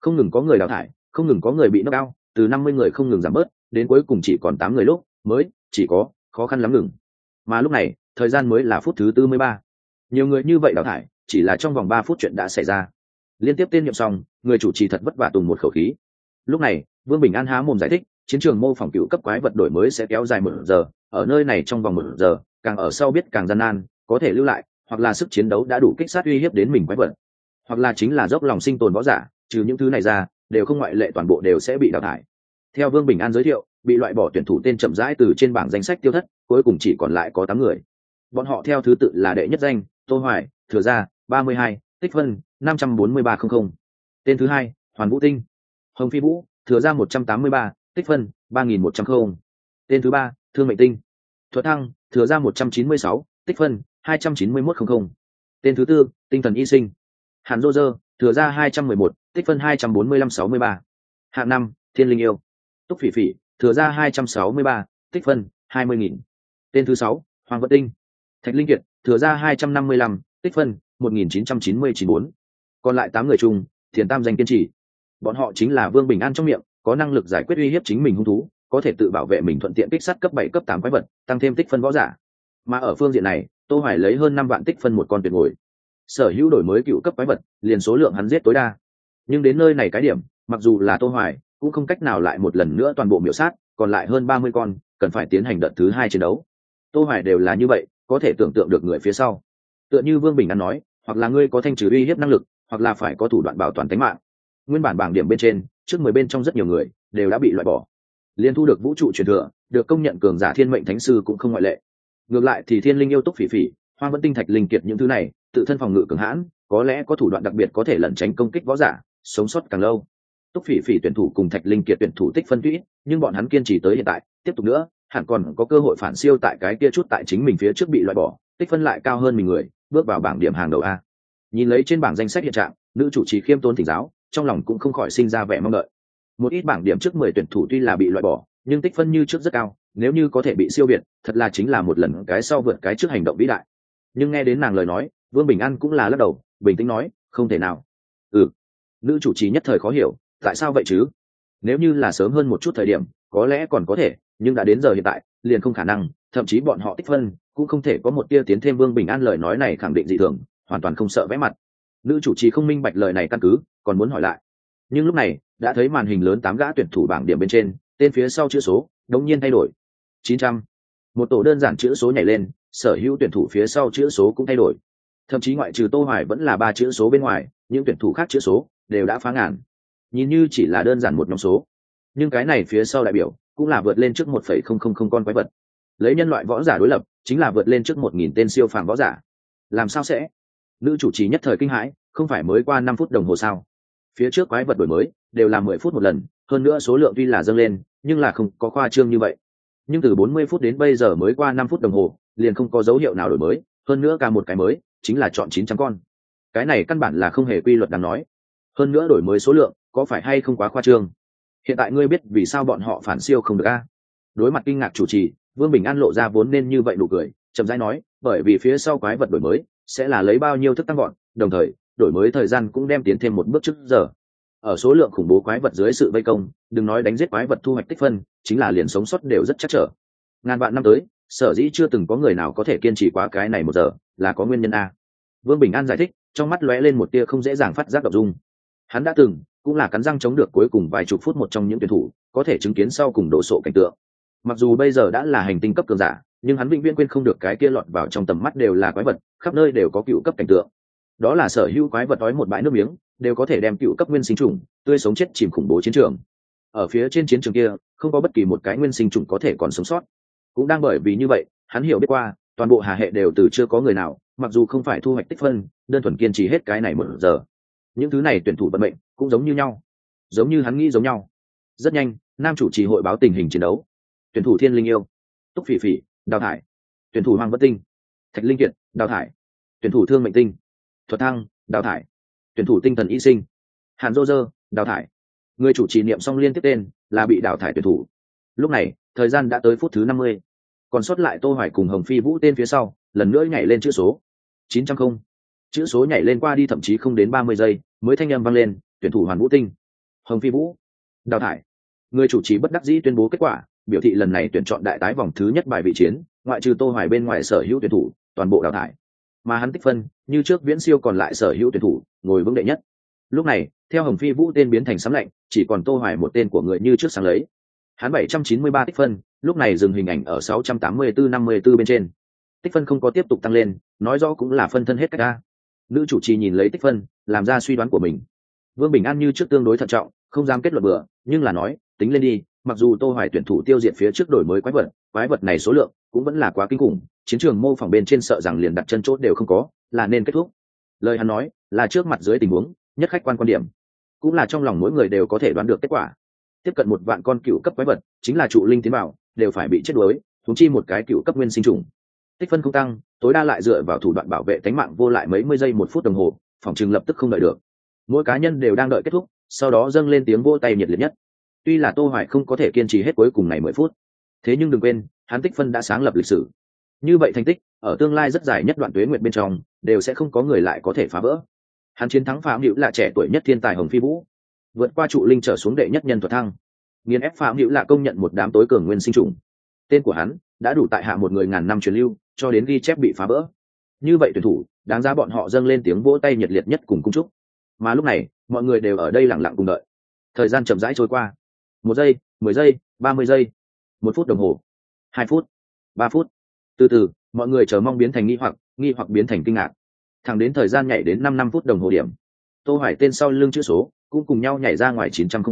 Không ngừng có người đào thải, không ngừng có người bị nâng cao từ 50 người không ngừng giảm bớt, đến cuối cùng chỉ còn tám người lúc, mới, chỉ có, khó khăn lắm ngừng. Mà lúc này, thời gian mới là phút thứ tư mươi ba. Nhiều người như vậy đào thải, chỉ là trong vòng ba phút chuyện đã xảy ra. Liên tiếp tên nhiệm xong, người chủ trì thật vất vả tùng một khẩu khí lúc này, vương bình an há mồm giải thích, chiến trường mô phỏng cựu cấp quái vật đổi mới sẽ kéo dài một giờ, ở nơi này trong vòng một giờ, càng ở sau biết càng gian nan, có thể lưu lại, hoặc là sức chiến đấu đã đủ kích sát uy hiếp đến mình quái vật. Hoặc là chính là dốc lòng sinh tồn võ giả, trừ những thứ này ra, đều không ngoại lệ toàn bộ đều sẽ bị đào thải. Theo vương bình an giới thiệu, bị loại bỏ tuyển thủ tên chậm rãi từ trên bảng danh sách tiêu thất, cuối cùng chỉ còn lại có tám người. Bọn họ theo thứ tự là đệ nhất danh, tô hoài, thừa gia, ba mươi hai, tích phân năm trăm bốn mươi ba không không. Tên thứ hai, hoàn vũ tinh hồng phi vũ, thừa ra một trăm tám mươi ba, tích phân, ba nghìn một trăm không. Tên thứ ba, thương mệnh tinh. Thuật thăng, thừa ra một trăm chín mươi sáu, tích phân, hai trăm chín mươi mốt không không. Tên thứ tư, tinh thần y sinh. Hàn dô dơ, thừa ra hai trăm mười một, tích phân hai trăm bốn mươi lăm sáu mươi ba. Hạng năm, thiên linh yêu. Túc phỉ phỉ, thừa ra hai trăm sáu mươi ba, tích phân, hai mươi nghìn. Tên thứ sáu, hoàng vật tinh. Thạch linh kiệt, thừa ra hai trăm năm mươi lăm, tích phân, một nghìn chín trăm chín mươi chín bốn. Còn lại tám người chung, thiền tam giành kiên trì bọn họ chính là vương bình an trong miệng, có năng lực giải quyết uy hiếp chính mình hung thú, có thể tự bảo vệ mình thuận tiện kích sát cấp bảy, cấp tám quái vật, tăng thêm tích phân võ giả. Mà ở phương diện này, tô hoài lấy hơn năm vạn tích phân một con tuyệt ngồi. Sở hữu đổi mới cựu cấp quái vật, liền số lượng hắn giết tối đa. Nhưng đến nơi này cái điểm, mặc dù là tô hoài, cũng không cách nào lại một lần nữa toàn bộ miểu sát, còn lại hơn 30 con, cần phải tiến hành đợt thứ hai chiến đấu. Tô hoài đều là như vậy, có thể tưởng tượng được người phía sau. Tựa như vương bình an nói, hoặc là ngươi có thanh trừ uy hiếp năng lực, hoặc là phải có thủ đoạn bảo toàn tính mạng nguyên bản bảng điểm bên trên, trước mười bên trong rất nhiều người đều đã bị loại bỏ. Liên thu được vũ trụ truyền thừa, được công nhận cường giả thiên mệnh thánh sư cũng không ngoại lệ. Ngược lại thì thiên linh yêu túc phỉ phỉ, hoang vẫn tinh thạch linh kiệt những thứ này, tự thân phòng ngự cường hãn, có lẽ có thủ đoạn đặc biệt có thể lẩn tránh công kích võ giả, sống sót càng lâu. Túc phỉ phỉ tuyển thủ cùng thạch linh kiệt tuyển thủ tích phân tụy nhưng bọn hắn kiên trì tới hiện tại, tiếp tục nữa, hẳn còn có cơ hội phản siêu tại cái kia chút tại chính mình phía trước bị loại bỏ, tích phân lại cao hơn mình người, bước vào bảng điểm hàng đầu a. Nhìn lấy trên bảng danh sách hiện trạng, nữ chủ trì khiêm tôn thỉnh giáo trong lòng cũng không khỏi sinh ra vẻ mong đợi. Một ít bảng điểm trước mười tuyển thủ tuy là bị loại bỏ, nhưng tích phân như trước rất cao, nếu như có thể bị siêu việt, thật là chính là một lần cái sau vượt cái trước hành động vĩ đại. Nhưng nghe đến nàng lời nói, vương bình an cũng là lắc đầu, bình tĩnh nói, không thể nào. Ừ. Nữ chủ trì nhất thời khó hiểu, tại sao vậy chứ? Nếu như là sớm hơn một chút thời điểm, có lẽ còn có thể, nhưng đã đến giờ hiện tại, liền không khả năng, thậm chí bọn họ tích phân, cũng không thể có một tia tiến thêm vương bình an lời nói này khẳng định dị thường, hoàn toàn không sợ vẽ mặt nữ chủ trì không minh bạch lời này căn cứ, còn muốn hỏi lại. Nhưng lúc này, đã thấy màn hình lớn tám gã tuyển thủ bảng điểm bên trên, tên phía sau chữ số, đống nhiên thay đổi. Chín trăm. Một tổ đơn giản chữ số nhảy lên, sở hữu tuyển thủ phía sau chữ số cũng thay đổi. Thậm chí ngoại trừ tô hoài vẫn là ba chữ số bên ngoài, những tuyển thủ khác chữ số đều đã phá ngàn. Nhìn như chỉ là đơn giản một nhóm số. Nhưng cái này phía sau đại biểu cũng là vượt lên trước một phẩy không không không con quái vật. Lấy nhân loại võ giả đối lập, chính là vượt lên trước một nghìn tên siêu phàm võ giả. Làm sao sẽ? Nữ chủ trì nhất thời kinh hãi, không phải mới qua năm phút đồng hồ sao? Phía trước quái vật đổi mới, đều là mười phút một lần, hơn nữa số lượng tuy là dâng lên, nhưng là không có khoa trương như vậy. Nhưng từ bốn mươi phút đến bây giờ mới qua năm phút đồng hồ, liền không có dấu hiệu nào đổi mới, hơn nữa cả một cái mới, chính là chọn chín trăm con. Cái này căn bản là không hề quy luật đáng nói. Hơn nữa đổi mới số lượng, có phải hay không quá khoa trương? Hiện tại ngươi biết vì sao bọn họ phản siêu không được a? Đối mặt kinh ngạc chủ trì, vương bình an lộ ra vốn nên như vậy nụ cười, chậm rãi nói, bởi vì phía sau quái vật đổi mới sẽ là lấy bao nhiêu thức tăng gọn đồng thời, đổi mới thời gian cũng đem tiến thêm một bước trước giờ. Ở số lượng khủng bố quái vật dưới sự vây công, đừng nói đánh giết quái vật thu hoạch tích phân, chính là liền sống sót đều rất chắc trở. Ngàn vạn năm tới, sở dĩ chưa từng có người nào có thể kiên trì quá cái này một giờ, là có nguyên nhân a. Vương bình an giải thích, trong mắt lóe lên một tia không dễ dàng phát giác đ ộ n g dung. Hắn đã từng, cũng là cắn răng chống được cuối cùng vài chục phút một trong những tuyển thủ, có thể chứng kiến sau cùng đổ sộ cảnh tượng. Mặc dù bây giờ đã là hành tinh cấp cường giả nhưng hắn vĩnh viễn quên không được cái kia lọt vào trong tầm mắt đều là quái vật, khắp nơi đều có cựu cấp cảnh tượng. Đó là sở hữu quái vật đói một bãi nước miếng, đều có thể đem cựu cấp nguyên sinh trùng, tươi sống chết chìm khủng bố chiến trường. Ở phía trên chiến trường kia, không có bất kỳ một cái nguyên sinh trùng có thể còn sống sót. Cũng đang bởi vì như vậy, hắn hiểu biết qua, toàn bộ hà hệ đều từ chưa có người nào, mặc dù không phải thu hoạch tích phân, đơn thuần kiên trì hết cái này một giờ. Những thứ này tuyển thủ vận mệnh cũng giống như nhau, giống như hắn nghĩ giống nhau. Rất nhanh, nam chủ trì hội báo tình hình chiến đấu. Tuyển thủ thiên linh yêu. Túc phỉ phỉ đào thải. Tuyển thủ hoàng bất tinh. Thạch linh kiệt, đào thải. Tuyển thủ thương mệnh tinh. Thuật thăng, đào thải. Tuyển thủ tinh thần y sinh. Hàn dô dơ, đào thải. Người chủ trì niệm xong liên tiếp tên là bị đào thải tuyển thủ. Lúc này, thời gian đã tới phút thứ năm mươi. Còn sót lại tô hoài cùng hồng phi vũ tên phía sau, lần nữa nhảy lên chữ số. chín trăm không. Chữ số nhảy lên qua đi thậm chí không đến ba mươi giây, mới thanh âm vang lên, tuyển thủ hoàn vũ tinh. Hồng phi vũ, đào thải. Người chủ trì bất đắc dĩ tuyên bố kết quả biểu thị lần này tuyển chọn đại tái vòng thứ nhất bài vị chiến, ngoại trừ tô hoài bên ngoài sở hữu tuyển thủ, toàn bộ đào thải. Mà hắn tích phân, như trước viễn siêu còn lại sở hữu tuyển thủ, ngồi vững đệ nhất. Lúc này, theo hồng phi vũ tên biến thành sấm lạnh, chỉ còn tô hoài một tên của người như trước sáng lấy. Hắn 793 tích phân, lúc này dừng hình ảnh ở 684-54 bên trên. Tích phân không có tiếp tục tăng lên, nói rõ cũng là phân thân hết cách ra. Nữ chủ trì nhìn lấy tích phân, làm ra suy đoán của mình. Vương bình an như trước tương đối thận trọng, không dám kết luận bừa, nhưng là nói, tính lên đi mặc dù tô hoài tuyển thủ tiêu diệt phía trước đổi mới quái vật quái vật này số lượng cũng vẫn là quá kinh khủng, chiến trường mô phỏng bên trên sợ rằng liền đặt chân chốt đều không có, là nên kết thúc. Lời hắn nói, là trước mặt dưới tình huống, nhất khách quan quan điểm. Cũng là trong lòng mỗi người đều có thể đoán được kết quả. Tiếp cận một vạn con cựu cấp quái vật, chính là trụ linh tiến bảo, đều phải bị chết đuối thúng chi một cái cựu cấp nguyên sinh trùng tích phân không tăng, tối đa lại dựa vào thủ đoạn bảo vệ tính mạng vô lại mấy mươi giây một phút đồng hồ, phòng chừng lập tức không đợi được. Mỗi cá nhân đều đang đợi kết thúc, sau đó dâng lên tiếng vỗ tay nhiệt liệt nhất tuy là tô hoài không có thể kiên trì hết cuối cùng này mười phút, thế nhưng đừng quên, hắn tích phân đã sáng lập lịch sử. Như vậy thành tích, ở tương lai rất dài nhất đoạn tuế nguyện bên trong, đều sẽ không có người lại có thể phá vỡ. Hắn chiến thắng phạm hữu là trẻ tuổi nhất thiên tài hồng phi vũ, vượt qua trụ linh trở xuống đệ nhất nhân thuật thăng. Nghiền ép phạm hữu là công nhận một đám tối cường nguyên sinh trùng. Tên của hắn đã đủ tại hạ một người ngàn năm truyền lưu, cho đến ghi chép bị phá vỡ. Như vậy tuyển thủ, đáng ra bọn họ dâng lên tiếng vỗ tay nhiệt liệt nhất cùng cung chúc. Mà lúc này, mọi người đều ở đây lặng lặng cùng đợi. Thời gian chậm rãi trôi qua một giây, mười giây, ba mươi giây. Một phút đồng hồ. Hai phút. Ba phút. Từ từ, mọi người chờ mong biến thành nghi hoặc nghi hoặc biến thành kinh ngạc. Thẳng đến thời gian nhảy đến năm năm phút đồng hồ điểm, tô hoài tên sau lưng chữ số cũng cùng nhau nhảy ra ngoài 900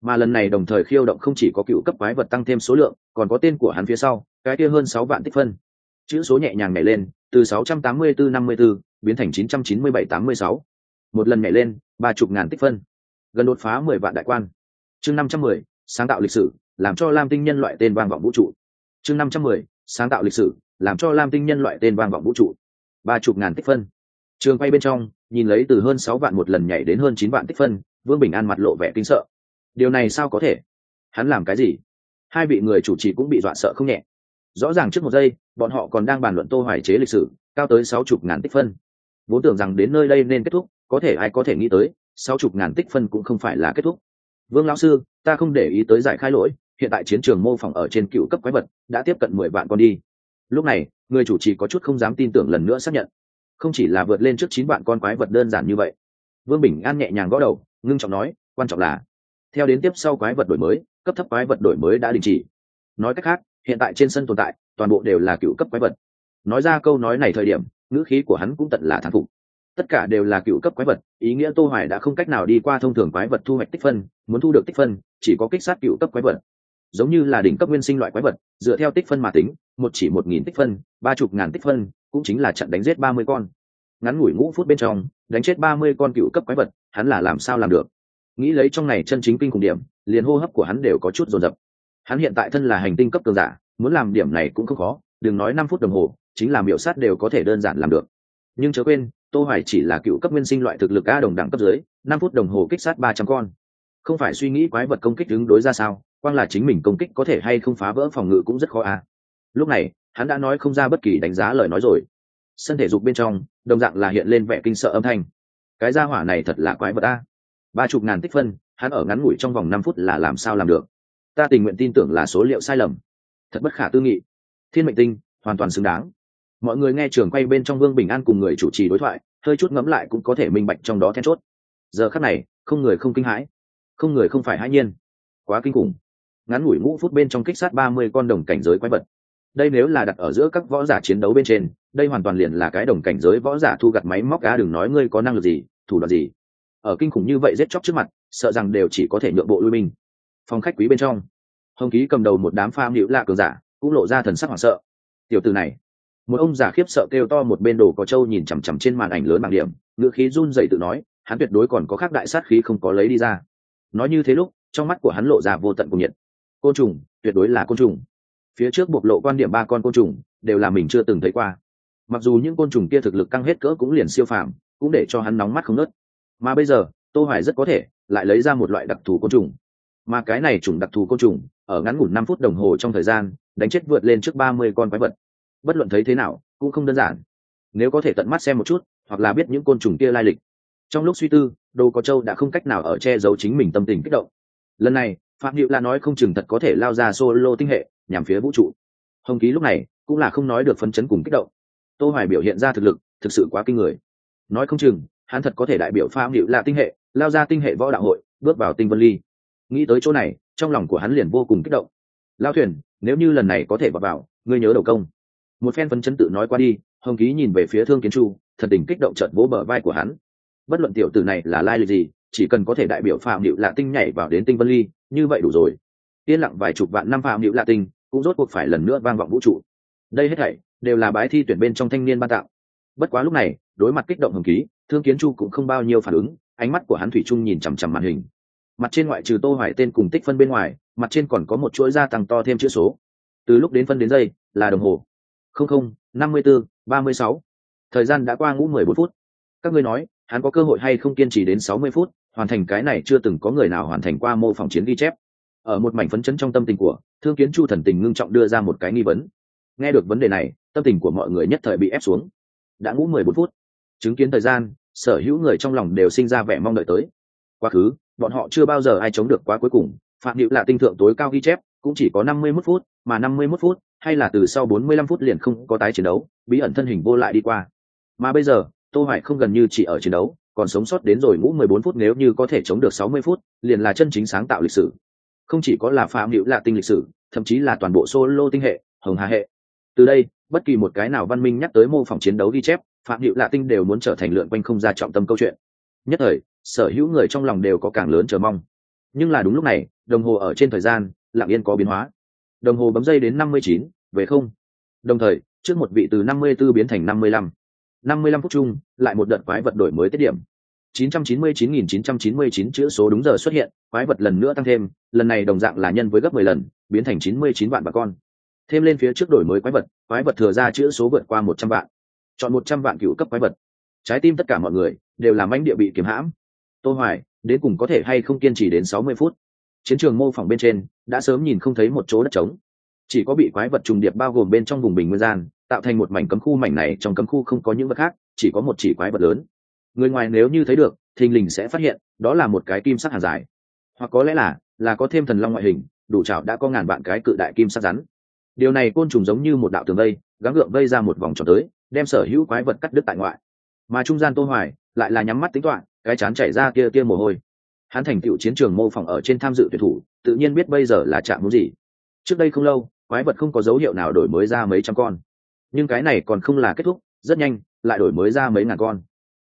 mà lần này đồng thời khiêu động không chỉ có cựu cấp quái vật tăng thêm số lượng, còn có tên của hắn phía sau, cái kia hơn sáu vạn tích phân. Chữ số nhẹ nhàng nhảy lên, từ 684-54 biến thành 997-86. một lần nhảy lên, ba chục ngàn tích phân. Gần đột phá 10 vạn đại quan chương 510, sáng tạo lịch sử làm cho lam tinh nhân loại tên vang vọng vũ trụ. Chương 510, sáng tạo lịch sử làm cho lam tinh nhân loại tên vang vọng vũ trụ. Ba chục ngàn tích phân. Trường quay bên trong nhìn lấy từ hơn sáu vạn một lần nhảy đến hơn chín vạn tích phân vương bình an mặt lộ vẻ kinh sợ. Điều này sao có thể? Hắn làm cái gì? Hai vị người chủ trì cũng bị dọa sợ không nhẹ. Rõ ràng trước một giây bọn họ còn đang bàn luận tô hoài chế lịch sử cao tới sáu chục ngàn tích phân. Vốn tưởng rằng đến nơi đây nên kết thúc có thể ai có thể nghĩ tới sáu chục ngàn tích phân cũng không phải là kết thúc vương lão sư, ta không để ý tới giải khai lỗi, hiện tại chiến trường mô phỏng ở trên cựu cấp quái vật đã tiếp cận mười vạn con đi. Lúc này, người chủ trì có chút không dám tin tưởng lần nữa xác nhận. Không chỉ là vượt lên trước chín vạn con quái vật đơn giản như vậy. Vương bình an nhẹ nhàng gõ đầu, ngưng trọng nói, quan trọng là, theo đến tiếp sau quái vật đổi mới, cấp thấp quái vật đổi mới đã đình chỉ. Nói cách khác, hiện tại trên sân tồn tại, toàn bộ đều là cựu cấp quái vật. Nói ra câu nói này thời điểm, ngữ khí của hắn cũng tận là thán phục tất cả đều là cựu cấp quái vật, ý nghĩa tô hoài đã không cách nào đi qua thông thường quái vật thu hoạch tích phân, muốn thu được tích phân, chỉ có kích sát cựu cấp quái vật. Giống như là đỉnh cấp nguyên sinh loại quái vật, dựa theo tích phân mà tính, một chỉ một nghìn tích phân, ba chục ngàn tích phân, cũng chính là trận đánh giết ba mươi con. Ngắn ngủi ngũ phút bên trong, đánh chết ba mươi con cựu cấp quái vật, hắn là làm sao làm được? Nghĩ lấy trong này chân chính kinh khủng điểm, liền hô hấp của hắn đều có chút dồn dập. Hắn hiện tại thân là hành tinh cấp cường giả, muốn làm điểm này cũng không khó, đừng nói năm phút đồng hồ, chính là miểu sát đều có thể đơn giản làm được nhưng chớ quên, tô hoài chỉ là cựu cấp nguyên sinh loại thực lực a đồng đẳng cấp dưới, năm phút đồng hồ kích sát ba trăm con. Không phải suy nghĩ quái vật công kích đứng đối ra sao, quang là chính mình công kích có thể hay không phá vỡ phòng ngự cũng rất khó a. Lúc này, hắn đã nói không ra bất kỳ đánh giá lời nói rồi. Sân thể dục bên trong, đồng dạng là hiện lên vẻ kinh sợ âm thanh. Cái gia hỏa này thật là quái vật a. Ba chục ngàn tích phân, hắn ở ngắn ngủi trong vòng năm phút là làm sao làm được? Ta tình nguyện tin tưởng là số liệu sai lầm. Thật bất khả tư nghị. Thiên mệnh tinh, hoàn toàn xứng đáng mọi người nghe trường quay bên trong vương bình an cùng người chủ trì đối thoại, hơi chút ngẫm lại cũng có thể minh bạch trong đó then chốt. Giờ khắc này, không người không kinh hãi. Không người không phải hãi nhiên. Quá kinh khủng. Ngắn ngủi ngũ phút bên trong kích sát ba mươi con đồng cảnh giới quái vật. Đây nếu là đặt ở giữa các võ giả chiến đấu bên trên, đây hoàn toàn liền là cái đồng cảnh giới võ giả thu gặt máy móc cá đừng nói ngươi có năng lực gì, thủ đoạn gì. Ở kinh khủng như vậy giết chóc trước mặt, sợ rằng đều chỉ có thể nhượng bộ lui mình phòng khách quý bên trong, hồng ký cầm đầu một đám pha hữu lạ cường giả, cũng lộ ra thần sắc hoảng sợ. Tiểu từ này một ông già khiếp sợ kêu to một bên đồ có trâu nhìn chằm chằm trên màn ảnh lớn bảng điểm ngựa khí run dậy tự nói, hắn tuyệt đối còn có khác đại sát khí không có lấy đi ra. Nói như thế lúc, trong mắt của hắn lộ ra vô tận cùng nhiệt. Côn trùng, tuyệt đối là côn trùng. Phía trước bộc lộ quan điểm ba con côn trùng, đều là mình chưa từng thấy qua. Mặc dù những côn trùng kia thực lực căng hết cỡ cũng liền siêu phàm, cũng để cho hắn nóng mắt không nớt mà bây giờ, tô hoài rất có thể lại lấy ra một loại đặc thù côn trùng. Mà cái này trùng đặc thù côn trùng, ở ngắn ngủn 5 phút đồng hồ trong thời gian, đánh chết vượt lên trước 30 con quái vật bất luận thấy thế nào, cũng không đơn giản. Nếu có thể tận mắt xem một chút, hoặc là biết những côn trùng kia lai lịch. Trong lúc suy tư, đồ có châu đã không cách nào ở che giấu chính mình tâm tình kích động. Lần này, phạm hữu la nói không chừng thật có thể lao ra solo tinh hệ, nhằm phía vũ trụ. Hồng ký lúc này, cũng là không nói được phấn chấn cùng kích động. Tô hoài biểu hiện ra thực lực, thực sự quá kinh người. Nói không chừng, hắn thật có thể đại biểu phạm hữu la tinh hệ, lao ra tinh hệ võ đạo hội, bước vào tinh vân ly. Nghĩ tới chỗ này, trong lòng của hắn liền vô cùng kích động. Lao thuyền, nếu như lần này có thể vào vào, ngươi nhớ đầu công một phen phấn chấn tự nói qua đi, hồng ký nhìn về phía thương kiến chu thần tình kích động trợn vỗ bờ vai của hắn. Bất luận tiểu tử này là lai lịch gì, chỉ cần có thể đại biểu phạm hữu lạ tinh nhảy vào đến tinh vân ly, như vậy đủ rồi. Yên lặng vài chục vạn năm phạm hữu lạ tinh, cũng rốt cuộc phải lần nữa vang vọng vũ trụ. Đây hết thảy đều là bái thi tuyển bên trong thanh niên ban tạo. Bất quá lúc này, đối mặt kích động hồng ký, thương kiến chu cũng không bao nhiêu phản ứng, ánh mắt của hắn thủy chung nhìn chằm chằm màn hình. Mặt trên ngoại trừ tô hoài tên cùng tích phân bên ngoài, mặt trên còn có một chuỗi gia tăng to thêm chữ số. Từ lúc đến phân đến giây, là đồng hồ không không, năm mươi bốn ba mươi sáu. Thời gian đã qua ngũ mười bốn phút. Các ngươi nói, hắn có cơ hội hay không kiên trì đến sáu mươi phút? Hoàn thành cái này chưa từng có người nào hoàn thành qua mô phỏng chiến ghi chép. Ở một mảnh phấn chấn trong tâm tình của thương kiến chu thần tình ngưng trọng đưa ra một cái nghi vấn. Nghe được vấn đề này, tâm tình của mọi người nhất thời bị ép xuống. Đã ngủ mười bốn phút. Chứng kiến thời gian, sở hữu người trong lòng đều sinh ra vẻ mong đợi tới. Quá khứ, bọn họ chưa bao giờ ai chống được quá cuối cùng. Phạm hữu là tinh thượng tối cao ghi chép, cũng chỉ có năm mươi mốt phút, mà năm mươi mốt phút hay là từ sau bốn mươi lăm phút liền không có tái chiến đấu, bí ẩn thân hình vô lại đi qua. Mà bây giờ, tô hoài không gần như chỉ ở chiến đấu, còn sống sót đến rồi ngũ 14 phút nếu như có thể chống được 60 phút, liền là chân chính sáng tạo lịch sử. Không chỉ có là phạm hữu là tinh lịch sử, thậm chí là toàn bộ solo tinh hệ, hồng hà hệ. Từ đây, bất kỳ một cái nào văn minh nhắc tới mô phỏng chiến đấu ghi chép, phạm hữu lạ tinh đều muốn trở thành lượn quanh không ra trọng tâm câu chuyện. Nhất thời, sở hữu người trong lòng đều có càng lớn chờ mong. Nhưng là đúng lúc này, đồng hồ ở trên thời gian, lặng yên có biến hóa đồng hồ bấm dây đến năm mươi chín về không đồng thời trước một vị từ năm mươi 54 biến thành năm mươi lăm năm mươi lăm phút chung lại một đợt quái vật đổi mới tiết điểm 999.999 chữ số đúng giờ xuất hiện, quái vật lần nữa tăng thêm, lần này đồng dạng là nhân với gấp 10 lần, biến thành 99 vạn bà con. Thêm lên phía trước đổi mới quái vật, quái vật thừa ra chữ số vượt qua 100 vạn. Chọn 100 vạn cựu cấp quái vật. Trái tim tất cả mọi người đều làm anh địa bị kiếm hãm. Tô Hoài, đến cùng có thể hay không kiên trì đến 60 phút. Chiến trường mô phỏng bên trên đã sớm nhìn không thấy một chỗ đất trống, chỉ có bị quái vật trùng điệp bao gồm bên trong vùng bình nguyên gian, tạo thành một mảnh cấm khu mảnh này trong cấm khu không có những vật khác, chỉ có một chỉ quái vật lớn. Người ngoài nếu như thấy được thình lình sẽ phát hiện đó là một cái kim sắc hàng dài. Hoặc có lẽ là là có thêm thần long ngoại hình đủ chảo đã có ngàn vạn cái cự đại kim sắc rắn. Điều này côn trùng giống như một đạo tường vây gắng gượng vây ra một vòng tròn tới đem sở hữu quái vật cắt đứt tại ngoại. Mà trung gian tô hoài lại là nhắm mắt tính toán cái chán chảy ra kia kia mồ hôi hắn thành tựu chiến trường mô phỏng ở trên tham dự tuyển thủ, tự nhiên biết bây giờ là chạm muốn gì. Trước đây không lâu, quái vật không có dấu hiệu nào đổi mới ra mấy trăm con. Nhưng cái này còn không là kết thúc, rất nhanh, lại đổi mới ra mấy ngàn con.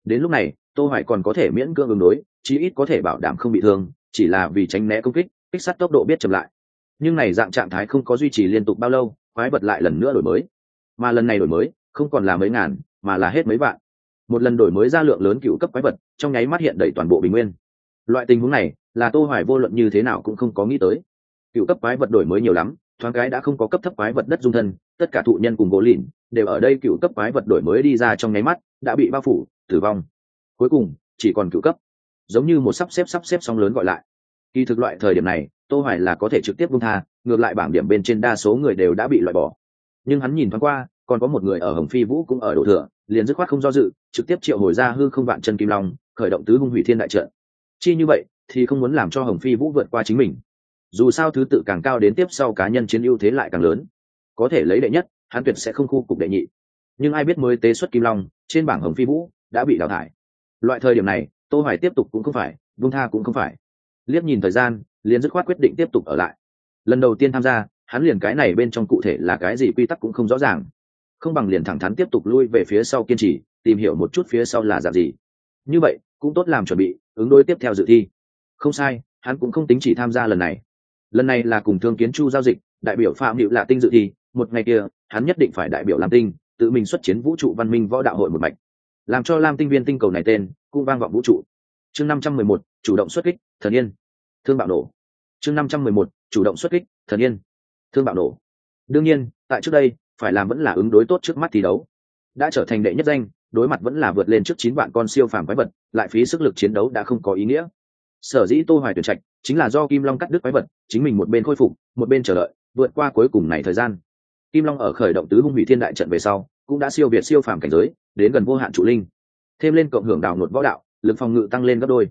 Đến lúc này, tô hoài còn có thể miễn cưỡng ứng đối, chí ít có thể bảo đảm không bị thương, chỉ là vì tránh né công kích kích sát tốc độ biết chậm lại. Nhưng này dạng trạng thái không có duy trì liên tục bao lâu, quái vật lại lần nữa đổi mới. Mà lần này đổi mới, không còn là mấy ngàn, mà là hết mấy vạn. Một lần đổi mới ra lượng lớn cựu cấp quái vật, trong nháy mắt hiện đầy toàn bộ bình nguyên loại tình huống này, là tô hoài vô luận như thế nào cũng không có nghĩ tới. Cựu cấp quái vật đổi mới nhiều lắm, thoáng cái đã không có cấp thấp quái vật đất dung thân, tất cả thụ nhân cùng gỗ lìn đều ở đây cựu cấp quái vật đổi mới đi ra trong nháy mắt, đã bị bao phủ, tử vong. Cuối cùng, chỉ còn cựu cấp. Giống như một sắp xếp sắp xếp song lớn gọi lại. Kỳ thực loại thời điểm này, tô hoài là có thể trực tiếp buông tha, ngược lại bảng điểm bên trên đa số người đều đã bị loại bỏ. Nhưng hắn nhìn thoáng qua, còn có một người ở hồng phi vũ cũng ở đổ thừa, liền dứt khoát không do dự, trực tiếp triệu hồi ra hư không vạn chân kim long, khởi động tứ hung hủy thiên đại trận chi như vậy, thì không muốn làm cho hồng phi vũ vượt qua chính mình. Dù sao thứ tự càng cao đến tiếp sau cá nhân chiến ưu thế lại càng lớn. Có thể lấy đệ nhất, hắn tuyệt sẽ không khu cục đệ nhị. Nhưng ai biết mới tế xuất kim long, trên bảng hồng phi vũ, đã bị đào thải. Loại thời điểm này, tô hoài tiếp tục cũng không phải vung tha cũng không phải. Liếc nhìn thời gian, liền dứt khoát quyết định tiếp tục ở lại. Lần đầu tiên tham gia, hắn liền cái này bên trong cụ thể là cái gì quy tắc cũng không rõ ràng. Không bằng liền thẳng thắn tiếp tục lui về phía sau kiên trì, tìm hiểu một chút phía sau là dạng gì. Như vậy cũng tốt làm chuẩn bị, ứng đối tiếp theo dự thi. Không sai, hắn cũng không tính chỉ tham gia lần này. Lần này là cùng thương kiến chu giao dịch, đại biểu phạm hữu lạ tinh dự thi, một ngày kia, hắn nhất định phải đại biểu lam tinh, tự mình xuất chiến vũ trụ văn minh võ đạo hội một mạch. Làm cho lam tinh viên tinh cầu này tên, cũng vang vọng vũ trụ. Chương năm trăm mười một, chủ động xuất kích, thần yên. Thương bạo nổ. Chương năm trăm mười một, chủ động xuất kích, thần yên. Thương bạo nổ. Đương nhiên, tại trước đây, phải làm vẫn là ứng đối tốt trước mắt thi đấu. Đã trở thành đệ nhất danh đối mặt vẫn là vượt lên trước chín vạn con siêu phàm quái vật, lại phí sức lực chiến đấu đã không có ý nghĩa. Sở dĩ tô hoài tuyển trạch chính là do kim long cắt đứt quái vật, chính mình một bên khôi phục, một bên chờ đợi, vượt qua cuối cùng này thời gian. Kim long ở khởi động tứ hung hủy thiên đại trận về sau, cũng đã siêu việt siêu phàm cảnh giới, đến gần vô hạn trụ linh. Thêm lên cộng hưởng đào nột võ đạo, lực phòng ngự tăng lên gấp đôi.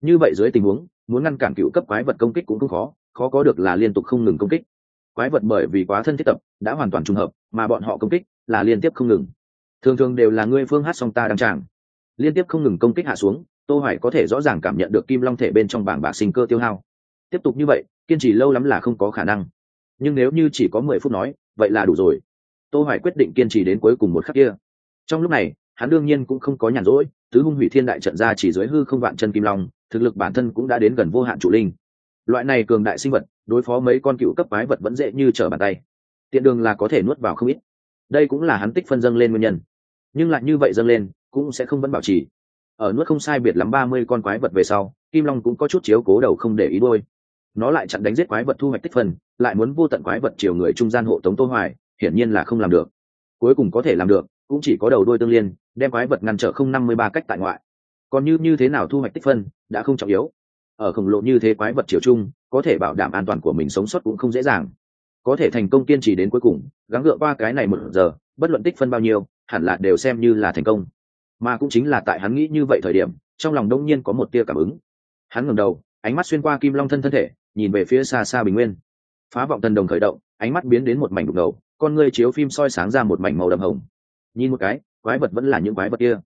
Như vậy dưới tình huống, muốn ngăn cản cựu cấp quái vật công kích cũng không khó khó có được là liên tục không ngừng công kích. Quái vật bởi vì quá thân thiết tập, đã hoàn toàn trùng hợp, mà bọn họ công kích là liên tiếp không ngừng thường thường đều là ngươi phương hát song ta đăng tràng. Liên tiếp không ngừng công kích hạ xuống, tô hoài có thể rõ ràng cảm nhận được kim long thể bên trong bảng bạc sinh cơ tiêu hao. Tiếp tục như vậy, kiên trì lâu lắm là không có khả năng. Nhưng nếu như chỉ có 10 phút nói, vậy là đủ rồi. Tô hoài quyết định kiên trì đến cuối cùng một khắc kia. Trong lúc này, hắn đương nhiên cũng không có nhàn rỗi, tứ hung hủy thiên đại trận ra chỉ dưới hư không vạn chân kim long, thực lực bản thân cũng đã đến gần vô hạn trụ linh. Loại này cường đại sinh vật, đối phó mấy con cựu cấp quái vật vẫn dễ như trở bàn tay. Tiện đường là có thể nuốt vào không ít. Đây cũng là hắn tích phân dâng lên nguyên nhân nhưng lại như vậy dâng lên, cũng sẽ không vẫn bảo trì. Ở nuốt không sai biệt lắm ba mươi con quái vật về sau, kim long cũng có chút chiếu cố đầu không để ý đôi nó lại chặn đánh giết quái vật thu hoạch tích phân lại muốn vô tận quái vật chiều người trung gian hộ tống tô hoài, hiển nhiên là không làm được. Cuối cùng có thể làm được, cũng chỉ có đầu đôi tương liên, đem quái vật ngăn trở không năm mươi ba cách tại ngoại. Còn như như thế nào thu hoạch tích phân, đã không trọng yếu. Ở khổng lồ như thế quái vật chiều chung có thể bảo đảm an toàn của mình sống sót cũng không dễ dàng. Có thể thành công kiên trì đến cuối cùng, gắng gượng qua cái này một giờ, bất luận tích phân bao nhiêu hẳn là đều xem như là thành công. Mà cũng chính là tại hắn nghĩ như vậy thời điểm, trong lòng đông nhiên có một tia cảm ứng. Hắn ngẩng đầu, ánh mắt xuyên qua kim long thân thân thể, nhìn về phía xa xa bình nguyên. Phá vọng thần đồng khởi động, ánh mắt biến đến một mảnh đục ngầu, con ngươi chiếu phim soi sáng ra một mảnh màu đậm hồng. Nhìn một cái, quái vật vẫn là những quái vật kia.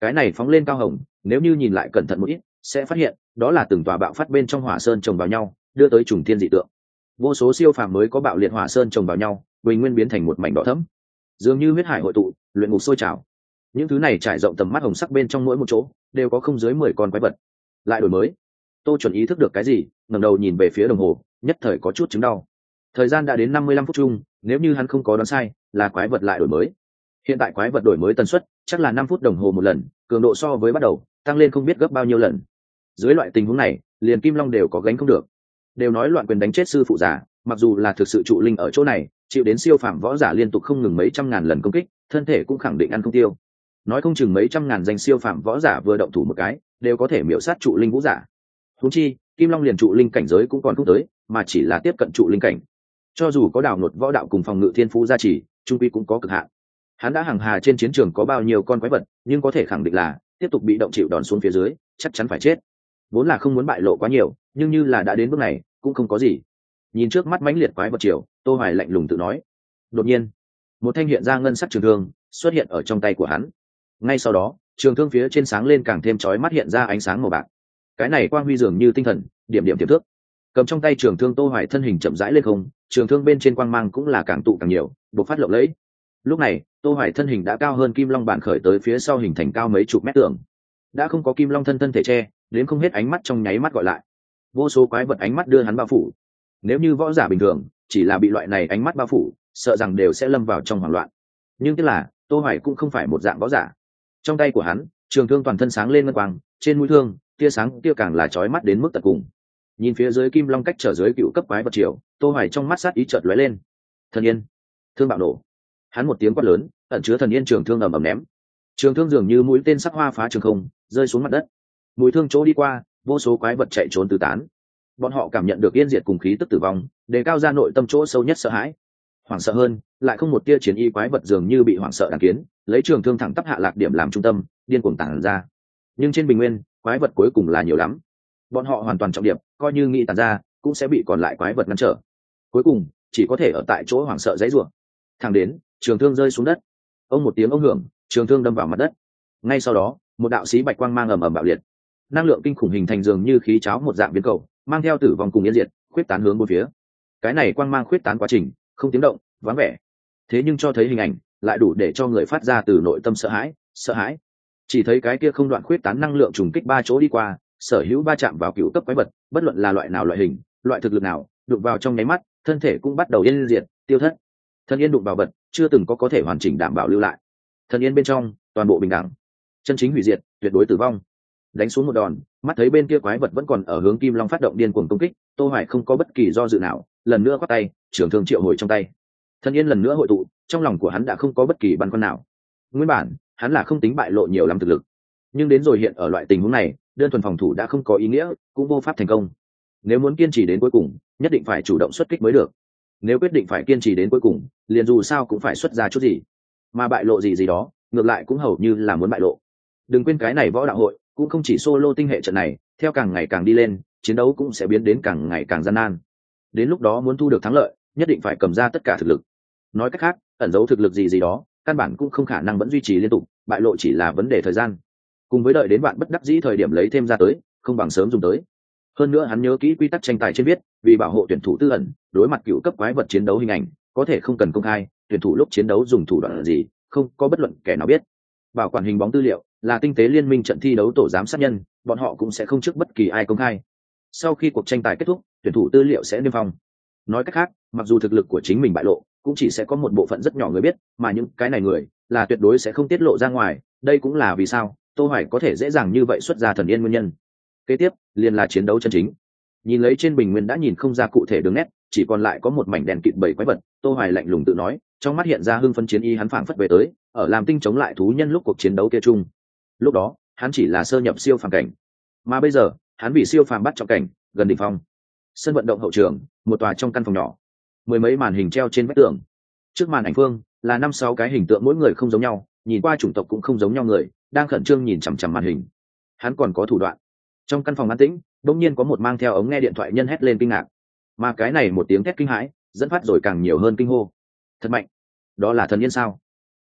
Cái này phóng lên cao hồng, nếu như nhìn lại cẩn thận một ít, sẽ phát hiện, đó là từng tòa bạo phát bên trong hỏa sơn trồng vào nhau, đưa tới trùng thiên dị tượng. Vô số siêu phàm mới có bạo liệt hỏa sơn trồng vào nhau, bình nguyên biến thành một mảnh đỏ thẫm. Dường như huyết hải hội tụ luyện ngục sôi trào. Những thứ này trải rộng tầm mắt hồng sắc bên trong mỗi một chỗ, đều có không dưới mười con quái vật. Lại đổi mới. Tô chuẩn ý thức được cái gì, ngẩng đầu nhìn về phía đồng hồ, nhất thời có chút chứng đau. Thời gian đã đến năm mươi lăm phút chung, nếu như hắn không có đoán sai, là quái vật lại đổi mới. Hiện tại quái vật đổi mới tần suất, chắc là năm phút đồng hồ một lần, cường độ so với bắt đầu, tăng lên không biết gấp bao nhiêu lần. Dưới loại tình huống này, liền kim long đều có gánh không được. Đều nói loạn quyền đánh chết sư phụ giả, mặc dù là thực sự trụ linh ở chỗ này, chịu đến siêu phạm võ giả liên tục không ngừng mấy trăm ngàn lần công kích thân thể cũng khẳng định ăn không tiêu. Nói không chừng mấy trăm ngàn danh siêu phạm võ giả vừa động thủ một cái, đều có thể miễu sát trụ linh vũ giả. Húng chi, kim long liền trụ linh cảnh giới cũng còn không tới, mà chỉ là tiếp cận trụ linh cảnh. Cho dù có đảo nột võ đạo cùng phòng ngự thiên phú gia trì, trung quy cũng có cực hạn. Hắn đã hàng hà trên chiến trường có bao nhiêu con quái vật, nhưng có thể khẳng định là, tiếp tục bị động chịu đòn xuống phía dưới, chắc chắn phải chết. Vốn là không muốn bại lộ quá nhiều, nhưng như là đã đến bước này, cũng không có gì. Nhìn trước mắt mãnh liệt quái vật chiều tô hoài lạnh lùng tự nói. Đột nhiên một thanh hiện ra ngân sắc trường thương xuất hiện ở trong tay của hắn. Ngay sau đó, trường thương phía trên sáng lên càng thêm chói mắt hiện ra ánh sáng màu bạc. Cái này quang huy dường như tinh thần, điểm điểm tiềm thước cầm trong tay trường thương tô hoài thân hình chậm rãi lên không, trường thương bên trên quang mang cũng là càng tụ càng nhiều, bộc phát lộng lẫy. Lúc này, tô hoài thân hình đã cao hơn kim long bản khởi tới phía sau hình thành cao mấy chục mét tường. Đã không có kim long thân thân thể che, đến không hết ánh mắt trong nháy mắt gọi lại. Vô số quái vật ánh mắt đưa hắn bao phủ. Nếu như võ giả bình thường, chỉ là bị loại này ánh mắt bao phủ sợ rằng đều sẽ lâm vào trong hoảng loạn. Nhưng tức là, tô hoài cũng không phải một dạng võ giả. Trong tay của hắn, trường thương toàn thân sáng lên ngân quang, trên mũi thương, tia sáng tia càng là chói mắt đến mức tận cùng. Nhìn phía dưới kim long cách trở dưới cựu cấp quái vật triều, tô hoài trong mắt sát ý chợt lóe lên. Thần yên, thương bạo nổ. Hắn một tiếng quát lớn, ẩn chứa thần yên trường thương ầm ầm ném. Trường thương dường như mũi tên sắc hoa phá trường không, rơi xuống mặt đất. Mũi thương chỗ đi qua, vô số quái vật chạy trốn tứ tán. Bọn họ cảm nhận được yên diệt cùng khí tức tử vong, đề cao ra nội tâm chỗ sâu nhất sợ hãi hoảng sợ hơn, lại không một tia chiến y quái vật dường như bị hoảng sợ đàn kiến, lấy trường thương thẳng tắp hạ lạc điểm làm trung tâm, điên cuồng tản ra. Nhưng trên bình nguyên, quái vật cuối cùng là nhiều lắm. Bọn họ hoàn toàn trọng điểm coi như nghĩ tàn ra, cũng sẽ bị còn lại quái vật ngăn trở. Cuối cùng, chỉ có thể ở tại chỗ hoảng sợ dãy ruộng thẳng đến, trường thương rơi xuống đất. Ông một tiếng ông hưởng, trường thương đâm vào mặt đất. Ngay sau đó, một đạo sĩ bạch quang mang ầm ầm bạo liệt. Năng lượng kinh khủng hình thành dường như khí cháo một dạng biến cầu, mang theo tử vong cùng yên diệt, khuyết tán hướng bốn phía. Cái này quang mang khuyết tán quá trình không tiếng động, vắng vẻ. Thế nhưng cho thấy hình ảnh, lại đủ để cho người phát ra từ nội tâm sợ hãi sợ hãi. Chỉ thấy cái kia không đoạn khuyết tán năng lượng trùng kích ba chỗ đi qua, sở hữu ba chạm vào cựu cấp quái vật, bất luận là loại nào loại hình, loại thực lực nào, đụng vào trong nháy mắt, thân thể cũng bắt đầu yên diệt, tiêu thất. Thân yên đụng vào vật, chưa từng có có thể hoàn chỉnh đảm bảo lưu lại. Thân yên bên trong, toàn bộ bình đẳng. Chân chính hủy diệt, tuyệt đối tử vong. Đánh xuống một đòn, mắt thấy bên kia quái vật vẫn còn ở hướng kim long phát động điên cuồng công kích, tô hoài không có bất kỳ do dự nào lần nữa quát tay, trưởng thương triệu hồi trong tay. Thân yên lần nữa hội tụ, trong lòng của hắn đã không có bất kỳ băn khoăn nào. Nguyên bản, hắn là không tính bại lộ nhiều lắm thực lực. Nhưng đến rồi hiện ở loại tình huống này, đơn thuần phòng thủ đã không có ý nghĩa, cũng vô pháp thành công. Nếu muốn kiên trì đến cuối cùng, nhất định phải chủ động xuất kích mới được. Nếu quyết định phải kiên trì đến cuối cùng, liền dù sao cũng phải xuất ra chút gì. Mà bại lộ gì gì đó, ngược lại cũng hầu như là muốn bại lộ. Đừng quên cái này võ đạo hội, cũng không chỉ solo tinh hệ trận này, theo càng ngày càng đi lên, chiến đấu cũng sẽ biến đến càng ngày càng gian nan đến lúc đó muốn thu được thắng lợi, nhất định phải cầm ra tất cả thực lực. Nói cách khác, ẩn giấu thực lực gì gì đó, căn bản cũng không khả năng vẫn duy trì liên tục, bại lộ chỉ là vấn đề thời gian. Cùng với đợi đến bạn bất đắc dĩ thời điểm lấy thêm ra tới, không bằng sớm dùng tới. Hơn nữa hắn nhớ kỹ quy tắc tranh tài trên viết, vì bảo hộ tuyển thủ tư ẩn, đối mặt cựu cấp quái vật chiến đấu hình ảnh, có thể không cần công khai, tuyển thủ lúc chiến đấu dùng thủ đoạn gì, không có bất luận kẻ nào biết. Bảo quản hình bóng tư liệu là tinh tế liên minh trận thi đấu tổ giám sát nhân, bọn họ cũng sẽ không trước bất kỳ ai công khai sau khi cuộc tranh tài kết thúc, tuyển thủ tư liệu sẽ niêm phong. Nói cách khác, mặc dù thực lực của chính mình bại lộ, cũng chỉ sẽ có một bộ phận rất nhỏ người biết, mà những cái này người là tuyệt đối sẽ không tiết lộ ra ngoài, đây cũng là vì sao tô hoài có thể dễ dàng như vậy xuất ra thần yên nguyên nhân. Kế tiếp, liền là chiến đấu chân chính. Nhìn lấy trên bình nguyên đã nhìn không ra cụ thể đường nét, chỉ còn lại có một mảnh đèn kịt bảy quái vật, tô hoài lạnh lùng tự nói, trong mắt hiện ra hưng phân chiến y hắn phảng phất về tới, ở làm tinh chống lại thú nhân lúc cuộc chiến đấu kia chung. Lúc đó, hắn chỉ là sơ nhập siêu phàm cảnh. Mà bây giờ hắn bị siêu phàm bắt trọng cảnh, gần đỉnh phong. Sân vận động hậu trường, một tòa trong căn phòng nhỏ. Mười mấy màn hình treo trên vách tường. Trước màn ảnh phương, là năm sáu cái hình tượng mỗi người không giống nhau, nhìn qua chủng tộc cũng không giống nhau người, đang khẩn trương nhìn chằm chằm màn hình. Hắn còn có thủ đoạn. Trong căn phòng an tĩnh đông nhiên có một mang theo ống nghe điện thoại nhân hét lên kinh ngạc. Mà cái này một tiếng thét kinh hãi, dẫn phát rồi càng nhiều hơn kinh hô. Thật mạnh. Đó là thần yên sao?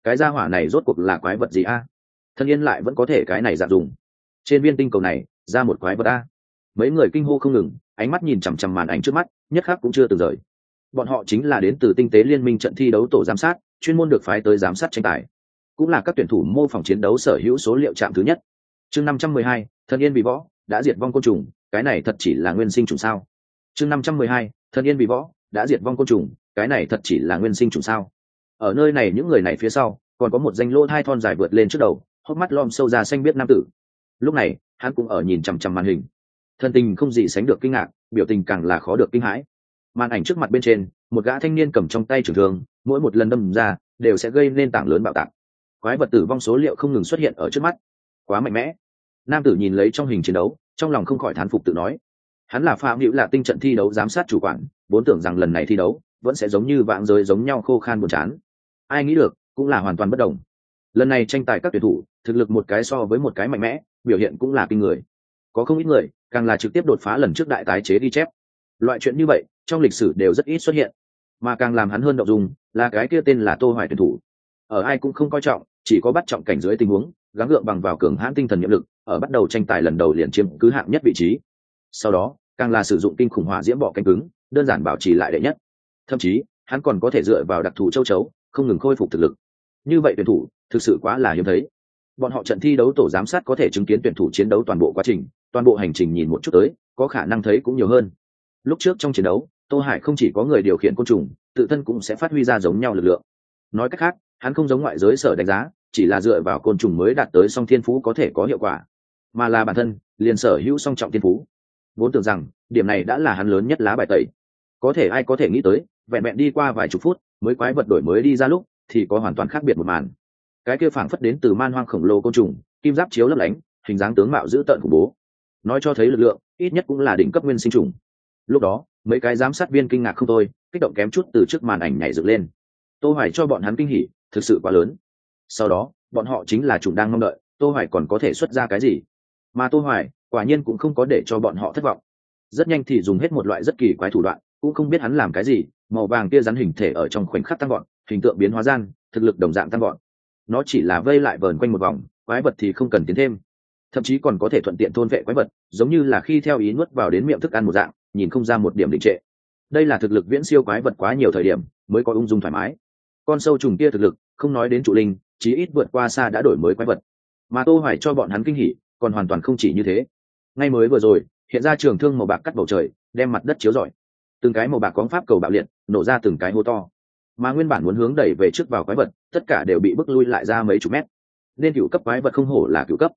Cái gia hỏa này rốt cuộc là quái vật gì a? Thần yên lại vẫn có thể cái này dạng dùng trên viên tinh cầu này ra một quái vật a. Mấy người kinh hô không ngừng, ánh mắt nhìn chằm chằm màn ảnh trước mắt, nhất khác cũng chưa từng rời. Bọn họ chính là đến từ tinh tế liên minh trận thi đấu tổ giám sát, chuyên môn được phái tới giám sát tranh tài. Cũng là các tuyển thủ mô phỏng chiến đấu sở hữu số liệu chạm thứ nhất. Chương năm trăm mười hai thân yên bị võ, đã diệt vong côn trùng, cái này thật chỉ là nguyên sinh trùng sao? Chương năm trăm mười hai thân yên bị võ, đã diệt vong côn trùng, cái này thật chỉ là nguyên sinh trùng sao? Ở nơi này những người này phía sau, còn có một danh lỗ hai thon dài vượt lên trước đầu, hốc mắt lom sâu ra xanh biết nam tử lúc này, hắn cũng ở nhìn chằm chằm màn hình. Thân tình không gì sánh được kinh ngạc, biểu tình càng là khó được kinh hãi. Màn ảnh trước mặt bên trên, một gã thanh niên cầm trong tay trường thương, mỗi một lần đâm ra, đều sẽ gây nên tảng lớn bạo tạc. Quái vật tử vong số liệu không ngừng xuất hiện ở trước mắt. Quá mạnh mẽ. Nam tử nhìn lấy trong hình chiến đấu, trong lòng không khỏi thán phục tự nói. Hắn là phạm hữu là tinh trận thi đấu giám sát chủ quản, vốn tưởng rằng lần này thi đấu vẫn sẽ giống như vạn giới giống nhau khô khan buồn chán. Ai nghĩ được, cũng là hoàn toàn bất đồng. Lần này tranh tài các tuyển thủ, thực lực một cái so với một cái mạnh mẽ biểu hiện cũng là kinh người. Có không ít người, càng là trực tiếp đột phá lần trước đại tái chế ghi chép. Loại chuyện như vậy, trong lịch sử đều rất ít xuất hiện. Mà càng làm hắn hơn động dung, là cái kia tên là tô hoài tuyển thủ. Ở ai cũng không coi trọng, chỉ có bắt trọng cảnh dưới tình huống, gắng gượng bằng vào cường hãn tinh thần nhiệm lực, ở bắt đầu tranh tài lần đầu liền chiếm cứ hạng nhất vị trí. Sau đó, càng là sử dụng kinh khủng hỏa diễm bọ cánh cứng, đơn giản bảo trì lại đệ nhất. Thậm chí, hắn còn có thể dựa vào đặc thù châu chấu, không ngừng khôi phục thực lực. Như vậy tuyển thủ, thực sự quá là hiếm thấy bọn họ trận thi đấu tổ giám sát có thể chứng kiến tuyển thủ chiến đấu toàn bộ quá trình, toàn bộ hành trình nhìn một chút tới, có khả năng thấy cũng nhiều hơn. Lúc trước trong chiến đấu, tô hải không chỉ có người điều khiển côn trùng, tự thân cũng sẽ phát huy ra giống nhau lực lượng. Nói cách khác, hắn không giống ngoại giới sở đánh giá, chỉ là dựa vào côn trùng mới đạt tới song thiên phú có thể có hiệu quả, mà là bản thân, liền sở hữu song trọng thiên phú. Vốn tưởng rằng, điểm này đã là hắn lớn nhất lá bài tẩy. Có thể ai có thể nghĩ tới, vẹn vẹn đi qua vài chục phút, mới quái vật đổi mới đi ra lúc, thì có hoàn toàn khác biệt một màn cái kia phảng phất đến từ man hoang khổng lồ côn trùng, kim giáp chiếu lấp lánh, hình dáng tướng mạo dữ tợn khủng bố. Nói cho thấy lực lượng, ít nhất cũng là đỉnh cấp nguyên sinh trùng. Lúc đó, mấy cái giám sát viên kinh ngạc không thôi, kích động kém chút từ trước màn ảnh nhảy dựng lên. Tô hoài cho bọn hắn kinh hỉ, thực sự quá lớn. Sau đó, bọn họ chính là trùng đang mong đợi, tô hoài còn có thể xuất ra cái gì? Mà tô hoài, quả nhiên cũng không có để cho bọn họ thất vọng. Rất nhanh thì dùng hết một loại rất kỳ quái thủ đoạn, cũng không biết hắn làm cái gì, màu vàng kia rắn hình thể ở trong khoảnh khắc tăng gọn hình tượng biến hóa gian, thực lực đồng dạng tăng gọn nó chỉ là vây lại vờn quanh một vòng, quái vật thì không cần tiến thêm. Thậm chí còn có thể thuận tiện thôn vệ quái vật, giống như là khi theo ý nuốt vào đến miệng thức ăn một dạng, nhìn không ra một điểm định trệ. Đây là thực lực viễn siêu quái vật quá nhiều thời điểm, mới có ung dung thoải mái. Con sâu trùng kia thực lực, không nói đến trụ linh, chí ít vượt qua xa đã đổi mới quái vật. Mà tô hoài cho bọn hắn kinh hỉ, còn hoàn toàn không chỉ như thế. Ngay mới vừa rồi, hiện ra trường thương màu bạc cắt bầu trời, đem mặt đất chiếu rọi. Từng cái màu bạc quáng pháp cầu bạo liệt, nổ ra từng cái hô to mà nguyên bản muốn hướng đẩy về trước vào quái vật, tất cả đều bị bức lui lại ra mấy chục mét. Nên cựu cấp quái vật không hổ là cựu cấp.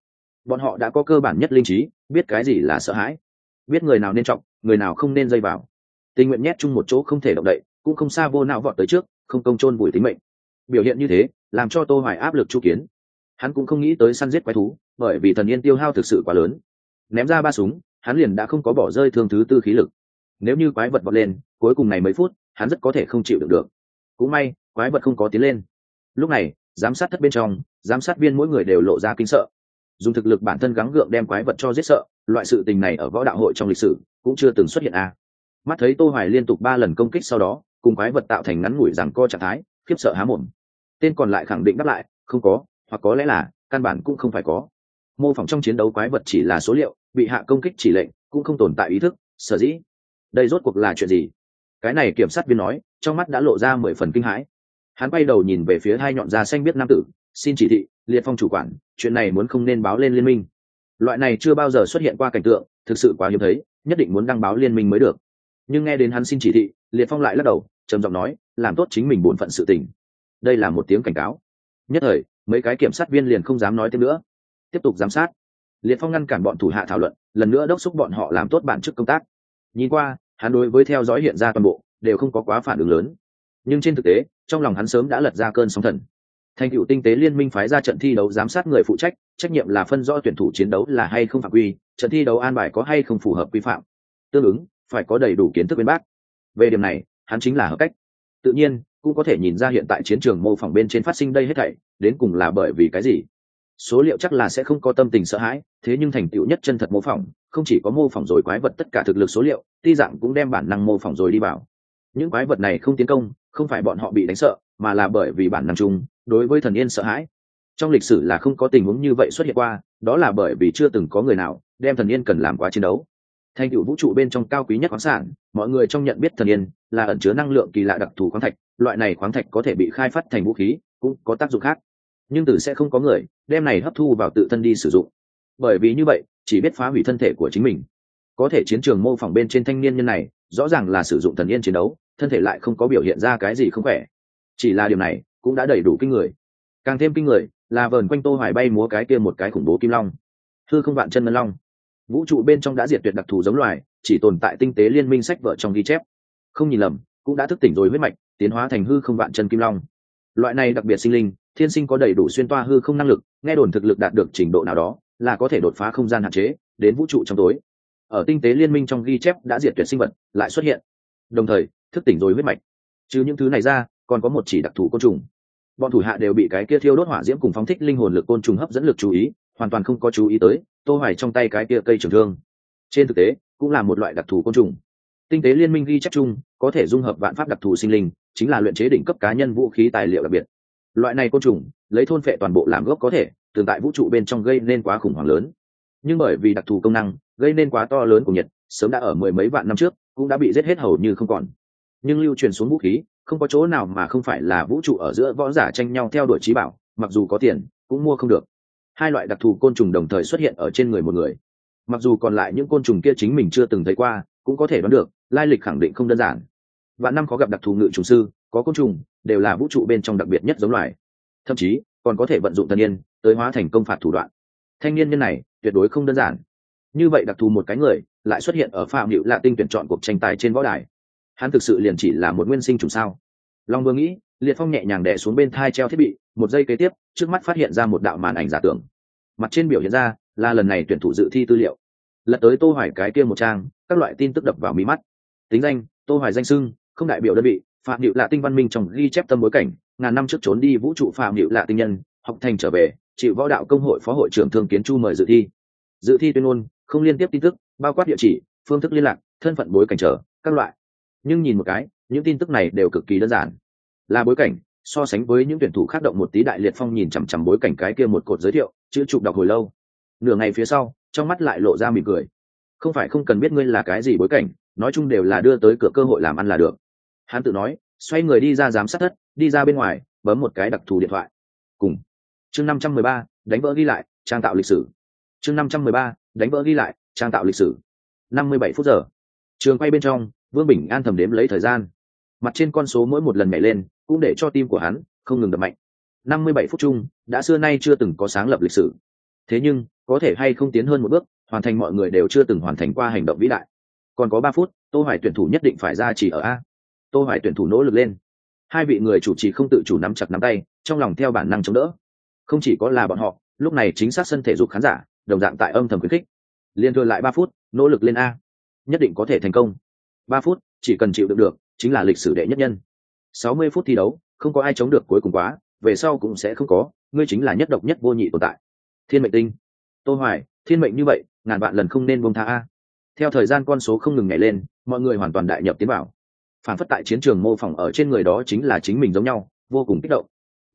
Bọn họ đã có cơ bản nhất linh trí, biết cái gì là sợ hãi. Biết người nào nên trọng, người nào không nên dây vào. Tình nguyện nhét chung một chỗ không thể động đậy, cũng không xa vô não vọt tới trước, không công chôn vùi tính mệnh. Biểu hiện như thế, làm cho tô hoài áp lực chu kiến. Hắn cũng không nghĩ tới săn giết quái thú, bởi vì thần yên tiêu hao thực sự quá lớn. Ném ra ba súng, hắn liền đã không có bỏ rơi thương thứ tư khí lực. Nếu như quái vật vọt lên, cuối cùng này mấy phút, hắn rất có thể không chịu được được cũng may, quái vật không có tiến lên. Lúc này, giám sát thất bên trong, giám sát viên mỗi người đều lộ ra kinh sợ. Dùng thực lực bản thân gắng gượng đem quái vật cho giết sợ, loại sự tình này ở võ đạo hội trong lịch sử cũng chưa từng xuất hiện a. À. mắt thấy tô hoài liên tục ba lần công kích sau đó, cùng quái vật tạo thành ngắn ngủi rằng co trạng thái, khiếp sợ há mồm. Tên còn lại khẳng định đáp lại, không có, hoặc có lẽ là, căn bản cũng không phải có. Mô phỏng trong chiến đấu quái vật chỉ là số liệu, bị hạ công kích chỉ lệnh, cũng không tồn tại ý thức, sở dĩ. Đây rốt cuộc là chuyện gì? Cái này kiểm sát viên nói, trong mắt đã lộ ra mười phần kinh hãi. Hắn quay đầu nhìn về phía hai nhọn da xanh biết nam tử, xin chỉ thị, liệt phong chủ quản, chuyện này muốn không nên báo lên liên minh. Loại này chưa bao giờ xuất hiện qua cảnh tượng, thực sự quá hiếm thấy, nhất định muốn đăng báo liên minh mới được. Nhưng nghe đến hắn xin chỉ thị, liệt phong lại lắc đầu, trầm giọng nói, làm tốt chính mình bổn phận sự tình. Đây là một tiếng cảnh cáo. Nhất thời, mấy cái kiểm sát viên liền không dám nói thêm nữa. Tiếp tục giám sát. Liệt phong ngăn cản bọn thủ hạ thảo luận, lần nữa đốc xúc bọn họ làm tốt bản chức công tác. Nhìn qua hắn đối với theo dõi hiện ra toàn bộ, đều không có quá phản ứng lớn. Nhưng trên thực tế, trong lòng hắn sớm đã lật ra cơn sóng thần. Thành cựu tinh tế liên minh phái ra trận thi đấu giám sát người phụ trách trách nhiệm là phân rõ tuyển thủ chiến đấu là hay không phạm quy, trận thi đấu an bài có hay không phù hợp quy phạm. Tương ứng, phải có đầy đủ kiến thức bên bác. Về điểm này, hắn chính là hợp cách. Tự nhiên, cũng có thể nhìn ra hiện tại chiến trường mô phỏng bên trên phát sinh đây hết thảy, đến cùng là bởi vì cái gì số liệu chắc là sẽ không có tâm tình sợ hãi, thế nhưng thành tựu nhất chân thật mô phỏng, không chỉ có mô phỏng rồi quái vật tất cả thực lực số liệu, ti dạng cũng đem bản năng mô phỏng rồi đi vào. Những quái vật này không tiến công, không phải bọn họ bị đánh sợ, mà là bởi vì bản năng chung, đối với thần yên sợ hãi. Trong lịch sử là không có tình huống như vậy xuất hiện qua, đó là bởi vì chưa từng có người nào đem thần yên cần làm quá chiến đấu. Thành tựu vũ trụ bên trong cao quý nhất khoáng sản, mọi người trong nhận biết thần yên là ẩn chứa năng lượng kỳ lạ đặc thù khoáng thạch, loại này khoáng thạch có thể bị khai phát thành vũ khí, cũng có tác dụng khác nhưng tử sẽ không có người đem này hấp thu vào tự thân đi sử dụng. Bởi vì như vậy, chỉ biết phá hủy thân thể của chính mình. Có thể chiến trường mô phỏng bên trên thanh niên nhân này, rõ ràng là sử dụng thần yên chiến đấu, thân thể lại không có biểu hiện ra cái gì không khỏe. Chỉ là điều này, cũng đã đầy đủ kinh người. Càng thêm kinh người, là vờn quanh tô hoài bay múa cái kia một cái khủng bố kim long. Thư không vạn chân ngân long. Vũ trụ bên trong đã diệt tuyệt đặc thù giống loài, chỉ tồn tại tinh tế liên minh sách vợ trong ghi chép. Không nhìn lầm, cũng đã thức tỉnh rồi huyết mạch, tiến hóa thành hư không vạn chân kim long. Loại này đặc biệt sinh linh thiên sinh có đầy đủ xuyên toa hư không năng lực, nghe đồn thực lực đạt được trình độ nào đó, là có thể đột phá không gian hạn chế, đến vũ trụ trong tối. Ở tinh tế liên minh trong ghi chép đã diệt tuyệt sinh vật, lại xuất hiện. Đồng thời, thức tỉnh rồi huyết mạch. Chứ những thứ này ra, còn có một chỉ đặc thù côn trùng. Bọn thủ hạ đều bị cái kia thiêu đốt hỏa diễm cùng phóng thích linh hồn lực côn trùng hấp dẫn lực chú ý, hoàn toàn không có chú ý tới, tô hoài trong tay cái kia cây trường thương. Trên thực tế, cũng là một loại đặc thù côn trùng. Tinh tế liên minh ghi chép chung, có thể dung hợp vạn pháp đặc thù sinh linh, chính là luyện chế đỉnh cấp cá nhân vũ khí tài liệu đặc biệt loại này côn trùng, lấy thôn phệ toàn bộ làm gốc có thể, tồn tại vũ trụ bên trong gây nên quá khủng hoảng lớn. Nhưng bởi vì đặc thù công năng, gây nên quá to lớn của nhiệt, sớm đã ở mười mấy vạn năm trước, cũng đã bị giết hết hầu như không còn. Nhưng lưu truyền xuống vũ khí, không có chỗ nào mà không phải là vũ trụ ở giữa võ giả tranh nhau theo đuổi trí bảo, mặc dù có tiền, cũng mua không được. Hai loại đặc thù côn trùng đồng thời xuất hiện ở trên người một người. Mặc dù còn lại những côn trùng kia chính mình chưa từng thấy qua, cũng có thể đoán được, lai lịch khẳng định không đơn giản. Vạn năm có gặp đặc thù ngự trùng sư, có côn trùng đều là vũ trụ bên trong đặc biệt nhất giống loài. Thậm chí, còn có thể vận dụng tân nhiên tới hóa thành công phạt thủ đoạn. Thanh niên nhân này, tuyệt đối không đơn giản. Như vậy đặc thù một cái người, lại xuất hiện ở phạm hữu lạ tinh tuyển chọn cuộc tranh tài trên võ đài. Hắn thực sự liền chỉ là một nguyên sinh trùng sao? Long vừa nghĩ, liệt phong nhẹ nhàng đẻ xuống bên thai treo thiết bị, một giây kế tiếp, trước mắt phát hiện ra một đạo màn ảnh giả tưởng. Mặt trên biểu hiện ra là lần này tuyển thủ dự thi tư liệu. Lật tới tô hoài cái kia một trang, các loại tin tức đập vào mí mắt. Tính danh, tô hoài danh sưng không đại biểu đơn vị phạm điệu lạ tinh văn minh trong ghi chép tâm bối cảnh, ngàn năm trước trốn đi vũ trụ phạm điệu lạ tinh nhân, học thành trở về, chịu võ đạo công hội phó hội trưởng thương kiến chu mời dự thi. Dự thi tuyên ngôn, không liên tiếp tin tức, bao quát địa chỉ, phương thức liên lạc, thân phận bối cảnh trở các loại. Nhưng nhìn một cái, những tin tức này đều cực kỳ đơn giản. Là bối cảnh, so sánh với những tuyển thủ khác động một tí đại liệt phong nhìn chằm chằm bối cảnh cái kia một cột giới thiệu, chữ chụp đọc hồi lâu. Nửa ngày phía sau, trong mắt lại lộ ra mỉm cười. Không phải không cần biết ngươi là cái gì bối cảnh, nói chung đều là đưa tới cửa cơ hội làm ăn là được hắn tự nói, xoay người đi ra giám sát thất, đi ra bên ngoài, bấm một cái đặc thù điện thoại. Cùng. Chương năm trăm mười ba, đánh vỡ ghi lại, trang tạo lịch sử. Chương năm trăm mười ba, đánh vỡ ghi lại, trang tạo lịch sử. năm mươi bảy phút giờ. Trường quay bên trong, vương bình an thầm đếm lấy thời gian. Mặt trên con số mỗi một lần nhảy lên, cũng để cho tim của hắn không ngừng đập mạnh. năm mươi bảy phút chung, đã xưa nay chưa từng có sáng lập lịch sử. Thế nhưng, có thể hay không tiến hơn một bước, hoàn thành mọi người đều chưa từng hoàn thành qua hành động vĩ đại. Còn có ba phút, tô hoài tuyển thủ nhất định phải ra chỉ ở a tô hoài tuyển thủ nỗ lực lên. Hai vị người chủ trì không tự chủ nắm chặt nắm tay, trong lòng theo bản năng chống đỡ. Không chỉ có là bọn họ, lúc này chính xác sân thể dục khán giả, đồng dạng tại âm thầm khuyến khích. Liên thừa lại ba phút, nỗ lực lên a. Nhất định có thể thành công. Ba phút, chỉ cần chịu đựng được, chính là lịch sử đệ nhất nhân. Sáu mươi phút thi đấu, không có ai chống được cuối cùng quá, về sau cũng sẽ không có, ngươi chính là nhất độc nhất vô nhị tồn tại. Thiên mệnh tinh. Tô hoài, thiên mệnh như vậy, ngàn vạn lần không nên buông tha a. Theo thời gian con số không ngừng nhảy lên, mọi người hoàn toàn đại nhập tiến vào phản phất tại chiến trường mô phỏng ở trên người đó chính là chính mình giống nhau, vô cùng kích động.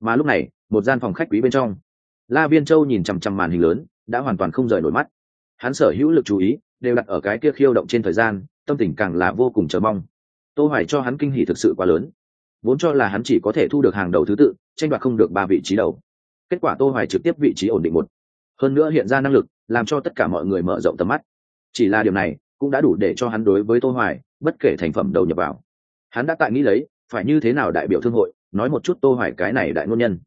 Mà lúc này, một gian phòng khách quý bên trong, la viên châu nhìn chằm chằm màn hình lớn, đã hoàn toàn không rời nổi mắt. Hắn sở hữu lực chú ý, đều đặt ở cái kia khiêu động trên thời gian, tâm tình càng là vô cùng chờ mong. Tô hoài cho hắn kinh hỉ thực sự quá lớn. Vốn cho là hắn chỉ có thể thu được hàng đầu thứ tự, tranh đoạt không được ba vị trí đầu. Kết quả tô hoài trực tiếp vị trí ổn định một. Hơn nữa hiện ra năng lực, làm cho tất cả mọi người mở rộng tầm mắt. Chỉ là điều này, cũng đã đủ để cho hắn đối với tô hoài, bất kể thành phẩm đầu nhập vào hắn đã tại nghĩ lấy, phải như thế nào đại biểu thương hội, nói một chút tô hoài cái này đại ngôn nhân.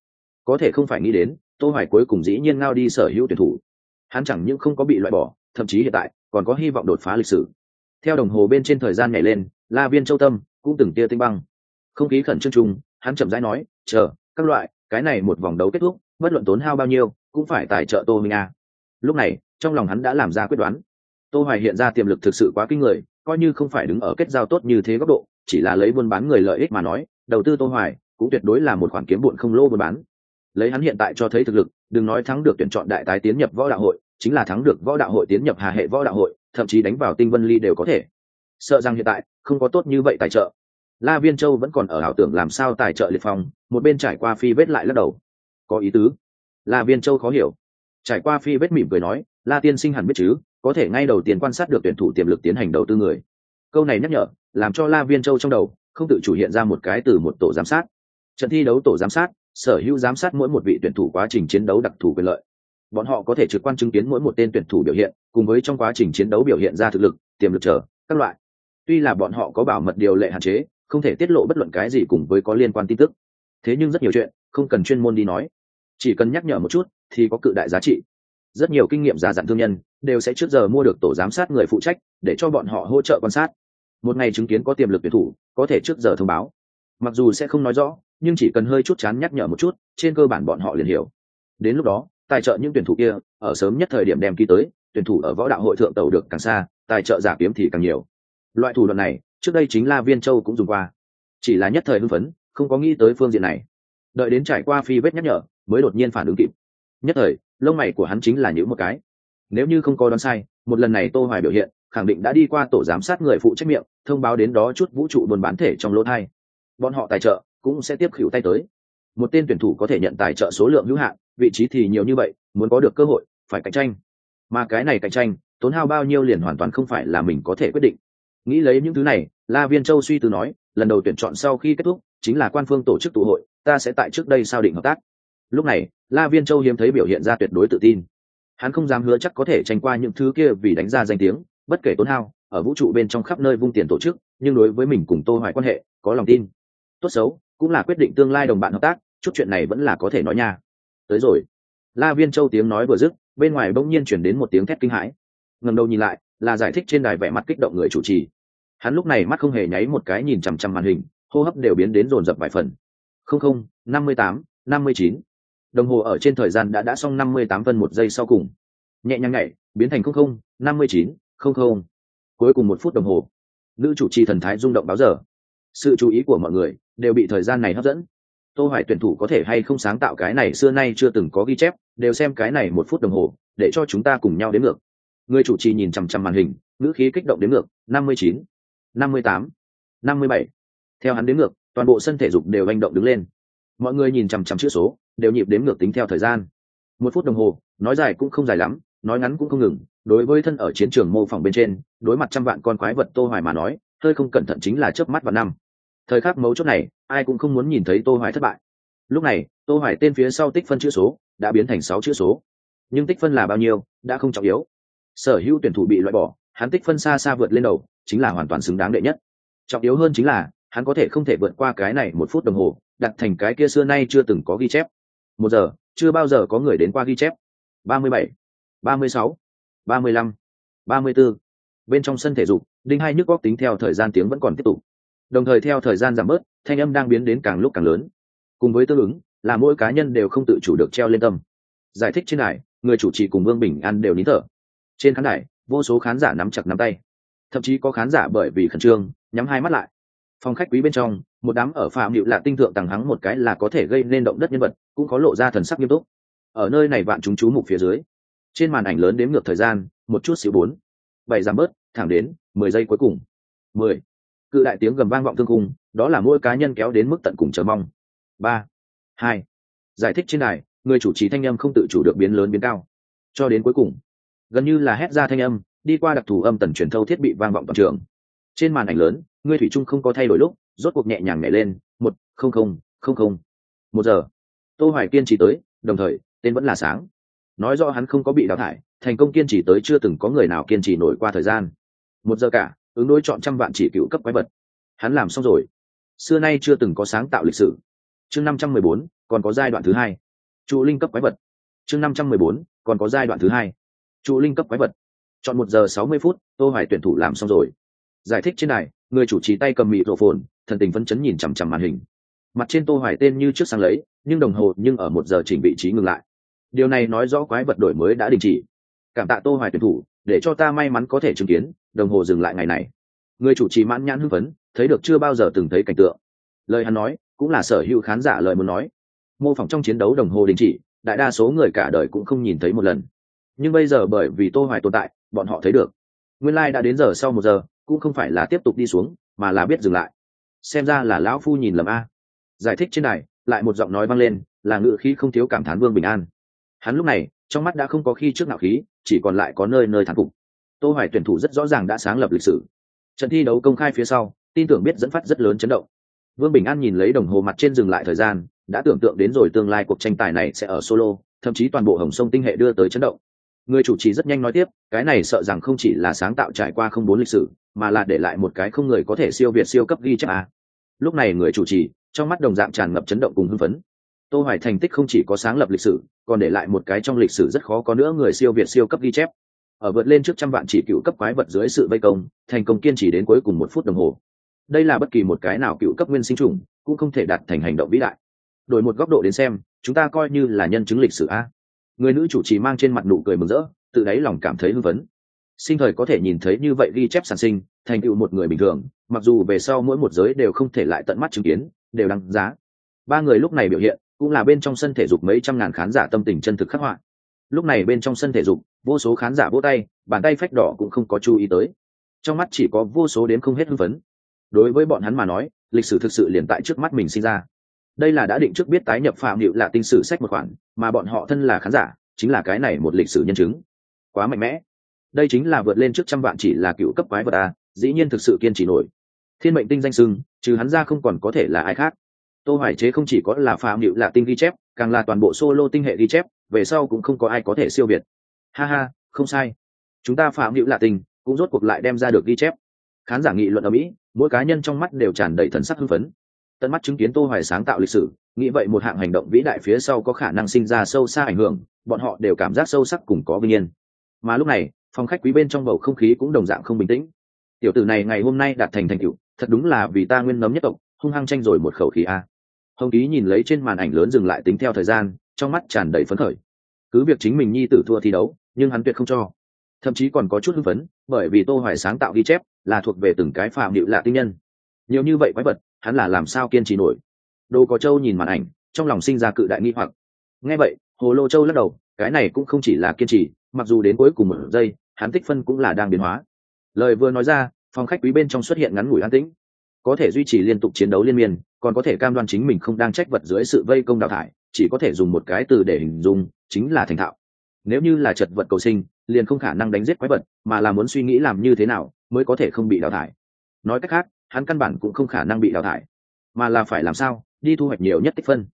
Có thể không phải nghĩ đến, tô hoài cuối cùng dĩ nhiên ngao đi sở hữu tuyển thủ. Hắn chẳng những không có bị loại bỏ, thậm chí hiện tại còn có hy vọng đột phá lịch sử. Theo đồng hồ bên trên thời gian nhảy lên, la viên châu tâm cũng từng tia tinh băng. Không khí khẩn trương chung, hắn chậm rãi nói, chờ, các loại, cái này một vòng đấu kết thúc, bất luận tốn hao bao nhiêu, cũng phải tài trợ tô minh a. Lúc này, trong lòng hắn đã làm ra quyết đoán. Tô hoài hiện ra tiềm lực thực sự quá kinh người, coi như không phải đứng ở kết giao tốt như thế góc độ chỉ là lấy buôn bán người lợi ích mà nói, đầu tư tô hoài cũng tuyệt đối là một khoản kiếm buồn không lô buôn bán. Lấy hắn hiện tại cho thấy thực lực, đừng nói thắng được tuyển chọn đại tái tiến nhập võ đạo hội, chính là thắng được võ đạo hội tiến nhập hà hệ võ đạo hội, thậm chí đánh vào tinh vân ly đều có thể. Sợ rằng hiện tại, không có tốt như vậy tài trợ. La viên châu vẫn còn ở ảo tưởng làm sao tài trợ liệt phong, một bên trải qua phi vết lại lắc đầu. Có ý tứ. La viên châu khó hiểu. Trải qua phi vết mỉm cười nói, la tiên sinh hẳn biết chứ, có thể ngay đầu tiên quan sát được tuyển thủ tiềm lực tiến hành đầu tư người câu này nhắc nhở, làm cho la viên châu trong đầu không tự chủ hiện ra một cái từ một tổ giám sát. Trận thi đấu tổ giám sát, sở hữu giám sát mỗi một vị tuyển thủ quá trình chiến đấu đặc thù quyền lợi. Bọn họ có thể trực quan chứng kiến mỗi một tên tuyển thủ biểu hiện, cùng với trong quá trình chiến đấu biểu hiện ra thực lực, tiềm lực trở các loại. Tuy là bọn họ có bảo mật điều lệ hạn chế, không thể tiết lộ bất luận cái gì cùng với có liên quan tin tức. Thế nhưng rất nhiều chuyện không cần chuyên môn đi nói. Chỉ cần nhắc nhở một chút thì có cự đại giá trị. Rất nhiều kinh nghiệm già dặn thương nhân đều sẽ trước giờ mua được tổ giám sát người phụ trách, để cho bọn họ hỗ trợ quan sát. Một ngày chứng kiến có tiềm lực tuyển thủ, có thể trước giờ thông báo. Mặc dù sẽ không nói rõ, nhưng chỉ cần hơi chút chán nhắc nhở một chút, trên cơ bản bọn họ liền hiểu. Đến lúc đó, tài trợ những tuyển thủ kia, ở sớm nhất thời điểm đem ký tới, tuyển thủ ở võ đạo hội thượng tàu được càng xa, tài trợ giả kiếm thì càng nhiều. Loại thủ đoạn này, trước đây chính là viên châu cũng dùng qua. Chỉ là nhất thời hưng phấn, không có nghĩ tới phương diện này. Đợi đến trải qua phi vết nhắc nhở, mới đột nhiên phản ứng kịp. Nhất thời, lông mày của hắn chính là những một cái nếu như không có đoán sai, một lần này tô hoài biểu hiện, khẳng định đã đi qua tổ giám sát người phụ trách miệng, thông báo đến đó chút vũ trụ buôn bán thể trong lỗ thai. Bọn họ tài trợ cũng sẽ tiếp khỉu tay tới. Một tên tuyển thủ có thể nhận tài trợ số lượng hữu hạn, vị trí thì nhiều như vậy, muốn có được cơ hội, phải cạnh tranh. Mà cái này cạnh tranh, tốn hao bao nhiêu liền hoàn toàn không phải là mình có thể quyết định. Nghĩ lấy những thứ này, la viên châu suy tư nói, lần đầu tuyển chọn sau khi kết thúc, chính là quan phương tổ chức tụ hội, ta sẽ tại trước đây sao định hợp tác. Lúc này, la viên châu hiếm thấy biểu hiện ra tuyệt đối tự tin hắn không dám hứa chắc có thể tranh qua những thứ kia vì đánh ra danh tiếng, bất kể tốn hao, ở vũ trụ bên trong khắp nơi vung tiền tổ chức, nhưng đối với mình cùng tô hoài quan hệ, có lòng tin. Tốt xấu, cũng là quyết định tương lai đồng bạn hợp tác, chút chuyện này vẫn là có thể nói nha. Tới rồi. La viên châu tiếng nói vừa dứt, bên ngoài bỗng nhiên chuyển đến một tiếng thét kinh hãi. Ngẩng đầu nhìn lại, là giải thích trên đài vẻ mặt kích động người chủ trì. Hắn lúc này mắt không hề nháy một cái nhìn chằm chằm màn hình, hô hấp đều biến đến rồn rập vài phần. Không không, năm mươi tám, năm mươi chín đồng hồ ở trên thời gian đã đã xong năm mươi tám phân một giây sau cùng. Nhẹ nhàng nhảy biến thành không không năm mươi chín không không. Cuối cùng một phút đồng hồ. Nữ chủ trì thần thái rung động báo giờ. Sự chú ý của mọi người đều bị thời gian này hấp dẫn. Tô hoài tuyển thủ có thể hay không sáng tạo cái này xưa nay chưa từng có ghi chép đều xem cái này một phút đồng hồ để cho chúng ta cùng nhau đến ngược. Người chủ trì nhìn chằm chằm màn hình ngữ khí kích động đến ngược 59, 58, 57. theo hắn đến ngược toàn bộ sân thể dục đều hành động đứng lên. Mọi người nhìn chằm chằm chữ số đều nhịp đếm ngược tính theo thời gian. Một phút đồng hồ, nói dài cũng không dài lắm, nói ngắn cũng không ngừng, đối với thân ở chiến trường mô phỏng bên trên, đối mặt trăm vạn con quái vật tô hoài mà nói, hơi không cẩn thận chính là chớp mắt vào năm. Thời khắc mấu chốt này, ai cũng không muốn nhìn thấy tô hoài thất bại. Lúc này, tô hoài tên phía sau tích phân chữ số đã biến thành 6 chữ số. Nhưng tích phân là bao nhiêu, đã không trọng yếu. Sở hữu tuyển thủ bị loại bỏ, hắn tích phân xa xa vượt lên đầu, chính là hoàn toàn xứng đáng đệ nhất. Trọng yếu hơn chính là, hắn có thể không thể vượt qua cái này một phút đồng hồ, đặt thành cái kia xưa nay chưa từng có ghi chép một giờ, chưa bao giờ có người đến qua ghi chép. Ba mươi bảy, ba mươi sáu, ba mươi lăm, ba mươi bốn bên trong sân thể dục, đinh hai nhức góc tính theo thời gian tiếng vẫn còn tiếp tục. Đồng thời theo thời gian giảm bớt, thanh âm đang biến đến càng lúc càng lớn. Cùng với tương ứng, là mỗi cá nhân đều không tự chủ được treo lên tâm. Giải thích trên đài, người chủ trì cùng vương bình an đều nín thở. Trên khán đài, vô số khán giả nắm chặt nắm tay. Thậm chí có khán giả bởi vì khẩn trương, nhắm hai mắt lại. Phòng khách quý bên trong, một đám ở phạm hiệu lạ tinh thượng tàng hắng một cái là có thể gây nên động đất nhân vật cũng có lộ ra thần sắc nghiêm túc. Ở nơi này vạn chúng chú mục phía dưới, trên màn ảnh lớn đếm ngược thời gian, một chút xíu bốn. Bảy giảm bớt, thẳng đến mười giây cuối cùng. Mười. Cự đại tiếng gầm vang vọng thương cung đó là mỗi cá nhân kéo đến mức tận cùng chờ mong. Ba. Hai. Giải thích trên đài, người chủ trì thanh âm không tự chủ được biến lớn biến cao. Cho đến cuối cùng, gần như là hét ra thanh âm, đi qua đặc thù âm tần truyền thâu thiết bị vang vọng toàn trường. Trên màn ảnh lớn, người thủy trung không có thay đổi lúc, rốt cuộc nhẹ nhàng nhảy lên, một không không không không. Một giờ tô hoài kiên trì tới, đồng thời, tên vẫn là sáng. Nói rõ hắn không có bị đào thải, thành công kiên trì tới chưa từng có người nào kiên trì nổi qua thời gian. Một giờ cả, ứng đối chọn trăm vạn chỉ cựu cấp quái vật. Hắn làm xong rồi. Xưa nay chưa từng có sáng tạo lịch sử. Chương năm trăm mười bốn, còn có giai đoạn thứ hai. Trụ linh cấp quái vật. Chương năm trăm mười bốn, còn có giai đoạn thứ hai. Trụ linh cấp quái vật. Chọn một giờ sáu mươi phút, tô hoài tuyển thủ làm xong rồi. Giải thích trên này người chủ trì tay cầm mịt rổ phồn thần tình phấn chấn nhìn chằm chằm màn hình mặt trên tô hoài tên như trước sang lấy, nhưng đồng hồ nhưng ở một giờ chỉnh vị trí ngừng lại. Điều này nói rõ quái vật đổi mới đã đình chỉ. Cảm tạ tô hoài tuyển thủ, để cho ta may mắn có thể chứng kiến, đồng hồ dừng lại ngày này. Người chủ trì mãn nhãn hưng phấn, thấy được chưa bao giờ từng thấy cảnh tượng. Lời hắn nói, cũng là sở hữu khán giả lời muốn nói. Mô phỏng trong chiến đấu đồng hồ đình chỉ, đại đa số người cả đời cũng không nhìn thấy một lần. Nhưng bây giờ bởi vì tô hoài tồn tại, bọn họ thấy được. Nguyên lai like đã đến giờ sau một giờ, cũng không phải là tiếp tục đi xuống, mà là biết dừng lại. Xem ra là lão phu nhìn lầm a giải thích trên này lại một giọng nói vang lên, là ngự khí không thiếu cảm thán vương bình an. Hắn lúc này, trong mắt đã không có khi trước nào khí, chỉ còn lại có nơi nơi thán phục. Tô hoài tuyển thủ rất rõ ràng đã sáng lập lịch sử. Trận thi đấu công khai phía sau, tin tưởng biết dẫn phát rất lớn chấn động. Vương bình an nhìn lấy đồng hồ mặt trên dừng lại thời gian, đã tưởng tượng đến rồi tương lai cuộc tranh tài này sẽ ở solo, thậm chí toàn bộ hồng sông tinh hệ đưa tới chấn động. Người chủ trì rất nhanh nói tiếp, cái này sợ rằng không chỉ là sáng tạo trải qua không bốn lịch sử, mà là để lại một cái không người có thể siêu việt siêu cấp ghi chép à. lúc này người chủ trì trong mắt đồng dạng tràn ngập chấn động cùng hưng phấn. Tô hoài thành tích không chỉ có sáng lập lịch sử, còn để lại một cái trong lịch sử rất khó có nữa người siêu việt siêu cấp ghi chép. Ở vượt lên trước trăm vạn chỉ cựu cấp quái vật dưới sự vây công, thành công kiên trì đến cuối cùng một phút đồng hồ. Đây là bất kỳ một cái nào cựu cấp nguyên sinh trùng cũng không thể đạt thành hành động vĩ đại. Đổi một góc độ đến xem, chúng ta coi như là nhân chứng lịch sử a. Người nữ chủ trì mang trên mặt nụ cười mừng rỡ, tự đáy lòng cảm thấy hưng phấn. Sinh thời có thể nhìn thấy như vậy ghi chép sản sinh, thành tựu một người bình thường, mặc dù về sau mỗi một giới đều không thể lại tận mắt chứng kiến đều đăng giá. Ba người lúc này biểu hiện, cũng là bên trong sân thể dục mấy trăm ngàn khán giả tâm tình chân thực khắc họa. Lúc này bên trong sân thể dục, vô số khán giả vỗ tay, bàn tay phách đỏ cũng không có chú ý tới. Trong mắt chỉ có vô số đến không hết hưng phấn. Đối với bọn hắn mà nói, lịch sử thực sự liền tại trước mắt mình sinh ra. Đây là đã định trước biết tái nhập phạm hiệu là tinh sử sách một khoản, mà bọn họ thân là khán giả, chính là cái này một lịch sử nhân chứng. Quá mạnh mẽ. Đây chính là vượt lên trước trăm vạn chỉ là cựu cấp quái vật a dĩ nhiên thực sự kiên trì nổi thiên mệnh tinh danh sưng trừ hắn ra không còn có thể là ai khác. Tô hoài chế không chỉ có là phạm hiệu là tinh ghi chép, càng là toàn bộ solo tinh hệ ghi chép, về sau cũng không có ai có thể siêu việt. Ha ha, không sai. Chúng ta phạm hiệu là tinh, cũng rốt cuộc lại đem ra được ghi chép. Khán giả nghị luận ở mỹ, mỗi cá nhân trong mắt đều tràn đầy thần sắc hưng phấn. Tận mắt chứng kiến tô hoài sáng tạo lịch sử, nghĩ vậy một hạng hành động vĩ đại phía sau có khả năng sinh ra sâu xa ảnh hưởng, bọn họ đều cảm giác sâu sắc cùng có vinh yên. Mà lúc này, phòng khách quý bên trong bầu không khí cũng đồng dạng không bình tĩnh. Tiểu tử này ngày hôm nay đạt thành thành tựu thật đúng là vì ta nguyên nấm nhất tộc, hung hăng tranh rồi một khẩu khí a. Hồng ký nhìn lấy trên màn ảnh lớn dừng lại tính theo thời gian, trong mắt tràn đầy phấn khởi. Cứ việc chính mình nhi tử thua thi đấu, nhưng hắn tuyệt không cho. Thậm chí còn có chút hưng phấn, bởi vì tô hoài sáng tạo ghi chép là thuộc về từng cái phạm điệu lạ tinh nhân. Nhiều như vậy quái vật, hắn là làm sao kiên trì nổi? Đồ có châu nhìn màn ảnh, trong lòng sinh ra cự đại nghi hoặc. Nghe vậy, hồ lô châu lắc đầu, cái này cũng không chỉ là kiên trì, mặc dù đến cuối cùng một giây, hắn tích phân cũng là đang biến hóa. Lời vừa nói ra phòng khách quý bên trong xuất hiện ngắn ngủi an tĩnh. Có thể duy trì liên tục chiến đấu liên miên, còn có thể cam đoan chính mình không đang trách vật dưới sự vây công đào thải, chỉ có thể dùng một cái từ để hình dung, chính là thành thạo. Nếu như là chật vật cầu sinh, liền không khả năng đánh giết quái vật, mà là muốn suy nghĩ làm như thế nào mới có thể không bị đào thải. Nói cách khác, hắn căn bản cũng không khả năng bị đào thải, mà là phải làm sao, đi thu hoạch nhiều nhất tích phân.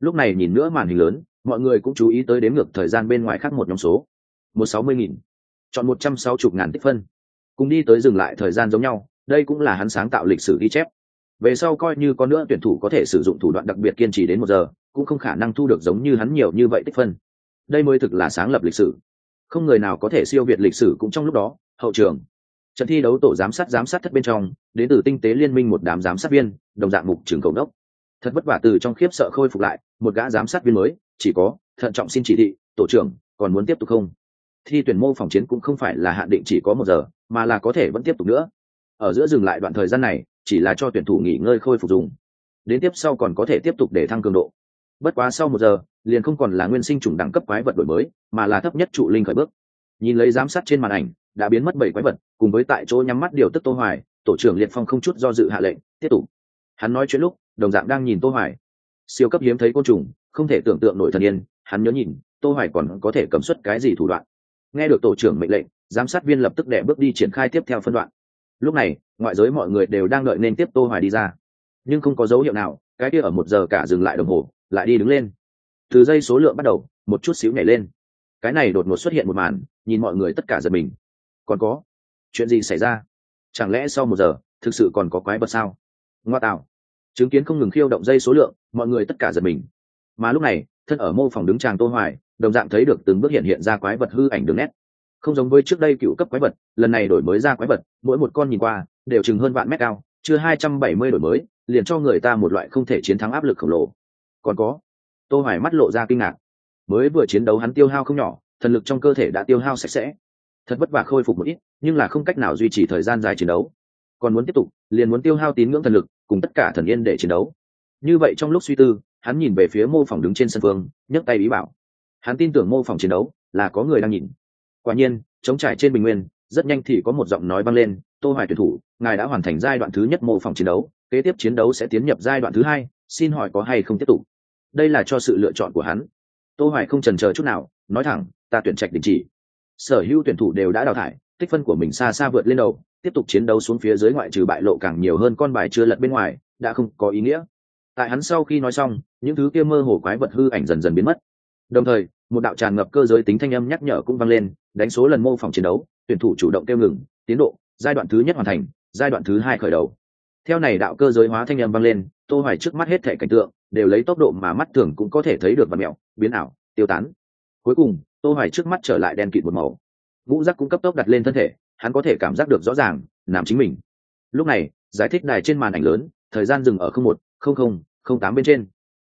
Lúc này nhìn nữa màn hình lớn, mọi người cũng chú ý tới đếm ngược thời gian bên ngoài khác một nhóm số. Một sáu mươi nghìn, chọn một trăm sáu chục ngàn tích phân cùng đi tới dừng lại thời gian giống nhau, đây cũng là hắn sáng tạo lịch sử ghi chép. Về sau coi như có nữa tuyển thủ có thể sử dụng thủ đoạn đặc biệt kiên trì đến một giờ, cũng không khả năng thu được giống như hắn nhiều như vậy tích phân. Đây mới thực là sáng lập lịch sử. Không người nào có thể siêu việt lịch sử cũng trong lúc đó, hậu trường. Trận thi đấu tổ giám sát giám sát thất bên trong, đến từ tinh tế liên minh một đám giám sát viên, đồng dạng mục trường cầu đốc. Thật vất vả từ trong khiếp sợ khôi phục lại, một gã giám sát viên mới, chỉ có, thận trọng xin chỉ thị, tổ trưởng, còn muốn tiếp tục không? Thi tuyển mô phòng chiến cũng không phải là hạn định chỉ có một giờ, mà là có thể vẫn tiếp tục nữa. Ở giữa dừng lại đoạn thời gian này, chỉ là cho tuyển thủ nghỉ ngơi khôi phục dùng. Đến tiếp sau còn có thể tiếp tục để thăng cường độ. Bất quá sau một giờ, liền không còn là nguyên sinh chủng đẳng cấp quái vật đổi mới, mà là thấp nhất trụ linh khởi bước. Nhìn lấy giám sát trên màn ảnh, đã biến mất bảy quái vật, cùng với tại chỗ nhắm mắt điều tức tô hoài, tổ trưởng liệt phong không chút do dự hạ lệnh, tiếp tục. Hắn nói chuyện lúc, đồng dạng đang nhìn tô hoài. Siêu cấp hiếm thấy côn trùng, không thể tưởng tượng nổi thần yên, hắn nhớ nhìn, tô hoài còn có thể cầm xuất cái gì thủ đoạn nghe được tổ trưởng mệnh lệnh, giám sát viên lập tức đệ bước đi triển khai tiếp theo phân đoạn. Lúc này, ngoại giới mọi người đều đang đợi nên tiếp tô hoài đi ra. Nhưng không có dấu hiệu nào, cái kia ở một giờ cả dừng lại đồng hồ, lại đi đứng lên. Từ giây số lượng bắt đầu, một chút xíu nhảy lên. Cái này đột ngột xuất hiện một màn, nhìn mọi người tất cả giật mình. Còn có, chuyện gì xảy ra? Chẳng lẽ sau một giờ, thực sự còn có quái vật sao? Ngoa tạo. Chứng kiến không ngừng khiêu động dây số lượng, mọi người tất cả giật mình. Mà lúc này, thân ở mô phòng đứng tràng tô hoài đồng dạng thấy được từng bước hiện hiện ra quái vật hư ảnh đường nét. Không giống với trước đây cựu cấp quái vật, lần này đổi mới ra quái vật, mỗi một con nhìn qua, đều chừng hơn vạn mét cao, chưa hai trăm bảy mươi đổi mới, liền cho người ta một loại không thể chiến thắng áp lực khổng lồ. Còn có, tô hoài mắt lộ ra kinh ngạc. Mới vừa chiến đấu hắn tiêu hao không nhỏ, thần lực trong cơ thể đã tiêu hao sạch sẽ. Thật vất vả khôi phục một ít, nhưng là không cách nào duy trì thời gian dài chiến đấu. Còn muốn tiếp tục, liền muốn tiêu hao tín ngưỡng thần lực, cùng tất cả thần yên để chiến đấu. Như vậy trong lúc suy tư, hắn nhìn về phía mô phỏng đứng trên sân phương, nhấc tay ý bảo hắn tin tưởng mô phỏng chiến đấu là có người đang nhìn. Quả nhiên chống trải trên bình nguyên, rất nhanh thì có một giọng nói vang lên, tô hoài tuyển thủ, ngài đã hoàn thành giai đoạn thứ nhất mô phỏng chiến đấu, kế tiếp chiến đấu sẽ tiến nhập giai đoạn thứ hai, xin hỏi có hay không tiếp tục? Đây là cho sự lựa chọn của hắn. Tô hoài không chần chờ chút nào, nói thẳng, ta tuyển trạch đình chỉ. Sở hữu tuyển thủ đều đã đào thải, tích phân của mình xa xa vượt lên đầu, tiếp tục chiến đấu xuống phía dưới ngoại trừ bại lộ càng nhiều hơn con bài chưa lật bên ngoài, đã không có ý nghĩa. Tại hắn sau khi nói xong, những thứ kia mơ hồ quái vật hư ảnh dần dần biến mất đồng thời, một đạo tràn ngập cơ giới tính thanh âm nhắc nhở cũng vang lên, đánh số lần mô phỏng chiến đấu, tuyển thủ chủ động kêu ngừng, tiến độ, giai đoạn thứ nhất hoàn thành, giai đoạn thứ hai khởi đầu. Theo này đạo cơ giới hóa thanh âm vang lên, tô hoài trước mắt hết thể cảnh tượng, đều lấy tốc độ mà mắt thường cũng có thể thấy được vật mèo biến ảo, tiêu tán. Cuối cùng, tô hoài trước mắt trở lại đen kịt một màu. Ngũ giác cũng cấp tốc đặt lên thân thể, hắn có thể cảm giác được rõ ràng, nằm chính mình. Lúc này, giải thích đài trên màn ảnh lớn, thời gian dừng ở không một, không không không tám bên trên.